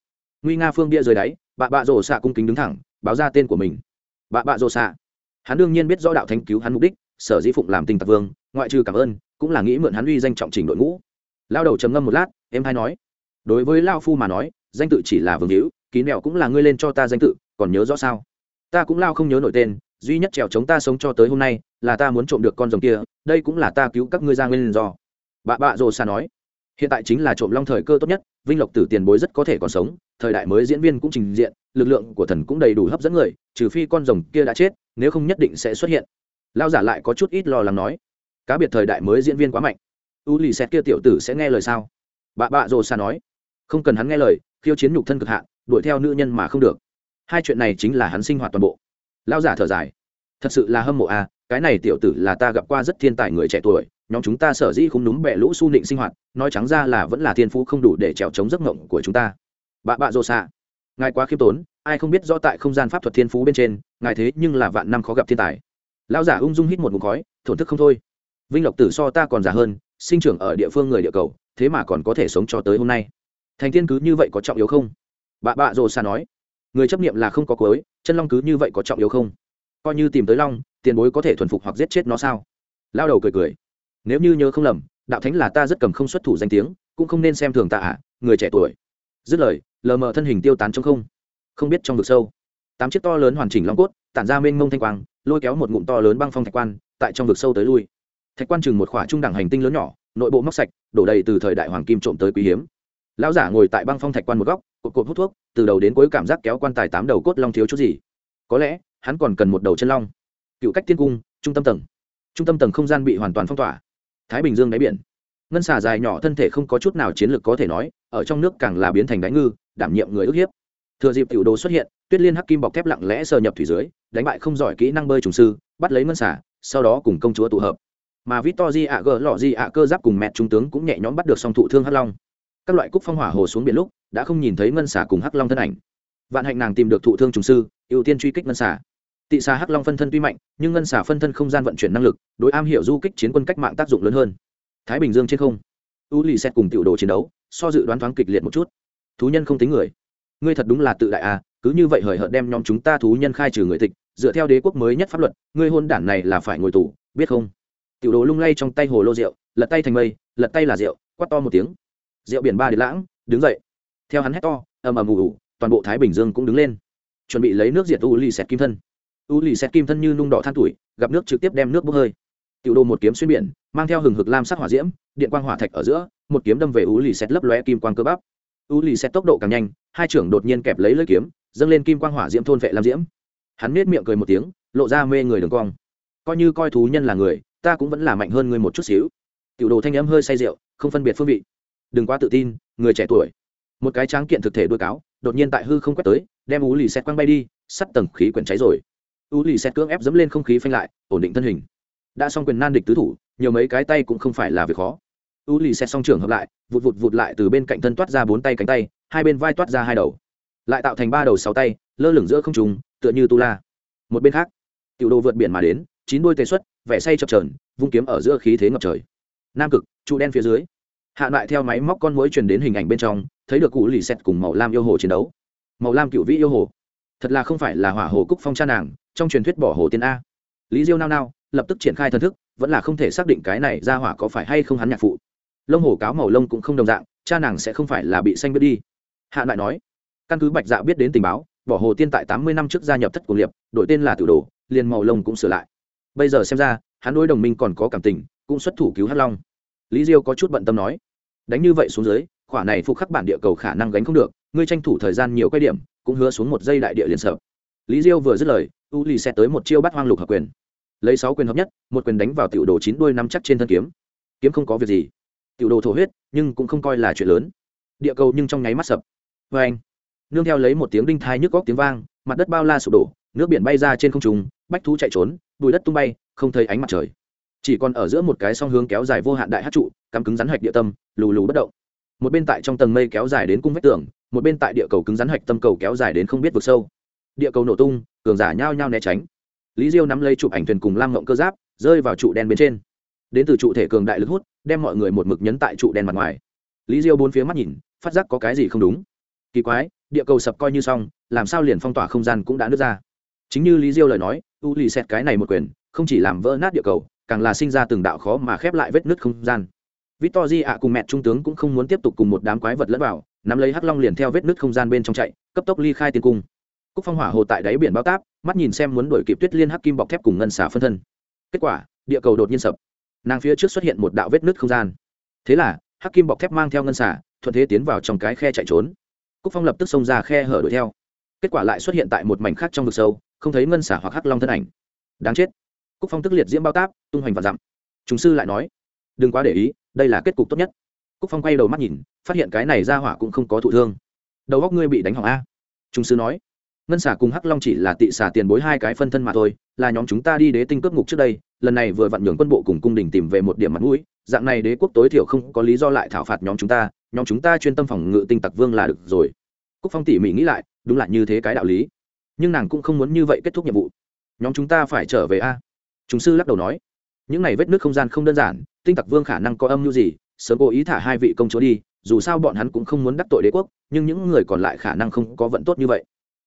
Nguy nga phương bia rời đáy bà bạ rổ xạ cung kính đứng thẳng, báo ra tên của mình. Bà bạ rổ xạ. Hắn đương nhiên biết rõ đạo thánh cứu hắn mục đích, sở dĩ phụng làm tình tạc vương, ngoại trừ cảm ơn, cũng là nghĩ mượn hắn uy danh trọng trình đội ngũ. Lao đầu trầm ngâm một lát, em hay nói. Đối với lao phu mà nói, danh tự chỉ là vương hữu, ký mẹo cũng là ngươi lên cho ta danh tự, còn nhớ rõ sao? Ta cũng lao không nhớ nổi tên, duy nhất trèo chống ta sống cho tới hôm nay, là ta muốn trộm được con rồng kia, đây cũng là ta cứu các ngươi ra nguyên do. Bà bạ rồ xa nói hiện tại chính là trộm long thời cơ tốt nhất, vinh lộc tử tiền bối rất có thể còn sống, thời đại mới diễn viên cũng trình diện, lực lượng của thần cũng đầy đủ hấp dẫn người, trừ phi con rồng kia đã chết, nếu không nhất định sẽ xuất hiện. Lao giả lại có chút ít lo lắng nói, cá biệt thời đại mới diễn viên quá mạnh. U lì xét kia tiểu tử sẽ nghe lời sao? Bà bạ rồ xa nói, không cần hắn nghe lời, khiêu chiến nhục thân cực hạn, đuổi theo nữ nhân mà không được. Hai chuyện này chính là hắn sinh hoạt toàn bộ. Lao giả thở dài, thật sự là hâm mộ à cái này tiểu tử là ta gặp qua rất thiên tài người trẻ tuổi nhóm chúng ta sở dĩ không núm bẹ lũ su nịnh sinh hoạt, nói trắng ra là vẫn là thiên phú không đủ để trèo chống giấc ngộng của chúng ta. Bạ bạ rồ xạ. Ngài quá khiêm tốn, ai không biết rõ tại không gian pháp thuật thiên phú bên trên, ngài thế nhưng là vạn năm khó gặp thiên tài. Lão giả ung dung hít một mục khói, thổn thức không thôi. Vinh lộc tử so ta còn giả hơn, sinh trưởng ở địa phương người địa cầu, thế mà còn có thể sống cho tới hôm nay. Thành thiên cứ như vậy có trọng yếu không? Bạ bạ rồ xạ nói. Người chấp niệm là không có cối chân long cứ như vậy có trọng yếu không? Coi như tìm tới long, tiền bối có thể thuần phục hoặc giết chết nó sao? Lao đầu cười cười nếu như nhớ không lầm đạo thánh là ta rất cầm không xuất thủ danh tiếng cũng không nên xem thường ta à, người trẻ tuổi. Dứt lời lờ mờ thân hình tiêu tán trong không. Không biết trong vực sâu tám chiếc to lớn hoàn chỉnh long cốt tản ra mênh mông thanh quang lôi kéo một ngụm to lớn băng phong thạch quan tại trong vực sâu tới lui. Thạch quan chừng một khỏa trung đẳng hành tinh lớn nhỏ nội bộ móc sạch đổ đầy từ thời đại hoàng kim trộm tới quý hiếm. Lão giả ngồi tại băng phong thạch quan một góc cột cột hút thuốc từ đầu đến cuối cảm giác kéo quan tài tám đầu cốt long thiếu chút gì. Có lẽ hắn còn cần một đầu chân long. Cựu cách tiên cung trung tâm tầng. Trung tâm tầng không gian bị hoàn toàn phong tỏa thái bình dương đáy biển. Ngân xà dài nhỏ thân thể không có chút nào chiến lược có thể nói, ở trong nước càng là biến thành đánh ngư, đảm nhiệm người ức hiếp. Thừa dịp tiểu đồ xuất hiện, tuyết liên hắc kim bọc thép lặng lẽ sờ nhập thủy dưới, đánh bại không giỏi kỹ năng bơi trùng sư, bắt lấy ngân xà, sau đó cùng công chúa tụ hợp. Mà victor di ạ gờ lọ di ạ cơ giáp cùng mẹ trung tướng cũng nhẹ nhõm bắt được song thụ thương hắc long. Các loại cúc phong hỏa hồ xuống biển lúc, đã không nhìn thấy ngân xà cùng hắc long thân ảnh. Vạn hạnh nàng tìm được thụ thương trùng sư, ưu tiên truy kích ngân xà tị xà hắc long phân thân tuy mạnh, nhưng ngân xà phân thân không gian vận chuyển năng lực, đối am hiểu du kích chiến quân cách mạng tác dụng lớn hơn. Thái bình dương trên không, u lì xét cùng tiểu đồ chiến đấu, so dự đoán thoáng kịch liệt một chút. Thú nhân không tính người. Ngươi thật đúng là tự đại à cứ như vậy hời hợt đem nhóm chúng ta thú nhân khai trừ người tịch, dựa theo đế quốc mới nhất pháp luật, ngươi hôn đản này là phải ngồi tù, biết không? Tiểu đồ lung lay trong tay hồ lô rượu, lật tay thành mây, lật tay là rượu, quát to một tiếng. Rượu biển ba đi lãng, đứng dậy. Theo hắn hét to, ầm ầm ủ toàn bộ thái bình dương cũng đứng lên, chuẩn bị lấy nước diệt u lì sẹt kim thân u lì xét kim thân như nung đỏ than tuổi, gặp nước trực tiếp đem nước bốc hơi. Tiểu đồ một kiếm xuyên biển, mang theo hừng hực lam sắc hỏa diễm, điện quang hỏa thạch ở giữa, một kiếm đâm về u lì xét lấp lóe kim quang cơ bắp. U lì xét tốc độ càng nhanh, hai trưởng đột nhiên kẹp lấy lưỡi kiếm, dâng lên kim quang hỏa diễm thôn vệ lam diễm. Hắn nết miệng cười một tiếng, lộ ra mê người đường cong. Coi như coi thú nhân là người, ta cũng vẫn là mạnh hơn người một chút xíu. Tiểu đồ thanh âm hơi say rượu, không phân biệt phương vị. Đừng quá tự tin, người trẻ tuổi. Một cái tráng kiện thực thể đuôi cáo, đột nhiên tại hư không quét tới, đem u lì xét quăng bay đi, sắt tầng khí quyển cháy rồi u lì xét cưỡng ép dẫm lên không khí phanh lại, ổn định thân hình. Đã xong quyền nan địch tứ thủ, nhiều mấy cái tay cũng không phải là việc khó. U lì xét song trưởng hợp lại, vụt vụt vụt lại từ bên cạnh thân toát ra bốn tay cánh tay, hai bên vai toát ra hai đầu. Lại tạo thành ba đầu sáu tay, lơ lửng giữa không trùng tựa như tu la. Một bên khác, tiểu đồ vượt biển mà đến, chín đôi tề xuất, vẻ say chập trờn vung kiếm ở giữa khí thế ngập trời. Nam cực, trụ đen phía dưới. Hạ lại theo máy móc con mũi truyền đến hình ảnh bên trong, thấy được cụ lì xẹt cùng màu lam yêu hồ chiến đấu. Màu lam cựu vĩ yêu hồ. Thật là không phải là hỏa hồ cúc phong cha nàng trong truyền thuyết bỏ hồ tiên a. Lý diêu nao nao, lập tức triển khai thần thức, vẫn là không thể xác định cái này ra hỏa có phải hay không hắn nhạc phụ. Lông hổ cáo màu lông cũng không đồng dạng, cha nàng sẽ không phải là bị xanh biết đi. Hạ lại nói, căn cứ bạch dạ biết đến tình báo, bỏ hồ tiên tại tám mươi năm trước gia nhập thất cuồng liệp, đổi tên là tử đồ, liền màu lông cũng sửa lại. Bây giờ xem ra, hắn đối đồng minh còn có cảm tình, cũng xuất thủ cứu hắc long. Lý diêu có chút bận tâm nói, đánh như vậy xuống dưới, khỏa này phụ khắc bản địa cầu khả năng gánh không được, ngươi tranh thủ thời gian nhiều quay điểm, cũng hứa xuống một giây đại địa liền sợ. Lý diêu vừa dứt lời u lì sẽ tới một chiêu bắt hoang lục hợp quyền. Lấy sáu quyền hợp nhất, một quyền đánh vào tiểu đồ chín đuôi nắm chắc trên thân kiếm. Kiếm không có việc gì. Tiểu đồ thổ huyết, nhưng cũng không coi là chuyện lớn. Địa cầu nhưng trong nháy mắt sập. Vê anh, nương theo lấy một tiếng đinh thai nhức góc tiếng vang, mặt đất bao la sụp đổ, nước biển bay ra trên không trung, bách thú chạy trốn bùi đất tung bay, không thấy ánh mặt trời. Chỉ còn ở giữa một cái song hướng kéo dài vô hạn đại hát trụ, cắm cứng rắn hạch địa tâm, lù lù bất động. Một bên tại trong tầng mây kéo dài đến cung vách tường, một bên tại địa cầu cứng rắn hạch tâm cầu kéo dài đến không biết vực sâu địa cầu nổ tung, cường giả nhao nhao né tránh. Lý diêu nắm lấy chụp ảnh thuyền cùng lam ngộng cơ giáp, rơi vào trụ đen bên trên. Đến từ trụ thể cường đại lực hút, đem mọi người một mực nhấn tại trụ đen mặt ngoài. Lý diêu bốn phía mắt nhìn, phát giác có cái gì không đúng. Kỳ quái, địa cầu sập coi như xong, làm sao liền phong tỏa không gian cũng đã nứt ra. Chính như lý diêu lời nói, u lì xẹt cái này một quyền, không chỉ làm vỡ nát địa cầu, càng là sinh ra từng đạo khó mà khép lại vết nứt không gian. Victor di ạ cùng mẹ trung tướng cũng không muốn tiếp tục cùng một đám quái vật lẫn vào, nắm lấy hắc long liền theo vết nứt không gian bên trong chạy, cấp tốc ly khai tiền cung cúc phong hỏa hồ tại đáy biển bao táp, mắt nhìn xem muốn đổi kịp tuyết liên hắc kim bọc thép cùng ngân xà phân thân. Kết quả, địa cầu đột nhiên sập. Nàng phía trước xuất hiện một đạo vết nứt không gian. Thế là, hắc kim bọc thép mang theo ngân xà, thuận thế tiến vào trong cái khe chạy trốn. Cúc phong lập tức xông ra khe hở đuổi theo. Kết quả lại xuất hiện tại một mảnh khác trong vực sâu, không thấy ngân xả hoặc hắc long thân ảnh. Đáng chết. Cúc phong tức liệt diễm bao táp, tung hoành và dặm. Chúng sư lại nói, đừng quá để ý, đây là kết cục tốt nhất. Cúc phong quay đầu mắt nhìn, phát hiện cái này ra hỏa cũng không có thụ thương. Đầu góc ngươi bị đánh hỏng a? Trung sư nói ngân xả cùng hắc long chỉ là tị xả tiền bối hai cái phân thân mà thôi, là nhóm chúng ta đi đế tinh cướp ngục trước đây, lần này vừa vặn nhường quân bộ cùng cung đình tìm về một điểm mặt mũi, dạng này đế quốc tối thiểu không có lý do lại thảo phạt nhóm chúng ta, nhóm chúng ta chuyên tâm phòng ngự tinh tặc vương là được rồi. Cúc phong tỉ mỉ nghĩ lại, đúng là như thế cái đạo lý. Nhưng nàng cũng không muốn như vậy kết thúc nhiệm vụ. Nhóm chúng ta phải trở về a? À? chúng sư lắc đầu nói. Những này vết nước không gian không đơn giản, tinh tặc vương khả năng có âm mưu gì, sớm cố ý thả hai vị công chúa đi, dù sao bọn hắn cũng không muốn đắc tội đế quốc, nhưng những người còn lại khả năng không có vận tốt như vậy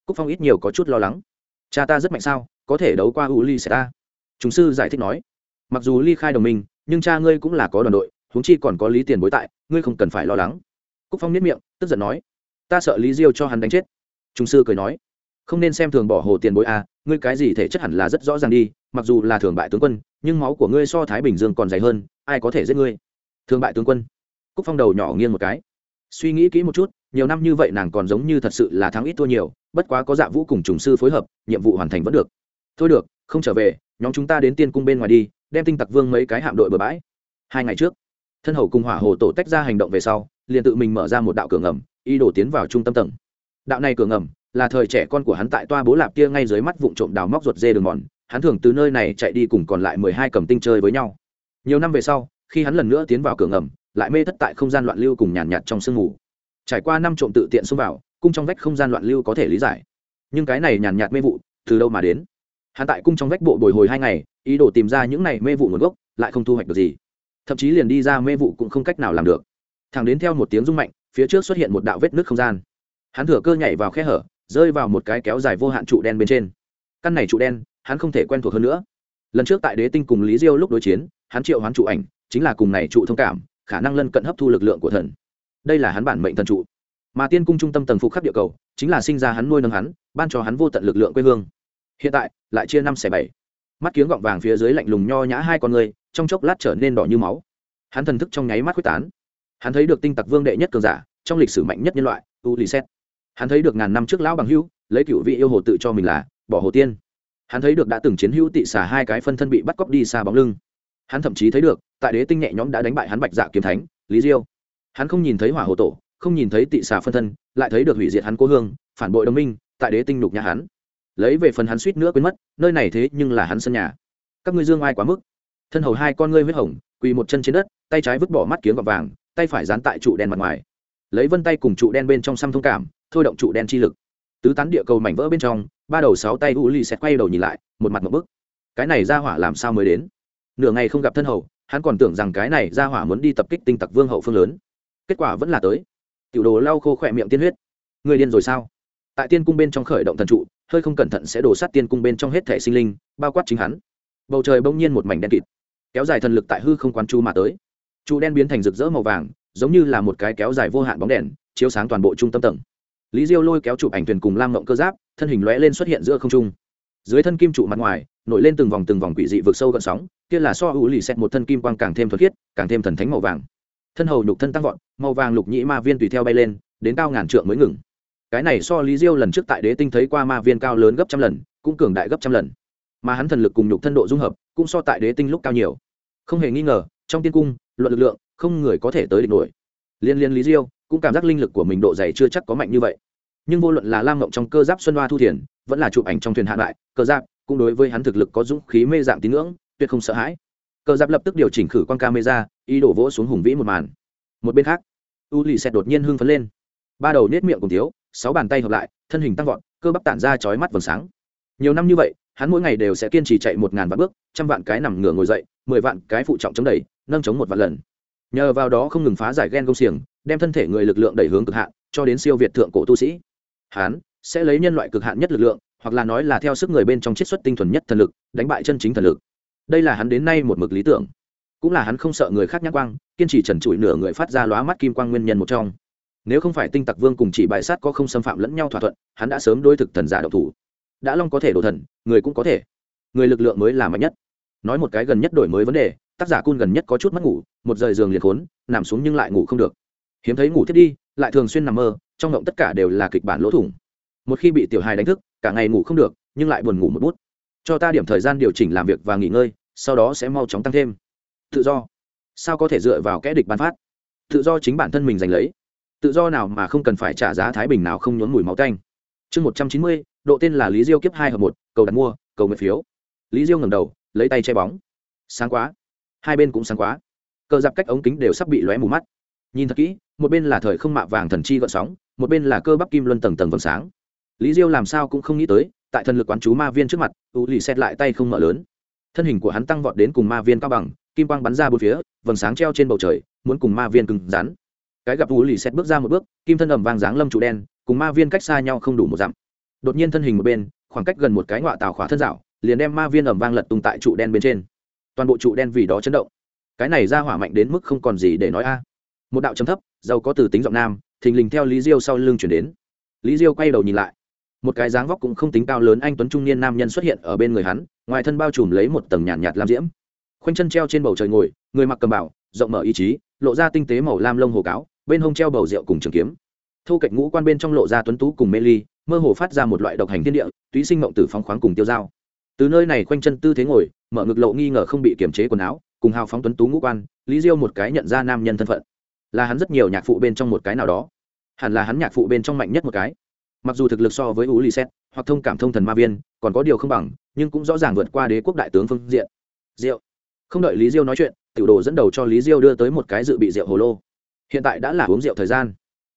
cúc phong ít nhiều có chút lo lắng. Cha ta rất mạnh sao? Có thể đấu qua u ly sẽ ta. Chúng sư giải thích nói. Mặc dù ly khai đồng minh, nhưng cha ngươi cũng là có đoàn đội, huống chi còn có lý tiền bối tại, ngươi không cần phải lo lắng. Cúc phong nếp miệng, tức giận nói. Ta sợ lý diêu cho hắn đánh chết. Chúng sư cười nói. Không nên xem thường bỏ hồ tiền bối à ngươi cái gì thể chất hẳn là rất rõ ràng đi, mặc dù là thường bại tướng quân, nhưng máu của ngươi so thái bình dương còn dày hơn, ai có thể giết ngươi? Thương bại tướng quân. Cúc phong đầu nhỏ nghiêng một cái. Suy nghĩ kỹ một chút nhiều năm như vậy nàng còn giống như thật sự là thắng ít thua nhiều bất quá có dạ vũ cùng trùng sư phối hợp nhiệm vụ hoàn thành vẫn được. Thôi được không trở về nhóm chúng ta đến tiên cung bên ngoài đi đem tinh tặc vương mấy cái hạm đội bừa bãi. Hai ngày trước thân hầu cùng hỏa hồ tổ tách ra hành động về sau liền tự mình mở ra một đạo cửa ngầm y đổ tiến vào trung tâm tầng. Đạo này cửa ngầm là thời trẻ con của hắn tại toa bố lạp kia ngay dưới mắt vụn trộm đào móc ruột dê đường mòn hắn thường từ nơi này chạy đi cùng còn lại mười hai cầm tinh chơi với nhau. Nhiều năm về sau khi hắn lần nữa tiến vào cửa ngầm lại mê thất tại không gian loạn lưu cùng nhàn nhạt, trong sương ngủ trải qua năm trộm tự tiện xông vào, cung trong vách không gian loạn lưu có thể lý giải. Nhưng cái này nhàn nhạt mê vụ, từ đâu mà đến? Hắn tại cung trong vách bộ bồi hồi hai ngày, ý đồ tìm ra những này mê vụ nguồn gốc, lại không thu hoạch được gì. Thậm chí liền đi ra mê vụ cũng không cách nào làm được. Thẳng đến theo một tiếng rung mạnh, phía trước xuất hiện một đạo vết nước không gian. Hắn thừa cơ nhảy vào khe hở, rơi vào một cái kéo dài vô hạn trụ đen bên trên. Căn này trụ đen, hắn không thể quen thuộc hơn nữa. Lần trước tại đế tinh cùng lý diêu lúc đối chiến, hắn triệu hoán trụ ảnh, chính là cùng này trụ thông cảm, khả năng lân cận hấp thu lực lượng của thần đây là hắn bản mệnh thần trụ. Mà tiên cung trung tâm tầng phục khắp địa cầu, chính là sinh ra hắn nuôi nâng hắn, ban cho hắn vô tận lực lượng quê hương. Hiện tại, lại chia năm xẻ bảy. Mắt kiếng gọng vàng phía dưới lạnh lùng nho nhã hai con người, trong chốc lát trở nên đỏ như máu. Hắn thần thức trong nháy mắt quyết tán. Hắn thấy được tinh tặc vương đệ nhất cường giả, trong lịch sử mạnh nhất nhân loại u lì xét hắn thấy được ngàn năm trước lão bằng hưu lấy cựu vị yêu hồ tự cho mình là bỏ hồ tiên. Hắn thấy được đã từng chiến hữu tị xả hai cái phân thân bị bắt cóc đi xa bóng lưng. Hắn thậm chí thấy được, tại đế tinh nhẹ nhõm đã đánh bại hắn bạch dạ kiếm thánh, lý diêu hắn không nhìn thấy hỏa hồ tổ, không nhìn thấy tị xà phân thân, lại thấy được hủy diệt hắn cố hương, phản bội đồng minh, tại đế tinh nhục nhà hắn. Lấy về phần hắn suýt nữa quên mất, nơi này thế nhưng là hắn sân nhà. Các ngươi dương ai quá mức? Thân hầu hai con ngươi huyết hồng, quỳ một chân trên đất, tay trái vứt bỏ mắt kiếm gọt vàng, tay phải dán tại trụ đen mặt ngoài. Lấy vân tay cùng trụ đen bên trong xăm thông cảm, thôi động trụ đen chi lực. Tứ tán địa cầu mảnh vỡ bên trong, ba đầu sáu tay u ly sẽ quay đầu nhìn lại, một mặt một bức. Cái này ra hỏa làm sao mới đến? Nửa ngày không gặp thân hầu, hắn còn tưởng rằng cái này ra hỏa muốn đi tập kích tinh tặc vương hậu phương lớn kết quả vẫn là tới. Tiểu đồ lau khô khỏe miệng tiên huyết. Người điên rồi sao? Tại tiên cung bên trong khởi động thần trụ, hơi không cẩn thận sẽ đổ sát tiên cung bên trong hết thể sinh linh, bao quát chính hắn. Bầu trời bỗng nhiên một mảnh đen kịt, kéo dài thần lực tại hư không quán chu mà tới. Trụ đen biến thành rực rỡ màu vàng, giống như là một cái kéo dài vô hạn bóng đèn, chiếu sáng toàn bộ trung tâm tầng. Lý diêu lôi kéo chụp ảnh thuyền cùng lam ngộng cơ giáp, thân hình lõe lên xuất hiện giữa không trung. Dưới thân kim trụ mặt ngoài, nổi lên từng vòng từng vòng quỷ dị vượt sâu gợn sóng, kia là so hữu lì xét một thân kim quang càng thêm thuật khiết, càng thêm thần thánh màu vàng thân hầu nhục thân tăng vọt, màu vàng lục nhĩ ma viên tùy theo bay lên, đến cao ngàn trượng mới ngừng. Cái này so lý diêu lần trước tại đế tinh thấy qua ma viên cao lớn gấp trăm lần, cũng cường đại gấp trăm lần. Mà hắn thần lực cùng nhục thân độ dung hợp, cũng so tại đế tinh lúc cao nhiều. Không hề nghi ngờ, trong tiên cung, luận lực lượng, không người có thể tới địch nổi. Liên liên lý diêu, cũng cảm giác linh lực của mình độ dày chưa chắc có mạnh như vậy. Nhưng vô luận là lam ngộng trong cơ giáp xuân hoa thu thiền, vẫn là chụp ảnh trong thuyền hạ đại cơ giáp, cũng đối với hắn thực lực có dũng khí mê dạng tín ngưỡng, tuyệt không sợ hãi. Cơ giáp lập tức điều chỉnh khử quan camera ý đổ vỗ xuống hùng vĩ một màn. Một bên khác, u lì xẹt đột nhiên hưng phấn lên. Ba đầu nết miệng cùng thiếu, sáu bàn tay hợp lại, thân hình tăng vọt, cơ bắp tản ra chói mắt vầng sáng. Nhiều năm như vậy, hắn mỗi ngày đều sẽ kiên trì chạy một ngàn vạn bước, trăm vạn cái nằm ngửa ngồi dậy, mười vạn cái phụ trọng chống đẩy, nâng chống một vạn lần. Nhờ vào đó không ngừng phá giải ghen công xiềng, đem thân thể người lực lượng đẩy hướng cực hạn, cho đến siêu việt thượng cổ tu sĩ. Hắn sẽ lấy nhân loại cực hạn nhất lực lượng, hoặc là nói là theo sức người bên trong chiết xuất tinh thuần nhất thần lực, đánh bại chân chính thần lực. Đây là hắn đến nay một mực lý tưởng cũng là hắn không sợ người khác nhắc quang, kiên trì trần trụi nửa người phát ra lóa mắt kim quang nguyên nhân một trong. Nếu không phải tinh tặc vương cùng chỉ bài sát có không xâm phạm lẫn nhau thỏa thuận, hắn đã sớm đôi thực thần giả độc thủ. Đã long có thể đổ thần, người cũng có thể. Người lực lượng mới là mạnh nhất. Nói một cái gần nhất đổi mới vấn đề, tác giả cun gần nhất có chút mất ngủ, một rời giường liền khốn, nằm xuống nhưng lại ngủ không được. Hiếm thấy ngủ thiết đi, lại thường xuyên nằm mơ, trong ngộng tất cả đều là kịch bản lỗ thủng. Một khi bị tiểu hài đánh thức, cả ngày ngủ không được, nhưng lại buồn ngủ một bút. Cho ta điểm thời gian điều chỉnh làm việc và nghỉ ngơi, sau đó sẽ mau chóng tăng thêm tự do. Sao có thể dựa vào kẽ địch bán phát? Tự do chính bản thân mình giành lấy. Tự do nào mà không cần phải trả giá thái bình nào không nhốn mùi máu canh chương một trăm chín mươi, độ tên là lý diêu kiếp hai hợp một, cầu đặt mua, cầu nguyện phiếu. Lý diêu ngầm đầu, lấy tay che bóng. Sáng quá. Hai bên cũng sáng quá. Cờ dạp cách ống kính đều sắp bị lóe mù mắt. Nhìn thật kỹ, một bên là thời không mạ vàng thần chi gợn sóng, một bên là cơ bắp kim luân tầng tầng vầng sáng. Lý diêu làm sao cũng không nghĩ tới, tại thần lực quán chú ma viên trước mặt u lì xét lại tay không mở lớn. Thân hình của hắn tăng vọt đến cùng ma viên cao bằng kim quang bắn ra bốn phía vầng sáng treo trên bầu trời muốn cùng ma viên cứng rắn. Cái gặp u lì xét bước ra một bước kim thân ẩm vang dáng lâm trụ đen cùng ma viên cách xa nhau không đủ một dặm. Đột nhiên thân hình một bên khoảng cách gần một cái ngọa tào khóa thân dạo liền đem ma viên ẩm vang lật tung tại trụ đen bên trên. Toàn bộ trụ đen vì đó chấn động. Cái này ra hỏa mạnh đến mức không còn gì để nói a. Một đạo chấm thấp giàu có từ tính giọng nam thình lình theo lý diêu sau lưng chuyển đến. Lý diêu quay đầu nhìn lại. Một cái dáng vóc cũng không tính cao lớn anh tuấn trung niên nam nhân xuất hiện ở bên người hắn ngoài thân bao trùm lấy một tầng nhàn nhạt, nhạt lam diễm khoanh chân treo trên bầu trời ngồi, người mặc cầm bảo, rộng mở ý chí, lộ ra tinh tế màu lam lông hồ cáo, bên hông treo bầu rượu cùng trường kiếm. Thu cạnh ngũ quan bên trong lộ ra tuấn tú cùng mê ly, mơ hồ phát ra một loại độc hành thiên địa, túy sinh mộng tử phóng khoáng cùng tiêu dao. Từ nơi này khoanh chân tư thế ngồi, mở ngực lộ nghi ngờ không bị kiềm chế quần áo, cùng hào phóng tuấn tú ngũ quan, lý diêu một cái nhận ra nam nhân thân phận. Là hắn rất nhiều nhạc phụ bên trong một cái nào đó. Hẳn là hắn nhạc phụ bên trong mạnh nhất một cái. Mặc dù thực lực so với u lì xét hoặc thông cảm thông thần ma viên, còn có điều không bằng, nhưng cũng rõ ràng vượt qua đế quốc đại tướng phương diện. Diệu không đợi lý diêu nói chuyện, tiểu đồ dẫn đầu cho lý diêu đưa tới một cái dự bị rượu hồ lô. Hiện tại đã là uống rượu thời gian.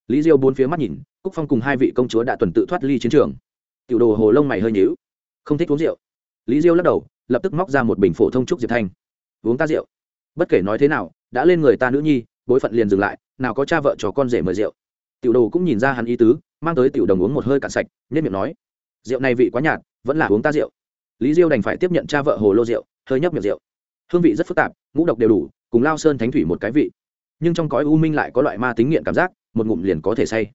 Lý diêu bốn phía mắt nhìn, cúc phong cùng hai vị công chúa đã tuần tự thoát ly chiến trường. Tiểu đồ hồ lông mày hơi nhíu. Không thích uống rượu. Lý diêu lắc đầu, lập tức móc ra một bình phổ thông trúc diệp thanh. Uống ta rượu. Bất kể nói thế nào, đã lên người ta nữ nhi, bối phận liền dừng lại, nào có cha vợ cho con rể mời rượu. Tiểu đồ cũng nhìn ra hắn ý tứ, mang tới tiểu đồng uống một hơi cạn sạch nên miệng nói, rượu này vị quá nhạt, vẫn là uống ta rượu. Lý diêu đành phải tiếp nhận cha vợ hồ lô rượu, hơi nhấp miệng rượu hương vị rất phức tạp, ngũ độc đều đủ, cùng lao sơn thánh thủy một cái vị. Nhưng trong cõi u minh lại có loại ma tính nghiện cảm giác, một ngụm liền có thể say.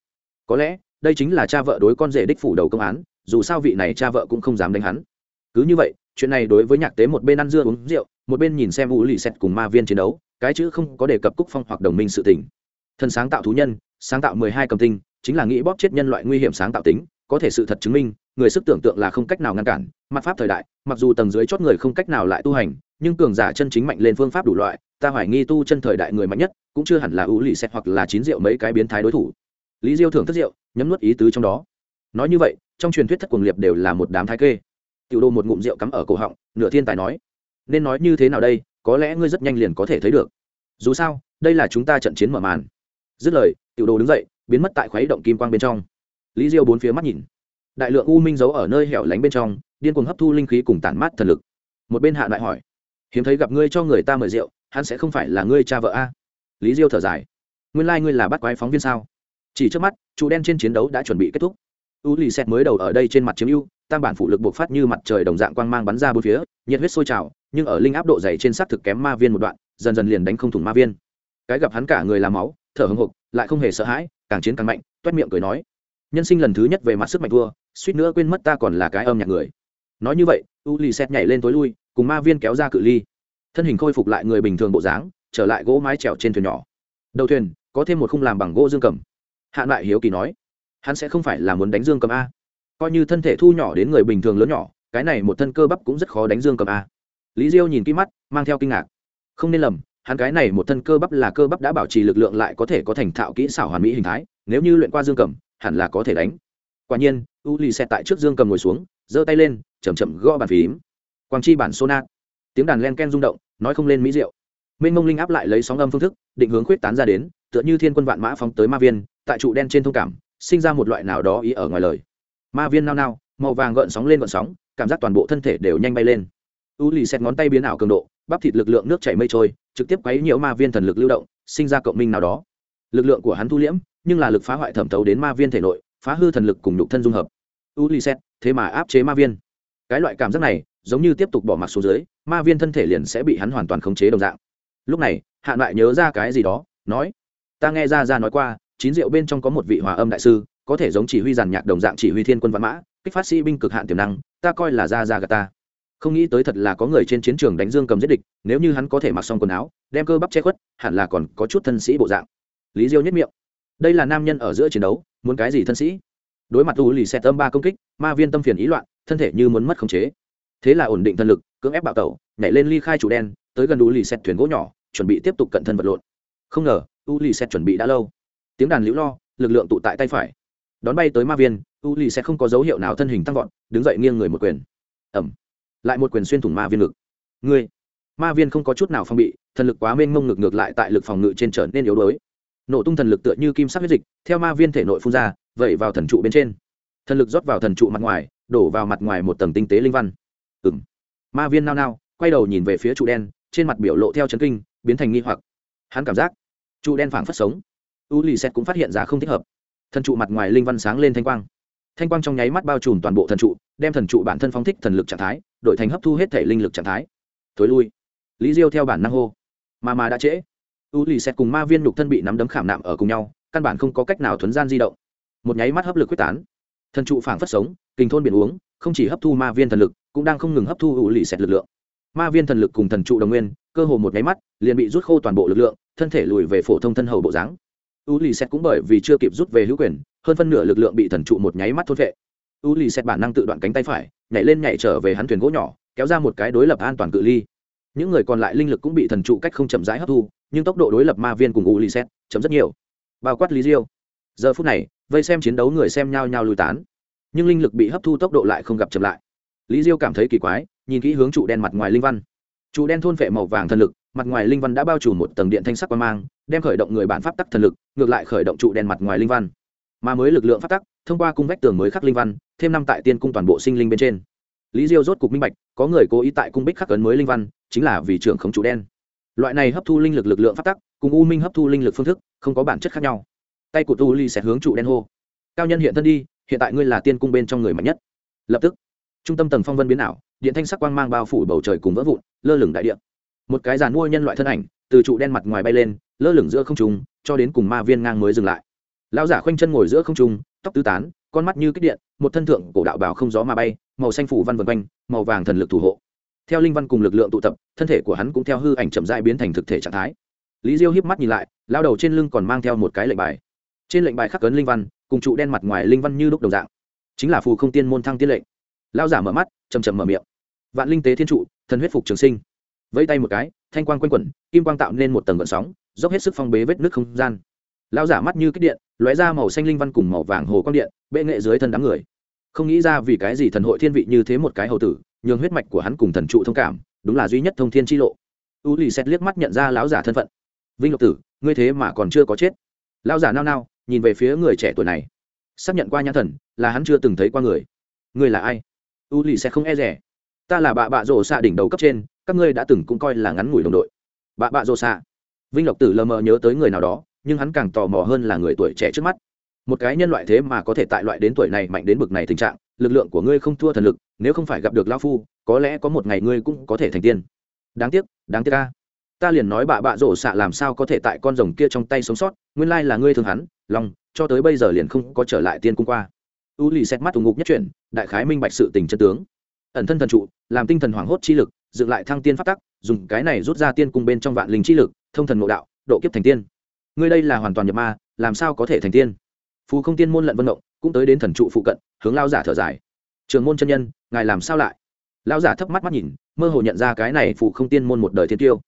Có lẽ, đây chính là cha vợ đối con rể đích phủ đầu công án, dù sao vị này cha vợ cũng không dám đánh hắn. Cứ như vậy, chuyện này đối với nhạc tế một bên ăn dưa uống rượu, một bên nhìn xem u lì xẹt cùng ma viên chiến đấu, cái chữ không có đề cập cúc phong hoặc đồng minh sự tình. Thân sáng tạo thú nhân, sáng tạo mười hai cầm tinh, chính là nghĩ bóp chết nhân loại nguy hiểm sáng tạo tính, có thể sự thật chứng minh, người sức tưởng tượng là không cách nào ngăn cản, mặt pháp thời đại, mặc dù tầng dưới chót người không cách nào lại tu hành nhưng cường giả chân chính mạnh lên phương pháp đủ loại, ta hoài nghi tu chân thời đại người mạnh nhất cũng chưa hẳn là ưu lì xẹt hoặc là chín rượu mấy cái biến thái đối thủ. Lý diêu thưởng thức rượu, nhấm nuốt ý tứ trong đó. Nói như vậy, trong truyền thuyết thất cuồng liệt đều là một đám thái kê. Tiểu đô một ngụm rượu cắm ở cổ họng, nửa thiên tài nói, nên nói như thế nào đây, có lẽ ngươi rất nhanh liền có thể thấy được. Dù sao, đây là chúng ta trận chiến mở màn. Dứt lời, tiểu đồ đứng dậy, biến mất tại khuấy động kim quang bên trong. Lý diêu bốn phía mắt nhìn. Đại lượng u minh giấu ở nơi hẻo lánh bên trong, điên cuồng hấp thu linh khí cùng tản mát thần lực. Một bên hạ đại hỏi hiếm thấy gặp ngươi cho người ta mời rượu, hắn sẽ không phải là ngươi cha vợ a. Lý diêu thở dài. Nguyên lai、like、ngươi là bắt quái phóng viên sao? Chỉ trước mắt, trụ đen trên chiến đấu đã chuẩn bị kết thúc. U lì xét mới đầu ở đây trên mặt chiếm ưu, tam bản phụ lực bộc phát như mặt trời đồng dạng quang mang bắn ra bốn phía, nhiệt huyết sôi trào, nhưng ở linh áp độ dày trên xác thực kém ma viên một đoạn, dần dần liền đánh không thủng ma viên. Cái gặp hắn cả người làm máu, thở hưng hục lại không hề sợ hãi, càng chiến càng mạnh, toét miệng cười nói. Nhân sinh lần thứ nhất về mặt sức mạnh vua suýt nữa quên mất ta còn là cái âm nhạc người. Nói như vậy, u lì xét nhảy lên tối lui cùng ma viên kéo ra cự ly. Thân hình khôi phục lại người bình thường bộ dáng, trở lại gỗ mái trèo trên thuyền nhỏ. Đầu thuyền, có thêm một khung làm bằng gỗ dương cầm. Hạn lại hiếu kỳ nói, hắn sẽ không phải là muốn đánh dương cầm a. Coi như thân thể thu nhỏ đến người bình thường lớn nhỏ, cái này một thân cơ bắp cũng rất khó đánh dương cầm a. Lý diêu nhìn kỹ mắt, mang theo kinh ngạc. Không nên lầm, hắn cái này một thân cơ bắp là cơ bắp đã bảo trì lực lượng lại có thể có thành thạo kỹ xảo hoàn mỹ hình thái, nếu như luyện qua dương cầm, hẳn là có thể đánh. Quả nhiên u lì xe tại trước dương cầm ngồi xuống, giơ tay lên chầm chậm gõ bàn phím quang chi bản sonat. Tiếng đàn len ken rung động, nói không lên mỹ diệu. Minh mông linh áp lại lấy sóng âm phương thức, định hướng khuyết tán ra đến, tựa như thiên quân vạn mã phóng tới ma viên, tại trụ đen trên thông cảm, sinh ra một loại nào đó ý ở ngoài lời. Ma viên nao nao, màu vàng gợn sóng lên gợn sóng, cảm giác toàn bộ thân thể đều nhanh bay lên. U lì xét ngón tay biến ảo cường độ, bắp thịt lực lượng nước chảy mây trôi, trực tiếp quấy nhiễu ma viên thần lực lưu động, sinh ra cộng minh nào đó. Lực lượng của hắn thu liễm, nhưng là lực phá hoại thẩm thấu đến ma viên thể nội, phá hư thần lực cùng nhục thân dung hợp. U lì xét thế mà áp chế ma viên cái loại cảm giác này, giống như tiếp tục bỏ mặc xuống dưới, ma viên thân thể liền sẽ bị hắn hoàn toàn khống chế đồng dạng. Lúc này hạn lại nhớ ra cái gì đó, nói, ta nghe ra ra nói qua, chín rượu bên trong có một vị hòa âm đại sư, có thể giống chỉ huy giàn nhạc đồng dạng chỉ huy thiên quân văn mã, kích phát sĩ binh cực hạn tiềm năng, ta coi là ra ra gà ta. Không nghĩ tới thật là có người trên chiến trường đánh dương cầm giết địch, nếu như hắn có thể mặc xong quần áo, đem cơ bắp che khuất, hẳn là còn có chút thân sĩ bộ dạng. Lý diêu nhất miệng, đây là nam nhân ở giữa chiến đấu, muốn cái gì thân sĩ? Đối mặt u lì xe tâm ba công kích, ma viên tâm phiền ý loạn thân thể như muốn mất khống chế. Thế là ổn định thân lực, cưỡng ép bạo tẩu, nhảy lên ly khai chủ đen, tới gần u lì xét thuyền gỗ nhỏ, chuẩn bị tiếp tục cận thân vật lộn. Không ngờ u lì xét chuẩn bị đã lâu. Tiếng đàn liễu lo, lực lượng tụ tại tay phải. Đón bay tới ma viên u lì xét không có dấu hiệu nào thân hình tăng vọt, đứng dậy nghiêng người một quyền. Ẩm lại một quyền xuyên thủng ma viên ngực. Ngươi! Ma viên không có chút nào phong bị thần lực quá mênh mông ngực ngược lại tại lực phòng ngự trên trở nên yếu đuối. Nổ tung thần lực tựa như kim sắc huyết dịch, theo ma viên thể nội phun ra, vẩy vào thần trụ bên trên. Thần lực rót vào thần trụ mặt ngoài đổ vào mặt ngoài một tầng tinh tế linh văn. Ừm. ma viên nao nao, quay đầu nhìn về phía trụ đen, trên mặt biểu lộ theo chấn kinh, biến thành nghi hoặc. Hắn cảm giác, trụ đen phảng phất sống. U lì xét cũng phát hiện ra không thích hợp. Thần trụ mặt ngoài linh văn sáng lên thanh quang. Thanh quang trong nháy mắt bao trùm toàn bộ thần trụ, đem thần trụ bản thân phóng thích thần lực trạng thái, đổi thành hấp thu hết thể linh lực trạng thái. Thối lui. Lý diêu theo bản năng hô. Ma ma đã trễ. U lì xét cùng ma viên nhục thân bị nắm đấm khảm nạm ở cùng nhau, căn bản không có cách nào thuần gian di động. Một nháy mắt hấp lực quyết tán. Thần trụ phảng phất sống kinh thôn biển uống, không chỉ hấp thu ma viên thần lực, cũng đang không ngừng hấp thu hữu lì xẹt lực lượng. Ma viên thần lực cùng thần trụ đồng nguyên, cơ hồ một nháy mắt, liền bị rút khô toàn bộ lực lượng, thân thể lùi về phổ thông thân hầu bộ dáng. U lì xét cũng bởi vì chưa kịp rút về hữu quyền, hơn phân nửa lực lượng bị thần trụ một nháy mắt thốt vệ u lì xét bản năng tự đoạn cánh tay phải, nhảy lên nhảy trở về hắn thuyền gỗ nhỏ, kéo ra một cái đối lập an toàn cự ly. Những người còn lại linh lực cũng bị thần trụ cách không chậm rãi hấp thu, nhưng tốc độ đối lập ma viên cùng u lì xét chấm rất nhiều. Bao quát lý diêu. Giờ phút này, vây xem chiến đấu người xem nhau nhau lùi tán nhưng linh lực bị hấp thu tốc độ lại không gặp chậm lại. Lý diêu cảm thấy kỳ quái, nhìn kỹ hướng trụ đen mặt ngoài linh văn. Trụ đen thôn vệ màu vàng thần lực, mặt ngoài linh văn đã bao trùm một tầng điện thanh sắc quan mang, đem khởi động người bản pháp tắc thần lực, ngược lại khởi động trụ đen mặt ngoài linh văn. Mà mới lực lượng pháp tắc, thông qua cung vách tường mới khắc linh văn, thêm năm tại tiên cung toàn bộ sinh linh bên trên. Lý diêu rốt cục minh bạch, có người cố ý tại cung bích khắc ấn mới linh văn, chính là vì trưởng khống trụ đen. Loại này hấp thu linh lực lực lượng pháp tắc, cùng u minh hấp thu linh lực phương thức, không có bản chất khác nhau. Tay của tu ly sẽ hướng trụ đen hô. Cao nhân hiện thân đi hiện tại ngươi là tiên cung bên trong người mạnh nhất. Lập tức, trung tâm tầng phong vân biến ảo, điện thanh sắc quang mang bao phủ bầu trời cùng vỡ vụn, lơ lửng đại điện một cái giàn mua nhân loại thân ảnh, từ trụ đen mặt ngoài bay lên, lơ lửng giữa không trung, cho đến cùng ma viên ngang mới dừng lại. Lão giả khoanh chân ngồi giữa không trung, tóc tứ tán, con mắt như kích điện, một thân thượng cổ đạo bảo không gió mà bay, màu xanh phủ văn vân quanh, màu vàng thần lực thủ hộ. Theo linh văn cùng lực lượng tụ tập, thân thể của hắn cũng theo hư ảnh chậm dại biến thành thực thể trạng thái. Lý diêu hiếp mắt nhìn lại lao đầu trên lưng còn mang theo một cái lệnh bài. Trên lệnh bài khắc cấn linh văn cùng trụ đen mặt ngoài linh văn như lúc đồng dạng. Chính là phù không tiên môn thăng tiên lệnh. Lao giả mở mắt chầm chầm mở miệng. Vạn linh tế thiên trụ, thần huyết phục trường sinh. Vẫy tay một cái, thanh quang quanh quẩn, kim quang tạo nên một tầng gợn sóng, dốc hết sức phong bế vết nước không gian. Lao giả mắt như kích điện, lóe ra màu xanh linh văn cùng màu vàng hồ quang điện, bệ nghệ dưới thân đám người. Không nghĩ ra vì cái gì thần hội thiên vị như thế một cái hầu tử, nhường huyết mạch của hắn cùng thần trụ thông cảm, đúng là duy nhất thông thiên chi lộ. U lì xét liếc mắt nhận ra lão giả thân phận. Vinh lộc tử, ngươi thế mà còn chưa có chết. Lão giả nao nao nhìn về phía người trẻ tuổi này. Xác nhận qua nhãn thần, là hắn chưa từng thấy qua người. Người là ai? U lì sẽ không e rẻ. Ta là bà bạ rổ xạ đỉnh đầu cấp trên, các ngươi đã từng cũng coi là ngắn ngủi đồng đội. Bà bạ rổ xạ. Vinh lộc tử lờ mờ nhớ tới người nào đó, nhưng hắn càng tò mò hơn là người tuổi trẻ trước mắt. Một cái nhân loại thế mà có thể tại loại đến tuổi này mạnh đến bực này tình trạng, lực lượng của ngươi không thua thần lực, nếu không phải gặp được lao phu, có lẽ có một ngày ngươi cũng có thể thành tiên. Đáng tiếc đáng tiếc ca ta liền nói bà bạ rổ xạ làm sao có thể tại con rồng kia trong tay sống sót, nguyên lai là ngươi thương hắn long, cho tới bây giờ liền không có trở lại tiên cung qua. U lì xét mắt thủ ngục nhất chuyển, đại khái minh bạch sự tình chân tướng. Ẩn thân thần trụ, làm tinh thần hoảng hốt chi lực, dựng lại thăng tiên phát tắc, dùng cái này rút ra tiên cung bên trong vạn linh chi lực, thông thần ngộ đạo, độ kiếp thành tiên. Ngươi đây là hoàn toàn nhập ma, làm sao có thể thành tiên? Phù không tiên môn lận vân động, cũng tới đến thần trụ phụ cận, hướng lao giả thở dài. Trường môn chân nhân, ngài làm sao lại? Lao giả thấp mắt mắt nhìn, mơ hồ nhận ra cái này phụ không tiên môn một đời thiên tiêu.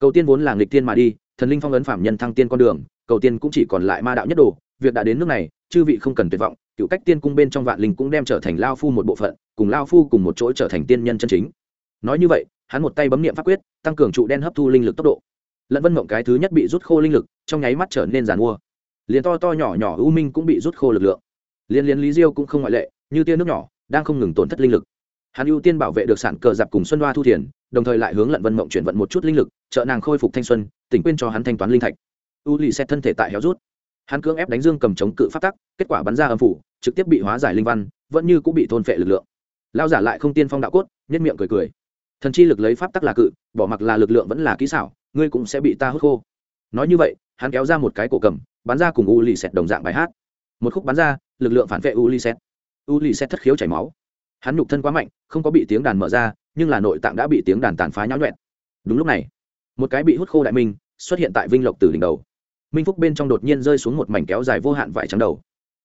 Cầu tiên vốn là nghịch tiên mà đi, thần linh phong ấn phạm nhân thăng tiên con đường cầu tiên cũng chỉ còn lại ma đạo nhất đồ, việc đã đến nước này, chư vị không cần tuyệt vọng, cựu cách tiên cung bên trong vạn linh cũng đem trở thành lao phu một bộ phận, cùng lao phu cùng một chỗ trở thành tiên nhân chân chính. Nói như vậy, hắn một tay bấm niệm pháp quyết, tăng cường trụ đen hấp thu linh lực tốc độ. Lẫn vân mộng cái thứ nhất bị rút khô linh lực, trong nháy mắt trở nên giàn mua. Liền to to nhỏ nhỏ u minh cũng bị rút khô lực lượng. Liền liền lý diêu cũng không ngoại lệ, như tia nước nhỏ, đang không ngừng tổn thất linh lực. Hắn ưu tiên bảo vệ được sản cờ giặc cùng xuân đoa thu thiền, đồng thời lại hướng lận vân mộng chuyển vận một chút linh lực, trợ nàng khôi phục thanh xuân, tỉnh quên cho hắn thanh toán linh thạch u lì xét thân thể tại héo rút. Hắn cưỡng ép đánh dương cầm chống cự phát tắc, kết quả bắn ra âm phủ, trực tiếp bị hóa giải linh văn, vẫn như cũng bị thôn phệ lực lượng. Lao giả lại không tiên phong đạo cốt nhất miệng cười cười. Thần chi lực lấy pháp tắc là cự, bỏ mặc là lực lượng vẫn là kỹ xảo, ngươi cũng sẽ bị ta hút khô. Nói như vậy, hắn kéo ra một cái cổ cầm, bắn ra cùng u lì xét đồng dạng bài hát. Một khúc bắn ra, lực lượng phản vệ u lì xét u lì xét thất khiếu chảy máu. Hắn nhục thân quá mạnh, không có bị tiếng đàn mở ra, nhưng là nội tạng đã bị tiếng đàn tàn phá nhão nhuẹn đúng lúc này, một cái bị hút khô đại minh xuất hiện tại vinh lộc từ đỉnh đầu minh phúc bên trong đột nhiên rơi xuống một mảnh kéo dài vô hạn vải trắng đầu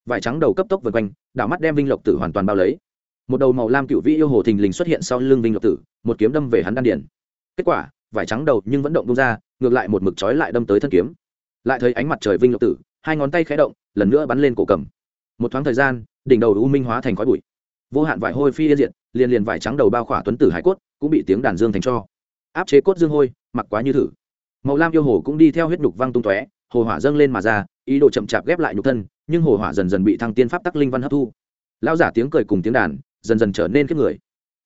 vải trắng đầu cấp tốc vượt quanh đảo mắt đem vinh lộc tử hoàn toàn bao lấy một đầu màu lam cựu vĩ yêu hồ thình lình xuất hiện sau lưng vinh lộc tử một kiếm đâm về hắn đan điển kết quả vải trắng đầu nhưng vẫn động bung ra ngược lại một mực chói lại đâm tới thân kiếm lại thấy ánh mặt trời vinh lộc tử hai ngón tay khẽ động lần nữa bắn lên cổ cầm một thoáng thời gian đỉnh đầu u minh hóa thành khói bụi vô hạn vải hôi phi yên diện liền liền vải trắng đầu bao khỏa tuấn tử hải cốt cũng bị tiếng đàn dương thành cho áp chế cốt dương hôi mặc quá như thử màu lam yêu hồ cũng đi theo huyết nhục văng tung tóe hồ hỏa dâng lên mà ra, ý đồ chậm chạp ghép lại nhục thân, nhưng hồ hỏa dần dần bị thăng tiên pháp tắc linh văn hấp thu. Lão giả tiếng cười cùng tiếng đàn dần dần trở nên kiếp người.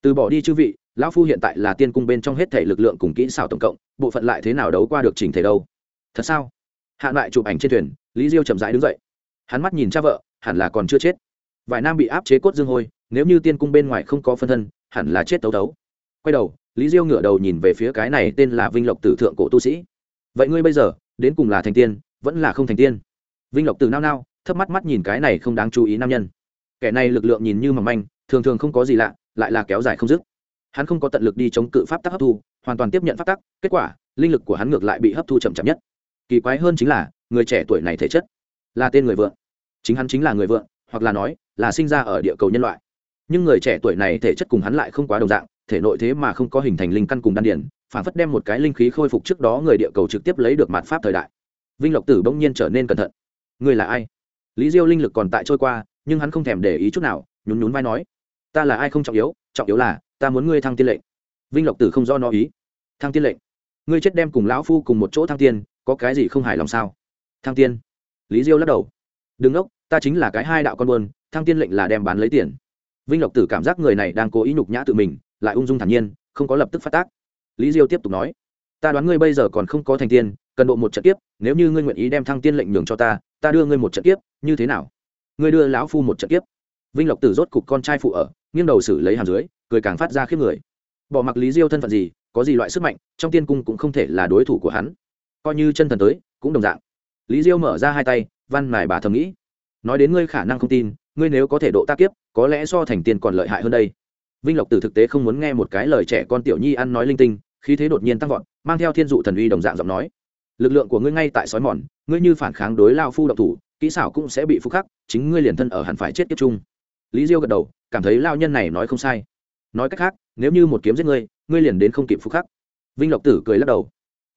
Từ bỏ đi chư vị, lão phu hiện tại là tiên cung bên trong hết thể lực lượng cùng kỹ xảo tổng cộng, bộ phận lại thế nào đấu qua được trình thể đâu? Thật sao? Hạn lại chụp ảnh trên thuyền, lý diêu chậm rãi đứng dậy. Hắn mắt nhìn cha vợ, hẳn là còn chưa chết. Vài nam bị áp chế cốt dương hôi, nếu như tiên cung bên ngoài không có phân thân, hẳn là chết tấu tấu. Quay đầu, lý diêu ngửa đầu nhìn về phía cái này tên là vinh lộc tử thượng cổ tu sĩ. Vậy ngươi bây giờ đến cùng là thành tiên, vẫn là không thành tiên. Vinh lộc từ nao nao, thấp mắt mắt nhìn cái này không đáng chú ý nam nhân. Kẻ này lực lượng nhìn như mỏng manh, thường thường không có gì lạ, lại là kéo dài không dứt. Hắn không có tận lực đi chống cự pháp tắc hấp thu, hoàn toàn tiếp nhận pháp tắc, kết quả, linh lực của hắn ngược lại bị hấp thu chậm chậm nhất. Kỳ quái hơn chính là, người trẻ tuổi này thể chất, là tên người vượng. Chính hắn chính là người vượng, hoặc là nói, là sinh ra ở địa cầu nhân loại. Nhưng người trẻ tuổi này thể chất cùng hắn lại không quá đồng dạng, thể nội thế mà không có hình thành linh căn cùng đan điển phản phất đem một cái linh khí khôi phục trước đó người địa cầu trực tiếp lấy được mặt pháp thời đại. Vinh lộc tử bỗng nhiên trở nên cẩn thận. Người là ai? Lý diêu linh lực còn tại trôi qua, nhưng hắn không thèm để ý chút nào, nhún nhún vai nói, ta là ai không trọng yếu trọng yếu là, ta muốn ngươi thăng tiên lệnh. Vinh lộc tử không do nó ý. Thăng tiên lệnh? Ngươi chết đem cùng lão phu cùng một chỗ thăng tiên, có cái gì không hài lòng sao? Thăng tiên? Lý diêu lắc đầu. Đừng ốc ta chính là cái hai đạo con buôn, thăng tiên lệnh là đem bán lấy tiền. Vinh lộc tử cảm giác người này đang cố ý nhục nhã tự mình, lại ung dung thản nhiên, không có lập tức phát tác lý diêu tiếp tục nói, ta đoán ngươi bây giờ còn không có thành tiên, cần độ một trận tiếp nếu như ngươi nguyện ý đem thăng tiên lệnh nhường cho ta ta đưa ngươi một trận tiếp như thế nào? Ngươi đưa lão phu một trận tiếp vinh lộc tử rốt cục con trai phụ ở, nghiêng đầu xử lấy hàm dưới, cười càng phát ra khiếp người. Bỏ mặc lý diêu thân phận gì, có gì loại sức mạnh, trong tiên cung cũng không thể là đối thủ của hắn. Coi như chân thần tới, cũng đồng dạng. Lý diêu mở ra hai tay, văn mài bà thầm nghĩ, nói đến ngươi khả năng không tin, ngươi nếu có thể độ ta kiếp, có lẽ so thành tiên còn lợi hại hơn đây. Vinh lộc Tử thực tế không muốn nghe một cái lời trẻ con tiểu nhi ăn nói linh tinh khí thế đột nhiên tăng vọt, mang theo thiên dụ thần uy đồng dạng giọng nói. Lực lượng của ngươi ngay tại sói mòn, ngươi như phản kháng đối lao phu độc thủ, kỹ xảo cũng sẽ bị phúc khắc, chính ngươi liền thân ở hẳn phải chết kiếp chung. Lý diêu gật đầu, cảm thấy lao nhân này nói không sai. Nói cách khác, nếu như một kiếm giết ngươi ngươi liền đến không kịp phúc khắc. Vinh lộc tử cười lắc đầu.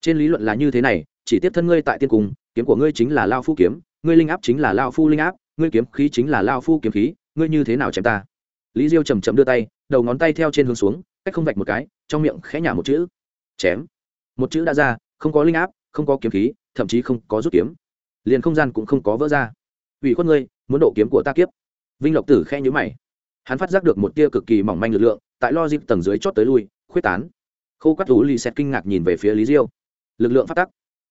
Trên lý luận là như thế này, chỉ tiếp thân ngươi tại tiên cung, kiếm của ngươi chính là lao phu kiếm, ngươi linh áp chính là lao phu linh áp, ngươi kiếm khí chính là lao phu kiếm khí, ngươi như thế nào chém ta? Lý diêu chầm chậm đưa tay, đầu ngón tay theo trên hướng xuống, cách không vạch một cái trong miệng khẽ nhả một chữ. Chém. Một chữ đã ra, không có linh áp, không có kiếm khí, thậm chí không có rút kiếm. Liền không gian cũng không có vỡ ra. Ủy khuất ngươi, muốn độ kiếm của ta kiếp. Vinh lộc tử khẽ nhữ mày. Hắn phát giác được một tia cực kỳ mỏng manh lực lượng, tại lo dịp tầng dưới chót tới lui, khuyết tán. Khô quát lũ lì xét kinh ngạc nhìn về phía lý diêu. Lực lượng phát tắc.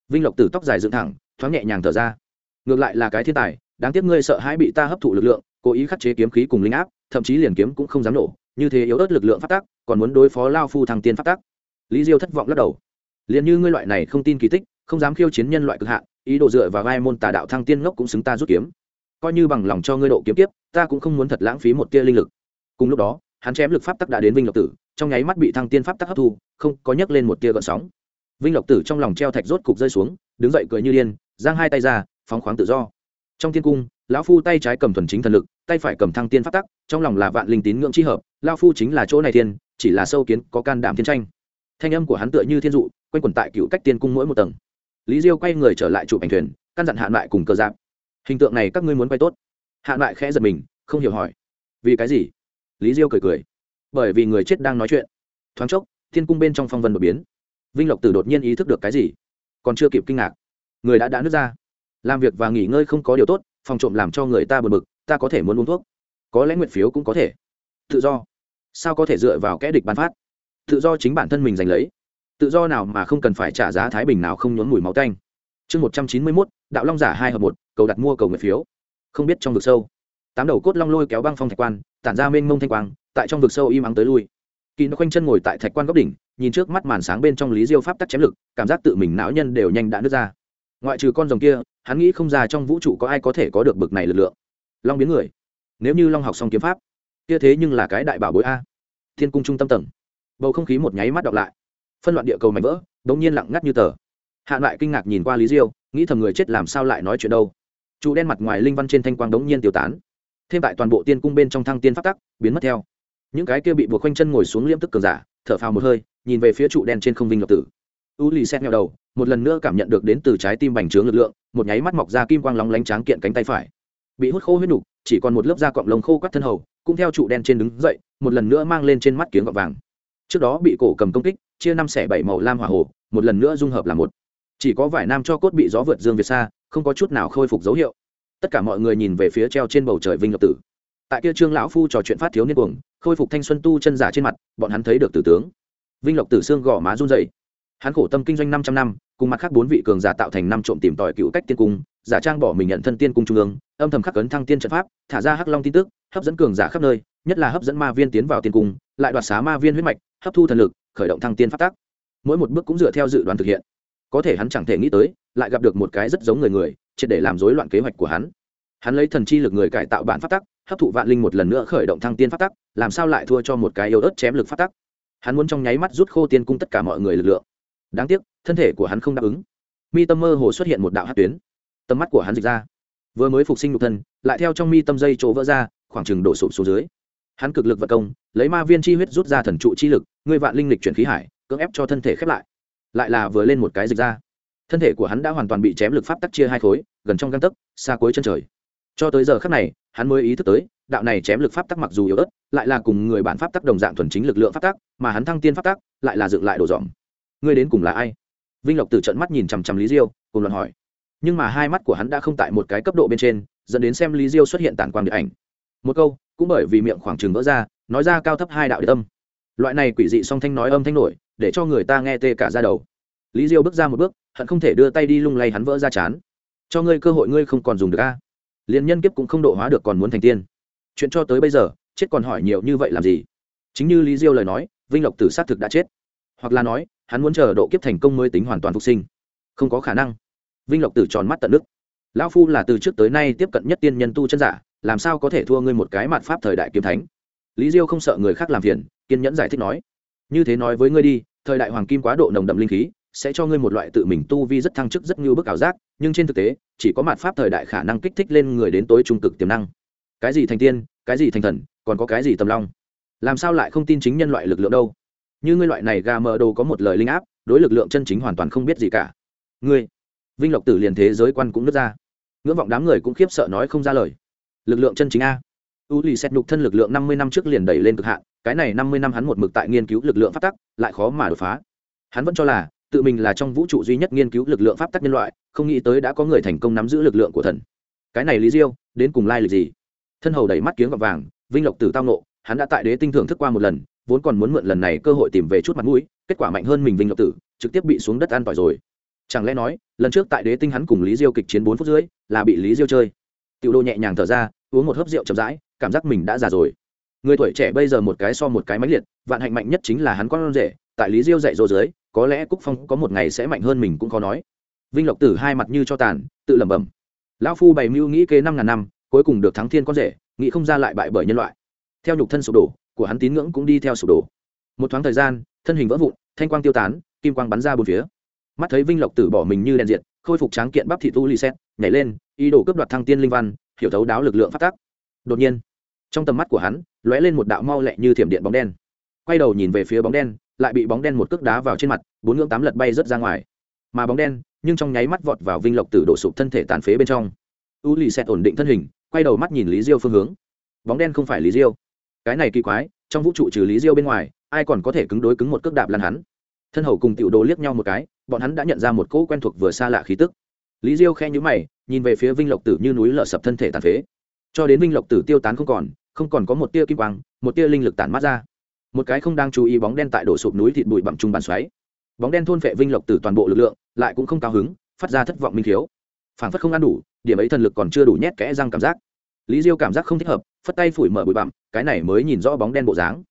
Vinh lộc tử tóc dài dựng thẳng, thoáng nhẹ nhàng thở ra. Ngược lại là cái thiên tài, đáng tiếc ngươi sợ hãi bị ta hấp thụ lực lượng, cố ý khắc chế kiếm khí cùng linh áp, thậm chí liền kiếm cũng không dám nổ như thế yếu ớt lực lượng phát tác, còn muốn đối phó lao phu thăng tiên phát tác. Lý diêu thất vọng lắc đầu. Liền như ngươi loại này không tin kỳ tích, không dám khiêu chiến nhân loại cực hạn, ý đồ dựa vào vai môn tà đạo thăng tiên ngốc cũng xứng ta rút kiếm. Coi như bằng lòng cho ngươi độ kiếm tiếp ta cũng không muốn thật lãng phí một tia linh lực. Cùng lúc đó, hắn chém lực pháp tắc đã đến vinh lộc tử, trong nháy mắt bị thăng tiên pháp tắc hấp thu, không có nhấc lên một tia gợn sóng. Vinh lộc tử trong lòng treo thạch rốt cục rơi xuống, đứng dậy cười như điên, giang hai tay ra, phóng khoáng tự do. Trong thiên cung, lão phu tay trái cầm thuần chính thần lực, tay phải cầm thăng tiên pháp tắc, trong lòng là vạn linh tín ngưỡng chi hợp lao phu chính là chỗ này thiên, chỉ là sâu kiến, có can đảm thiên tranh. Thanh âm của hắn tựa như thiên dụ, quanh quẩn tại cựu cách tiên cung mỗi một tầng. Lý diêu quay người trở lại chụp ảnh thuyền, căn dặn hạn lại cùng cờ giáp. Hình tượng này các ngươi muốn quay tốt. Hạn lại khẽ giật mình, không hiểu hỏi. Vì cái gì? Lý diêu cười cười. Bởi vì người chết đang nói chuyện. Thoáng chốc, thiên cung bên trong phong vân đột biến. Vinh lộc tử đột nhiên ý thức được cái gì? Còn chưa kịp kinh ngạc. Người đã đã nứt ra. Làm việc và nghỉ ngơi không có điều tốt, phòng trộm làm cho người ta bật mực ta có thể muốn uống thuốc. Có lẽ nguyện phiếu cũng có thể. Tự do sao có thể dựa vào kẽ địch ban phát? Tự do chính bản thân mình giành lấy. Tự do nào mà không cần phải trả giá thái bình nào không nhốn mùi máu canh chương một trăm chín mươi mốt, đạo long giả hai hợp một, cầu đặt mua cầu người phiếu. Không biết trong vực sâu. Tám đầu cốt long lôi kéo băng phong thạch quan, tản ra mênh mông thanh quang, tại trong vực sâu im ắng tới lui. Kỳ nó khoanh chân ngồi tại thạch quan góc đỉnh, nhìn trước mắt màn sáng bên trong lý diêu pháp tắc chém lực, cảm giác tự mình não nhân đều nhanh đã nứt ra. Ngoại trừ con rồng kia, hắn nghĩ không ra trong vũ trụ có ai có thể có được bực này lực lượng. Long biến người. Nếu như long học xong kiếm pháp kia thế nhưng là cái đại bảo bối a. Thiên cung trung tâm tầng. Bầu không khí một nháy mắt đọc lại. Phân loạn địa cầu mảnh vỡ đ nhiên lặng ngắt như tờ. Hạ lại kinh ngạc nhìn qua lý diêu, nghĩ thầm người chết làm sao lại nói chuyện đâu. Trụ đen mặt ngoài linh văn trên thanh quang đ nhiên tiêu tán. Thêm tại toàn bộ tiên cung bên trong thăng tiên phát tắc, biến mất theo. Những cái kia bị buộc quanh chân ngồi xuống liễm tức cường giả, thở phào một hơi, nhìn về phía trụ đen trên không vinh lộc tử. U lì xét ngheo đầu, một lần nữa cảm nhận được đến từ trái tim bành trướng lực lượng, một nháy mắt mọc ra kim quang lóng lánh tráng kiện cánh tay phải. Bị hút khô huyết nục chỉ còn một lớp da cọng lông khô quắt thân hầu, cũng theo trụ đen trên đứng dậy, một lần nữa mang lên trên mắt kiếng gọt vàng. Trước đó bị cổ cầm công kích, chia năm xẻ bảy màu lam hỏa hồ một lần nữa dung hợp là một. Chỉ có vải nam cho cốt bị gió vượt dương việt xa không có chút nào khôi phục dấu hiệu. Tất cả mọi người nhìn về phía treo trên bầu trời vinh lộc tử. Tại kia trương lão phu trò chuyện phát thiếu niên cuồng, khôi phục thanh xuân tu chân giả trên mặt, bọn hắn thấy được tử tướng. Vinh lộc tử xương gò má run dày hắn khổ tâm kinh doanh năm trăm năm, cùng mặt khác bốn vị cường giả tạo thành năm trộm tìm tòi cựu cách tiên cung giả trang bỏ mình nhận thân tiên cung trung ương, âm thầm khắc cấn thăng tiên trận pháp, thả ra hắc long tin tức, hấp dẫn cường giả khắp nơi, nhất là hấp dẫn ma viên tiến vào tiên cung, lại đoạt xá ma viên huyết mạch, hấp thu thần lực, khởi động thăng tiên phát tác mỗi một bước cũng dựa theo dự đoán thực hiện. Có thể hắn chẳng thể nghĩ tới, lại gặp được một cái rất giống người người chỉ để làm rối loạn kế hoạch của hắn. Hắn lấy thần chi lực người cải tạo bản phát tắc, hấp thụ vạn linh một lần nữa khởi động thăng tiên phát tắc, làm sao lại thua cho một cái yếu ớt chém lực phát tắc? Hắn muốn trong nháy mắt rút khô tiên cung tất cả mọi người lực lượng. Đáng tiếc, thân thể của hắn không đáp ứng. Mi tâm mơ hồ xuất hiện một đạo hát tuyến tầm mắt của hắn dịch ra. Vừa mới phục sinh nhục thân, lại theo trong mi tâm dây chỗ vỡ ra, khoảng chừng đổ sụp xuống dưới. Hắn cực lực vật công, lấy ma viên chi huyết rút ra thần trụ chi lực người vạn linh lịch chuyển khí hải, cưỡng ép cho thân thể khép lại. Lại là vừa lên một cái dịch ra. Thân thể của hắn đã hoàn toàn bị chém lực pháp tắc chia hai khối, gần trong găng tấc, xa cuối chân trời. Cho tới giờ khác này, hắn mới ý thức tới, đạo này chém lực pháp tắc mặc dù yếu ớt, lại là cùng người bản pháp tắc đồng dạng thuần chính lực lượng pháp tắc, mà hắn thăng tiên pháp tắc, lại là dựng lại đổ dọn. ngươi đến cùng là ai? Vinh lộc từ trận mắt nhìn chằm chằm lý diêu, cùng luận hỏi nhưng mà hai mắt của hắn đã không tại một cái cấp độ bên trên, dẫn đến xem lý diêu xuất hiện tản quang điện ảnh. Một câu, cũng bởi vì miệng khoảng trừng vỡ ra, nói ra cao thấp hai đạo địa âm. loại này quỷ dị song thanh nói âm thanh nổi, để cho người ta nghe tê cả ra đầu. Lý diêu bước ra một bước, hận không thể đưa tay đi lung lay hắn vỡ ra chán. Cho ngươi cơ hội ngươi không còn dùng được a. Liền nhân kiếp cũng không độ hóa được còn muốn thành tiên. Chuyện cho tới bây giờ, chết còn hỏi nhiều như vậy làm gì? Chính như lý diêu lời nói, vinh lộc tử sát thực đã chết. Hoặc là nói, hắn muốn chờ độ kiếp thành công mới tính hoàn toàn phục sinh. Không có khả năng vinh lộc tử tròn mắt tận nước. Lão phu là từ trước tới nay tiếp cận nhất tiên nhân tu chân giả, làm sao có thể thua ngươi một cái mạt pháp thời đại kiếm thánh? Lý diêu không sợ người khác làm phiền, kiên nhẫn giải thích nói. Như thế nói với ngươi đi, thời đại hoàng kim quá độ nồng đậm linh khí, sẽ cho ngươi một loại tự mình tu vi rất thăng chức rất như bức ảo giác, nhưng trên thực tế, chỉ có mạt pháp thời đại khả năng kích thích lên người đến tối trung cực tiềm năng. Cái gì thành tiên, cái gì thành thần, còn có cái gì tầm long? Làm sao lại không tin chính nhân loại lực lượng đâu? Như ngươi loại này gà mờ đồ có một lời linh áp, đối lực lượng chân chính hoàn toàn không biết gì cả. Ngươi vinh lộc tử liền thế giới quan cũng nứt ra. Ngưỡng vọng đám người cũng khiếp sợ nói không ra lời. Lực lượng chân chính a. U lì xét nhục thân lực lượng năm mươi năm trước liền đẩy lên cực hạn, cái này năm mươi năm hắn một mực tại nghiên cứu lực lượng pháp tắc, lại khó mà đột phá. Hắn vẫn cho là, tự mình là trong vũ trụ duy nhất nghiên cứu lực lượng pháp tắc nhân loại, không nghĩ tới đã có người thành công nắm giữ lực lượng của thần. Cái này lý diêu, đến cùng lai lịch gì? Thân hầu đẩy mắt kiếm gọt vàng, vinh lộc tử tao nộ, hắn đã tại đế tinh thưởng thức qua một lần, vốn còn muốn mượn lần này cơ hội tìm về chút mặt mũi, kết quả mạnh hơn mình vinh lộc tử, trực tiếp bị xuống đất an tỏi rồi chẳng lẽ nói, lần trước tại đế tinh hắn cùng lý diêu kịch chiến bốn phút dưới là bị lý diêu chơi? Tiểu đô nhẹ nhàng thở ra, uống một hớp rượu chậm rãi, cảm giác mình đã già rồi. Người tuổi trẻ bây giờ một cái so một cái mãnh liệt, vạn hạnh mạnh nhất chính là hắn con rể, tại lý diêu dạy dỗ dưới, có lẽ cúc phong có một ngày sẽ mạnh hơn mình cũng khó nói. Vinh lộc tử hai mặt như cho tàn, tự lẩm bẩm. Lão phu bày mưu nghĩ kế năm ngàn năm, cuối cùng được thắng thiên con rể, nghĩ không ra lại bại bởi nhân loại. Theo nhục thân sụp đổ, của hắn tín ngưỡng cũng đi theo sụp đổ. Một thoáng thời gian, thân hình vỡ vụn, thanh quang tiêu tán, kim quang bắn ra bốn phía mắt thấy vinh lộc tử bỏ mình như đèn diệt, khôi phục tráng kiện bắp thị tu lì xét nhảy lên, ý đồ cướp đoạt thăng tiên linh văn, hiểu thấu đáo lực lượng phát tắc. đột nhiên, trong tầm mắt của hắn, lóe lên một đạo mau lẹ như thiểm điện bóng đen. Quay đầu nhìn về phía bóng đen, lại bị bóng đen một cước đá vào trên mặt, bốn ngưỡng tám lật bay rớt ra ngoài. Mà bóng đen, nhưng trong nháy mắt vọt vào vinh lộc tử đổ sụp thân thể tàn phế bên trong. U lì xẹt ổn định thân hình, quay đầu mắt nhìn lý diêu phương hướng. Bóng đen không phải lý diêu. Cái này kỳ quái, trong vũ trụ trừ lý diêu bên ngoài, ai còn có thể cứng đối cứng một cước đạp lăn hắn? thân hầu cùng tiểu đồ liếc nhau một cái, bọn hắn đã nhận ra một cỗ quen thuộc vừa xa lạ khí tức. Lý diêu khe nhữ mày, nhìn về phía vinh lộc tử như núi lở sập thân thể tàn phế. Cho đến vinh lộc tử tiêu tán không còn không còn có một tia kim quang, một tia linh lực tản mát ra. Một cái không đang chú ý bóng đen tại đổ sụp núi thịt bụi bặm trung bàn xoáy. Bóng đen thôn phệ vinh lộc tử toàn bộ lực lượng, lại cũng không cao hứng, phát ra thất vọng minh thiếu phản phất không ăn đủ, điểm ấy thần lực còn chưa đủ nhét kẽ răng cảm giác. Lý diêu cảm giác không thích hợp, phất tay phủi mở bụi bặm, cái này mới nhìn rõ bóng đen bộ dáng.